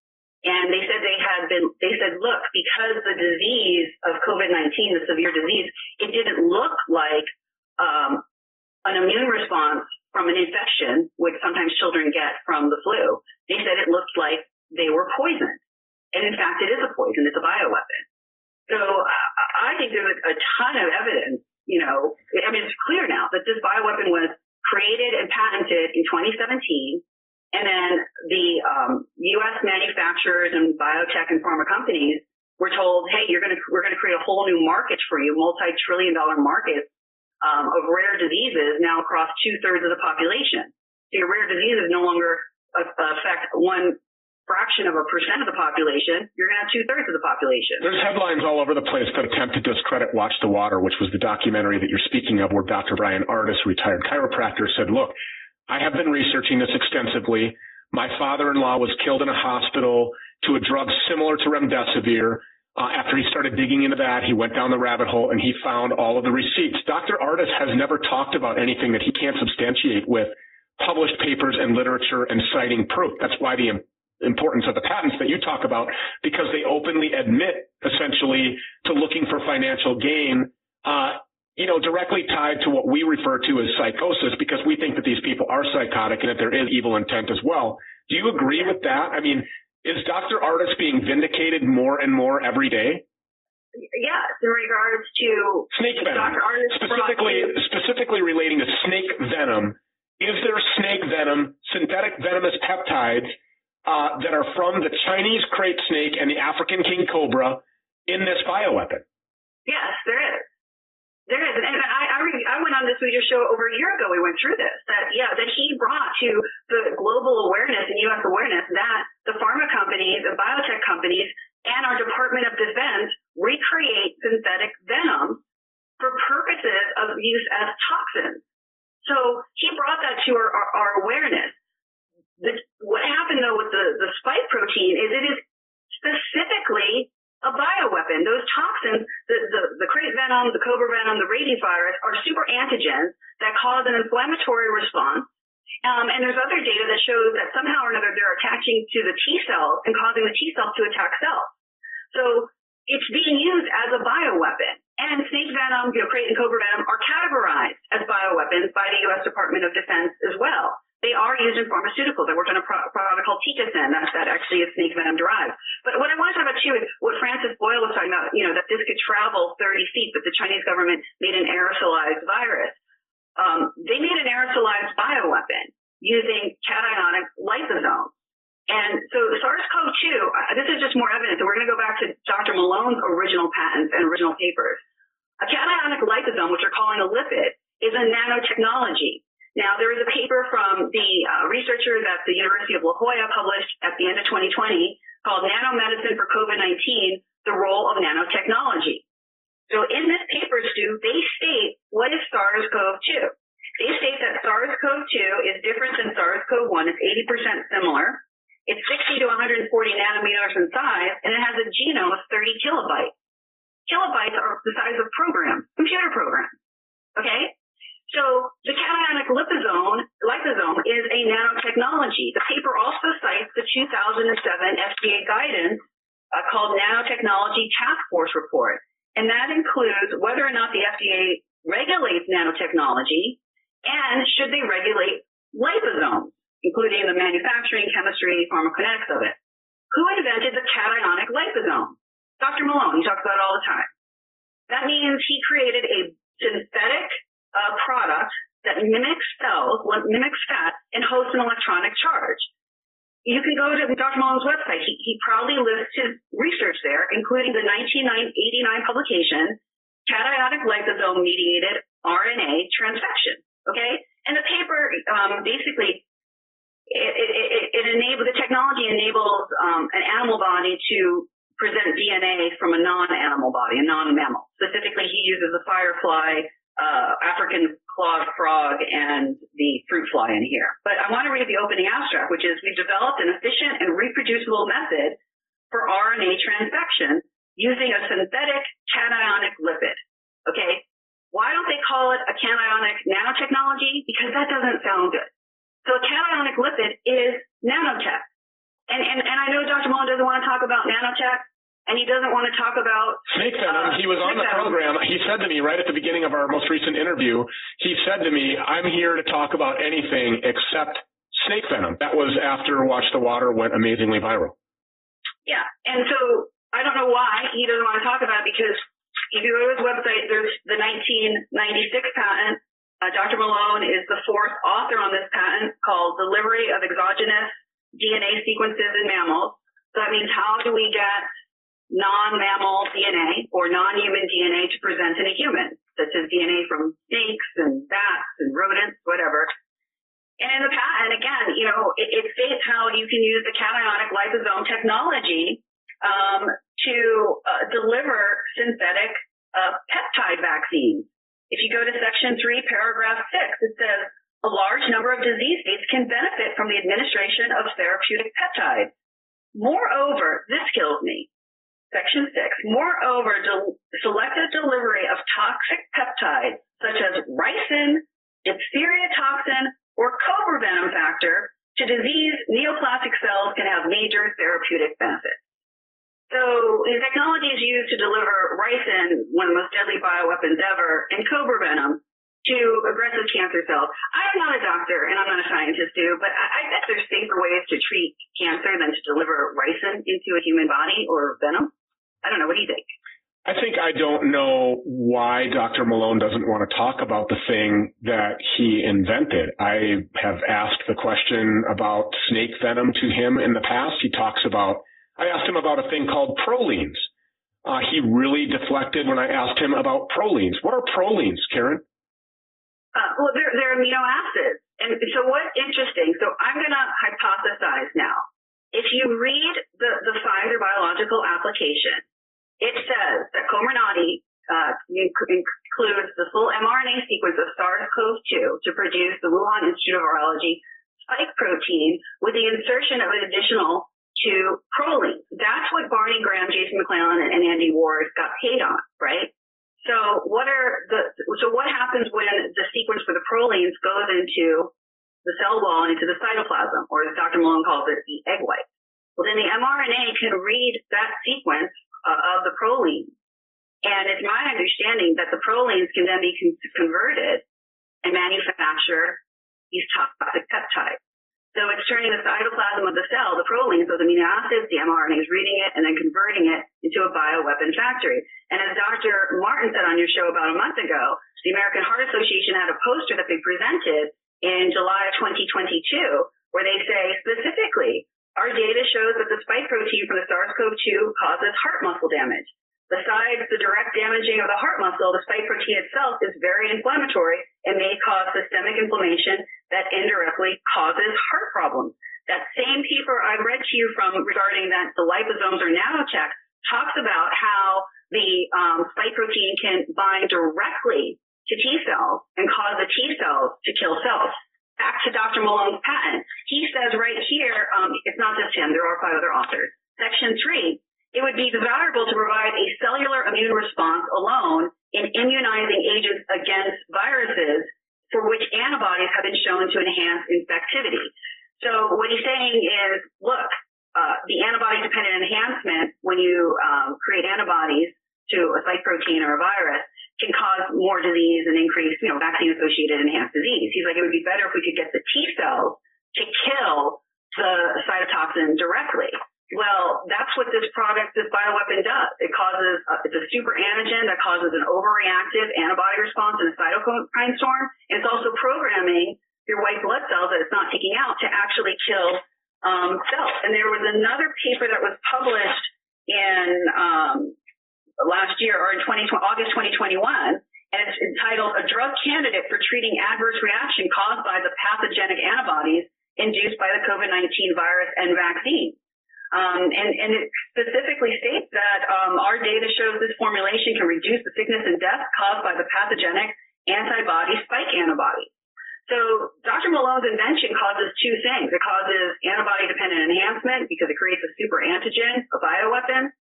And they said they had been, they said, look, because the disease of COVID-19, the severe disease, it didn't look like um, an immune response from an infection, which sometimes children get from the flu. They said it looked like they were poisoned. And in fact, it is a poison. It's a bioweapon. So I think there's a ton of evidence, you know, I mean, it's clear now that this bioweapon was created and patented in 2017 and then the um, U.S. manufacturers and biotech and pharma companies were told, hey, you're going to, we're going to create a whole new market for you, multi-trillion dollar market um, of rare diseases now across two thirds of the population. So your rare diseases no longer uh, affect one fraction of a percent of the population, you're going to have two thirds of the population. There's headlines all over the place that attempt to discredit Watch the Water, which was the documentary that you're speaking of, where Dr. Bryan Ardis, retired chiropractor, said, look, I have been researching this extensively. My father-in-law was killed in a hospital to a drug similar to remdesivir. Uh, after he started digging into that, he went down the rabbit hole and he found all of the receipts. Dr. Ardis has never talked about anything that he can't substantiate with published papers and literature and citing proof. That's why the importance of the patents that you talk about, because they openly admit essentially to looking for financial gain, uh, you know, directly tied to what we refer to as psychosis, because we think that these people are psychotic and that there is evil intent as well. Do you agree with that? I mean, is Dr. Ardis being vindicated more and more every day? Yes, in regards to snake venom, Dr. Ardis specifically specifically relating to snake venom. Is there snake venom, synthetic venomous peptides uh, that are from the Chinese krait snake and the African king cobra in this bioweapon? Yes, there is. There is, and I I, I went on this radio show over a year ago. We went through this. That yeah, that he brought to the global awareness and U.S. awareness that the pharma companies, the biotech companies, and our Department of Defense recreate synthetic venom for purposes of use as toxins. So he brought that to our, our, our awareness. The, what happened though with the, the spike protein is it is specifically a bioweapon. Those toxins, the, the, the krait venom, the cobra venom, the rabies virus are super antigens that cause an inflammatory response. Um, and there's other data that shows that somehow or another they're attaching to the T cells and causing the T cells to attack cells. So it's being used as a bioweapon. And snake venom, you know, krait and cobra venom are categorized as bioweapons by the U.S. Department of Defense as well. They are used in pharmaceuticals. I worked on a pro- product called Titosin that, that actually is snake venom derived. But what I want to talk about too is what Francis Boyle was talking about, you know, that this could travel 30 feet, but the Chinese government made an aerosolized virus. Um, they made an aerosolized bioweapon using cationic liposomes. And so SARS-CoV-2, uh, this is just more evidence. And we're going to go back to Dr. Malone's original patents and original papers. A cationic liposome, which we're calling a lipid, is a nanotechnology. Now, there is a paper from the uh, researchers at the University of La Jolla published at the end of 2020 called Nanomedicine for COVID-19, the role of nanotechnology. So in this paper, Stu, they state what is SARS-CoV-2. They state that SARS-CoV-2 is different than SARS-CoV-1. It's 80% similar. It's 60 to 140 nanometers in size, and it has a genome of 30 kilobytes. Kilobytes are the size of programs, computer programs. Okay? So the cationic liposome, liposome is a nanotechnology. The paper also cites the 2007 FDA guidance uh, called Nanotechnology Task Force Report. And that includes whether or not the FDA regulates nanotechnology and should they regulate liposomes, including the manufacturing, chemistry, pharmacokinetics of it. Who invented the cationic liposome? Dr. Malone, he talks about it all the time. That means he created a synthetic uh, product that mimics cells, mimics fat, and hosts an electronic charge. You can go to Dr. Malone's website. He, he proudly lists his research there, including the 1989 publication, Cationic Liposome Mediated RNA Transfection. Okay? And the paper um, basically it, it, it, it enables the technology enables um, an animal body to present DNA from a non-animal body, a non-mammal. Specifically, he uses a firefly uh, African clawed frog and the fruit fly in here. But I want to read the opening abstract, which is we've developed an efficient and reproducible method for RNA transfection using a synthetic cationic lipid. Okay. Why don't they call it a cationic nanotechnology? Because that doesn't sound good. So a cationic lipid is nanotech. And, and, and I know Dr. Malone doesn't want to talk about nanotech, and he doesn't want to talk about snake venom. Uh, he was on the venom. program. He said to me right at the beginning of our most recent interview, he said to me, "I'm here to talk about anything except snake venom." That was after Watch the Water went amazingly viral. Yeah, and so I don't know why he doesn't want to talk about it because if you go to his website, there's the 1996 patent. Uh, Dr. Malone is the fourth author on this patent called Delivery of Exogenous DNA Sequences in Mammals. So that means how do we get non-mammal DNA or non-human DNA to present in a human, such as DNA from snakes and bats and rodents, whatever. And in the patent, again, you know, it, it states how you can use the cationic liposome technology um, to uh, deliver synthetic uh, peptide vaccines. If you go to section three, paragraph six, it says a large number of disease states can benefit from the administration of therapeutic peptides. Moreover, this kills me. Section 6. Moreover, del- selective delivery of toxic peptides such as ricin, diphtheria toxin, or cobra venom factor to disease neoplastic cells can have major therapeutic benefits. So the technology is used to deliver ricin, one of the most deadly bioweapons ever, and cobra venom to aggressive cancer cells. I'm not a doctor and I'm not a scientist too, but I, I bet there's safer ways to treat cancer than to deliver ricin into a human body or venom. I don't know. What do you think? I think I don't know why Dr. Malone doesn't want to talk about the thing that he invented. I have asked the question about snake venom to him in the past. He talks about, I asked him about a thing called prolines. Uh, he really deflected when I asked him about prolines. What are prolines, Karen? Uh, well, they're, they're amino acids. And so what's interesting, so I'm going to hypothesize now. If you read the, the Pfizer biological application, it says that Comirnaty uh, includes the full mRNA sequence of SARS-CoV-2 to produce the Wuhan Institute of Virology spike protein with the insertion of an additional two prolines. That's what Barney Graham, Jason McLellan, and Andy Ward got paid on, right? So what are the so what happens when the sequence for the prolines goes into the cell wall and into the cytoplasm, or as Dr. Malone calls it, the egg white? Well, then the mRNA can read that sequence uh, of the proline. And it's my understanding that the prolines can then be con- converted and manufacture these toxic peptides. So it's turning the cytoplasm of the cell, the prolines, those amino acids, the mRNA is reading it and then converting it into a bioweapon factory. And as Dr. Martin said on your show about a month ago, the American Heart Association had a poster that they presented in July of 2022 where they say specifically our data shows that the spike protein from the SARS-CoV-2 causes heart muscle damage. Besides the direct damaging of the heart muscle, the spike protein itself is very inflammatory and may cause systemic inflammation that indirectly causes heart problems. That same paper I read to you from regarding that the liposomes are nanotech talks about how the um, spike protein can bind directly to T cells and cause the T cells to kill cells back to Dr. Malone's patent. He says right here, um, it's not just him, there are five other authors. Section three, it would be desirable to provide a cellular immune response alone in immunizing agents against viruses for which antibodies have been shown to enhance infectivity. So what he's saying is, look, uh, the antibody dependent enhancement, when you um, create antibodies to a spike protein or a virus, can cause more disease and increase, you know, vaccine-associated enhanced disease. He's like, it would be better if we could get the T cells to kill the cytotoxin directly. Well, that's what this product, this bioweapon does. It causes, uh, it's a super antigen that causes an overreactive antibody response in a cytokine storm. And it's also programming your white blood cells that it's not taking out to actually kill um, cells. And there was another paper that was published in um, last year or in 20, August 2021, and it's entitled A Drug Candidate for Treating Adverse Reaction Caused by the Pathogenic Antibodies Induced by the COVID-19 Virus and Vaccine. Um, and, and, it specifically states that um, our data shows this formulation can reduce the sickness and death caused by the pathogenic antibody spike antibody. So Dr. Malone's invention causes two things. It causes antibody-dependent enhancement because it creates a super antigen, a bioweapon,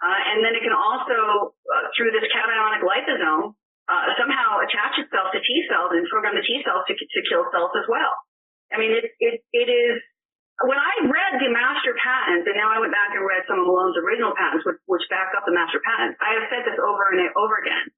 uh, and then it can also, uh, through this cationic liposome, uh, somehow attach itself to T cells and program the T cells to, to kill cells as well. I mean, it, it, it is, when I read the master patent, and now I went back and read some of Malone's original patents, which, which back up the master patent, I have said this over and over again.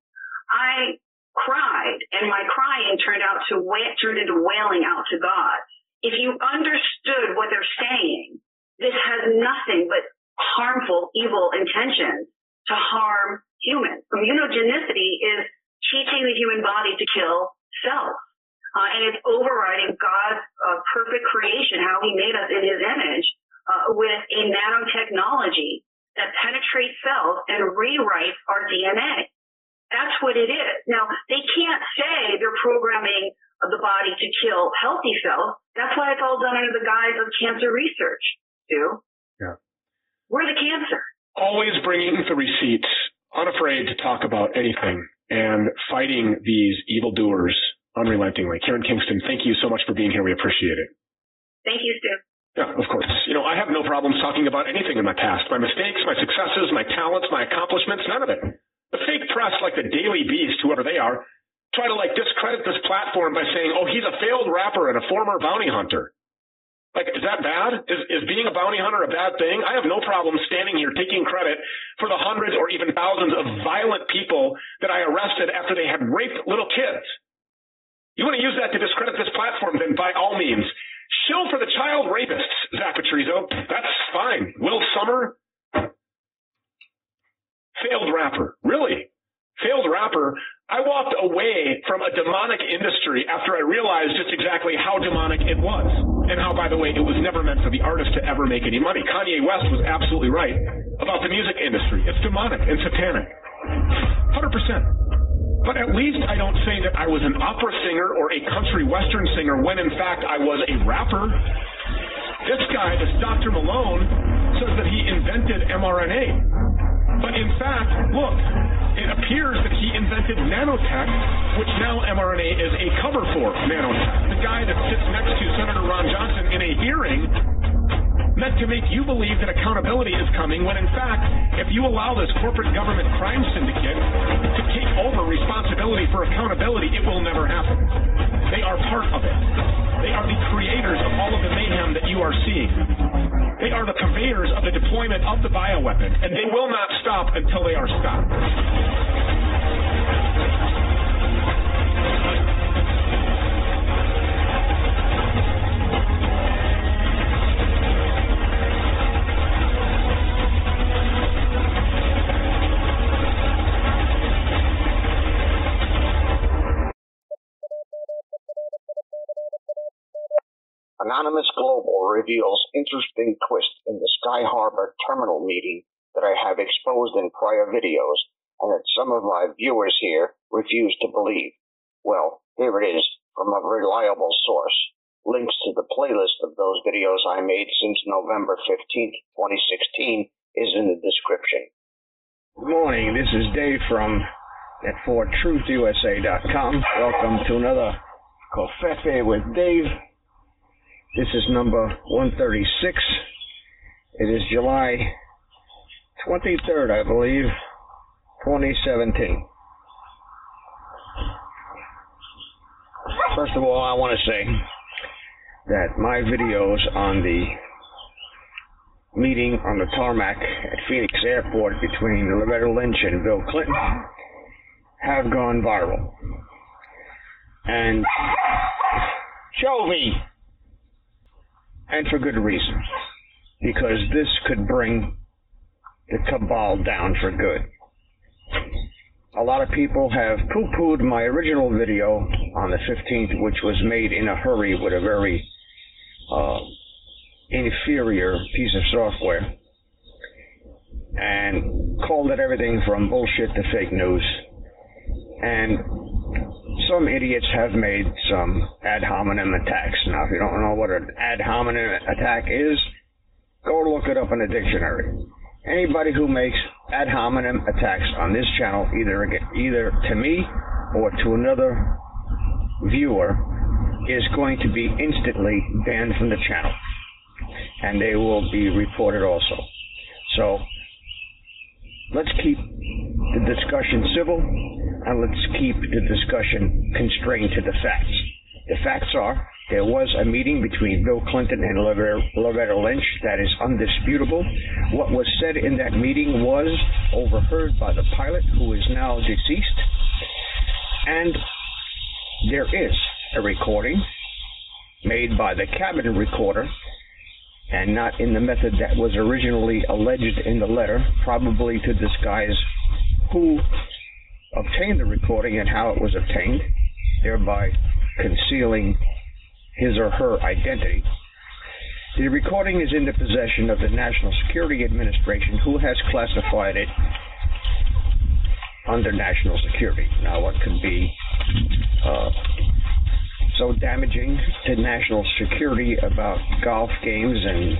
I cried, and my crying turned out to turned into wailing out to God. If you understood what they're saying, this has nothing but harmful, evil intentions to harm humans. Immunogenicity is teaching the human body to kill cells. Uh, and it's overriding God's uh, perfect creation, how he made us in his image, uh, with a nanotechnology that penetrates cells and rewrites our DNA. That's what it is. Now, they can't say they're programming the body to kill healthy cells. That's why it's all done under the guise of cancer research, Stu. We're the cancer. Always bringing the receipts, unafraid to talk about anything, and fighting these evildoers unrelentingly. Karen Kingston, thank you so much for being here. We appreciate it. Thank you, Stu. Yeah, of course. You know, I have no problems talking about anything in my past. My mistakes, my successes, my talents, my accomplishments, none of it. The fake press like the Daily Beast, whoever they are, try to like discredit this platform by saying, "Oh, he's a failed rapper and a former bounty hunter." Like, is that bad? Is, is being a bounty hunter a bad thing? I have no problem standing here taking credit for the hundreds or even thousands of violent people that I arrested after they had raped little kids. You want to use that to discredit this platform, then by all means, shill for the child rapists, Zach Petrizzo. That's fine. Will Sommer, failed rapper. Really? Failed rapper. I walked away from a demonic industry after I realized just exactly how demonic it was. And how, by the way, it was never meant for the artist to ever make any money. Kanye West was absolutely right about the music industry. It's demonic and satanic. 100%. But at least I don't say that I was an opera singer or a country western singer when in fact I was a rapper. This guy, this Dr. Malone, says that he invented mRNA. But in fact, look, it appears that he invented nanotech, which now mRNA is a cover for nanotech. The guy that sits next to Senator Ron Johnson in a hearing meant to make you believe that accountability is coming when in fact, if you allow this corporate government crime syndicate to take over responsibility for accountability, it will never happen. They are part of it. They are the creators of all of the mayhem that you are seeing. They are the purveyors of the deployment of the bioweapon, and they will not stop until they are stopped. Anonymous Global reveals interesting twist in the Sky Harbor terminal meeting that I have exposed in prior videos and that some of my viewers here refuse to believe. Well, here it is from a reliable source. Links to the playlist of those videos I made since November 15, 2016 is in the description. Good morning. This is Dave from net4truthusa.com. Welcome to another Covfefe with Dave. This is number 136. It is July 23rd, I believe, 2017. First of all, I want to say that my videos on the meeting on the tarmac at Phoenix Airport between Loretta Lynch and Bill Clinton have gone viral. And Chovy and for good reason, because this could bring the cabal down for good. A lot of people have poo pooed my original video on the 15th, which was made in a hurry with a very uh, inferior piece of software, and called it everything from bullshit to fake news. And some idiots have made some ad hominem attacks. Now, if you don't know what an ad hominem attack is, go look it up in a dictionary. Anybody who makes ad hominem attacks on this channel, either either to me or to another viewer, is going to be instantly banned from the channel, and they will be reported also. So let's keep the discussion civil and let's keep the discussion constrained to the facts. The facts are there was a meeting between Bill Clinton and Loretta Lynch that is undisputable. What was said in that meeting was overheard by the pilot, who is now deceased. And there is a recording made by the cabin recorder and not in the method that was originally alleged in the letter, probably to disguise who obtained the recording and how it was obtained, thereby concealing his or her identity. The recording is in the possession of the National Security Administration, who has classified it under national security. Now, what could be uh, so damaging to national security about golf games and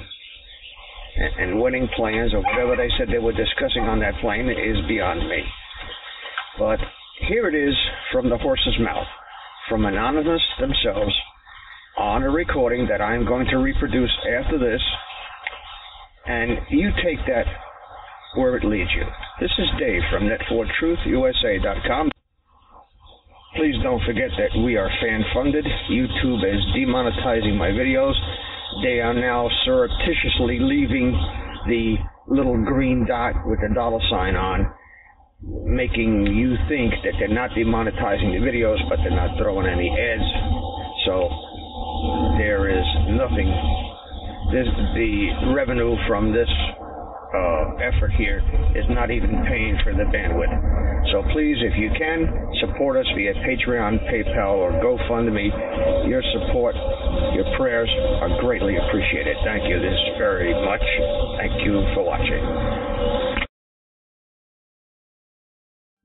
and winning plans or whatever they said they were discussing on that plane is beyond me. But here it is from the horse's mouth, from Anonymous themselves, on a recording that I'm going to reproduce after this, and you take that where it leads you. This is Dave from net4truthusa.com. Please don't forget that we are fan funded. YouTube is demonetizing my videos. They are now surreptitiously leaving the little green dot with the dollar sign on, making you think that they're not demonetizing the videos, but they're not throwing any ads. So there is nothing. This, the revenue from this uh, effort here is not even paying for the bandwidth. So please, if you can, support us via Patreon, PayPal, or GoFundMe. Your support, your prayers are greatly appreciated. Thank you this very much. Thank you for watching.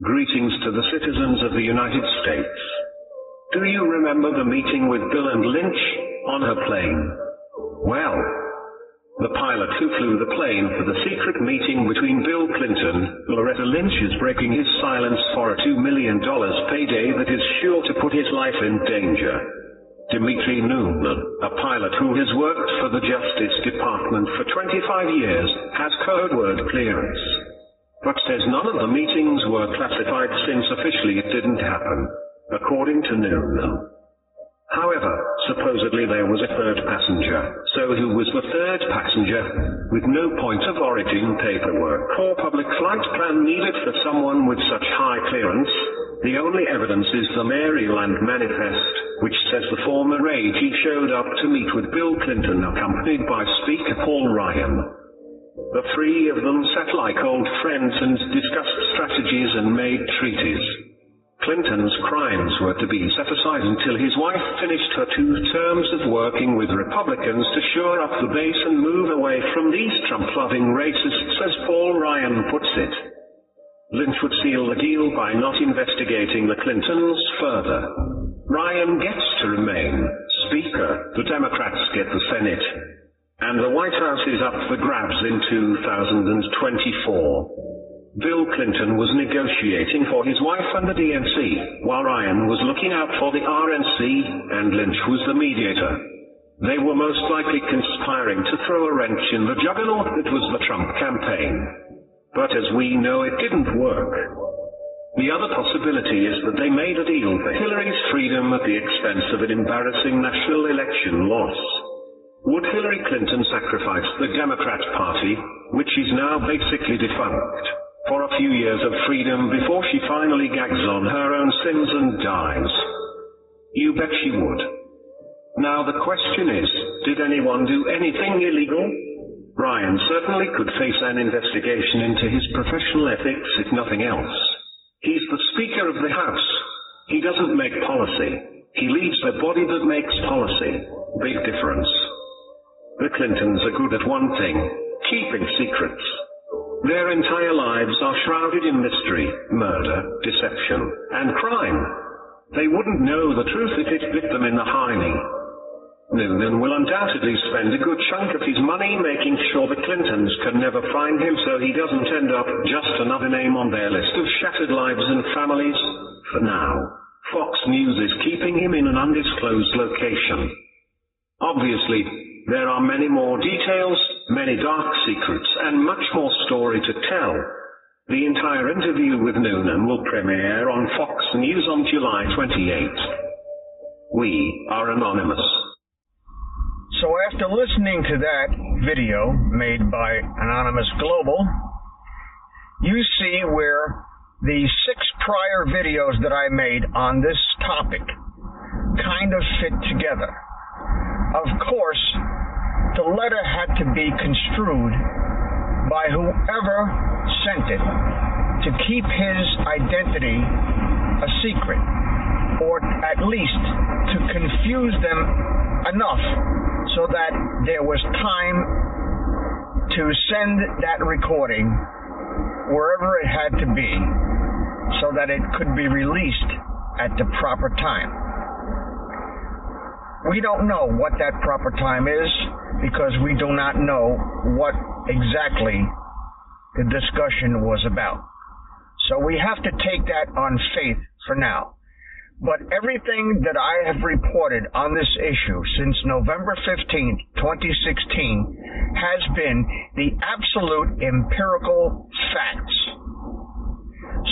Greetings to the citizens of the United States. Do you remember the meeting with Bill and Lynch on her plane? Well, the pilot who flew the plane for the secret meeting between Bill Clinton, Loretta Lynch is breaking his silence for a $2 million payday that is sure to put his life in danger. Dmitry Nuland, a pilot who has worked for the Justice Department for 25 years, has code word clearance, but says none of the meetings were classified since officially it didn't happen, according to Nuland. However, supposedly there was a third passenger. So who was the third passenger? With no point of origin paperwork or public flight plan needed for someone with such high clearance, the only evidence is the Maryland Manifest, which says the former AG showed up to meet with Bill Clinton accompanied by Speaker Paul Ryan. The three of them sat like old friends and discussed strategies and made treaties. Clinton's crimes were to be set aside until his wife finished her two terms of working with Republicans to shore up the base and move away from these Trump-loving racists, as Paul Ryan puts it. Lynch would seal the deal by not investigating the Clintons further. Ryan gets to remain Speaker. The Democrats get the Senate. And the White House is up for grabs in 2024. Bill Clinton was negotiating for his wife and the DNC, while Ryan was looking out for the RNC and Lynch was the mediator. They were most likely conspiring to throw a wrench in the juggernaut that was the Trump campaign. But as we know, it didn't work. The other possibility is that they made a deal for Hillary's freedom at the expense of an embarrassing national election loss. Would Hillary Clinton sacrifice the Democrat Party, which is now basically defunct, for a few years of freedom before she finally gags on her own sins and dies. You bet she would. Now the question is, did anyone do anything illegal? Ryan certainly could face an investigation into his professional ethics if nothing else. He's the Speaker of the House. He doesn't make policy. He leads the body that makes policy. Big difference. The Clintons are good at one thing, keeping secrets. Their entire lives are shrouded in mystery, murder, deception, and crime. They wouldn't know the truth if it bit them in the hiney. Noonan will undoubtedly spend a good chunk of his money making sure the Clintons can never find him so he doesn't end up just another name on their list of shattered lives and families. For now, Fox News is keeping him in an undisclosed location. Obviously, there are many more details, many dark secrets, and much more story to tell. The entire interview with Noonan will premiere on Fox News on July 28. We are anonymous. So after listening to that video made by Anonymous Global, you see where the six prior videos that I made on this topic kind of fit together. Of course, the letter had to be construed by whoever sent it to keep his identity a secret, or at least to confuse them enough so that there was time to send that recording wherever it had to be so that it could be released at the proper time. We don't know what that proper time is because we do not know what exactly the discussion was about. So we have to take that on faith for now. But everything that I have reported on this issue since November 15, 2016 has been the absolute empirical facts.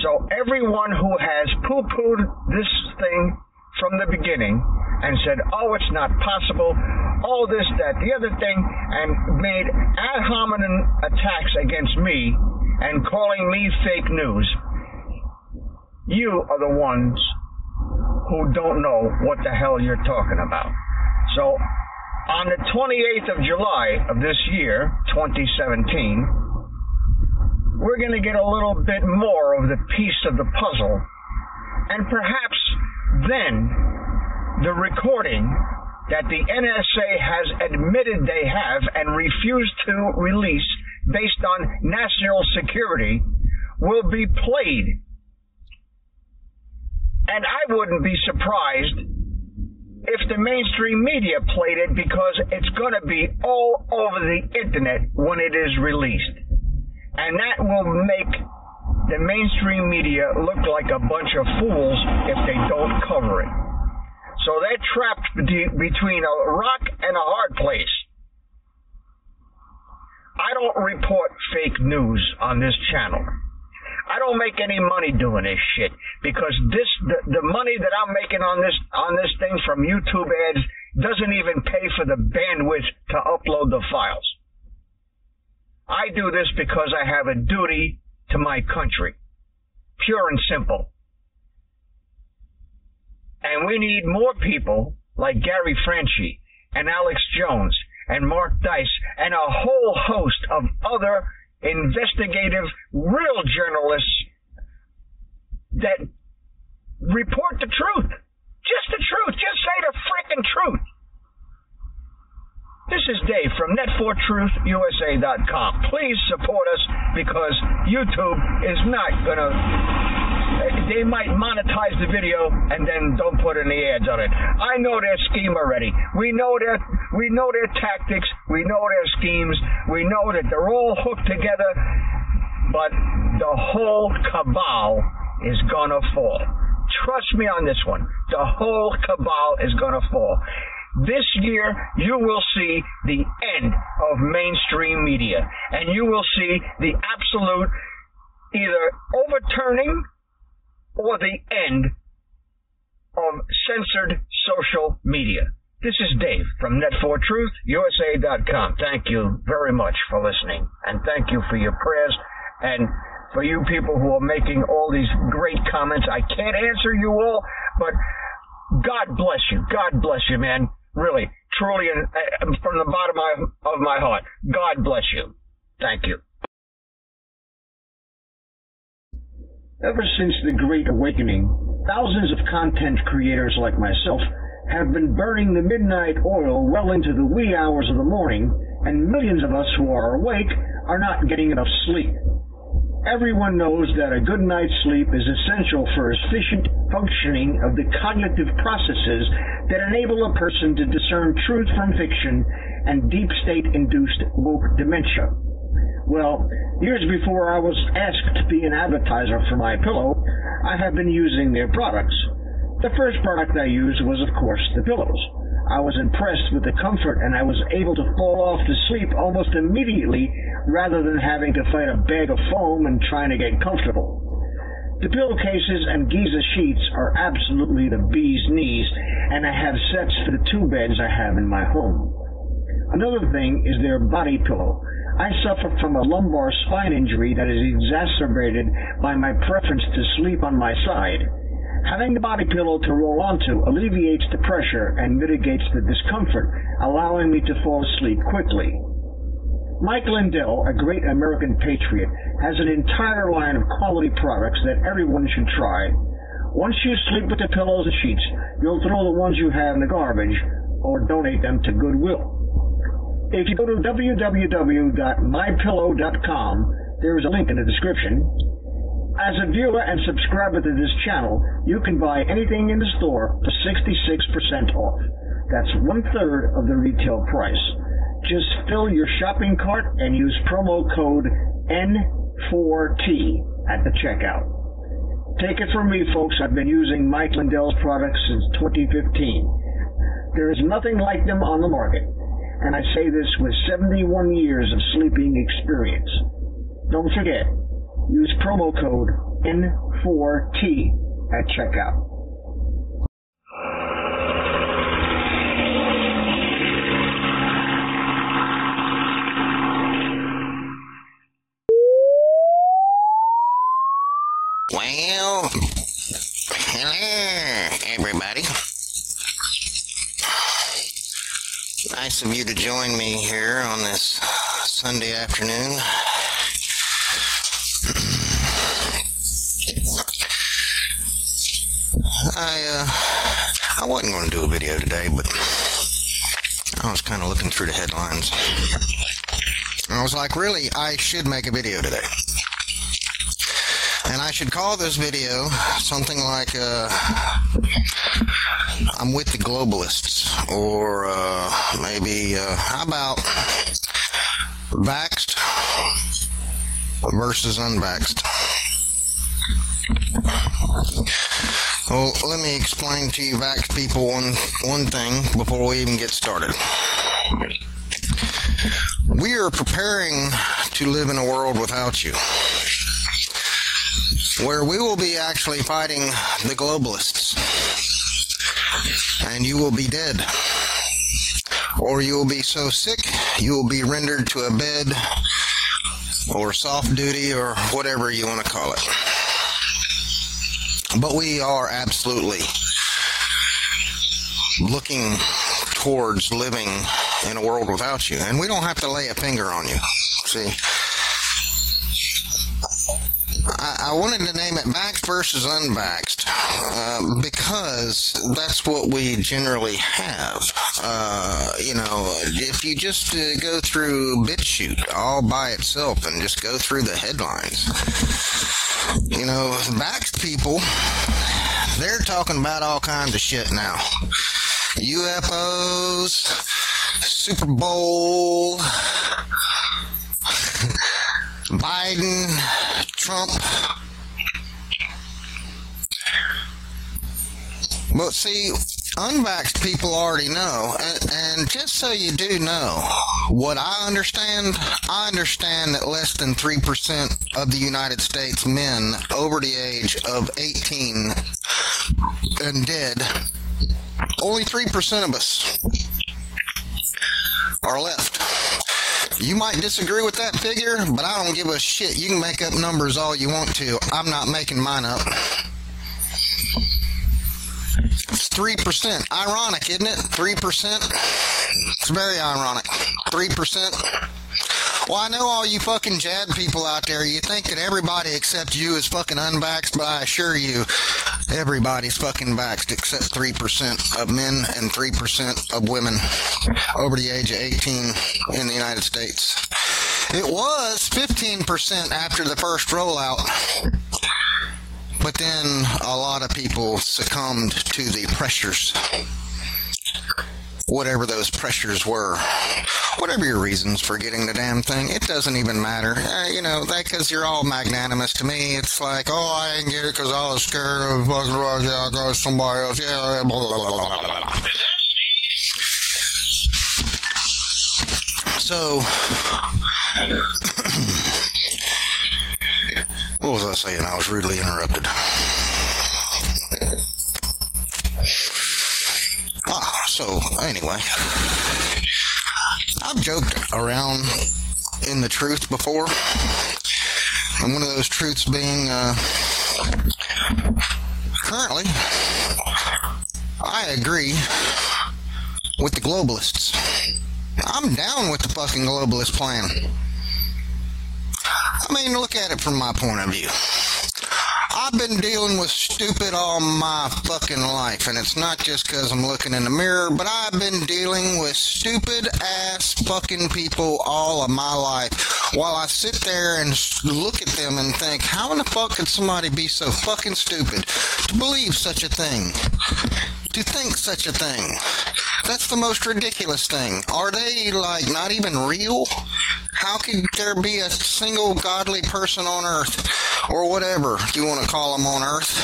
So everyone who has poo-pooed this thing from the beginning and said, oh, it's not possible, all this, that, the other thing, and made ad hominem attacks against me and calling me fake news, you are the ones who don't know what the hell you're talking about. So, on the 28th of July of this year, 2017, we're going to get a little bit more of the piece of the puzzle. And perhaps then the recording that the NSA has admitted they have and refused to release based on national security will be played. And I wouldn't be surprised if the mainstream media played it because it's going to be all over the internet when it is released. And that will make the mainstream media look like a bunch of fools if they don't cover it. So they're trapped between a rock and a hard place. I don't report fake news on this channel. I don't make any money doing this shit because this the, the money that I'm making on this on this thing from YouTube ads doesn't even pay for the bandwidth to upload the files. I do this because I have a duty to my country. Pure and simple. And we need more people like Gary Franchi and Alex Jones and Mark Dice and a whole host of other investigative, real journalists that report the truth. Just the truth. Just say the freaking truth. This is Dave from net4truthusa.com. Please support us because YouTube is not going to they might monetize the video and then don't put any ads on it. I know their scheme already. We know their we know their tactics, we know their schemes, we know that they're all hooked together, but the whole cabal is gonna fall. Trust me on this one. The whole cabal is gonna fall. This year, you will see the end of mainstream media, and you will see the absolute either overturning or the end of censored social media. This is Dave from Net4TruthUSA.com. Thank you very much for listening, and thank you for your prayers and for you people who are making all these great comments. I can't answer you all, but God bless you. God bless you, man. Really, truly, and uh, from the bottom of my heart, God bless you. Thank you. Ever since the Great Awakening, thousands of content creators like myself have been burning the midnight oil well into the wee hours of the morning, and millions of us who are awake are not getting enough sleep. Everyone knows that a good night's sleep is essential for efficient functioning of the cognitive processes that enable a person to discern truth from fiction and deep state induced woke dementia. Well, years before I was asked to be an advertiser for my pillow, I have been using their products. The first product I used was, of course, the pillows. I was impressed with the comfort and I was able to fall off to sleep almost immediately rather than having to fight a bag of foam and trying to get comfortable. The pillowcases and Giza sheets are absolutely the bee's knees, and I have sets for the two beds I have in my home. Another thing is their body pillow. I suffer from a lumbar spine injury that is exacerbated by my preference to sleep on my side. Having the body pillow to roll onto alleviates the pressure and mitigates the discomfort, allowing me to fall asleep quickly. Mike Lindell, a great American patriot, has an entire line of quality products that everyone should try. Once you sleep with the pillows and sheets, you'll throw the ones you have in the garbage or donate them to Goodwill. If you go to www.mypillow.com, there is a link in the description. As a viewer and subscriber to this channel, you can buy anything in the store for 66% off. That's one third of the retail price. Just fill your shopping cart and use promo code N4T at the checkout. Take it from me, folks. I've been using Mike Lindell's products since 2015. There is nothing like them on the market, and I say this with 71 years of sleeping experience. Don't forget, use promo code N4T at checkout. Well, hello, everybody. Nice of you to join me here on this Sunday afternoon. I uh I wasn't going to do a video today, but I was kind of looking through the headlines. And I was like, really, I should make a video today. And I should call this video something like uh I'm with the globalists or uh maybe uh how about vaxxed versus unvaxxed. Well, let me explain to you vax people one one thing before we even get started. We are preparing to live in a world without you. Where we will be actually fighting the globalists. And you will be dead. Or you will be so sick you will be rendered to a bed or soft duty or whatever you want to call it. But we are absolutely looking towards living in a world without you. And we don't have to lay a finger on you. See? I, I wanted to name it vaxxed versus unvaxxed uh, because that's what we generally have. Uh, you know, if you just uh, go through BitChute all by itself and just go through the headlines, you know, vaxxed people, they're talking about all kinds of shit now. UFOs, Super Bowl, Biden, But see, unvaxxed people already know, and, and just so you do know, what I understand, I understand that less than 3% of the United States men over the age of 18 and dead, only 3% of us are left. You might disagree with that figure, but I don't give a shit. You can make up numbers all you want to. I'm not making mine up. It's 3%. Ironic, isn't it? 3%. It's very ironic. 3%. Well, I know all you fucking Jad people out there, you think that everybody except you is fucking unvaxxed, but I assure you, everybody's fucking vaxxed except 3% of men and 3% of women over the age of 18 in the United States. It was 15% after the first rollout. But then a lot of people succumbed to the pressures. Whatever those pressures were. Whatever your reasons for getting the damn thing, it doesn't even matter. Uh, you know, that cuz you're all magnanimous to me. It's like, "Oh, I didn't get it cuz I was scared of fucking yeah, I got somebody else." Yeah, blah, blah, blah. So What was I saying? I was rudely interrupted. So anyway, I've joked around in the truth before. And one of those truths being uh, currently I agree with the globalists. I'm down with the fucking globalist plan. I mean, look at it from my point of view. I've been dealing with stupid all my fucking life, and it's not just because I'm looking in the mirror, but I've been dealing with stupid ass fucking people all of my life. While I sit there and look at them and think, how in the fuck could somebody be so fucking stupid to believe such a thing? To think such a thing? That's the most ridiculous thing. Are they like not even real? How could there be a single godly person on earth or whatever you want to call them on earth?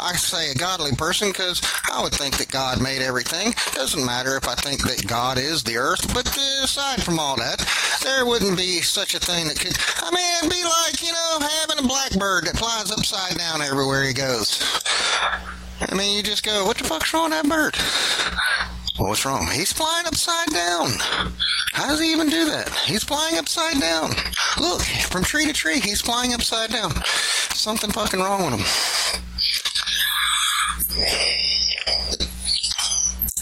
I say a godly person cuz I would think that God made everything. Doesn't matter if I think that God is the earth, but aside from all that, there wouldn't be such a thing that could I mean, it'd be like, you know, having a blackbird that flies upside down everywhere he goes. I mean, you just go, what the fuck's wrong with that bird? Well, what's wrong? He's flying upside down. How does he even do that? He's flying upside down. Look, from tree to tree, he's flying upside down. something fucking wrong with him.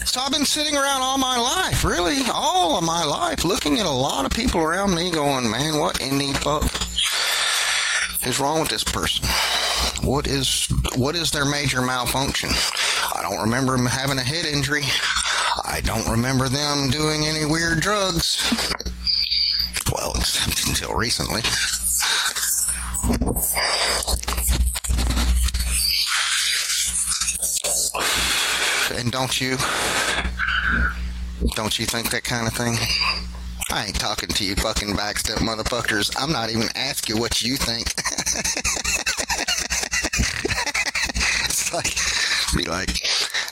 So I've been sitting around all my life, really, all of my life, looking at a lot of people around me going, man, what in the fuck is wrong with this person? What is what is their major malfunction? I don't remember them having a head injury. I don't remember them doing any weird drugs. Well, except until recently. And don't you don't you think that kind of thing? I ain't talking to you fucking backstep motherfuckers. I'm not even asking what you think. like be like,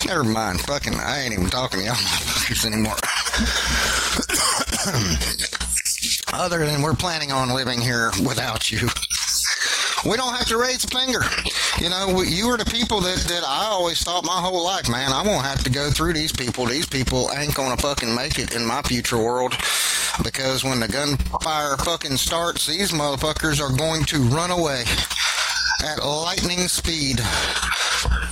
never mind, fucking I ain't even talking to y'all motherfuckers anymore. Other than we're planning on living here without you. We don't have to raise a finger. You know, you are the people that, that I always thought my whole life, man, I won't have to go through these people. These people ain't gonna fucking make it in my future world. Because when the gunfire fucking starts, these motherfuckers are going to run away at lightning speed.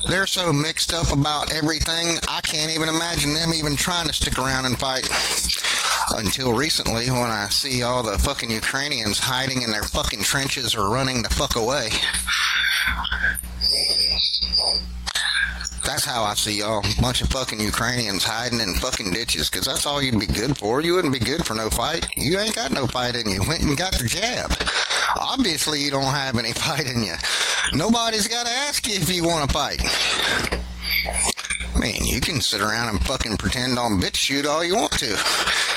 They're so mixed up about everything, I can't even imagine them even trying to stick around and fight. Until recently, when I see all the fucking Ukrainians hiding in their fucking trenches or running the fuck away. That's how I see oh, y'all. Bunch of fucking Ukrainians hiding in fucking ditches, because that's all you'd be good for. You wouldn't be good for no fight. You ain't got no fight in you. Went and got the jab. Obviously, you don't have any fight in you. Nobody's got to ask you if you want to fight. Man, you can sit around and fucking pretend on BitChute all you want to.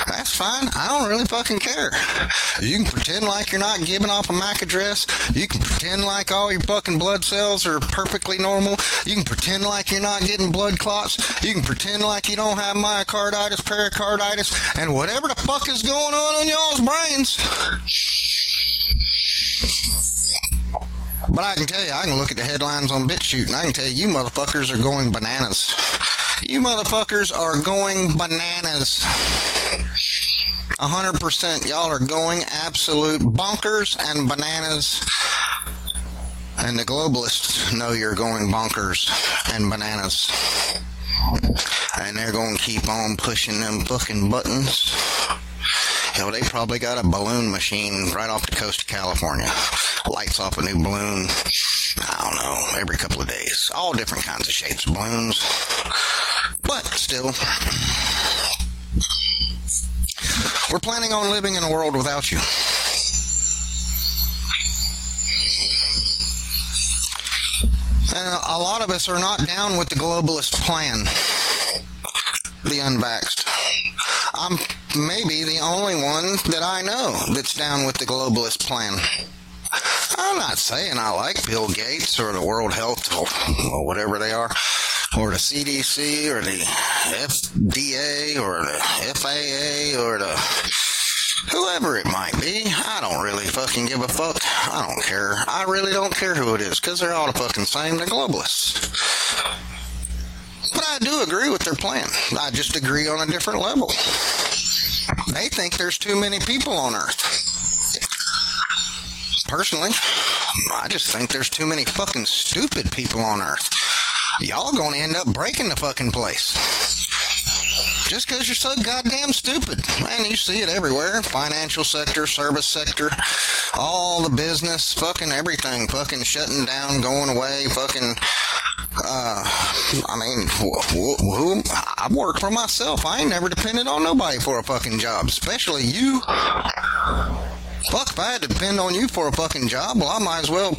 That's fine. I don't really fucking care. You can pretend like you're not giving off a MAC address. You can pretend like all your fucking blood cells are perfectly normal. You can pretend like you're not getting blood clots. You can pretend like you don't have myocarditis, pericarditis, and whatever the fuck is going on in y'all's brains. But I can tell you, I can look at the headlines on BitChute, and I can tell you, you motherfuckers are going bananas. You motherfuckers are going bananas. A hundred percent, y'all are going absolute bonkers and bananas. And the globalists know you're going bonkers and bananas. And they're going to keep on pushing them fucking buttons. Hell, they probably got a balloon machine right off the coast of California. Lights off a new balloon. I don't know, every couple of days. All different kinds of shapes of balloons. But still, we're planning on living in a world without you. And a lot of us are not down with the globalist plan. The unvaxxed. I'm maybe the only one that I know that's down with the globalist plan. I'm not saying I like Bill Gates or the World Health or whatever they are, or the CDC or the FDA or the FAA or the whoever it might be. I don't really fucking give a fuck. I don't care. I really don't care who it is because they're all the fucking same. They're globalists. But I do agree with their plan. I just agree on a different level. They think there's too many people on Earth. Personally, I just think there's too many fucking stupid people on Earth. Y'all gonna end up breaking the fucking place. Just because you're so goddamn stupid. Man, you see it everywhere. Financial sector, service sector, all the business, fucking everything, fucking shutting down, going away, fucking uh, I mean, wh- wh- who? I work for myself. I ain't never depended on nobody for a fucking job, especially you. Fuck, if I had to depend on you for a fucking job, well, I might as well,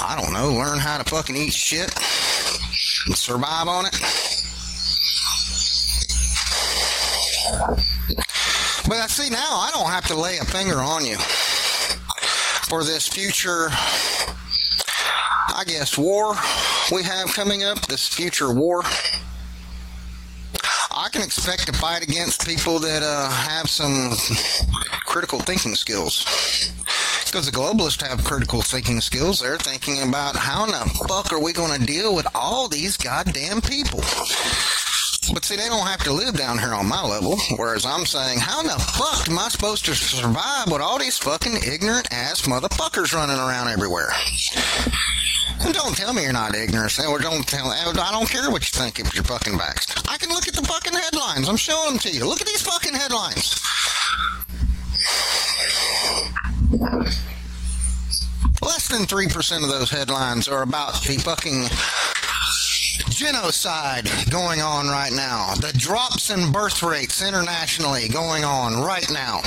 I don't know, learn how to fucking eat shit and survive on it. But I see now, I don't have to lay a finger on you for this future I guess, war we have coming up, this future war. I can expect to fight against people that uh, have some critical thinking skills. Because the globalists have critical thinking skills. They're thinking about how in the fuck are we going to deal with all these goddamn people? But see, they don't have to live down here on my level. Whereas I'm saying, how in the fuck am I supposed to survive with all these fucking ignorant ass motherfuckers running around everywhere? And don't tell me you're not ignorant, or don't tell. I don't care what you think if you're fucking vaxxed. I can look at the fucking headlines. I'm showing them to you. Look at these fucking headlines. Less than 3% of those headlines are about the fucking genocide going on right now. The drops in birth rates internationally going on right now.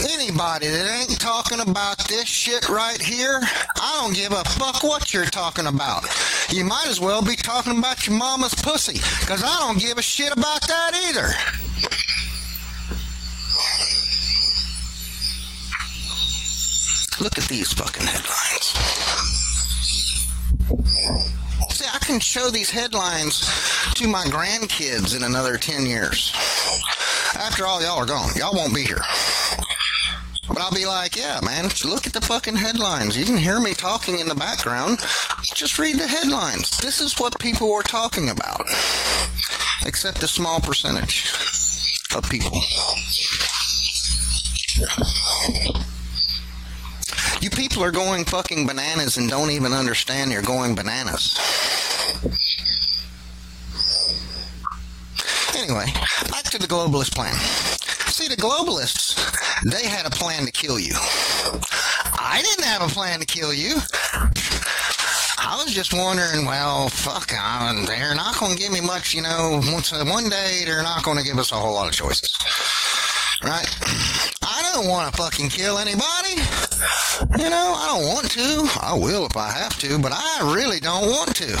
Anybody that ain't talking about this shit right here, I don't give a fuck what you're talking about. You might as well be talking about your mama's pussy, because I don't give a shit about that either. Look at these fucking headlines. See, I can show these headlines to my grandkids in another 10 years. After all, y'all are gone. Y'all won't be here. But I'll be like, yeah, man, look at the fucking headlines. You can hear me talking in the background. Just read the headlines. This is what people were talking about. Except a small percentage of people. You people are going fucking bananas and don't even understand you're going bananas. Anyway, back to the globalist plan. See, the globalists, they had a plan to kill you. I didn't have a plan to kill you. I was just wondering, well, fuck, uh, they're not going to give me much, you know, once, uh, one day they're not going to give us a whole lot of choices. Right? I don't want to fucking kill anybody. You know, I don't want to. I will if I have to, but I really don't want to.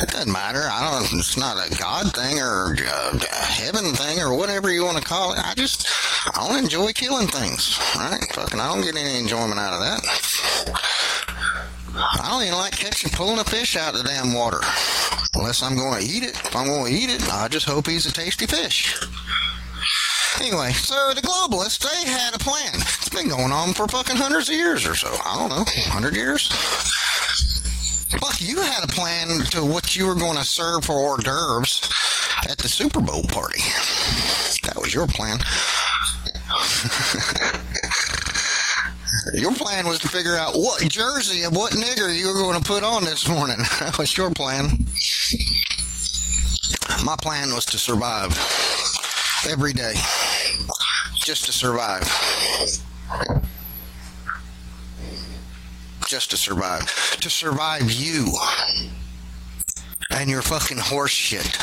It doesn't matter. I don't. It's not a God thing or a heaven thing or whatever you want to call it. I just I don't enjoy killing things. Right? Fucking, I don't get any enjoyment out of that. I don't even like catching, pulling a fish out of the damn water. Unless I'm going to eat it. If I'm going to eat it, I just hope he's a tasty fish. Anyway, so the globalists, they had a plan. It's been going on for fucking hundreds of years or so. I don't know, 100 years? Fuck, you had a plan to what you were going to serve for hors d'oeuvres at the Super Bowl party. That was your plan. your plan was to figure out what jersey and what nigger you were going to put on this morning. That was your plan. My plan was to survive every day just to survive. Just to survive. To survive you and your fucking horse shit.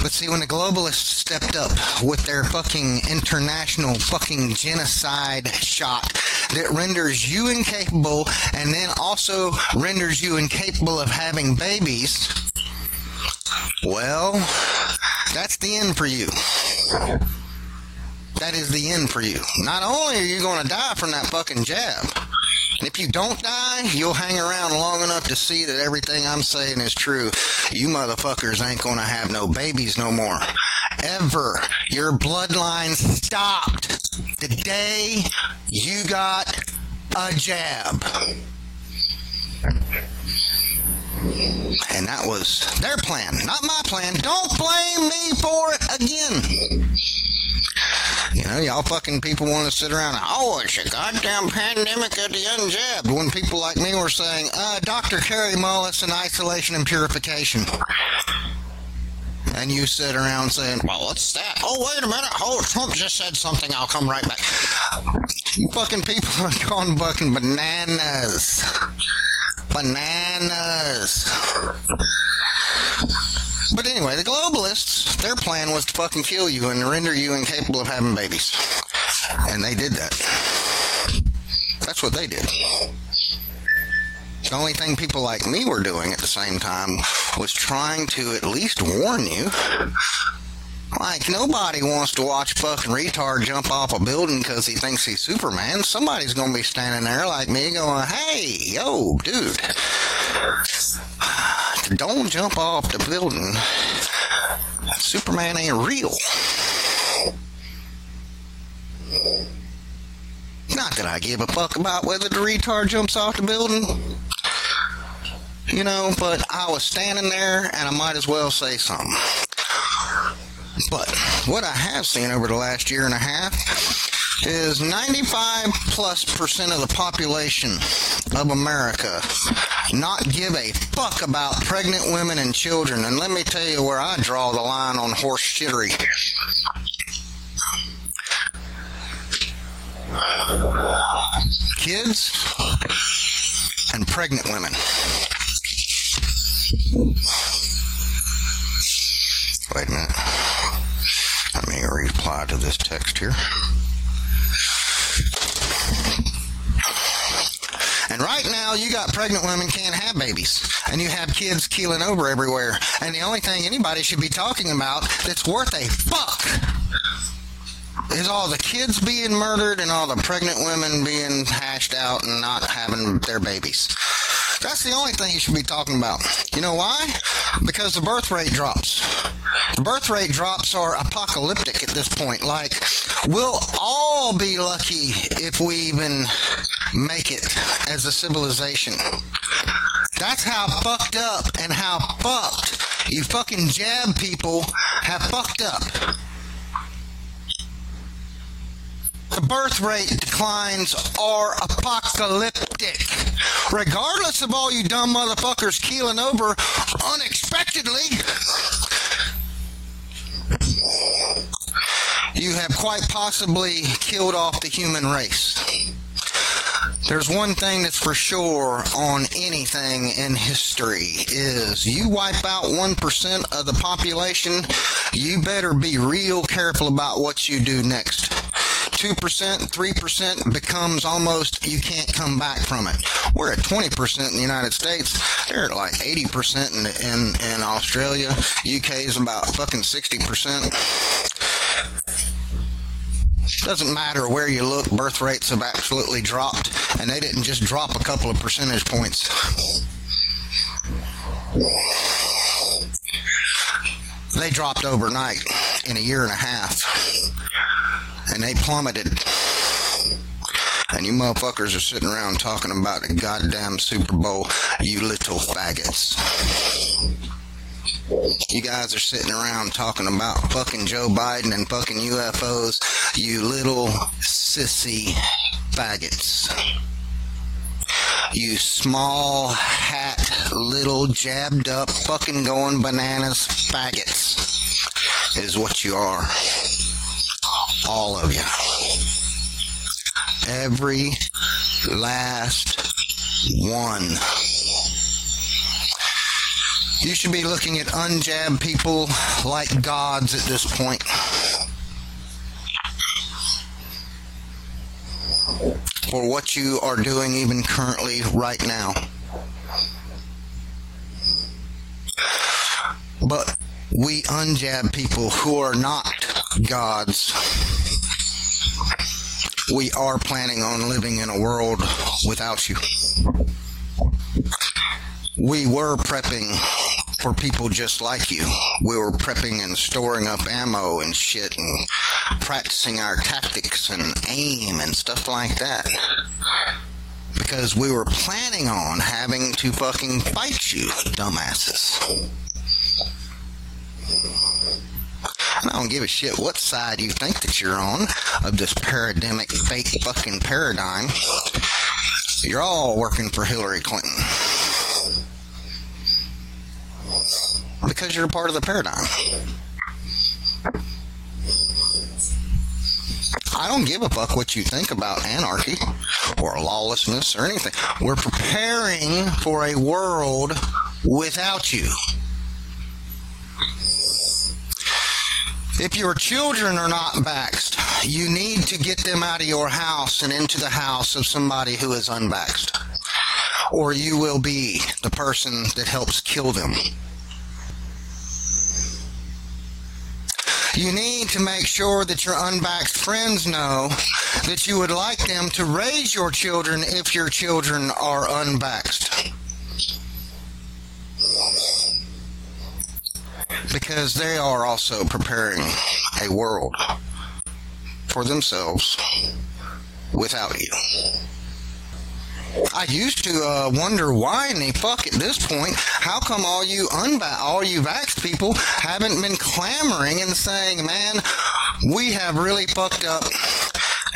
But see, when the globalists stepped up with their fucking international fucking genocide shot that renders you incapable and then also renders you incapable of having babies, well, that's the end for you. That is the end for you. Not only are you going to die from that fucking jab, and if you don't die, you'll hang around long enough to see that everything I'm saying is true. You motherfuckers ain't going to have no babies no more. Ever. Your bloodline stopped the day you got a jab. And that was their plan, not my plan. Don't blame me for it again. You know, y'all fucking people want to sit around, oh, it's a goddamn pandemic of the unjabbed, when people like me were saying, uh, Dr. Kary Mullis in isolation and purification. And you sit around saying, well, what's that? Oh, wait a minute. Oh, Trump just said something. I'll come right back. You fucking people are going fucking bananas. Bananas. But anyway, the globalists, their plan was to fucking kill you and render you incapable of having babies. And they did that. That's what they did. The only thing people like me were doing at the same time was trying to at least warn you. Like, nobody wants to watch fucking retard jump off a building because he thinks he's Superman. Somebody's going to be standing there like me going, hey, yo, dude, don't jump off the building. Superman ain't real. Not that I give a fuck about whether the retard jumps off the building. you know, but I was standing there and I might as well say something. But what I have seen over the last year and a half is 95 plus percent of the population of America not give a fuck about pregnant women and children. And let me tell you where I draw the line on horse shittery. Kids and pregnant women. Wait a minute. Let me reply to this text here. And right now, you got pregnant women can't have babies, and you have kids keeling over everywhere. And the only thing anybody should be talking about that's worth a fuck is all the kids being murdered and all the pregnant women being hashed out and not having their babies. That's the only thing you should be talking about. You know why? Because the birth rate drops. The birth rate drops are apocalyptic at this point. Like, we'll all be lucky if we even make it as a civilization. That's how fucked up and how fucked you fucking jab people have fucked up. The birth rate declines are apocalyptic. Regardless of all you dumb motherfuckers keeling over unexpectedly, you have quite possibly killed off the human race. There's one thing that's for sure on anything in history is you wipe out 1% of the population, you better be real careful about what you do next. 2%, 3% becomes almost you can't come back from it. We're at 20% in the United States. They're at like 80% in in in Australia. UK is about fucking 60%. Doesn't matter where you look, birth rates have absolutely dropped, and they didn't just drop a couple of percentage points. They dropped overnight in a year and a half, and they plummeted. And you motherfuckers are sitting around talking about the goddamn Super Bowl, you little faggots. You guys are sitting around talking about fucking Joe Biden and fucking UFOs, you little sissy faggots. You small hat, little jabbed up, fucking going bananas faggots is what you are. All of you. Every last one. You should be looking at unjabbed people like gods at this point. For what you are doing even currently right now. But we unjab people who are not gods we are planning on living in a world without you. We were prepping for people just like you. We were prepping and storing up ammo and shit and practicing our tactics and aim and stuff like that. Because we were planning on having to fucking fight you, dumbasses. And I don't give a shit what side you think that you're on of this paradigmic fake fucking paradigm. You're all working for Hillary Clinton. Because you're a part of the paradigm. I don't give a fuck what you think about anarchy or lawlessness or anything. We're preparing for a world without you. If your children are not vaxxed, you need to get them out of your house and into the house of somebody who is unvaxxed. Or you will be the person that helps kill them. You need to make sure that your unvaxxed friends know that you would like them to raise your children if your children are unvaxxed. Because they are also preparing a world for themselves without you. I used to uh, wonder why in the fuck at this point, how come all you unva- all you vax people haven't been clamoring and saying, "Man, we have really fucked up."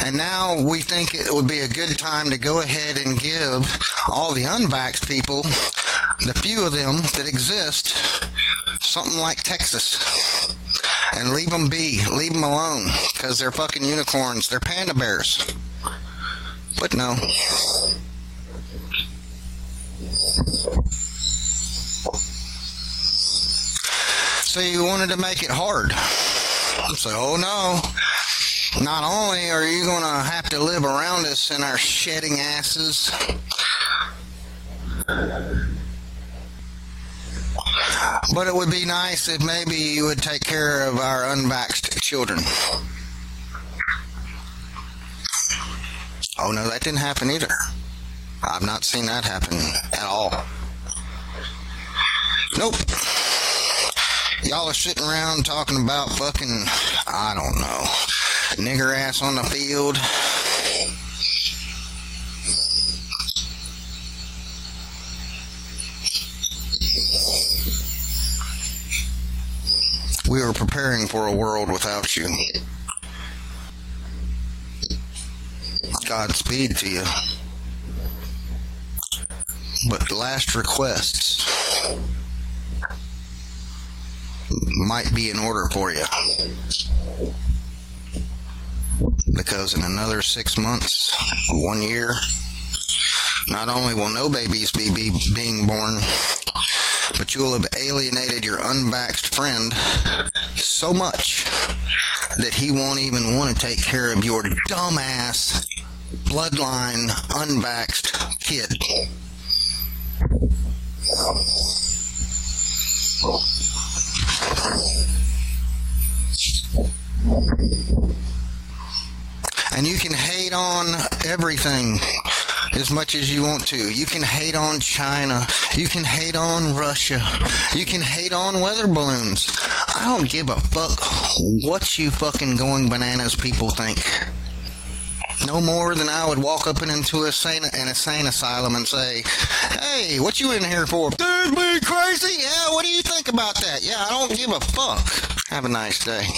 And now we think it would be a good time to go ahead and give all the unvaxxed people, the few of them that exist, something like Texas. And leave them be, leave them alone cuz they're fucking unicorns, they're panda bears. But no. So you wanted to make it hard. So, oh no. Not only are you going to have to live around us in our shedding asses, but it would be nice if maybe you would take care of our unvaxxed children. Oh no, that didn't happen either. I've not seen that happen at all. Nope. Y'all are sitting around talking about fucking, I don't know, nigger ass on the field. We are preparing for a world without you. Godspeed to you. But last requests might be in order for you. Because in another six months, one year, not only will no babies be, be being born, but you will have alienated your unvaxxed friend so much that he won't even want to take care of your dumbass bloodline unvaxxed kid. And you can hate on everything as much as you want to. You can hate on China. You can hate on Russia. You can hate on weather balloons. I don't give a fuck what you fucking going bananas people think. No more than I would walk up into a sane, an insane asylum and say, "Hey, what you in here for?" Dude, me crazy? Yeah, what do you think about that? Yeah, I don't give a fuck. Have a nice day.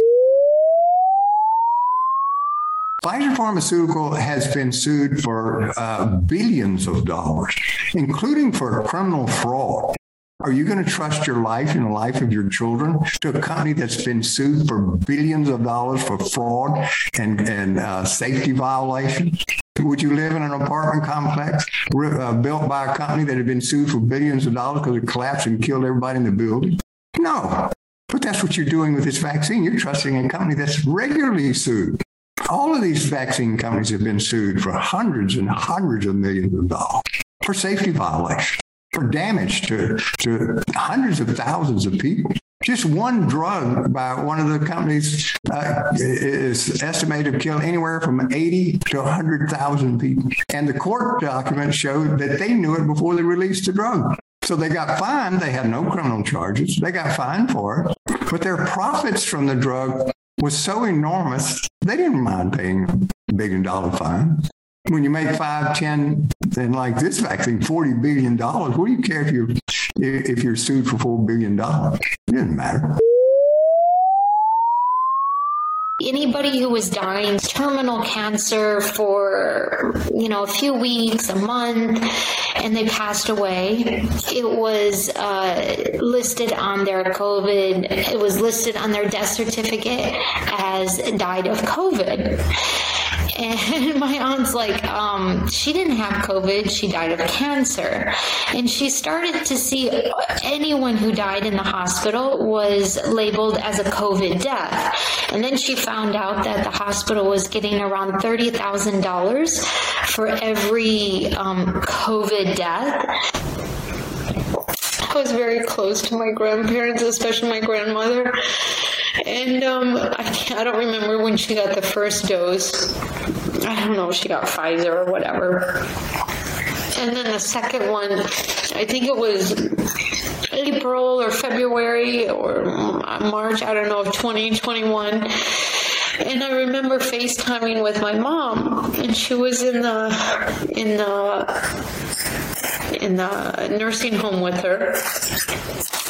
Pfizer Pharmaceutical has been sued for uh, billions of dollars, including for criminal fraud. Are you going to trust your life and the life of your children to a company that's been sued for billions of dollars for fraud and and uh, safety violations? Would you live in an apartment complex uh, built by a company that had been sued for billions of dollars because it collapsed and killed everybody in the building? No. But that's what you're doing with this vaccine. You're trusting a company that's regularly sued. All of these vaccine companies have been sued for hundreds and hundreds of millions of dollars for safety violations, for damage to to hundreds of thousands of people. Just one drug by one of the companies uh, is estimated to kill anywhere from 80 to 100,000 people. And the court documents showed that they knew it before they released the drug. So they got fined, they had no criminal charges. They got fined for it. But their profits from the drug was so enormous, they didn't mind paying a billion dollar fine. When you make 5, 10 and like this vaccine 40 billion dollars, what do you care if you're if you're sued for 4 billion dollars? It doesn't matter. Anybody who was dying terminal cancer for you know a few weeks a month and they passed away it was uh, listed on their covid it was listed on their death certificate as died of covid. And my aunt's like um she didn't have covid she died of cancer. And she started to see anyone who died in the hospital was labeled as a covid death. And then she found out that the hospital was getting around $30,000 for every um covid death I was very close to my grandparents, especially my grandmother. And um, I, I don't remember when she got the first dose. I don't know, if she got Pfizer or whatever. And then the second one, I think it was April or February or March, I don't know, of 2021 And I remember FaceTiming with my mom and she was in the in the in the nursing home with her.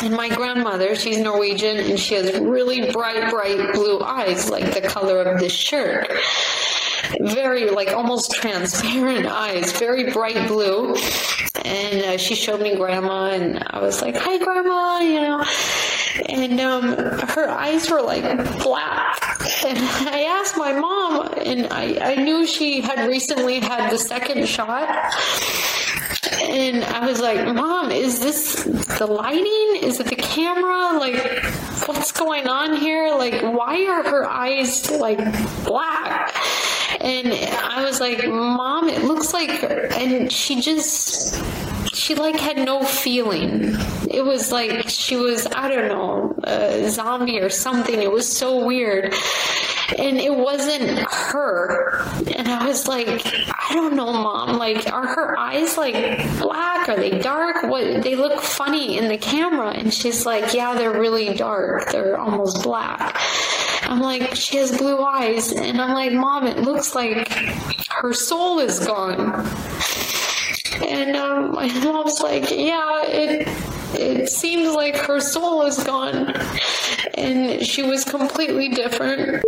And my grandmother, she's Norwegian and she has really bright bright blue eyes like the color of this shirt very like almost transparent eyes, very bright blue. And uh, she showed me grandma and I was like, "Hi grandma," you know. And um, her eyes were like black. And I asked my mom and I I knew she had recently had the second shot and I was like, "Mom, is this the lighting? Is it the camera? Like what's going on here? Like why are her eyes like black?" And I was like, "Mom, it looks like and she just she like had no feeling. It was like she was I don't know, a zombie or something. It was so weird. And it wasn't her. And i was like i don't know mom. Like are her eyes like black? Are they dark? What they look funny in the camera. And she's like yeah they're really dark. They're almost black. I'm like she has blue eyes. And I'm like mom it looks like her soul is gone and um, my mom's like yeah it it seems like her soul is gone and she was completely different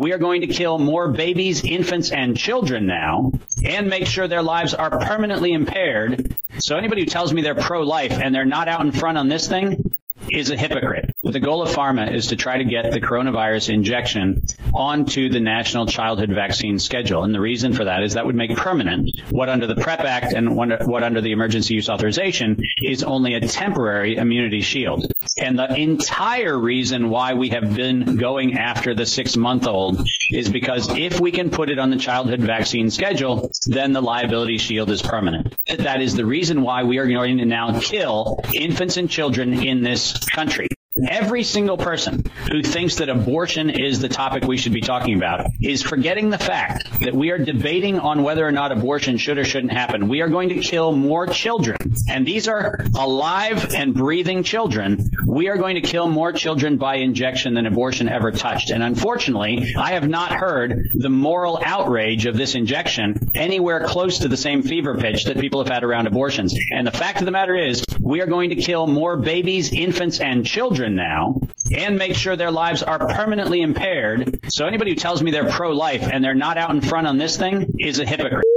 we are going to kill more babies, infants, and children now and make sure their lives are permanently impaired. So anybody who tells me they're pro-life and they're not out in front on this thing is a hypocrite. The goal of pharma is to try to get the coronavirus injection onto the national childhood vaccine schedule. And the reason for that is that would make permanent what under the PrEP Act and what under the emergency use authorization is only a temporary immunity shield. And the entire reason why we have been going after the 6-month-old is because if we can put it on the childhood vaccine schedule, then the liability shield is permanent. That is the reason why we are going to now kill infants and children in this country. Every single person who thinks that abortion is the topic we should be talking about is forgetting the fact that we are debating on whether or not abortion should or shouldn't happen. We are going to kill more children. And these are alive and breathing children. We are going to kill more children by injection than abortion ever touched. And unfortunately, I have not heard the moral outrage of this injection anywhere close to the same fever pitch that people have had around abortions. And the fact of the matter is, we are going to kill more babies, infants, and children now and make sure their lives are permanently impaired. So anybody who tells me they're pro-life and they're not out in front on this thing is a hypocrite.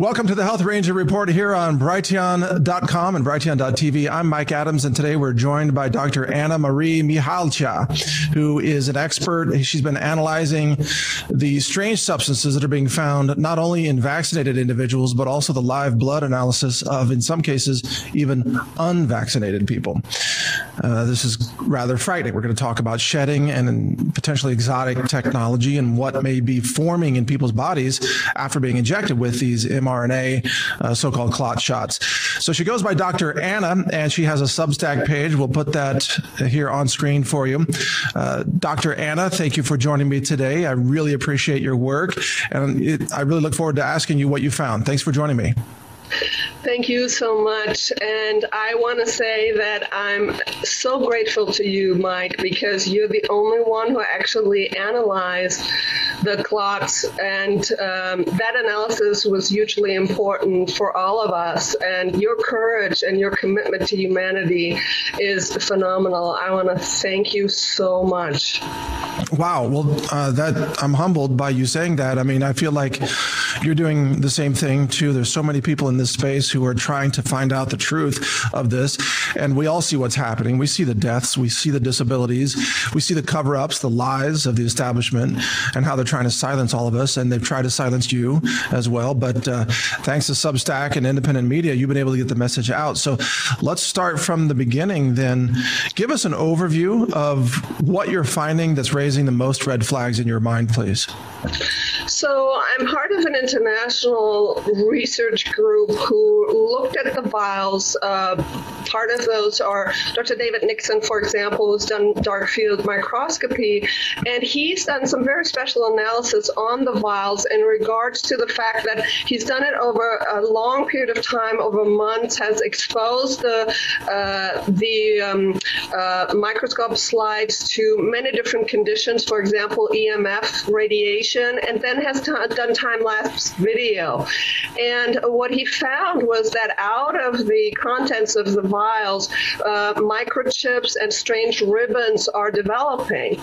Welcome to the Health Ranger Report here on Brighteon.com and Brighteon.tv. I'm Mike Adams and today we're joined by Dr. Anna Marie Mihalcea, who is an expert. She's been analyzing the strange substances that are being found not only in vaccinated individuals but also the live blood analysis of in some cases even unvaccinated people. Uh, this is rather frightening. We're going to talk about shedding and potentially exotic technology and what may be forming in people's bodies after being injected with these mRNA uh, so-called clot shots. So she goes by Dr. Anna and she has a Substack page. We'll put that here on screen for you. Uh, Dr. Anna, thank you for joining me today. I really appreciate your work and it, I really look forward to asking you what you found. Thanks for joining me. Thank you so much. And I want to say that I'm so grateful to you, Mike, because you're the only one who actually analyzed the clots. And um, that analysis was hugely important for all of us. And your courage and your commitment to humanity is phenomenal. I want to thank you so much. Wow. Well, uh, that I'm humbled by you saying that. I mean, I feel like you're doing the same thing too. There's so many people in this space who are trying to find out the truth of this, and we all see what's happening. We see the deaths, we see the disabilities, we see the cover-ups, the lies of the establishment and how they're trying to silence all of us and they've tried to silence you as well, but uh, thanks to Substack and independent media, you've been able to get the message out. So, let's start from the beginning then. Give us an overview of what you're finding that's raising the most red flags in your mind, please. So I'm part of an international research group who looked at the vials. Uh, part of those are Dr. David Nixon, for example, who's done dark field microscopy, and he's done some very special analysis on the vials in regards to the fact that he's done it over a long period of time, over months, has exposed the uh, the um, uh, microscope slides to many different conditions, for example, EMF radiation, and then has done time-lapse video. And what he found was that out of the contents of the vials, uh, microchips and strange ribbons are developing.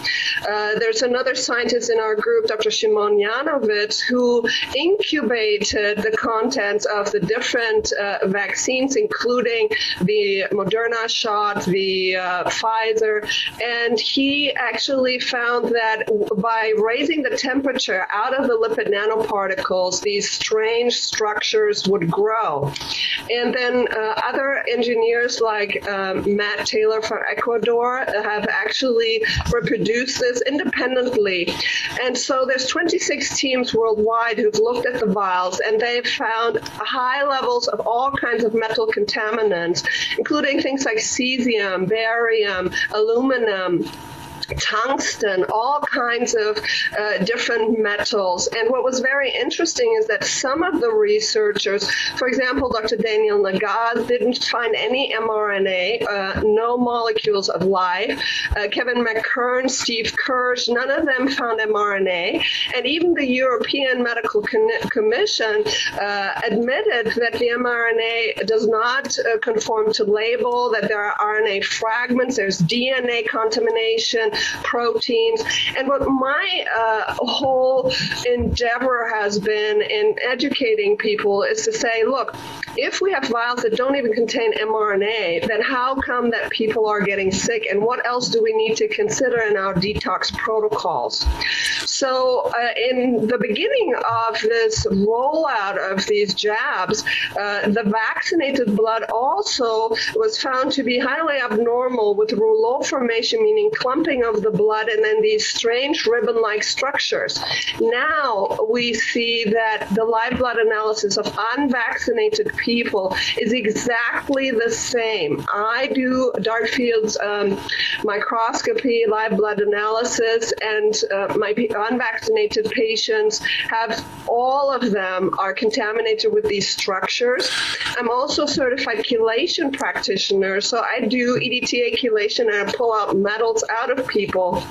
Uh, there's another scientist in our group, Dr. Shimon Yanowitz, who incubated the contents of the different uh, vaccines, including the Moderna shot, the uh, Pfizer, and he actually found that by raising the temperature out of the lipid nanoparticles, these strange structures would grow. And then uh, other engineers like um, Matt Taylor from Ecuador have actually reproduced this independently. And so there's 26 teams worldwide who've looked at the vials and they've found high levels of all kinds of metal contaminants, including things like cesium, barium, aluminum, tungsten, all kinds of uh, different metals. And what was very interesting is that some of the researchers, for example, Dr. Daniel Nagase didn't find any mRNA, uh, no molecules of life. Uh, Kevin McKern, Steve Kirsch, none of them found mRNA. And even the European Medical Con Commission uh, admitted that the mRNA does not uh, conform to label, that there are RNA fragments, there's DNA contamination, proteins. And what my uh, whole endeavor has been in educating people is to say, look, if we have vials that don't even contain mRNA, then how come that people are getting sick and what else do we need to consider in our detox protocols? So uh, in the beginning of this rollout of these jabs, uh, the vaccinated blood also was found to be highly abnormal with rouleau formation, meaning clumping of the blood and then these strange ribbon-like structures. Now we see that the live blood analysis of unvaccinated people is exactly the same. I do dark fields um, microscopy, live blood analysis, and uh, my unvaccinated patients have all of them are contaminated with these structures. I'm also certified chelation practitioner, so I do EDTA chelation and I pull out metals out of people people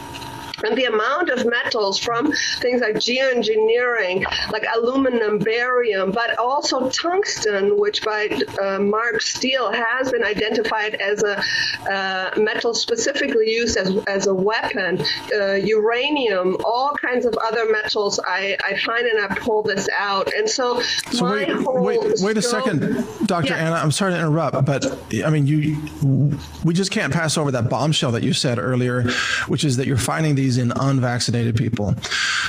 and the amount of metals from things like geoengineering like aluminum barium but also tungsten which by uh, Mark Steele has been identified as a uh, metal specifically used as as a weapon uh, uranium all kinds of other metals I I find and I pull this out and so, so wait wait wait a second Dr. Yeah. Anna I'm sorry to interrupt but I mean you we just can't pass over that bombshell that you said earlier which is that you're finding these in unvaccinated people.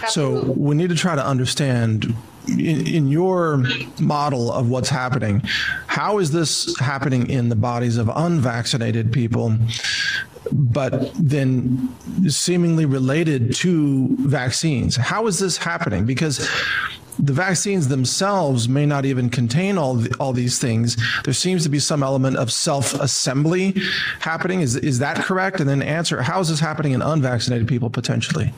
Absolutely. So we need to try to understand in, in, your model of what's happening, how is this happening in the bodies of unvaccinated people? but then seemingly related to vaccines. How is this happening? Because the vaccines themselves may not even contain all the, all these things. There seems to be some element of self-assembly happening. Is is that correct? And then answer how is this happening in unvaccinated people potentially?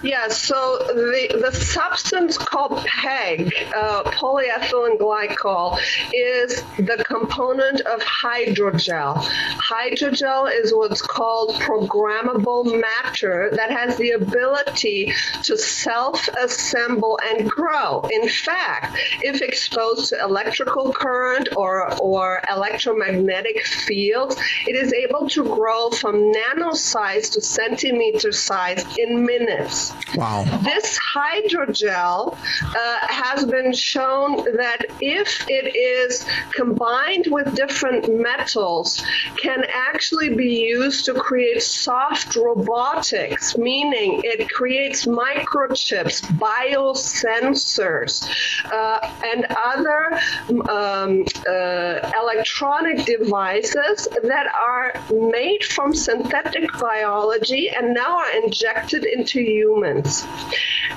Yeah, so the the substance called PEG, uh, polyethylene glycol, is the component of hydrogel. Hydrogel is what's called programmable matter that has the ability to self-assemble and grow. In fact, if exposed to electrical current or or electromagnetic fields, it is able to grow from nano size to centimeter size in minutes. Wow. This hydrogel uh, has been shown that if it is combined with different metals can actually be used to create soft robotics, meaning it creates microchips, biosensors, uh, and other um, uh, electronic devices that are made from synthetic biology and now are injected into human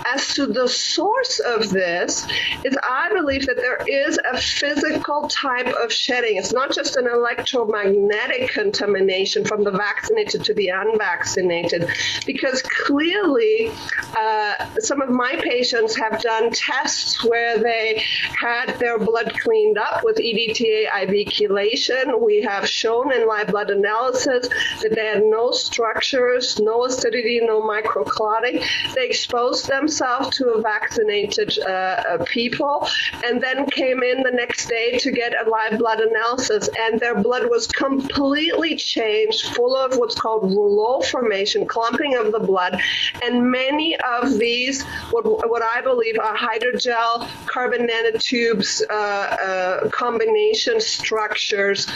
As to the source of this is I believe that there is a physical type of shedding. It's not just an electromagnetic contamination from the vaccinated to the unvaccinated because clearly uh, some of my patients have done tests where they had their blood cleaned up with EDTA IV chelation. We have shown in live blood analysis that they had no structures, no acidity, no microclotting. They exposed themselves to a vaccinated uh, uh, people and then came in the next day to get a live blood analysis. And their blood was completely changed full of what's called rouleau formation clumping of the blood. And many of these what what I believe are hydrogel carbon nanotubes uh, uh, combination structures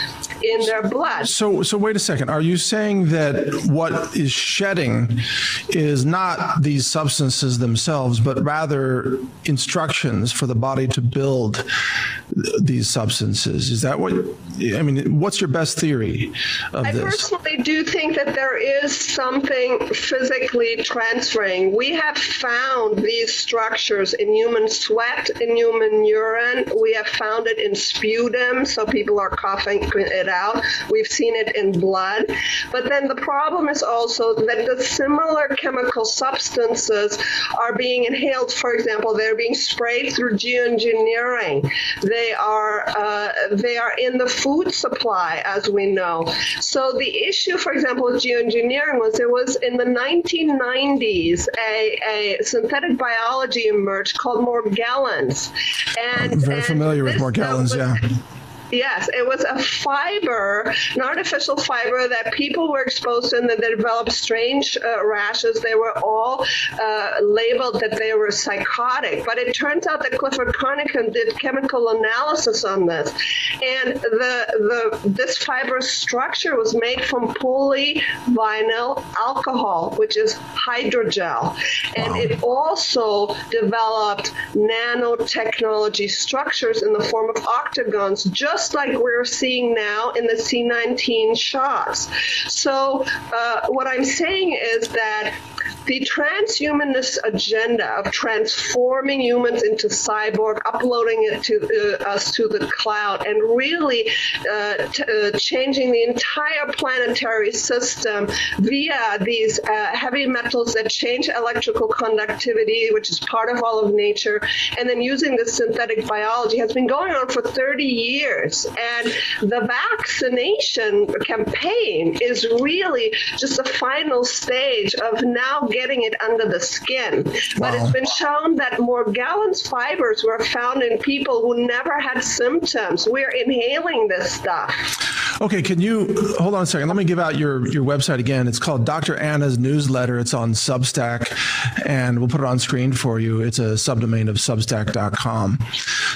in their blood. So so wait a second. Are you saying that what is shedding is not these substances themselves but rather instructions for the body to build these substances? Is that what I mean what's your best theory of I this? personally do think that there is something physically transferring. We have found these structures in human sweat, in human urine. We have found it in sputum, so people are coughing it out. We've seen it in blood. But then the problem is also that the similar chemical substances are being inhaled. For example, they're being sprayed through geoengineering. They are uh, they are in the food supply as we know. So the issue for example with geoengineering was there was in the 1990s a, a synthetic biology emerged called Morgellons. And I'm very and familiar with Morgellons, yeah. Yes, it was a fiber, an artificial fiber that people were exposed to and that they developed strange uh, rashes. They were all uh, labeled that they were psychotic, but it turns out that Clifford Carnicom did chemical analysis on this. And the the this fiber structure was made from polyvinyl alcohol, which is hydrogel. And it also developed nanotechnology structures in the form of octagons just like we're seeing now in the C19 shots. So uh, what I'm saying is that the transhumanist agenda of transforming humans into cyborg, uploading it to uh, us to the cloud and really uh, uh, changing the entire planetary system via these uh, heavy metals that change electrical conductivity which is part of all of nature and then using the synthetic biology has been going on for 30 years. And the vaccination campaign is really just the final stage of now getting it under the skin. But it's been shown that Morgellons fibers were found in people who never had symptoms. We're inhaling this stuff. Okay, can you hold on a second? Let me give out your your website again. It's called Dr. Anna's newsletter. It's on Substack and we'll put it on screen for you. It's a subdomain of substack.com.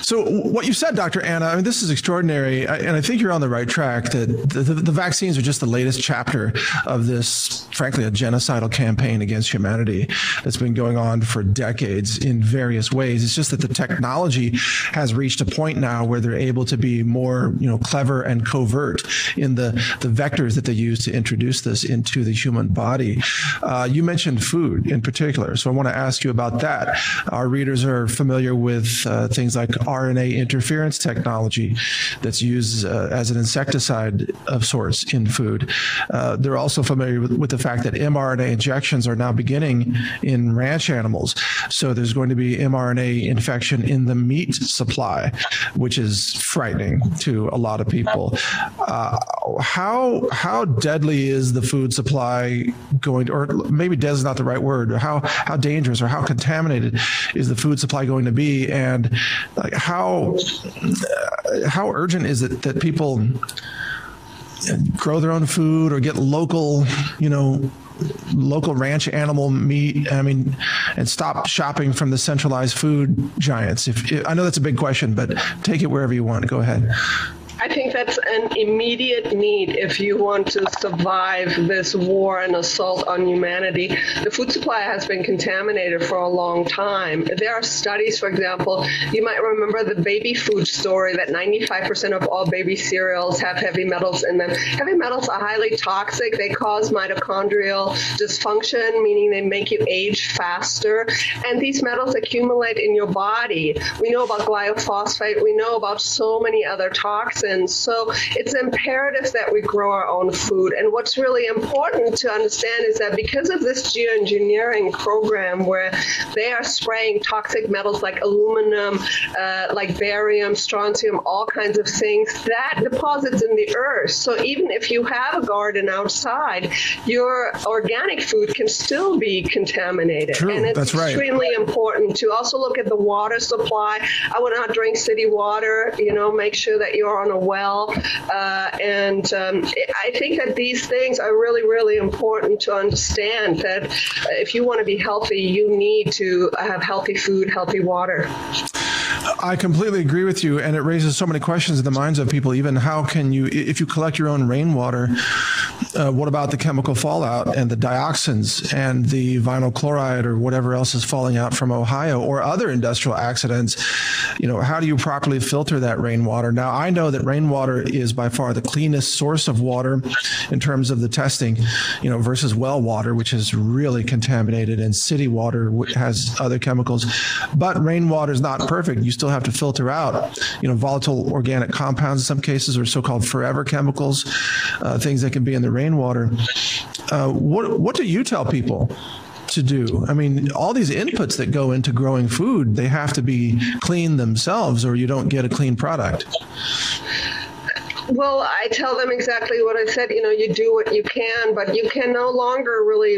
So what you said Dr. Anna, I mean this is extraordinary and I think you're on the right track that the, the, the vaccines are just the latest chapter of this frankly a genocidal campaign against humanity that's been going on for decades in various ways. It's just that the technology has reached a point now where they're able to be more, you know, clever and covert in the the vectors that they use to introduce this into the human body. Uh, you mentioned food in particular, so I want to ask you about that. Our readers are familiar with uh, things like RNA interference technology that's used uh, as an insecticide of sorts in food. Uh, they're also familiar with, with the fact that mRNA injections are now beginning in ranch animals. So there's going to be mRNA infection in the meat supply, which is frightening to a lot of people. Uh, how how deadly is the food supply going to, or maybe dead is not the right word. How how dangerous or how contaminated is the food supply going to be? And like how how urgent is it that people grow their own food or get local, you know, local ranch animal meat i mean and stop shopping from the centralized food giants? If, if i know that's a big question but take it wherever you want. Go ahead I think that's an immediate need if you want to survive this war and assault on humanity. The food supply has been contaminated for a long time. There are studies, for example, you might remember the baby food story that 95% of all baby cereals have heavy metals in them. Heavy metals are highly toxic. They cause mitochondrial dysfunction, meaning they make you age faster, and these metals accumulate in your body. We know about glyphosate, we know about so many other toxins. So it's imperative that we grow our own food. And what's really important to understand is that because of this geoengineering program where they are spraying toxic metals like aluminum, uh, like barium, strontium, all kinds of things, that deposits in the earth. So even if you have a garden outside, your organic food can still be contaminated. True, and it's right. extremely important to also look at the water supply. I would not drink city water, you know, make sure that you're on a well. Uh, and um, I think that these things are really, really important to understand that if you want to be healthy, you need to have healthy food, healthy water. I completely agree with you and it raises so many questions in the minds of people even how can you if you collect your own rainwater uh, what about the chemical fallout and the dioxins and the vinyl chloride or whatever else is falling out from Ohio or other industrial accidents? You know how do you properly filter that rainwater? Now I know that rainwater is by far the cleanest source of water in terms of the testing you know versus well water which is really contaminated and city water has other chemicals. But rainwater is not perfect. You still have to filter out you know volatile organic compounds in some cases or so-called forever chemicals uh, things that can be in the rainwater uh, what what do you tell people to do. I mean, all these inputs that go into growing food, they have to be clean themselves or you don't get a clean product. Well, I tell them exactly what I said. You know, you do what you can, but you can no longer really,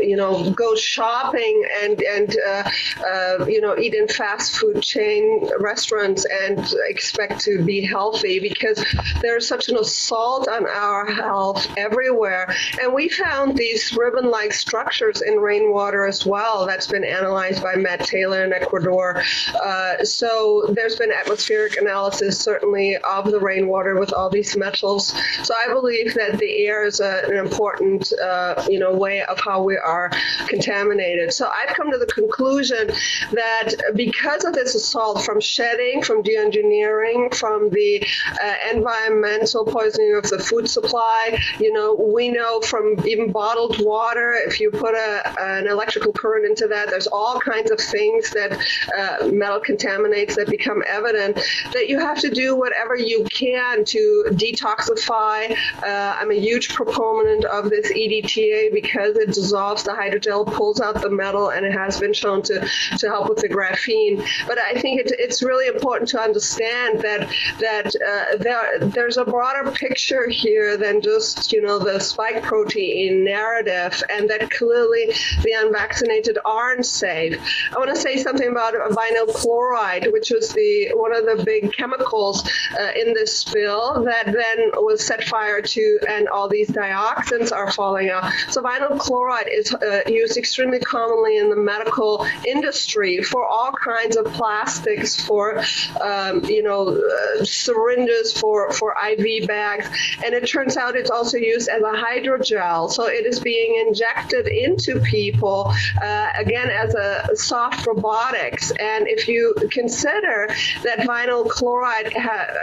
you know, go shopping and and uh, uh, you know eat in fast food chain restaurants and expect to be healthy because there's such an assault on our health everywhere. And we found these ribbon-like structures in rainwater as well. That's been analyzed by Matt Taylor in Ecuador. Uh, so there's been atmospheric analysis certainly of the rainwater with all these metals. So I believe that the air is a, an important, uh, you know, way of how we are contaminated. So I've come to the conclusion that because of this assault from shedding, from geoengineering, from the uh, environmental poisoning of the food supply, you know, we know from even bottled water, if you put a, an electrical current into that, there's all kinds of things that uh, metal contaminates that become evident that you have to do whatever you can to detoxify. Uh, I'm a huge proponent of this EDTA because it dissolves the hydrogel, pulls out the metal, and it has been shown to, to help with the graphene. But I think it, it's really important to understand that that uh, there there's a broader picture here than just you know the spike protein narrative, and that clearly the unvaccinated aren't safe. I want to say something about vinyl chloride, which was the one of the big chemicals uh, in this spill that then was set fire to and all these dioxins are falling out. So vinyl chloride is uh, used extremely commonly in the medical industry for all kinds of plastics for um, you know uh, syringes for for IV bags and it turns out it's also used as a hydrogel. So it is being injected into people uh, again as a soft robotics and if you consider that vinyl chloride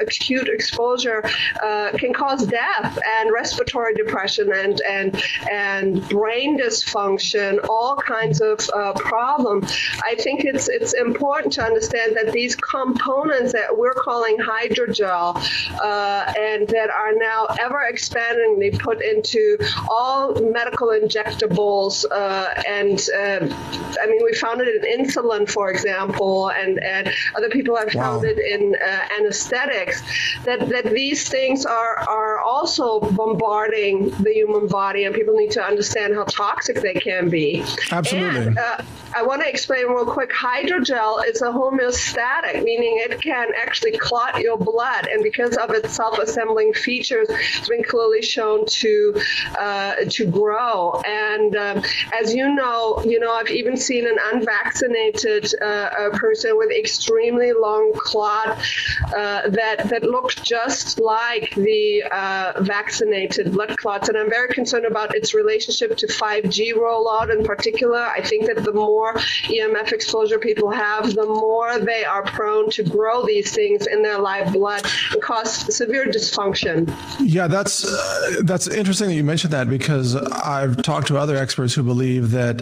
acute exposure uh, can cause death and respiratory depression and and and brain dysfunction, all kinds of uh, problems. I think it's it's important to understand that these components that we're calling hydrogel uh, and that are now ever expandingly put into all medical injectables uh, and uh, I mean we found it in insulin for example and and other people have found it in uh, anesthetics that that these things are are also bombarding the human body and people need to understand how toxic they can be. Absolutely. And, uh, I want to explain real quick hydrogel is a homeostatic meaning it can actually clot your blood and because of its self-assembling features it's been clearly shown to uh, to grow and um, as you know you know I've even seen an unvaccinated uh, person with extremely long clot uh, that that looked just just like the uh, vaccinated blood clots. And I'm very concerned about its relationship to 5G rollout in particular. I think that the more EMF exposure people have, the more they are prone to grow these things in their live blood and cause severe dysfunction. Yeah, that's uh, that's interesting that you mentioned that because I've talked to other experts who believe that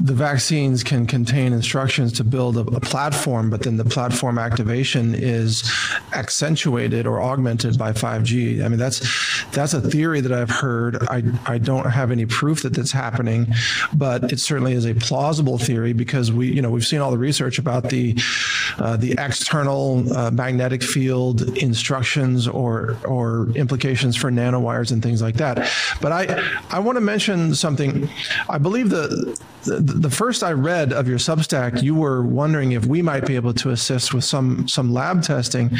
the vaccines can contain instructions to build a, a platform, but then the platform activation is accentuated or augmented by 5G. I mean, that's that's a theory that I've heard. I I don't have any proof that that's happening, but it certainly is a plausible theory because we, you know, we've seen all the research about the uh, the external uh, magnetic field instructions or or implications for nanowires and things like that. But I I want to mention something. I believe the the, first I read of your Substack, you were wondering if we might be able to assist with some some lab testing,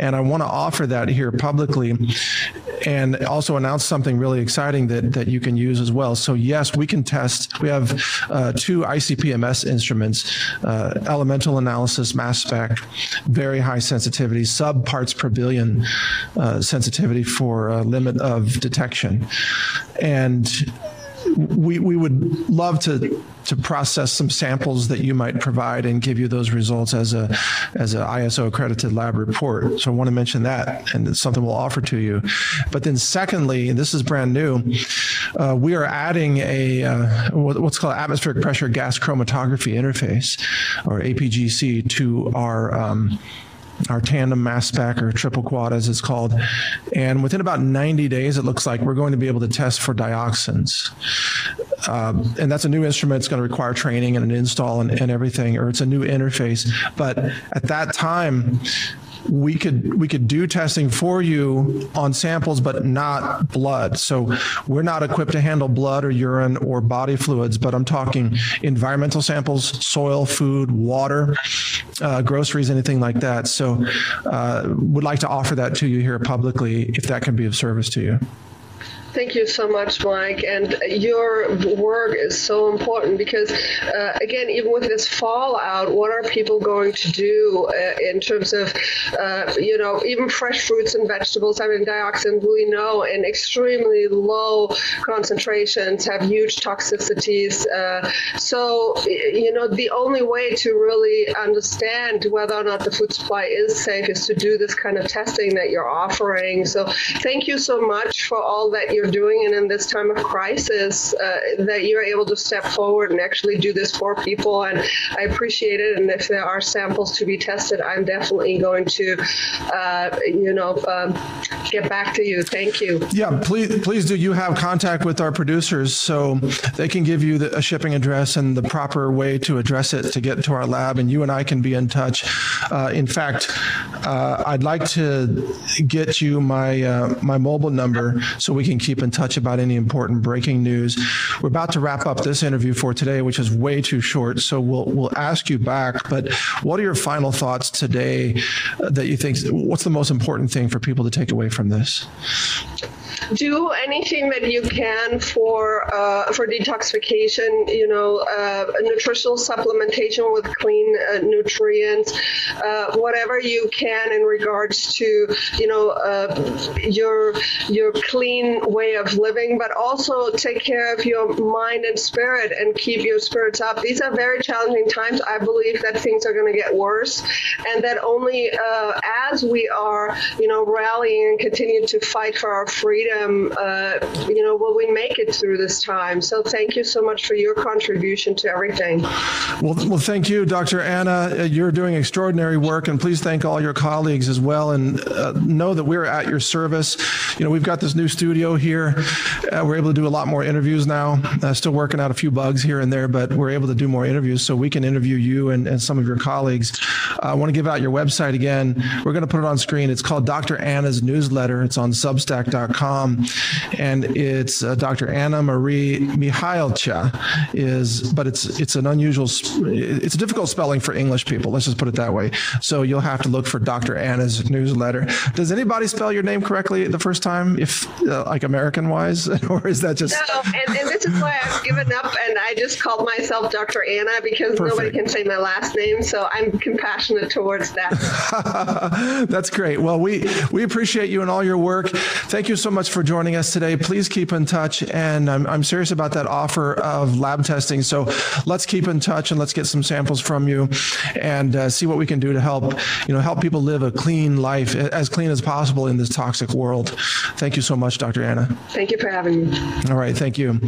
and I want to offer that here publicly, and also announce something really exciting that that you can use as well. So yes, we can test. We have uh, two ICP-MS instruments, uh, elemental analysis mass spec, very high sensitivity, sub parts per billion uh, sensitivity for a limit of detection, and we we would love to to process some samples that you might provide and give you those results as a as a ISO accredited lab report. So I want to mention that and it's something we'll offer to you. But then secondly, and this is brand new, uh, we are adding a uh, what's called atmospheric pressure gas chromatography interface or APGC to our um, our tandem mass spec or triple quad as it's called. And within about 90 days it looks like we're going to be able to test for dioxins. Um, and that's a new instrument. It's going to require training and an install and, and everything or it's a new interface. But at that time we could we could do testing for you on samples but not blood. So we're not equipped to handle blood or urine or body fluids but I'm talking environmental samples soil food water uh, groceries anything like that. So uh, would like to offer that to you here publicly if that can be of service to you Thank you so much, Mike. And your work is so important because, uh, again, even with this fallout, what are people going to do uh, in terms of, uh, you know, even fresh fruits and vegetables having dioxin, we know in extremely low concentrations have huge toxicities. Uh, so, you know, the only way to really understand whether or not the food supply is safe is to do this kind of testing that you're offering. So, thank you so much for all that you're doing and in this time of crisis uh, that you're able to step forward and actually do this for people. And I appreciate it. And if there are samples to be tested I'm definitely going to uh, you know um, get back to you. Thank you. Yeah please please do. You have contact with our producers so they can give you the, a shipping address and the proper way to address it to get to our lab and you and I can be in touch. Uh, in fact uh, I'd like to get you my uh, my mobile number so we can keep in touch about any important breaking news. We're about to wrap up this interview for today, which is way too short, so we'll we'll ask you back, but what are your final thoughts today that you think what's the most important thing for people to take away from this? Do anything that you can for uh, for detoxification you know uh, nutritional supplementation with clean uh, nutrients uh, whatever you can in regards to you know uh, your your clean way of living but also take care of your mind and spirit and keep your spirits up. These are very challenging times. I believe that things are going to get worse and that only uh, as we are you know rallying and continue to fight for our freedom freedom, uh, you know, will we make it through this time? So thank you so much for your contribution to everything. Well, well, thank you, Dr. Anna. Uh, you're doing extraordinary work, and please thank all your colleagues as well. And uh, know that we're at your service. You know, we've got this new studio here. Uh, we're able to do a lot more interviews now. Uh, still working out a few bugs here and there, but we're able to do more interviews so we can interview you and, and some of your colleagues. I want to give out your website again. We're going to put it on screen. It's called Dr. Anna's Newsletter. It's on substack.com brighteonradio.com and it's uh, Dr. Anna Marie Mihalcea is but it's it's an unusual it's a difficult spelling for English people. Let's just put it that way. So you'll have to look for Dr. Anna's newsletter. Does anybody spell your name correctly the first time if uh, like American wise or is that just No, and, and this is why I've given up and I just called myself Dr. Anna because Perfect. nobody can say my last name, so I'm compassionate towards that. That's great. Well, we we appreciate you and all your work. Thank you so much for joining us today. Please keep in touch and I'm I'm serious about that offer of lab testing. So let's keep in touch and let's get some samples from you and uh, see what we can do to help, you know, help people live a clean life as clean as possible in this toxic world. Thank you so much, Dr. Anna. Thank you for having me. All right, thank you.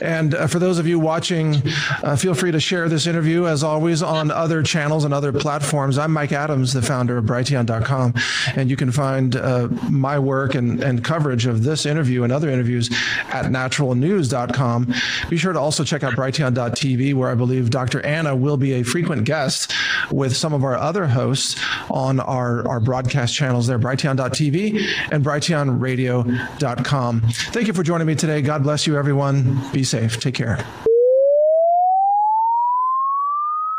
And uh, for those of you watching, uh, feel free to share this interview as always on other channels and other platforms. I'm Mike Adams, the founder of Brighteon.com, and you can find uh, my work and, and coverage of this interview and other interviews at naturalnews.com. Be sure to also check out Brighteon.tv, where I believe Dr. Anna will be a frequent guest with some of our other hosts on our, our broadcast channels there, Brighteon.tv and BrighteonRadio.com. Thank you for joining me today. God bless you, everyone. Be safe. Take care.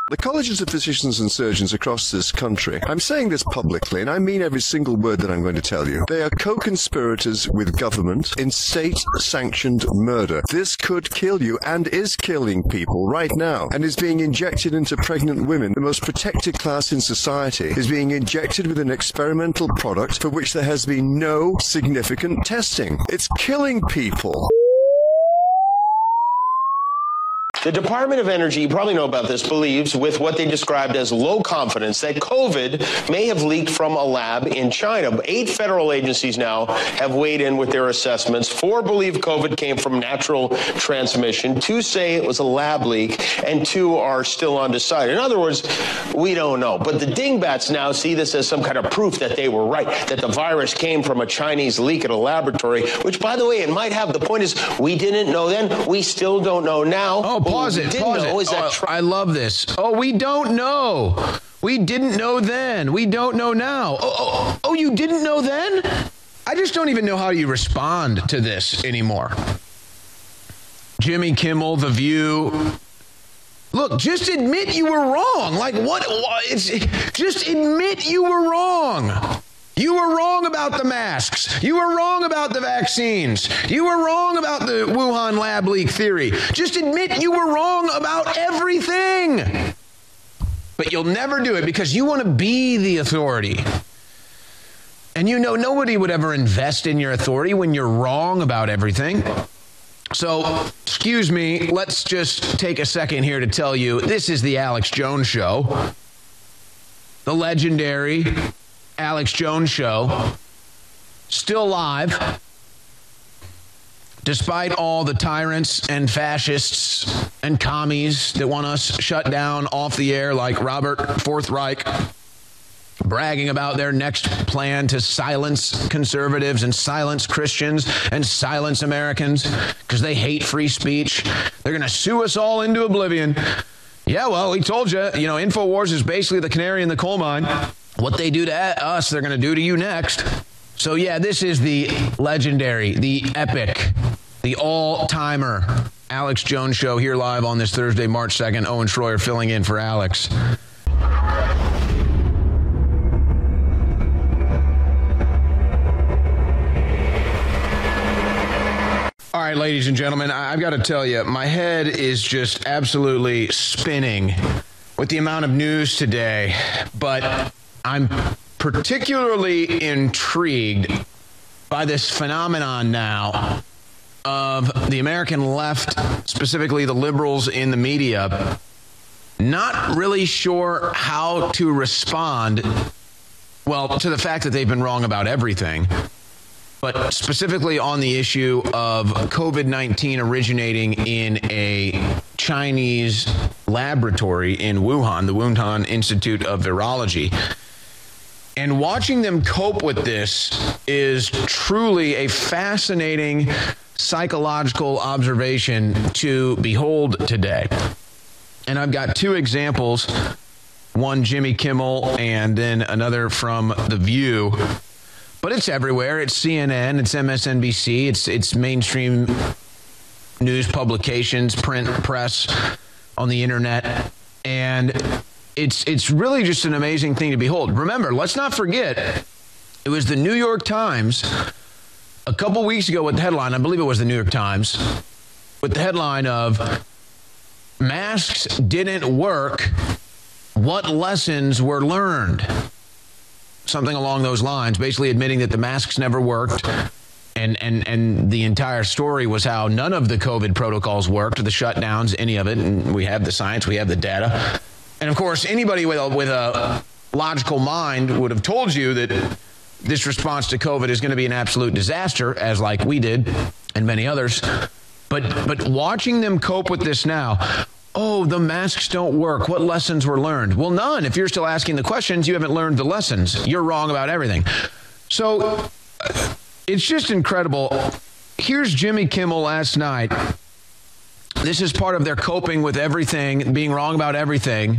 The colleges of physicians and surgeons across this country, I'm saying this publicly and I mean every single word that I'm going to tell you. They are co-conspirators with government in state-sanctioned murder. This could kill you and is killing people right now and is being injected into pregnant women. The most protected class in society is being injected with an experimental product for which there has been no significant testing. It's killing people. The Department of Energy, you probably know about this, believes with what they described as low confidence that COVID may have leaked from a lab in China. Eight federal agencies now have weighed in with their assessments. Four believe COVID came from natural transmission. Two say it was a lab leak and two are still undecided. In other words, we don't know. But the dingbats now see this as some kind of proof that they were right, that the virus came from a Chinese leak at a laboratory, which by the way, it might have the point is we didn't know then, we still don't know now. Oh, pause it. Pause it. Oh, I love this. Oh, we don't know. We didn't know then. We don't know now. Oh, oh, oh, you didn't know then? I just don't even know how you respond to this anymore. Jimmy Kimmel, The View. Look, just admit you were wrong. Like what? what it's, just admit you were wrong. You were wrong about the masks. You were wrong about the vaccines. You were wrong about the Wuhan lab leak theory. Just admit you were wrong about everything. But you'll never do it because you want to be the authority. And you know nobody would ever invest in your authority when you're wrong about everything. So, excuse me, let's just take a second here to tell you this is the Alex Jones show. The legendary Alex Jones show still live despite all the tyrants and fascists and commies that want us shut down off the air like Robert Fourth Reich bragging about their next plan to silence conservatives and silence Christians and silence Americans because they hate free speech. They're going to sue us all into oblivion. Yeah, well, we told you, you know, InfoWars is basically the canary in the coal mine. What they do to us, they're going to do to you next. So yeah, this is the legendary, the epic, the all-timer Alex Jones show here live on this Thursday, March 2nd. Owen Shroyer filling in for Alex. All right, ladies and gentlemen, I've got to tell you, my head is just absolutely spinning with the amount of news today, but I'm particularly intrigued by this phenomenon now of the American left, specifically the liberals in the media, not really sure how to respond well to the fact that they've been wrong about everything but specifically on the issue of COVID-19 originating in a Chinese laboratory in Wuhan, the Wuhan Institute of Virology. And watching them cope with this is truly a fascinating psychological observation to behold today. And I've got two examples, one Jimmy Kimmel and then another from The View but it's everywhere. It's CNN, it's MSNBC, it's it's mainstream news publications, print press on the internet and it's it's really just an amazing thing to behold. Remember, let's not forget it was the New York Times a couple weeks ago with the headline, I believe it was the New York Times, with the headline of masks didn't work, what lessons were learned? Something along those lines, basically admitting that the masks never worked and and and the entire story was how none of the COVID protocols worked, the shutdowns, any of it. And we have the science, we have the data, and of course, anybody with a with a logical mind would have told you that this response to COVID is going to be an absolute disaster, as like we did and many others. But but watching them cope with this now. Oh, the masks don't work. What lessons were learned? Well, none. If you're still asking the questions, you haven't learned the lessons. You're wrong about everything. So it's just incredible. Here's Jimmy Kimmel last night. This is part of their coping with everything, being wrong about everything.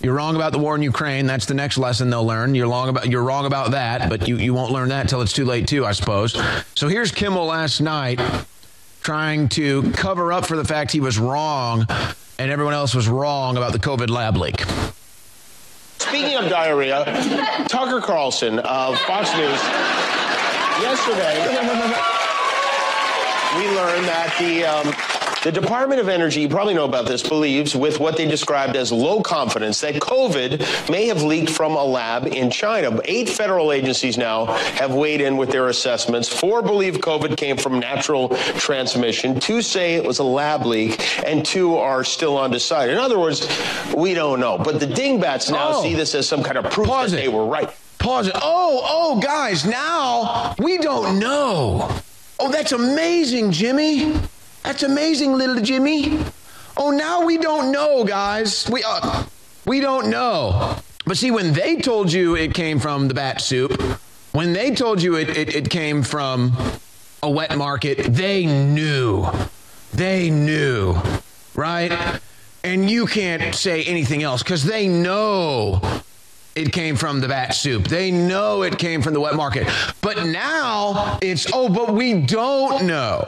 You're wrong about the war in Ukraine. That's the next lesson they'll learn. You're wrong about you're wrong about that, but you, you won't learn that until it's too late too, I suppose. So here's Kimmel last night trying to cover up for the fact he was wrong and everyone else was wrong about the COVID lab leak. Speaking of diarrhea, Tucker Carlson of Fox News yesterday, we learned that the um, the Department of Energy, you probably know about this, believes with what they described as low confidence that COVID may have leaked from a lab in China. Eight federal agencies now have weighed in with their assessments. Four believe COVID came from natural transmission. Two say it was a lab leak, and two are still undecided. In other words, we don't know. But the dingbats now oh. see this as some kind of proof Pause that it. they were right. Pause it. Oh, oh, guys, now we don't know. Oh, that's amazing, Jimmy. That's amazing, little Jimmy. Oh, now we don't know, guys. We uh, we don't know. But see, when they told you it came from the bat soup, when they told you it, it, it came from a wet market, they knew. They knew, right? And you can't say anything else because they know it came from the bat soup. They know it came from the wet market. But now it's, oh, but we don't know.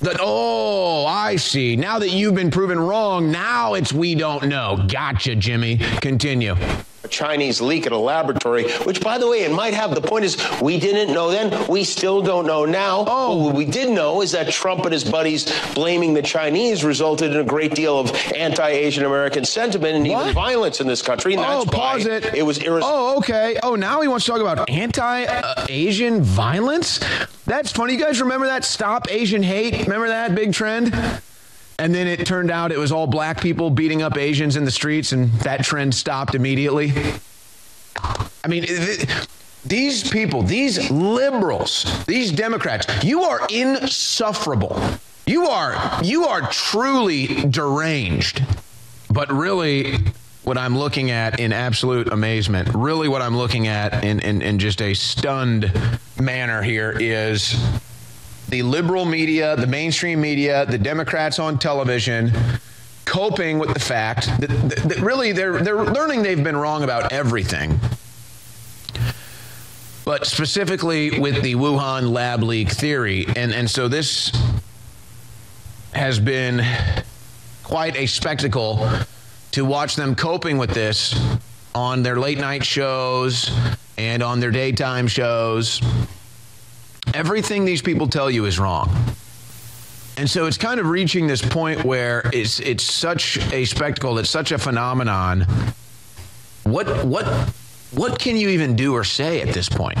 That, oh, I see. Now that you've been proven wrong, now it's we don't know. Gotcha, Jimmy. Continue a Chinese leak at a laboratory, which, by the way, it might have the point is we didn't know then, we still don't know now. Oh. What we did know is that Trump and his buddies blaming the Chinese resulted in a great deal of anti-Asian American sentiment and what? even violence in this country. And oh, pause it. It was Oh, okay. Oh, now he wants to talk about anti-Asian violence. That's funny. You guys remember that Stop Asian Hate? Remember that big trend? And then it turned out it was all black people beating up Asians in the streets and that trend stopped immediately. I mean, these people, these liberals, these Democrats, you are insufferable. You are you are truly deranged. But really what I'm looking at in absolute amazement, really what I'm looking at in in, in just a stunned manner here is the liberal media, the mainstream media, the Democrats on television coping with the fact that, that really they're they're learning they've been wrong about everything. But specifically with the Wuhan lab leak theory and and so this has been quite a spectacle to watch them coping with this on their late night shows and on their daytime shows Everything these people tell you is wrong. And so it's kind of reaching this point where it's it's such a spectacle, it's such a phenomenon. What what what can you even do or say at this point?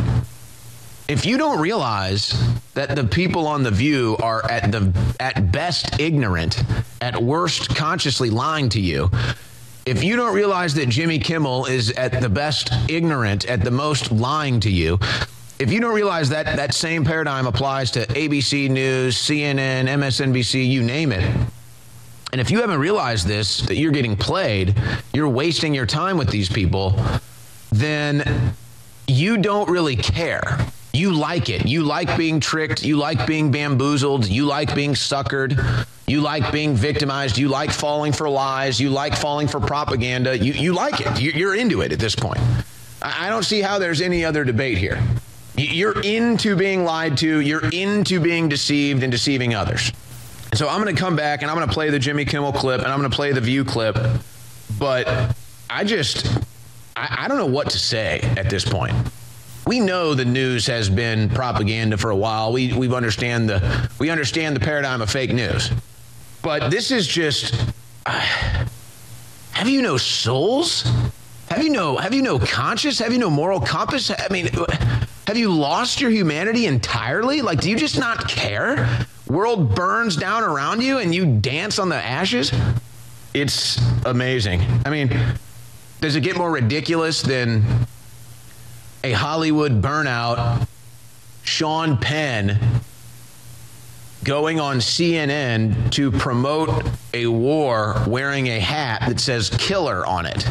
If you don't realize that the people on the view are at the at best ignorant, at worst consciously lying to you, if you don't realize that Jimmy Kimmel is at the best ignorant, at the most lying to you, if you don't realize that that same paradigm applies to ABC News, CNN, MSNBC, you name it. And if you haven't realized this that you're getting played, you're wasting your time with these people, then you don't really care. You like it. You like being tricked, you like being bamboozled, you like being suckered, you like being victimized, you like falling for lies, you like falling for propaganda. You you like it. You're into it at this point. I don't see how there's any other debate here. You're into being lied to, you're into being deceived and deceiving others. So I'm going to come back and I'm going to play the Jimmy Kimmel clip and I'm going to play the View clip. But I just, I, I don't know what to say at this point. We know the news has been propaganda for a while. We we understand the we understand the paradigm of fake news. But this is just uh, have you no souls? Have you no have you no conscience? Have you no moral compass? I mean, have you lost your humanity entirely? Like do you just not care? World burns down around you and you dance on the ashes? It's amazing. I mean, does it get more ridiculous than a Hollywood burnout, Sean Penn going on CNN to promote a war wearing a hat that says killer on it.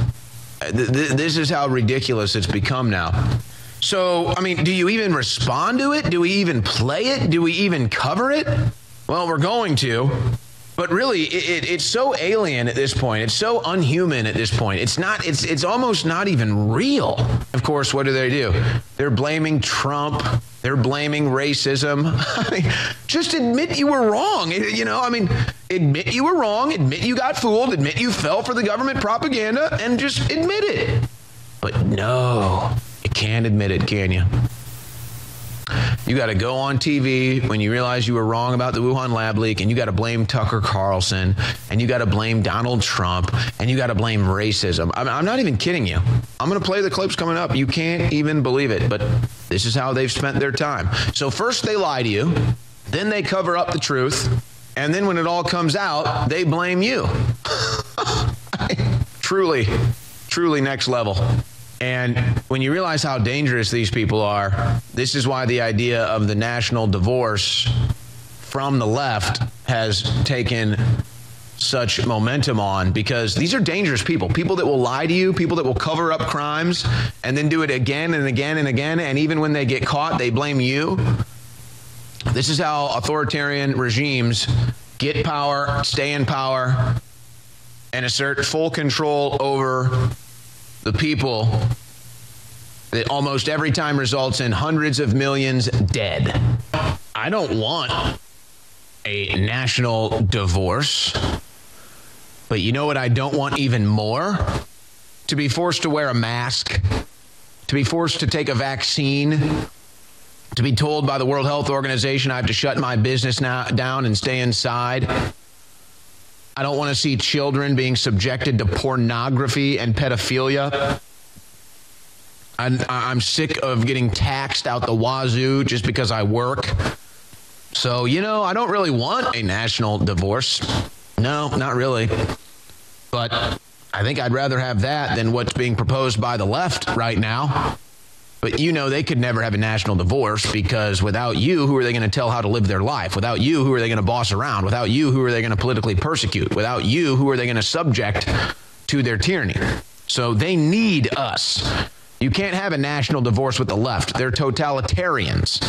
This is how ridiculous it's become now. So, I mean, do you even respond to it? Do we even play it? Do we even cover it? Well, we're going to. But really, it, it, it's so alien at this point. It's so unhuman at this point. It's not. It's it's almost not even real. Of course, what do they do? They're blaming Trump. They're blaming racism. I mean, just admit you were wrong. You know, I mean, admit you were wrong. Admit you got fooled. Admit you fell for the government propaganda, and just admit it. But no, can't admit it, can you? You got to go on TV when you realize you were wrong about the Wuhan lab leak, and you got to blame Tucker Carlson, and you got to blame Donald Trump, and you got to blame racism. I'm, I'm not even kidding you. I'm going to play the clips coming up. You can't even believe it, but this is how they've spent their time. So, first they lie to you, then they cover up the truth, and then when it all comes out, they blame you. truly, truly next level. And when you realize how dangerous these people are, this is why the idea of the national divorce from the left has taken such momentum on because these are dangerous people. People that will lie to you, people that will cover up crimes and then do it again and again and again and even when they get caught, they blame you. This is how authoritarian regimes get power, stay in power and assert full control over the people that almost every time results in hundreds of millions dead. I don't want a national divorce. But you know what I don't want even more? To be forced to wear a mask, to be forced to take a vaccine, to be told by the World Health Organization I have to shut my business now, down and stay inside. I don't want to see children being subjected to pornography and pedophilia. I'm, I'm sick of getting taxed out the wazoo just because I work. So, you know, I don't really want a national divorce. No, not really. But I think I'd rather have that than what's being proposed by the left right now. But you know they could never have a national divorce because without you, who are they going to tell how to live their life? Without you, who are they going to boss around? Without you, who are they going to politically persecute? Without you, who are they going to subject to their tyranny? So they need us. You can't have a national divorce with the left. They're totalitarians.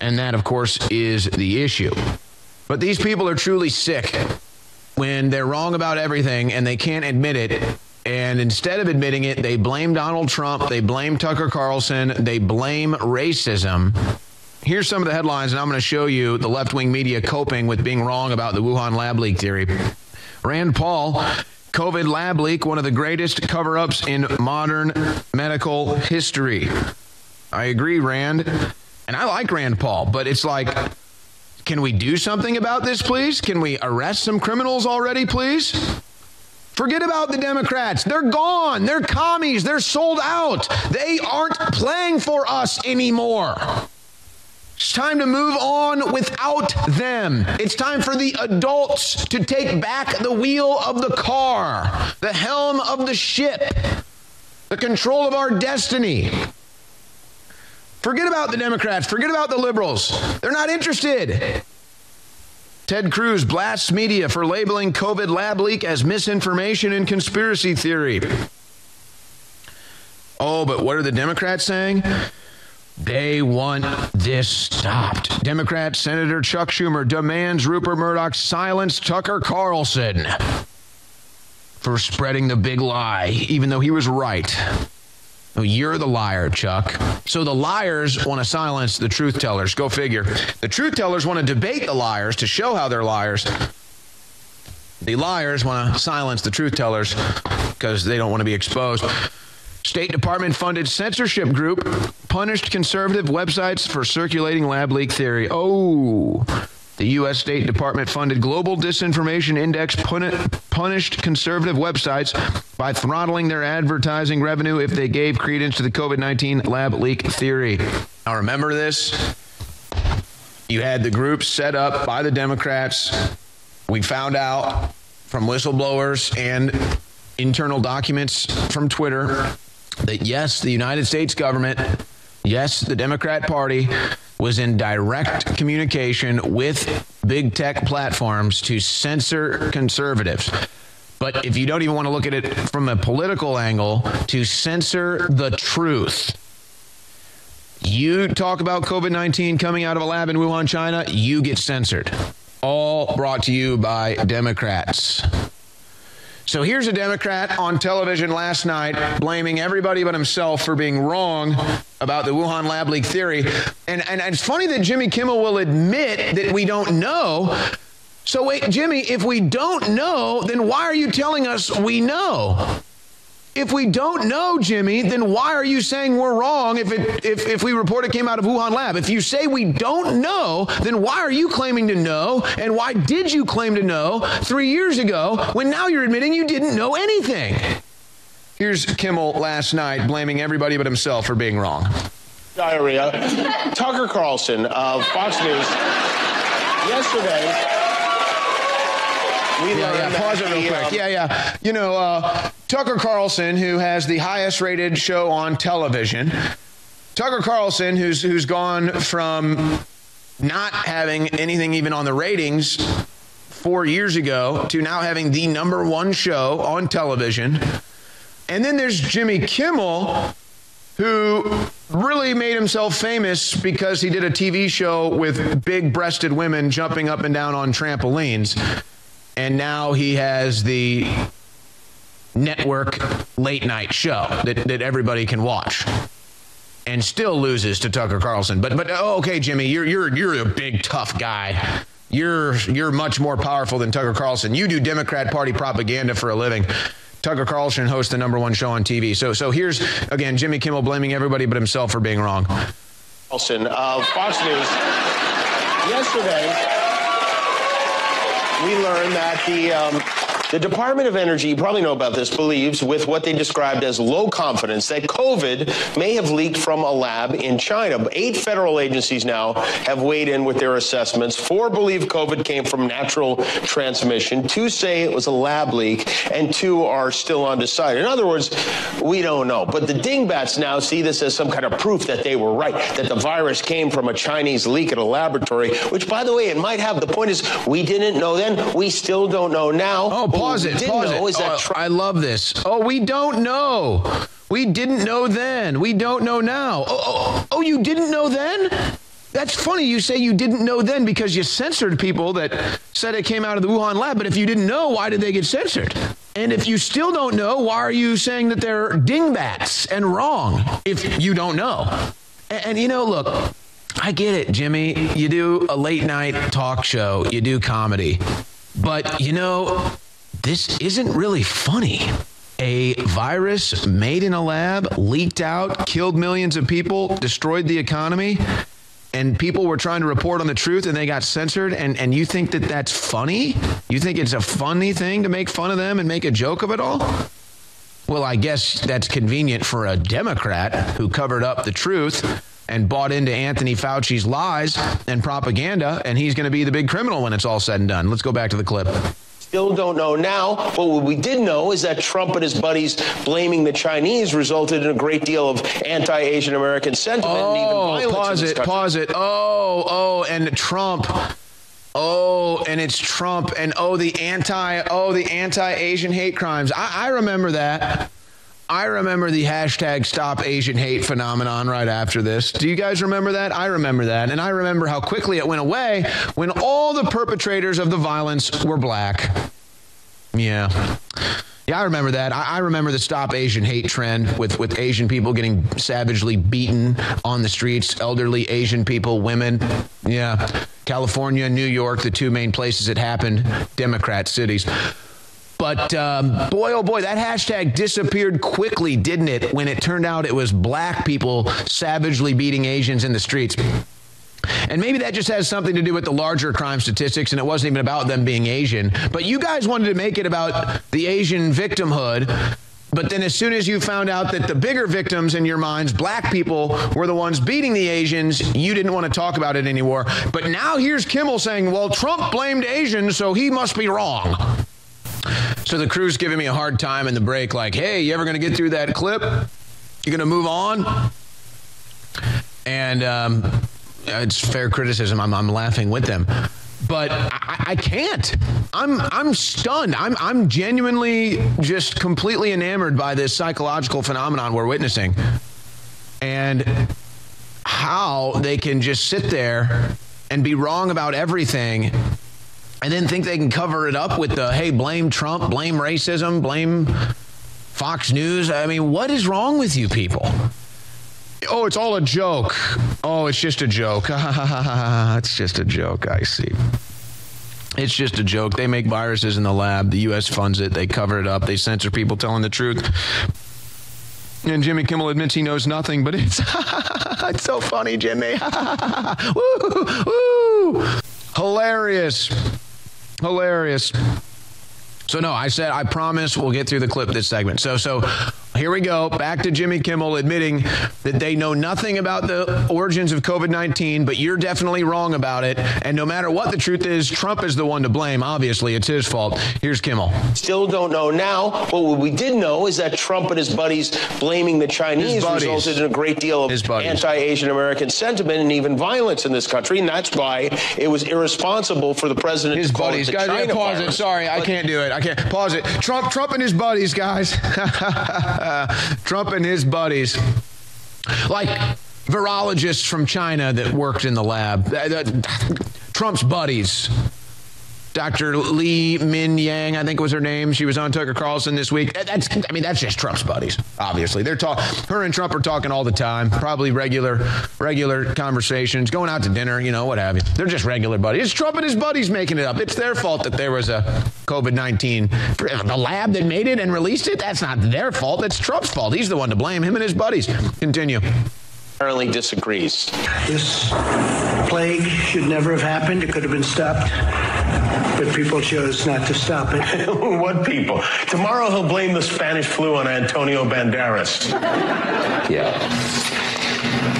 And that, of course, is the issue. But these people are truly sick when they're wrong about everything and they can't admit it and instead of admitting it, they blame Donald Trump, they blame Tucker Carlson, they blame racism. Here's some of the headlines, and I'm going to show you the left wing media coping with being wrong about the Wuhan lab leak theory. Rand Paul, COVID lab leak, one of the greatest cover ups in modern medical history. I agree, Rand. And I like Rand Paul, but it's like, can we do something about this, please? Can we arrest some criminals already, please? Forget about the Democrats. They're gone. They're commies. They're sold out. They aren't playing for us anymore. It's time to move on without them. It's time for the adults to take back the wheel of the car, the helm of the ship, the control of our destiny. Forget about the Democrats. Forget about the liberals. They're not interested. Ted Cruz blasts media for labeling COVID lab leak as misinformation and conspiracy theory. Oh, but what are the Democrats saying? They want this stopped. Democrat Senator Chuck Schumer demands Rupert Murdoch silence Tucker Carlson for spreading the big lie, even though he was right. You're the liar, Chuck. So the liars want to silence the truth tellers. Go figure. The truth tellers want to debate the liars to show how they're liars. The liars want to silence the truth tellers because they don't want to be exposed. State Department funded censorship group punished conservative websites for circulating lab leak theory. Oh, the U.S. State Department funded Global Disinformation Index punished conservative websites by throttling their advertising revenue if they gave credence to the COVID 19 lab leak theory. Now, remember this? You had the groups set up by the Democrats. We found out from whistleblowers and internal documents from Twitter that yes, the United States government, yes, the Democrat Party was in direct communication with big tech platforms to censor conservatives. But if you don't even want to look at it from a political angle, to censor the truth. You talk about COVID 19 coming out of a lab in Wuhan, China, you get censored. All brought to you by Democrats. So here's a Democrat on television last night blaming everybody but himself for being wrong about the Wuhan lab leak theory. And, and, and it's funny that Jimmy Kimmel will admit that we don't know. So wait, Jimmy, if we don't know, then why are you telling us we know? If we don't know, Jimmy, then why are you saying we're wrong if it if if we report it came out of Wuhan lab? If you say we don't know, then why are you claiming to know and why did you claim to know 3 years ago when now you're admitting you didn't know anything? Here's Kimmel last night blaming everybody but himself for being wrong. Diarrhea. Tucker Carlson of Fox News yesterday we yeah, yeah. Pause it real quick. Um, yeah, yeah. You know, uh, Tucker Carlson, who has the highest rated show on television, Tucker Carlson, who's who's gone from not having anything even on the ratings four years ago to now having the number one show on television. And then there's Jimmy Kimmel, who really made himself famous because he did a TV show with big breasted women jumping up and down on trampolines and now he has the network late night show that, that everybody can watch and still loses to Tucker Carlson. But but oh, okay, Jimmy, you're you're you're a big tough guy. You're you're much more powerful than Tucker Carlson. You do Democrat Party propaganda for a living. Tucker Carlson hosts the number one show on TV. So so here's again Jimmy Kimmel blaming everybody but himself for being wrong. Carlson of Fox News yesterday we learned that the um, the Department of Energy, you probably know about this, believes with what they described as low confidence that COVID may have leaked from a lab in China. Eight federal agencies now have weighed in with their assessments. Four believe COVID came from natural transmission. Two say it was a lab leak, and two are still undecided. In other words, we don't know. But the dingbats now see this as some kind of proof that they were right, that the virus came from a Chinese leak at a laboratory, which, by the way, it might have. The point is, we didn't know then. We still don't know now. Oh, pause it. Pause it. Oh, I love this. Oh, we don't know. We didn't know then. We don't know now. Oh, oh, oh, you didn't know then? That's funny you say you didn't know then because you censored people that said it came out of the Wuhan lab, but if you didn't know, why did they get censored? And if you still don't know, why are you saying that they're dingbats and wrong if you don't know? And, and you know, look, I get it, Jimmy. You do a late night talk show, you do comedy. But you know, this isn't really funny. A virus made in a lab, leaked out, killed millions of people, destroyed the economy, and people were trying to report on the truth and they got censored and and you think that that's funny? You think it's a funny thing to make fun of them and make a joke of it all? Well, I guess that's convenient for a Democrat who covered up the truth and bought into Anthony Fauci's lies and propaganda and he's going to be the big criminal when it's all said and done. Let's go back to the clip still don't know now. But what we did know is that Trump and his buddies blaming the Chinese resulted in a great deal of anti-Asian American sentiment oh, and even oh, violence. Pause it, pause it. Oh, oh, and Trump Oh, and it's Trump and oh the anti oh the anti-Asian hate crimes. I, I remember that. I remember the hashtag stop Asian hate phenomenon right after this. Do you guys remember that? I remember that. And I remember how quickly it went away when all the perpetrators of the violence were black. Yeah. Yeah, I remember that. I, I, remember the Stop Asian Hate trend with with Asian people getting savagely beaten on the streets, elderly Asian people, women. Yeah, California, New York, the two main places it happened, Democrat cities. But um, boy, oh boy, that hashtag disappeared quickly, didn't it? When it turned out it was black people savagely beating Asians in the streets. And maybe that just has something to do with the larger crime statistics and it wasn't even about them being Asian. But you guys wanted to make it about the Asian victimhood. But then as soon as you found out that the bigger victims in your minds, black people, were the ones beating the Asians, you didn't want to talk about it anymore. But now here's Kimmel saying, "Well, Trump blamed Asians, so he must be wrong." So the crew's giving me a hard time in the break like, "Hey, you ever going to get through that clip? You going to move on?" And um, it's fair criticism. I'm, I'm laughing with them but I, I, can't. I'm I'm stunned. I'm I'm genuinely just completely enamored by this psychological phenomenon we're witnessing, and how they can just sit there and be wrong about everything, and then think they can cover it up with the hey, blame Trump, blame racism, blame Fox News. I mean, what is wrong with you people? Oh, it's all a joke. Oh, it's just a joke. it's just a joke. I see. It's just a joke. They make viruses in the lab. The U.S. funds it. They cover it up. They censor people telling the truth. And Jimmy Kimmel admits he knows nothing, but it's it's so funny, Jimmy. woo, woo. Hilarious. Hilarious. So no, I said I promise we'll get through the clip this segment. So so here we go. Back to Jimmy Kimmel admitting that they know nothing about the origins of COVID-19, but you're definitely wrong about it. And no matter what the truth is, Trump is the one to blame. Obviously, it's his fault. Here's Kimmel. Still don't know now. But what we did know is that Trump and his buddies blaming the Chinese resulted in a great deal of anti-Asian American sentiment and even violence in this country, and that's why it was irresponsible for the president his to call buddies. it the guys, China pause virus. it. Sorry, I can't do it. I can't pause it. Trump Trump and his buddies, guys. Uh, Trump and his buddies. Like virologists from China that worked in the lab. Uh, uh, Trump's buddies. Dr. Lee Min Yang, I think was her name. She was on Tucker Carlson this week. That's I mean that's just Trump's buddies. Obviously. They're talk her and Trump are talking all the time. Probably regular regular conversations, going out to dinner, you know, what have you. They're just regular buddies. It's Trump and his buddies making it up. It's their fault that there was a COVID-19 the lab that made it and released it. That's not their fault. It's Trump's fault. He's the one to blame, him and his buddies. Continue apparently disagrees. This plague should never have happened. It could have been stopped, but people chose not to stop it. what people? Tomorrow he'll blame the Spanish flu on Antonio Banderas. yeah.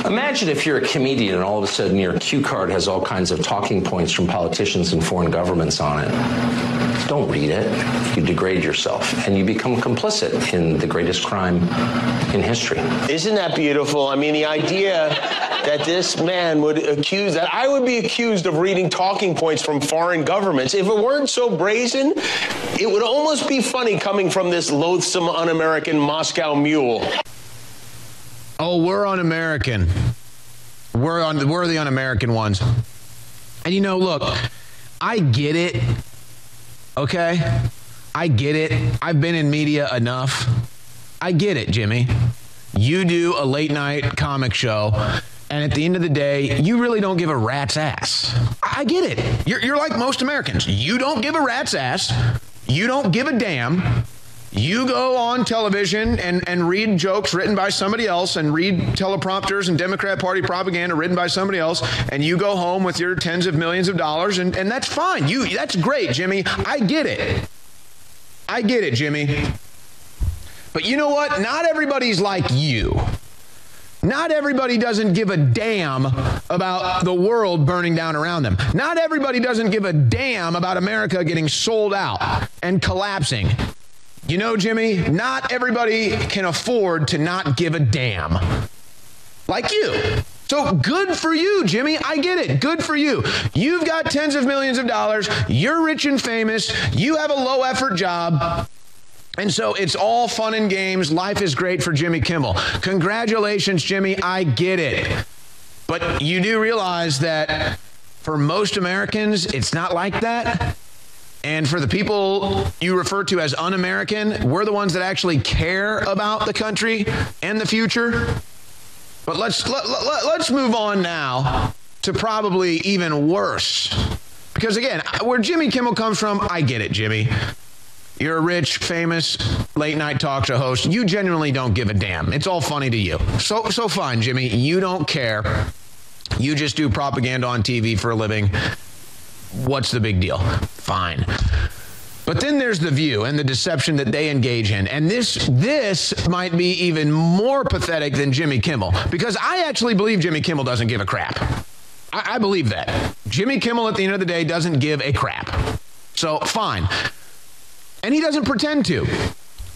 Imagine if you're a comedian and all of a sudden your cue card has all kinds of talking points from politicians and foreign governments on it. Don't read it. You degrade yourself and you become complicit in the greatest crime in history. Isn't that beautiful? I mean, the idea that this man would accuse that I would be accused of reading talking points from foreign governments. If it weren't so brazen, it would almost be funny coming from this loathsome un-American Moscow mule. Oh, we're un-American. We're on we're the un-American ones. And you know, look, I get it. Okay? I get it. I've been in media enough. I get it, Jimmy. You do a late night comic show and at the end of the day, you really don't give a rat's ass. I get it. You're, you're like most Americans. You don't give a rat's ass. You don't give a damn. You go on television and, and read jokes written by somebody else and read teleprompters and Democrat Party propaganda written by somebody else, and you go home with your tens of millions of dollars, and, and that's fine. You that's great, Jimmy. I get it. I get it, Jimmy. But you know what? Not everybody's like you. Not everybody doesn't give a damn about the world burning down around them. Not everybody doesn't give a damn about America getting sold out and collapsing. You know, Jimmy, not everybody can afford to not give a damn. Like you. So good for you, Jimmy. I get it. Good for you. You've got tens of millions of dollars. You're rich and famous. You have a low effort job. And so it's all fun and games. Life is great for Jimmy Kimmel. Congratulations, Jimmy. I get it. But you do realize that for most Americans, it's not like that. And for the people you refer to as un-American, we're the ones that actually care about the country and the future. But let's let, let, let's move on now to probably even worse. Because again, where Jimmy Kimmel comes from, I get it, Jimmy. You're a rich, famous late night talk show host. You genuinely don't give a damn. It's all funny to you. So so fine, Jimmy. You don't care. You just do propaganda on TV for a living. What's the big deal? Fine. But then there's the view and the deception that they engage in. And this this might be even more pathetic than Jimmy Kimmel because I actually believe Jimmy Kimmel doesn't give a crap. I, I believe that. Jimmy Kimmel at the end of the day doesn't give a crap. So fine. And he doesn't pretend to.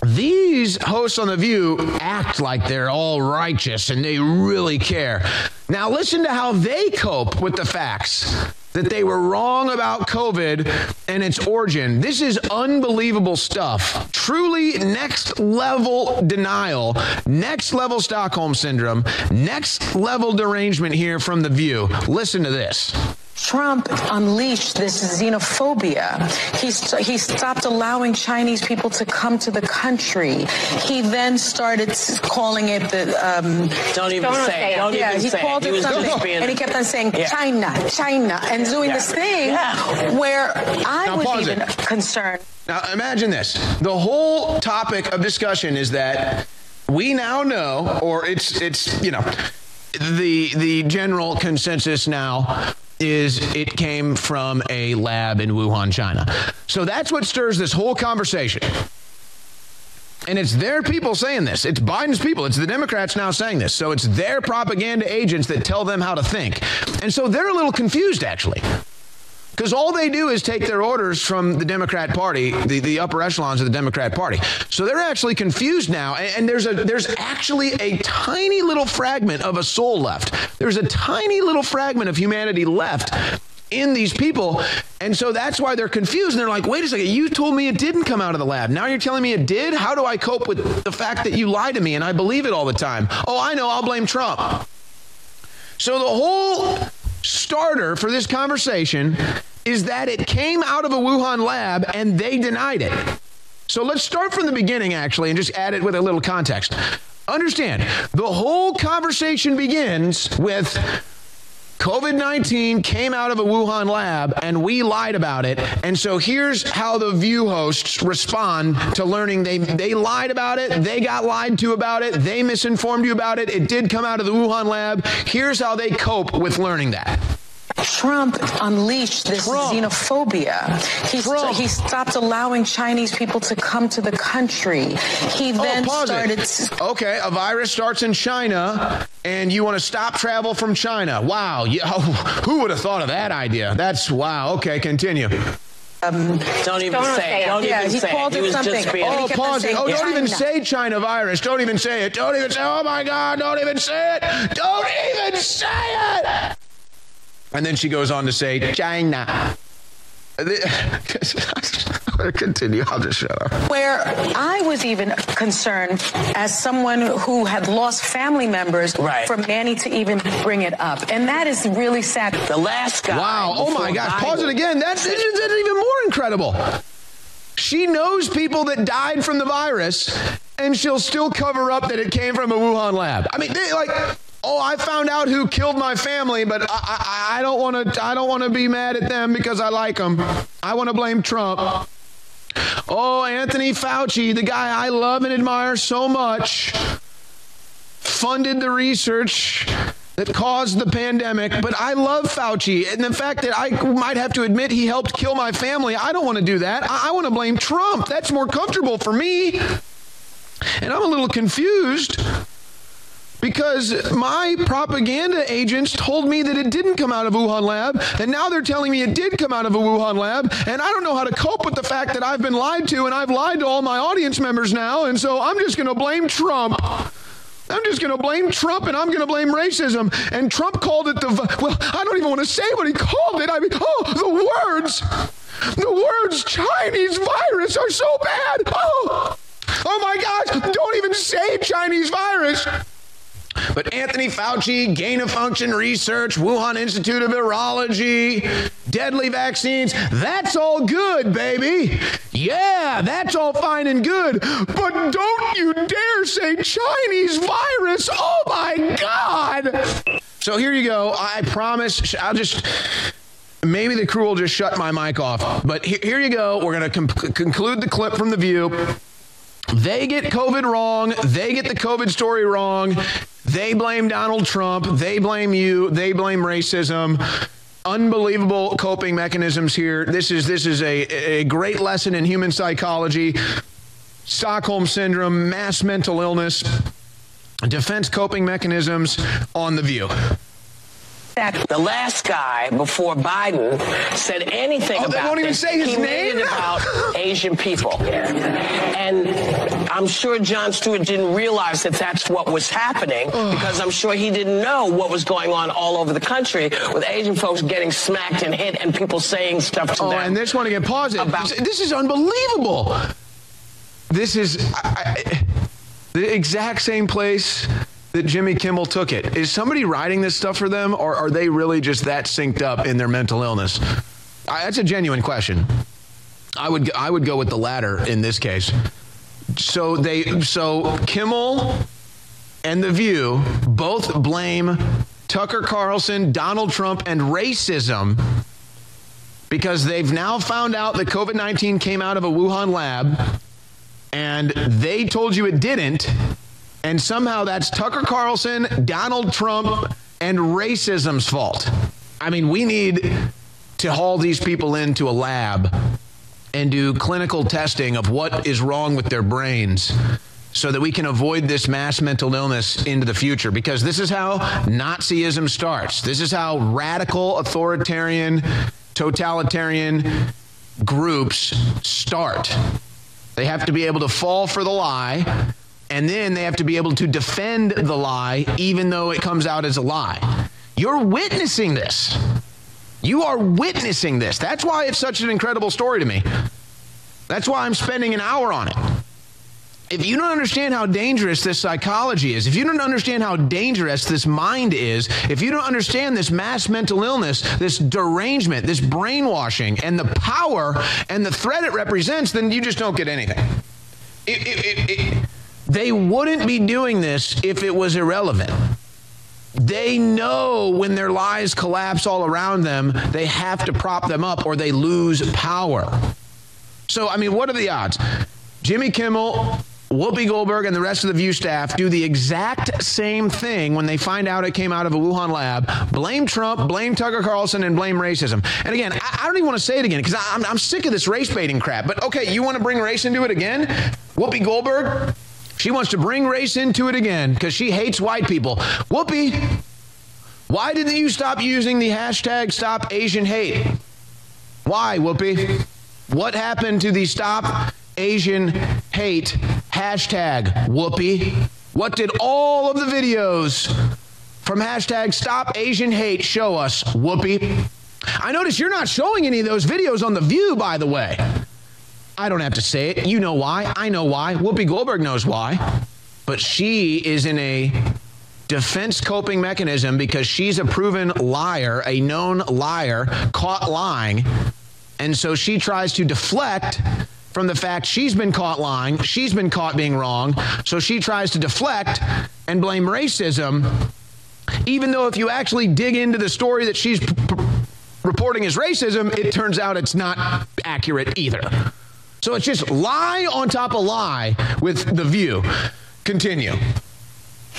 These hosts on The View act like they're all righteous and they really care. Now, listen to how they cope with the facts that they were wrong about COVID and its origin. This is unbelievable stuff. Truly next level denial, next level Stockholm syndrome, next level derangement here from The View. Listen to this. Trump unleashed this xenophobia. He, st- he stopped allowing Chinese people to come to the country. He then started calling it the. Um, don't even don't say it. Don't yeah, even he say called it. it something. And he kept on saying yeah. China, China, and doing yeah. this thing yeah. where I now, was even it. concerned. Now imagine this. The whole topic of discussion is that we now know, or it's, it's you know, the the general consensus now is it came from a lab in Wuhan, China. So that's what stirs this whole conversation. And it's their people saying this. It's Biden's people. It's the Democrats now saying this. So it's their propaganda agents that tell them how to think. And so they're a little confused actually. Because all they do is take their orders from the Democrat Party, the, the upper echelons of the Democrat Party. So they're actually confused now. And, and there's a there's actually a tiny little fragment of a soul left. There's a tiny little fragment of humanity left in these people. And so that's why they're confused. And they're like, wait a second, you told me it didn't come out of the lab. Now you're telling me it did? How do I cope with the fact that you lie to me and I believe it all the time? Oh, I know, I'll blame Trump. So the whole starter for this conversation is that it came out of a Wuhan lab and they denied it. So let's start from the beginning actually and just add it with a little context. Understand, the whole conversation begins with COVID 19 came out of a Wuhan lab and we lied about it. And so here's how the View hosts respond to learning they, they lied about it, they got lied to about it, they misinformed you about it, it did come out of the Wuhan lab. Here's how they cope with learning that. Trump unleashed this Trump. xenophobia. He, st- he stopped allowing Chinese people to come to the country. He oh, then oh, started. Okay, a virus starts in China, and you want to stop travel from China. Wow, you, oh, who would have thought of that idea? That's wow. Okay, continue. Um, don't even don't say it. Don't yeah, even he say called it. it something. Just being, oh, pause it. Oh, don't China. even say China virus. Don't even say it. Don't even say, oh my God, don't even say it. Don't even say it. And then she goes on to say, China. Continue. I'll just shut up. Where I was even concerned as someone who had lost family members right. for Manny to even bring it up. And that is really sad. The last guy. Wow. Oh my gosh. Pause it again. That's, that's even more incredible. She knows people that died from the virus and she'll still cover up that it came from a Wuhan lab. I mean, they like oh i found out who killed my family but i don't want to i don't want to be mad at them because i like them i want to blame trump. Oh anthony fauci the guy i love and admire so much funded the research that caused the pandemic but i love fauci. And the fact that i might have to admit he helped kill my family i don't want to do that. I, I want to blame trump. That's more comfortable for me. And i'm a little confused because my propaganda agents told me that it didn't come out of Wuhan lab and now they're telling me it did come out of a Wuhan lab and I don't know how to cope with the fact that I've been lied to and I've lied to all my audience members now and so I'm just going to blame Trump. I'm just going to blame Trump and I'm going to blame racism. And Trump called it the, well, I don't even want to say what he called it. I mean, oh, the words, the words Chinese virus are so bad. Oh, oh my gosh, don't even say Chinese virus. But Anthony Fauci, gain of function research, Wuhan Institute of Virology, deadly vaccines, that's all good, baby. Yeah, that's all fine and good. But don't you dare say Chinese virus. Oh my God. So here you go. I promise I'll just maybe the crew will just shut my mic off. But here, here you go. We're going to conclude the clip from the view. They get COVID wrong. They get the COVID story wrong. They blame Donald Trump. They blame you. They blame racism. Unbelievable coping mechanisms here. This is this is a a great lesson in human psychology. Stockholm syndrome, mass mental illness, defense coping mechanisms on the view the last guy before Biden said anything oh, about they won't even this. say his he name about Asian people. And I'm sure Jon Stewart didn't realize that that's what was happening because I'm sure he didn't know what was going on all over the country with Asian folks getting smacked and hit and people saying stuff to oh, them. and this one again, pause it. About- this is unbelievable. This is I, I, the exact same place that Jimmy Kimmel took it. Is somebody writing this stuff for them or are they really just that synced up in their mental illness? I, that's a genuine question. I would I would go with the latter in this case. So they so Kimmel and The View both blame Tucker Carlson, Donald Trump and racism because they've now found out that COVID-19 came out of a Wuhan lab and they told you it didn't and somehow that's Tucker Carlson, Donald Trump, and racism's fault. I mean, we need to haul these people into a lab and do clinical testing of what is wrong with their brains so that we can avoid this mass mental illness into the future because this is how Nazism starts. This is how radical authoritarian totalitarian groups start. They have to be able to fall for the lie and then they have to be able to defend the lie even though it comes out as a lie. You're witnessing this. You are witnessing this. That's why it's such an incredible story to me. That's why I'm spending an hour on it. If you don't understand how dangerous this psychology is, if you don't understand how dangerous this mind is, if you don't understand this mass mental illness, this derangement, this brainwashing, and the power and the threat it represents, then you just don't get anything. It, it, it, they wouldn't be doing this if it was irrelevant. They know when their lies collapse all around them, they have to prop them up or they lose power. So, I mean, what are the odds? Jimmy Kimmel, Whoopi Goldberg, and the rest of the View staff do the exact same thing when they find out it came out of a Wuhan lab. Blame Trump, blame Tucker Carlson, and blame racism. And again, I, I don't even want to say it again because I'm, I'm sick of this race baiting crap. But okay, you want to bring race into it again? Whoopi Goldberg, she wants to bring race into it again because she hates white people. Whoopi, why didn't you stop using the hashtag stop Asian hate? Why, Whoopi? What happened to the stop Asian hate hashtag, Whoopi? What did all of the videos from hashtag stop Asian hate show us, Whoopi? I notice you're not showing any of those videos on The View, by the way. I don't have to say it. You know why. I know why. Whoopi Goldberg knows why. But she is in a defense coping mechanism because she's a proven liar, a known liar, caught lying. And so she tries to deflect from the fact she's been caught lying, she's been caught being wrong. So she tries to deflect and blame racism even though if you actually dig into the story that she's reporting as racism, it turns out it's not accurate either. So it's just lie on top of lie with the view. Continue.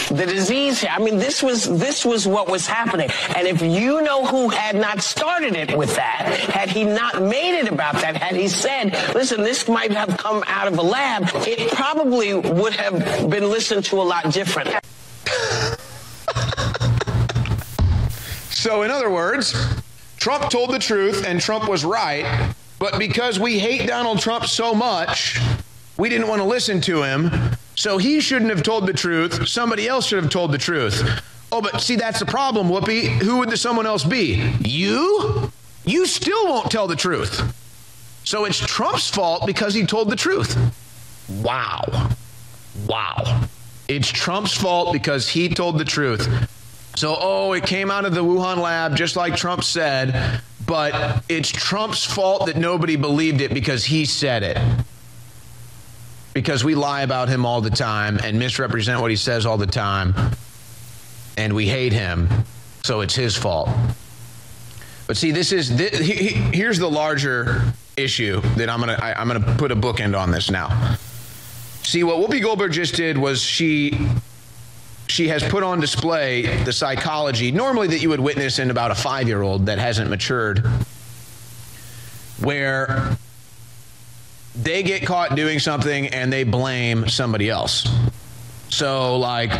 The disease i mean this was this was what was happening. And if you know who had not started it with that had he not made it about that had he said listen this might have come out of a lab it probably would have been listened to a lot different. So in other words Trump told the truth and Trump was right but because we hate Donald Trump so much, we didn't want to listen to him. So he shouldn't have told the truth. Somebody else should have told the truth. Oh, but see, that's the problem, Whoopi. Who would the someone else be? You? You still won't tell the truth. So it's Trump's fault because he told the truth. Wow. Wow. It's Trump's fault because he told the truth. So, oh, it came out of the Wuhan lab just like Trump said, but it's Trump's fault that nobody believed it because he said it. Because we lie about him all the time and misrepresent what he says all the time, and we hate him, so it's his fault. But see, this is this, here's the larger issue that I'm gonna I, am going to put a bookend on this now. See, what Whoopi Goldberg just did was she she has put on display the psychology normally that you would witness in about a 5-year-old that hasn't matured where they get caught doing something and they blame somebody else. So like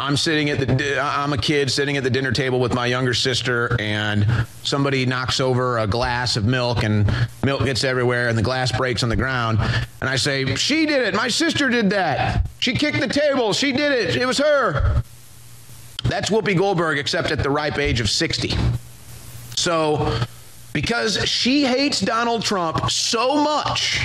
I'm sitting at the I'm a kid sitting at the dinner table with my younger sister and somebody knocks over a glass of milk and milk gets everywhere and the glass breaks on the ground. And I say she did it. My sister did that. She kicked the table. She did it. It was her. That's Whoopi Goldberg except at the ripe age of 60 So because she hates Donald Trump so much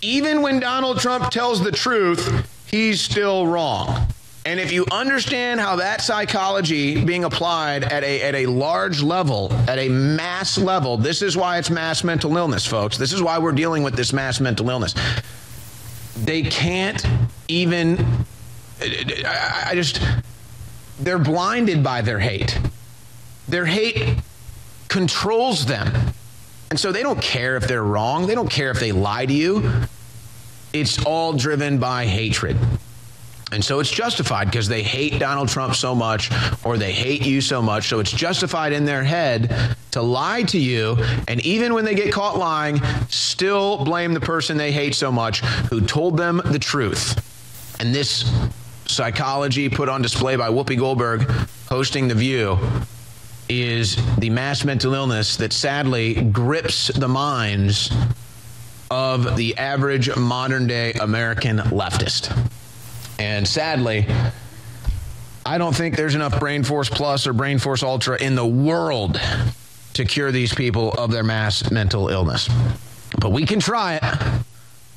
even when Donald Trump tells the truth he's still wrong and if you understand how that psychology being applied at a at a large level, at a mass level, this is why it's mass mental illness, folks. This is why we're dealing with this mass mental illness. They can't even I, I just they're blinded by their hate. Their hate controls them. And so they don't care if they're wrong. They don't care if they lie to you. It's all driven by hatred. And so it's justified because they hate Donald Trump so much or they hate you so much. So it's justified in their head to lie to you and even when they get caught lying, still blame the person they hate so much who told them the truth. And this psychology put on display by Whoopi Goldberg hosting The View is the mass mental illness that sadly grips the minds of the average modern day American leftist. And sadly, I don't think there's enough Brain Force Plus or Brain Force Ultra in the world to cure these people of their mass mental illness. But we can try it.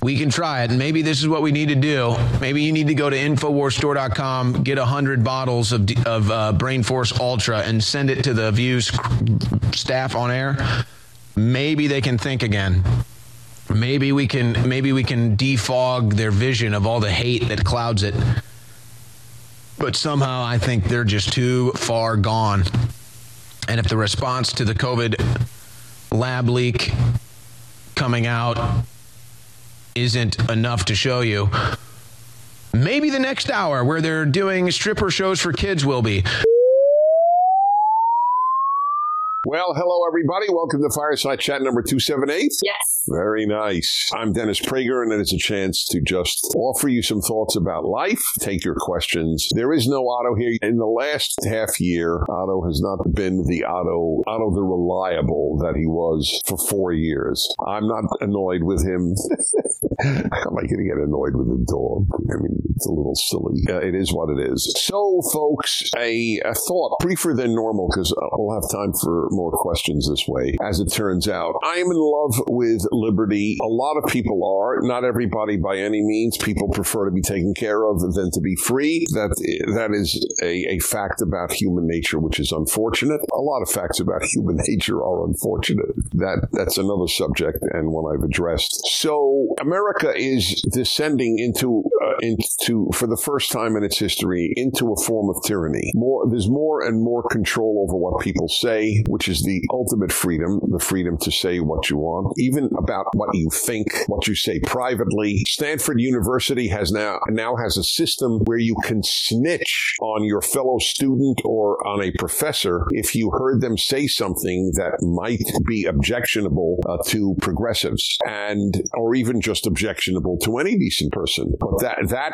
We can try it. And maybe this is what we need to do. Maybe you need to go to infowarsstore.com, get 100 bottles of of uh, Brain Force Ultra and send it to the Views staff on air. Maybe they can think again maybe we can maybe we can defog their vision of all the hate that clouds it. But somehow I think they're just too far gone. And if the response to the covid lab leak coming out isn't enough to show you maybe the next hour where they're doing stripper shows for kids will be well, hello everybody. Welcome to Fireside Chat number 278. Yes. Very nice. I'm Dennis Prager and it is a chance to just offer you some thoughts about life, take your questions. There is no Otto here. In the last half year, Otto has not been the Otto, Otto the reliable that he was for 4 years. I'm not annoyed with him. How am I going to get annoyed with a dog? I mean, it's a little silly. Uh, it is what it is. So, folks, a, a thought briefer than normal because we'll have time for more questions this way. As it turns out, I am in love with liberty. A lot of people are, not everybody by any means. People prefer to be taken care of than to be free. That that is a, a fact about human nature which is unfortunate. A lot of facts about human nature are unfortunate. That that's another subject and one I've addressed. So America is descending into uh, into for the first time in its history into a form of tyranny. More there's more and more control over what people say, which is the ultimate freedom, the freedom to say what you want, even about what you think, what you say privately. Stanford University has now now has a system where you can snitch on your fellow student or on a professor if you heard them say something that might be objectionable uh, to progressives and or even just objectionable to any decent person. But that that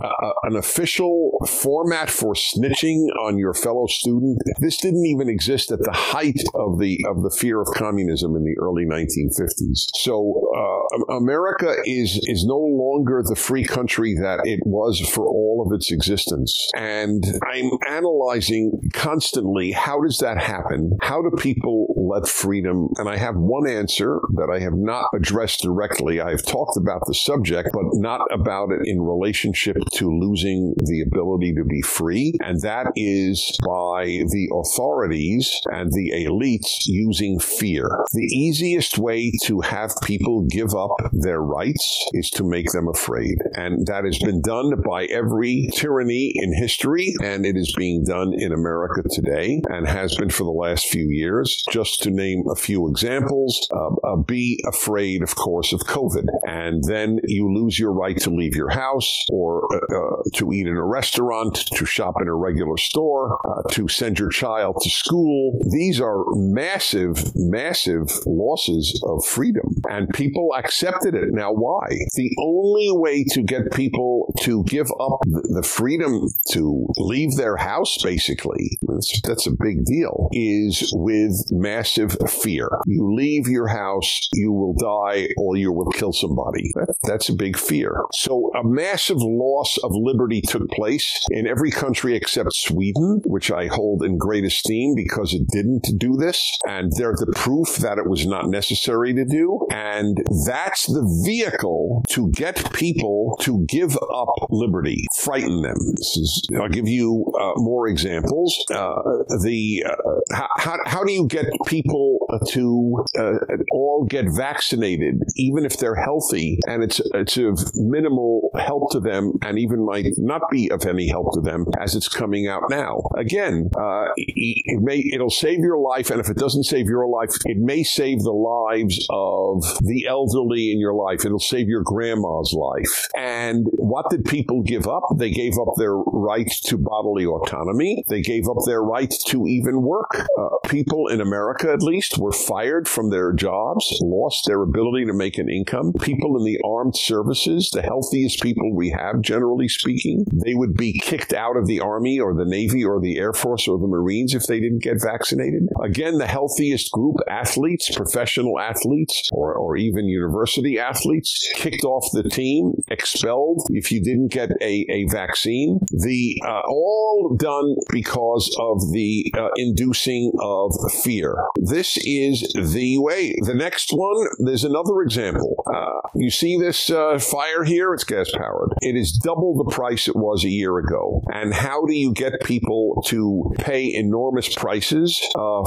uh, uh an official format for snitching on your fellow student, this didn't even exist at the high height of the of the fear of communism in the early 1950s. So uh, America is is no longer the free country that it was for all of its existence. And I'm analyzing constantly how does that happen? How do people let freedom? And I have one answer that I have not addressed directly. I've talked about the subject, but not about it in relationship to losing the ability to be free. And that is by the authorities and the elites using fear. The easiest way to have people give up their rights is to make them afraid. And that has been done by every tyranny in history, and it is being done in America today and has been for the last few years. Just to name a few examples, uh, uh, be afraid, of course, of COVID. And then you lose your right to leave your house or uh, uh to eat in a restaurant, to shop in a regular store, uh, to send your child to school. These are massive, massive losses of freedom. And people accepted it. Now, why? The only way to get people to give up the freedom to leave their house, basically, that's a big deal, is with massive fear. You leave your house, you will die, or you will kill somebody. that's a big fear. So a massive loss of liberty took place in every country except Sweden, which I hold in great esteem because it didn't do this. And they're the proof that it was not necessary to do. And that's the vehicle to get people to give up liberty, frighten them. this Is, I'll give you uh, more examples. Uh, the uh, how, how do you get people to uh, all get vaccinated, even if they're healthy, and it's it's of minimal help to them, and even might not be of any help to them as it's coming out now. Again, uh, it may it'll save your life, and if it doesn't save your life, it may save the lives of the elderly in your life. It'll save your grandma's life. And what did people give up? They gave up their right to bodily autonomy. They gave up their right to even work. Uh, people in America, at least, were fired from their jobs, lost their ability to make an income. People in the armed services, the healthiest people we have, generally speaking, they would be kicked out of the Army or the Navy or the Air Force or the Marines if they didn't get vaccinated. Again, the healthiest group, athletes, professional athletes, or, or even university athletes, kicked off the team, expelled if you didn't get a, a vaccine. The uh, all done because of the uh, inducing of fear. This is the way. The next one, there's another example. Uh, you see this uh, fire here? It's gas powered. It is double the price it was a year ago. And how do you get people to pay enormous prices uh,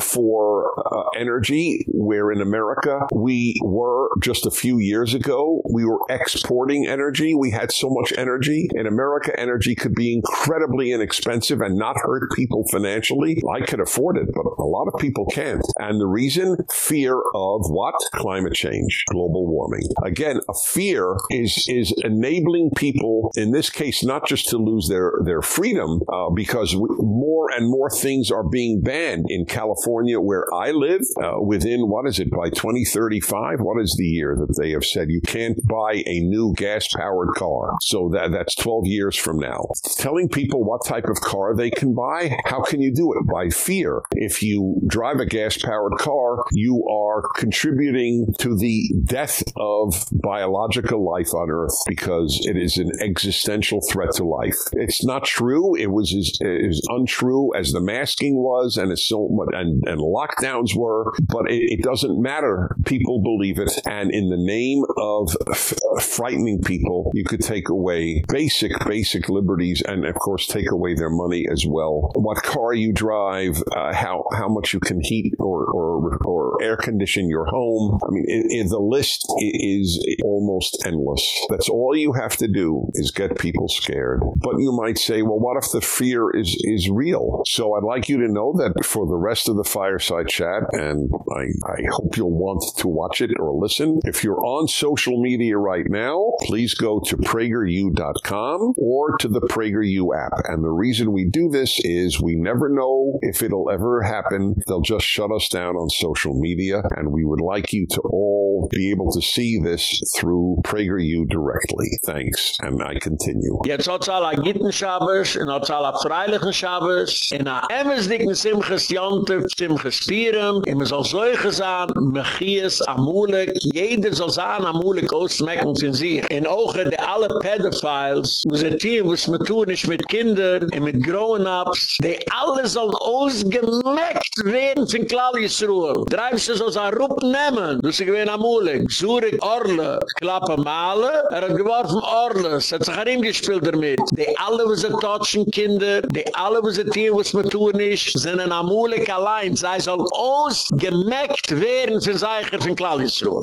for uh, energy. Where in America. We were just a few years ago. We were exporting energy. We had so much energy. In America energy could be incredibly inexpensive and not hurt people financially. I could afford it but a lot of people can't. And the reason? Fear of what? Climate change global warming. Again a fear is is enabling people in this case not just to lose their their freedom uh, because more and more things are being banned in California where I live uh, within what is it by 2035 what is the year that they have said you can't buy a new gas powered car? So that that's 12 years from now. Telling people what type of car they can buy how can you do it? By fear. If you drive a gas powered car you are contributing to the death of biological life on earth because it is an existential threat to life. It's not true. It was as, as untrue as the masking was and it's so much and, and lockdowns were but it, it doesn't matter. People believe it. And in the name of frightening people you could take away basic basic liberties and of course take away their money as well. What car you drive uh, how how much you can heat or or, or air condition your home. I mean it, it, the list is almost endless. That's all you have to do is get people scared. But you might say well what if the fear is is real? So i'd like you to know that for the rest of the fireside chat and i i hope you'll want to watch it or listen if you're on social media right now please go to prageru.com or to the prageru app and the reason we do this is we never know if it'll ever happen they'll just shut us down on social media and we would like you to all be able to see this through PragerU directly. Thanks. And I continue. Jetzt alle und alle Freilichen und a Jontef zum Gespieren, und man soll solche sein, Mechias amulik, jeder soll sein amulik ausmecken von sich. In Oge der alle Pedophiles, wo sie tun, was man tun ist mit Kindern und mit Grown-Ups, die alle sollen ausgemeckt werden von Klallisruhe. Dreibst du so ein Rupp nehmen, du sie gewähne amulik, Zurich Orle, Klappe Male, er hat geworfen Orle, es hat sich an ihm gespielt damit. Die alle, wo sie touchen Kinder, die alle, wo sie tun, was man tun ist, sind ein amulik allein, sei soll ausgemeckt werden von Seicher von Klallisruhe.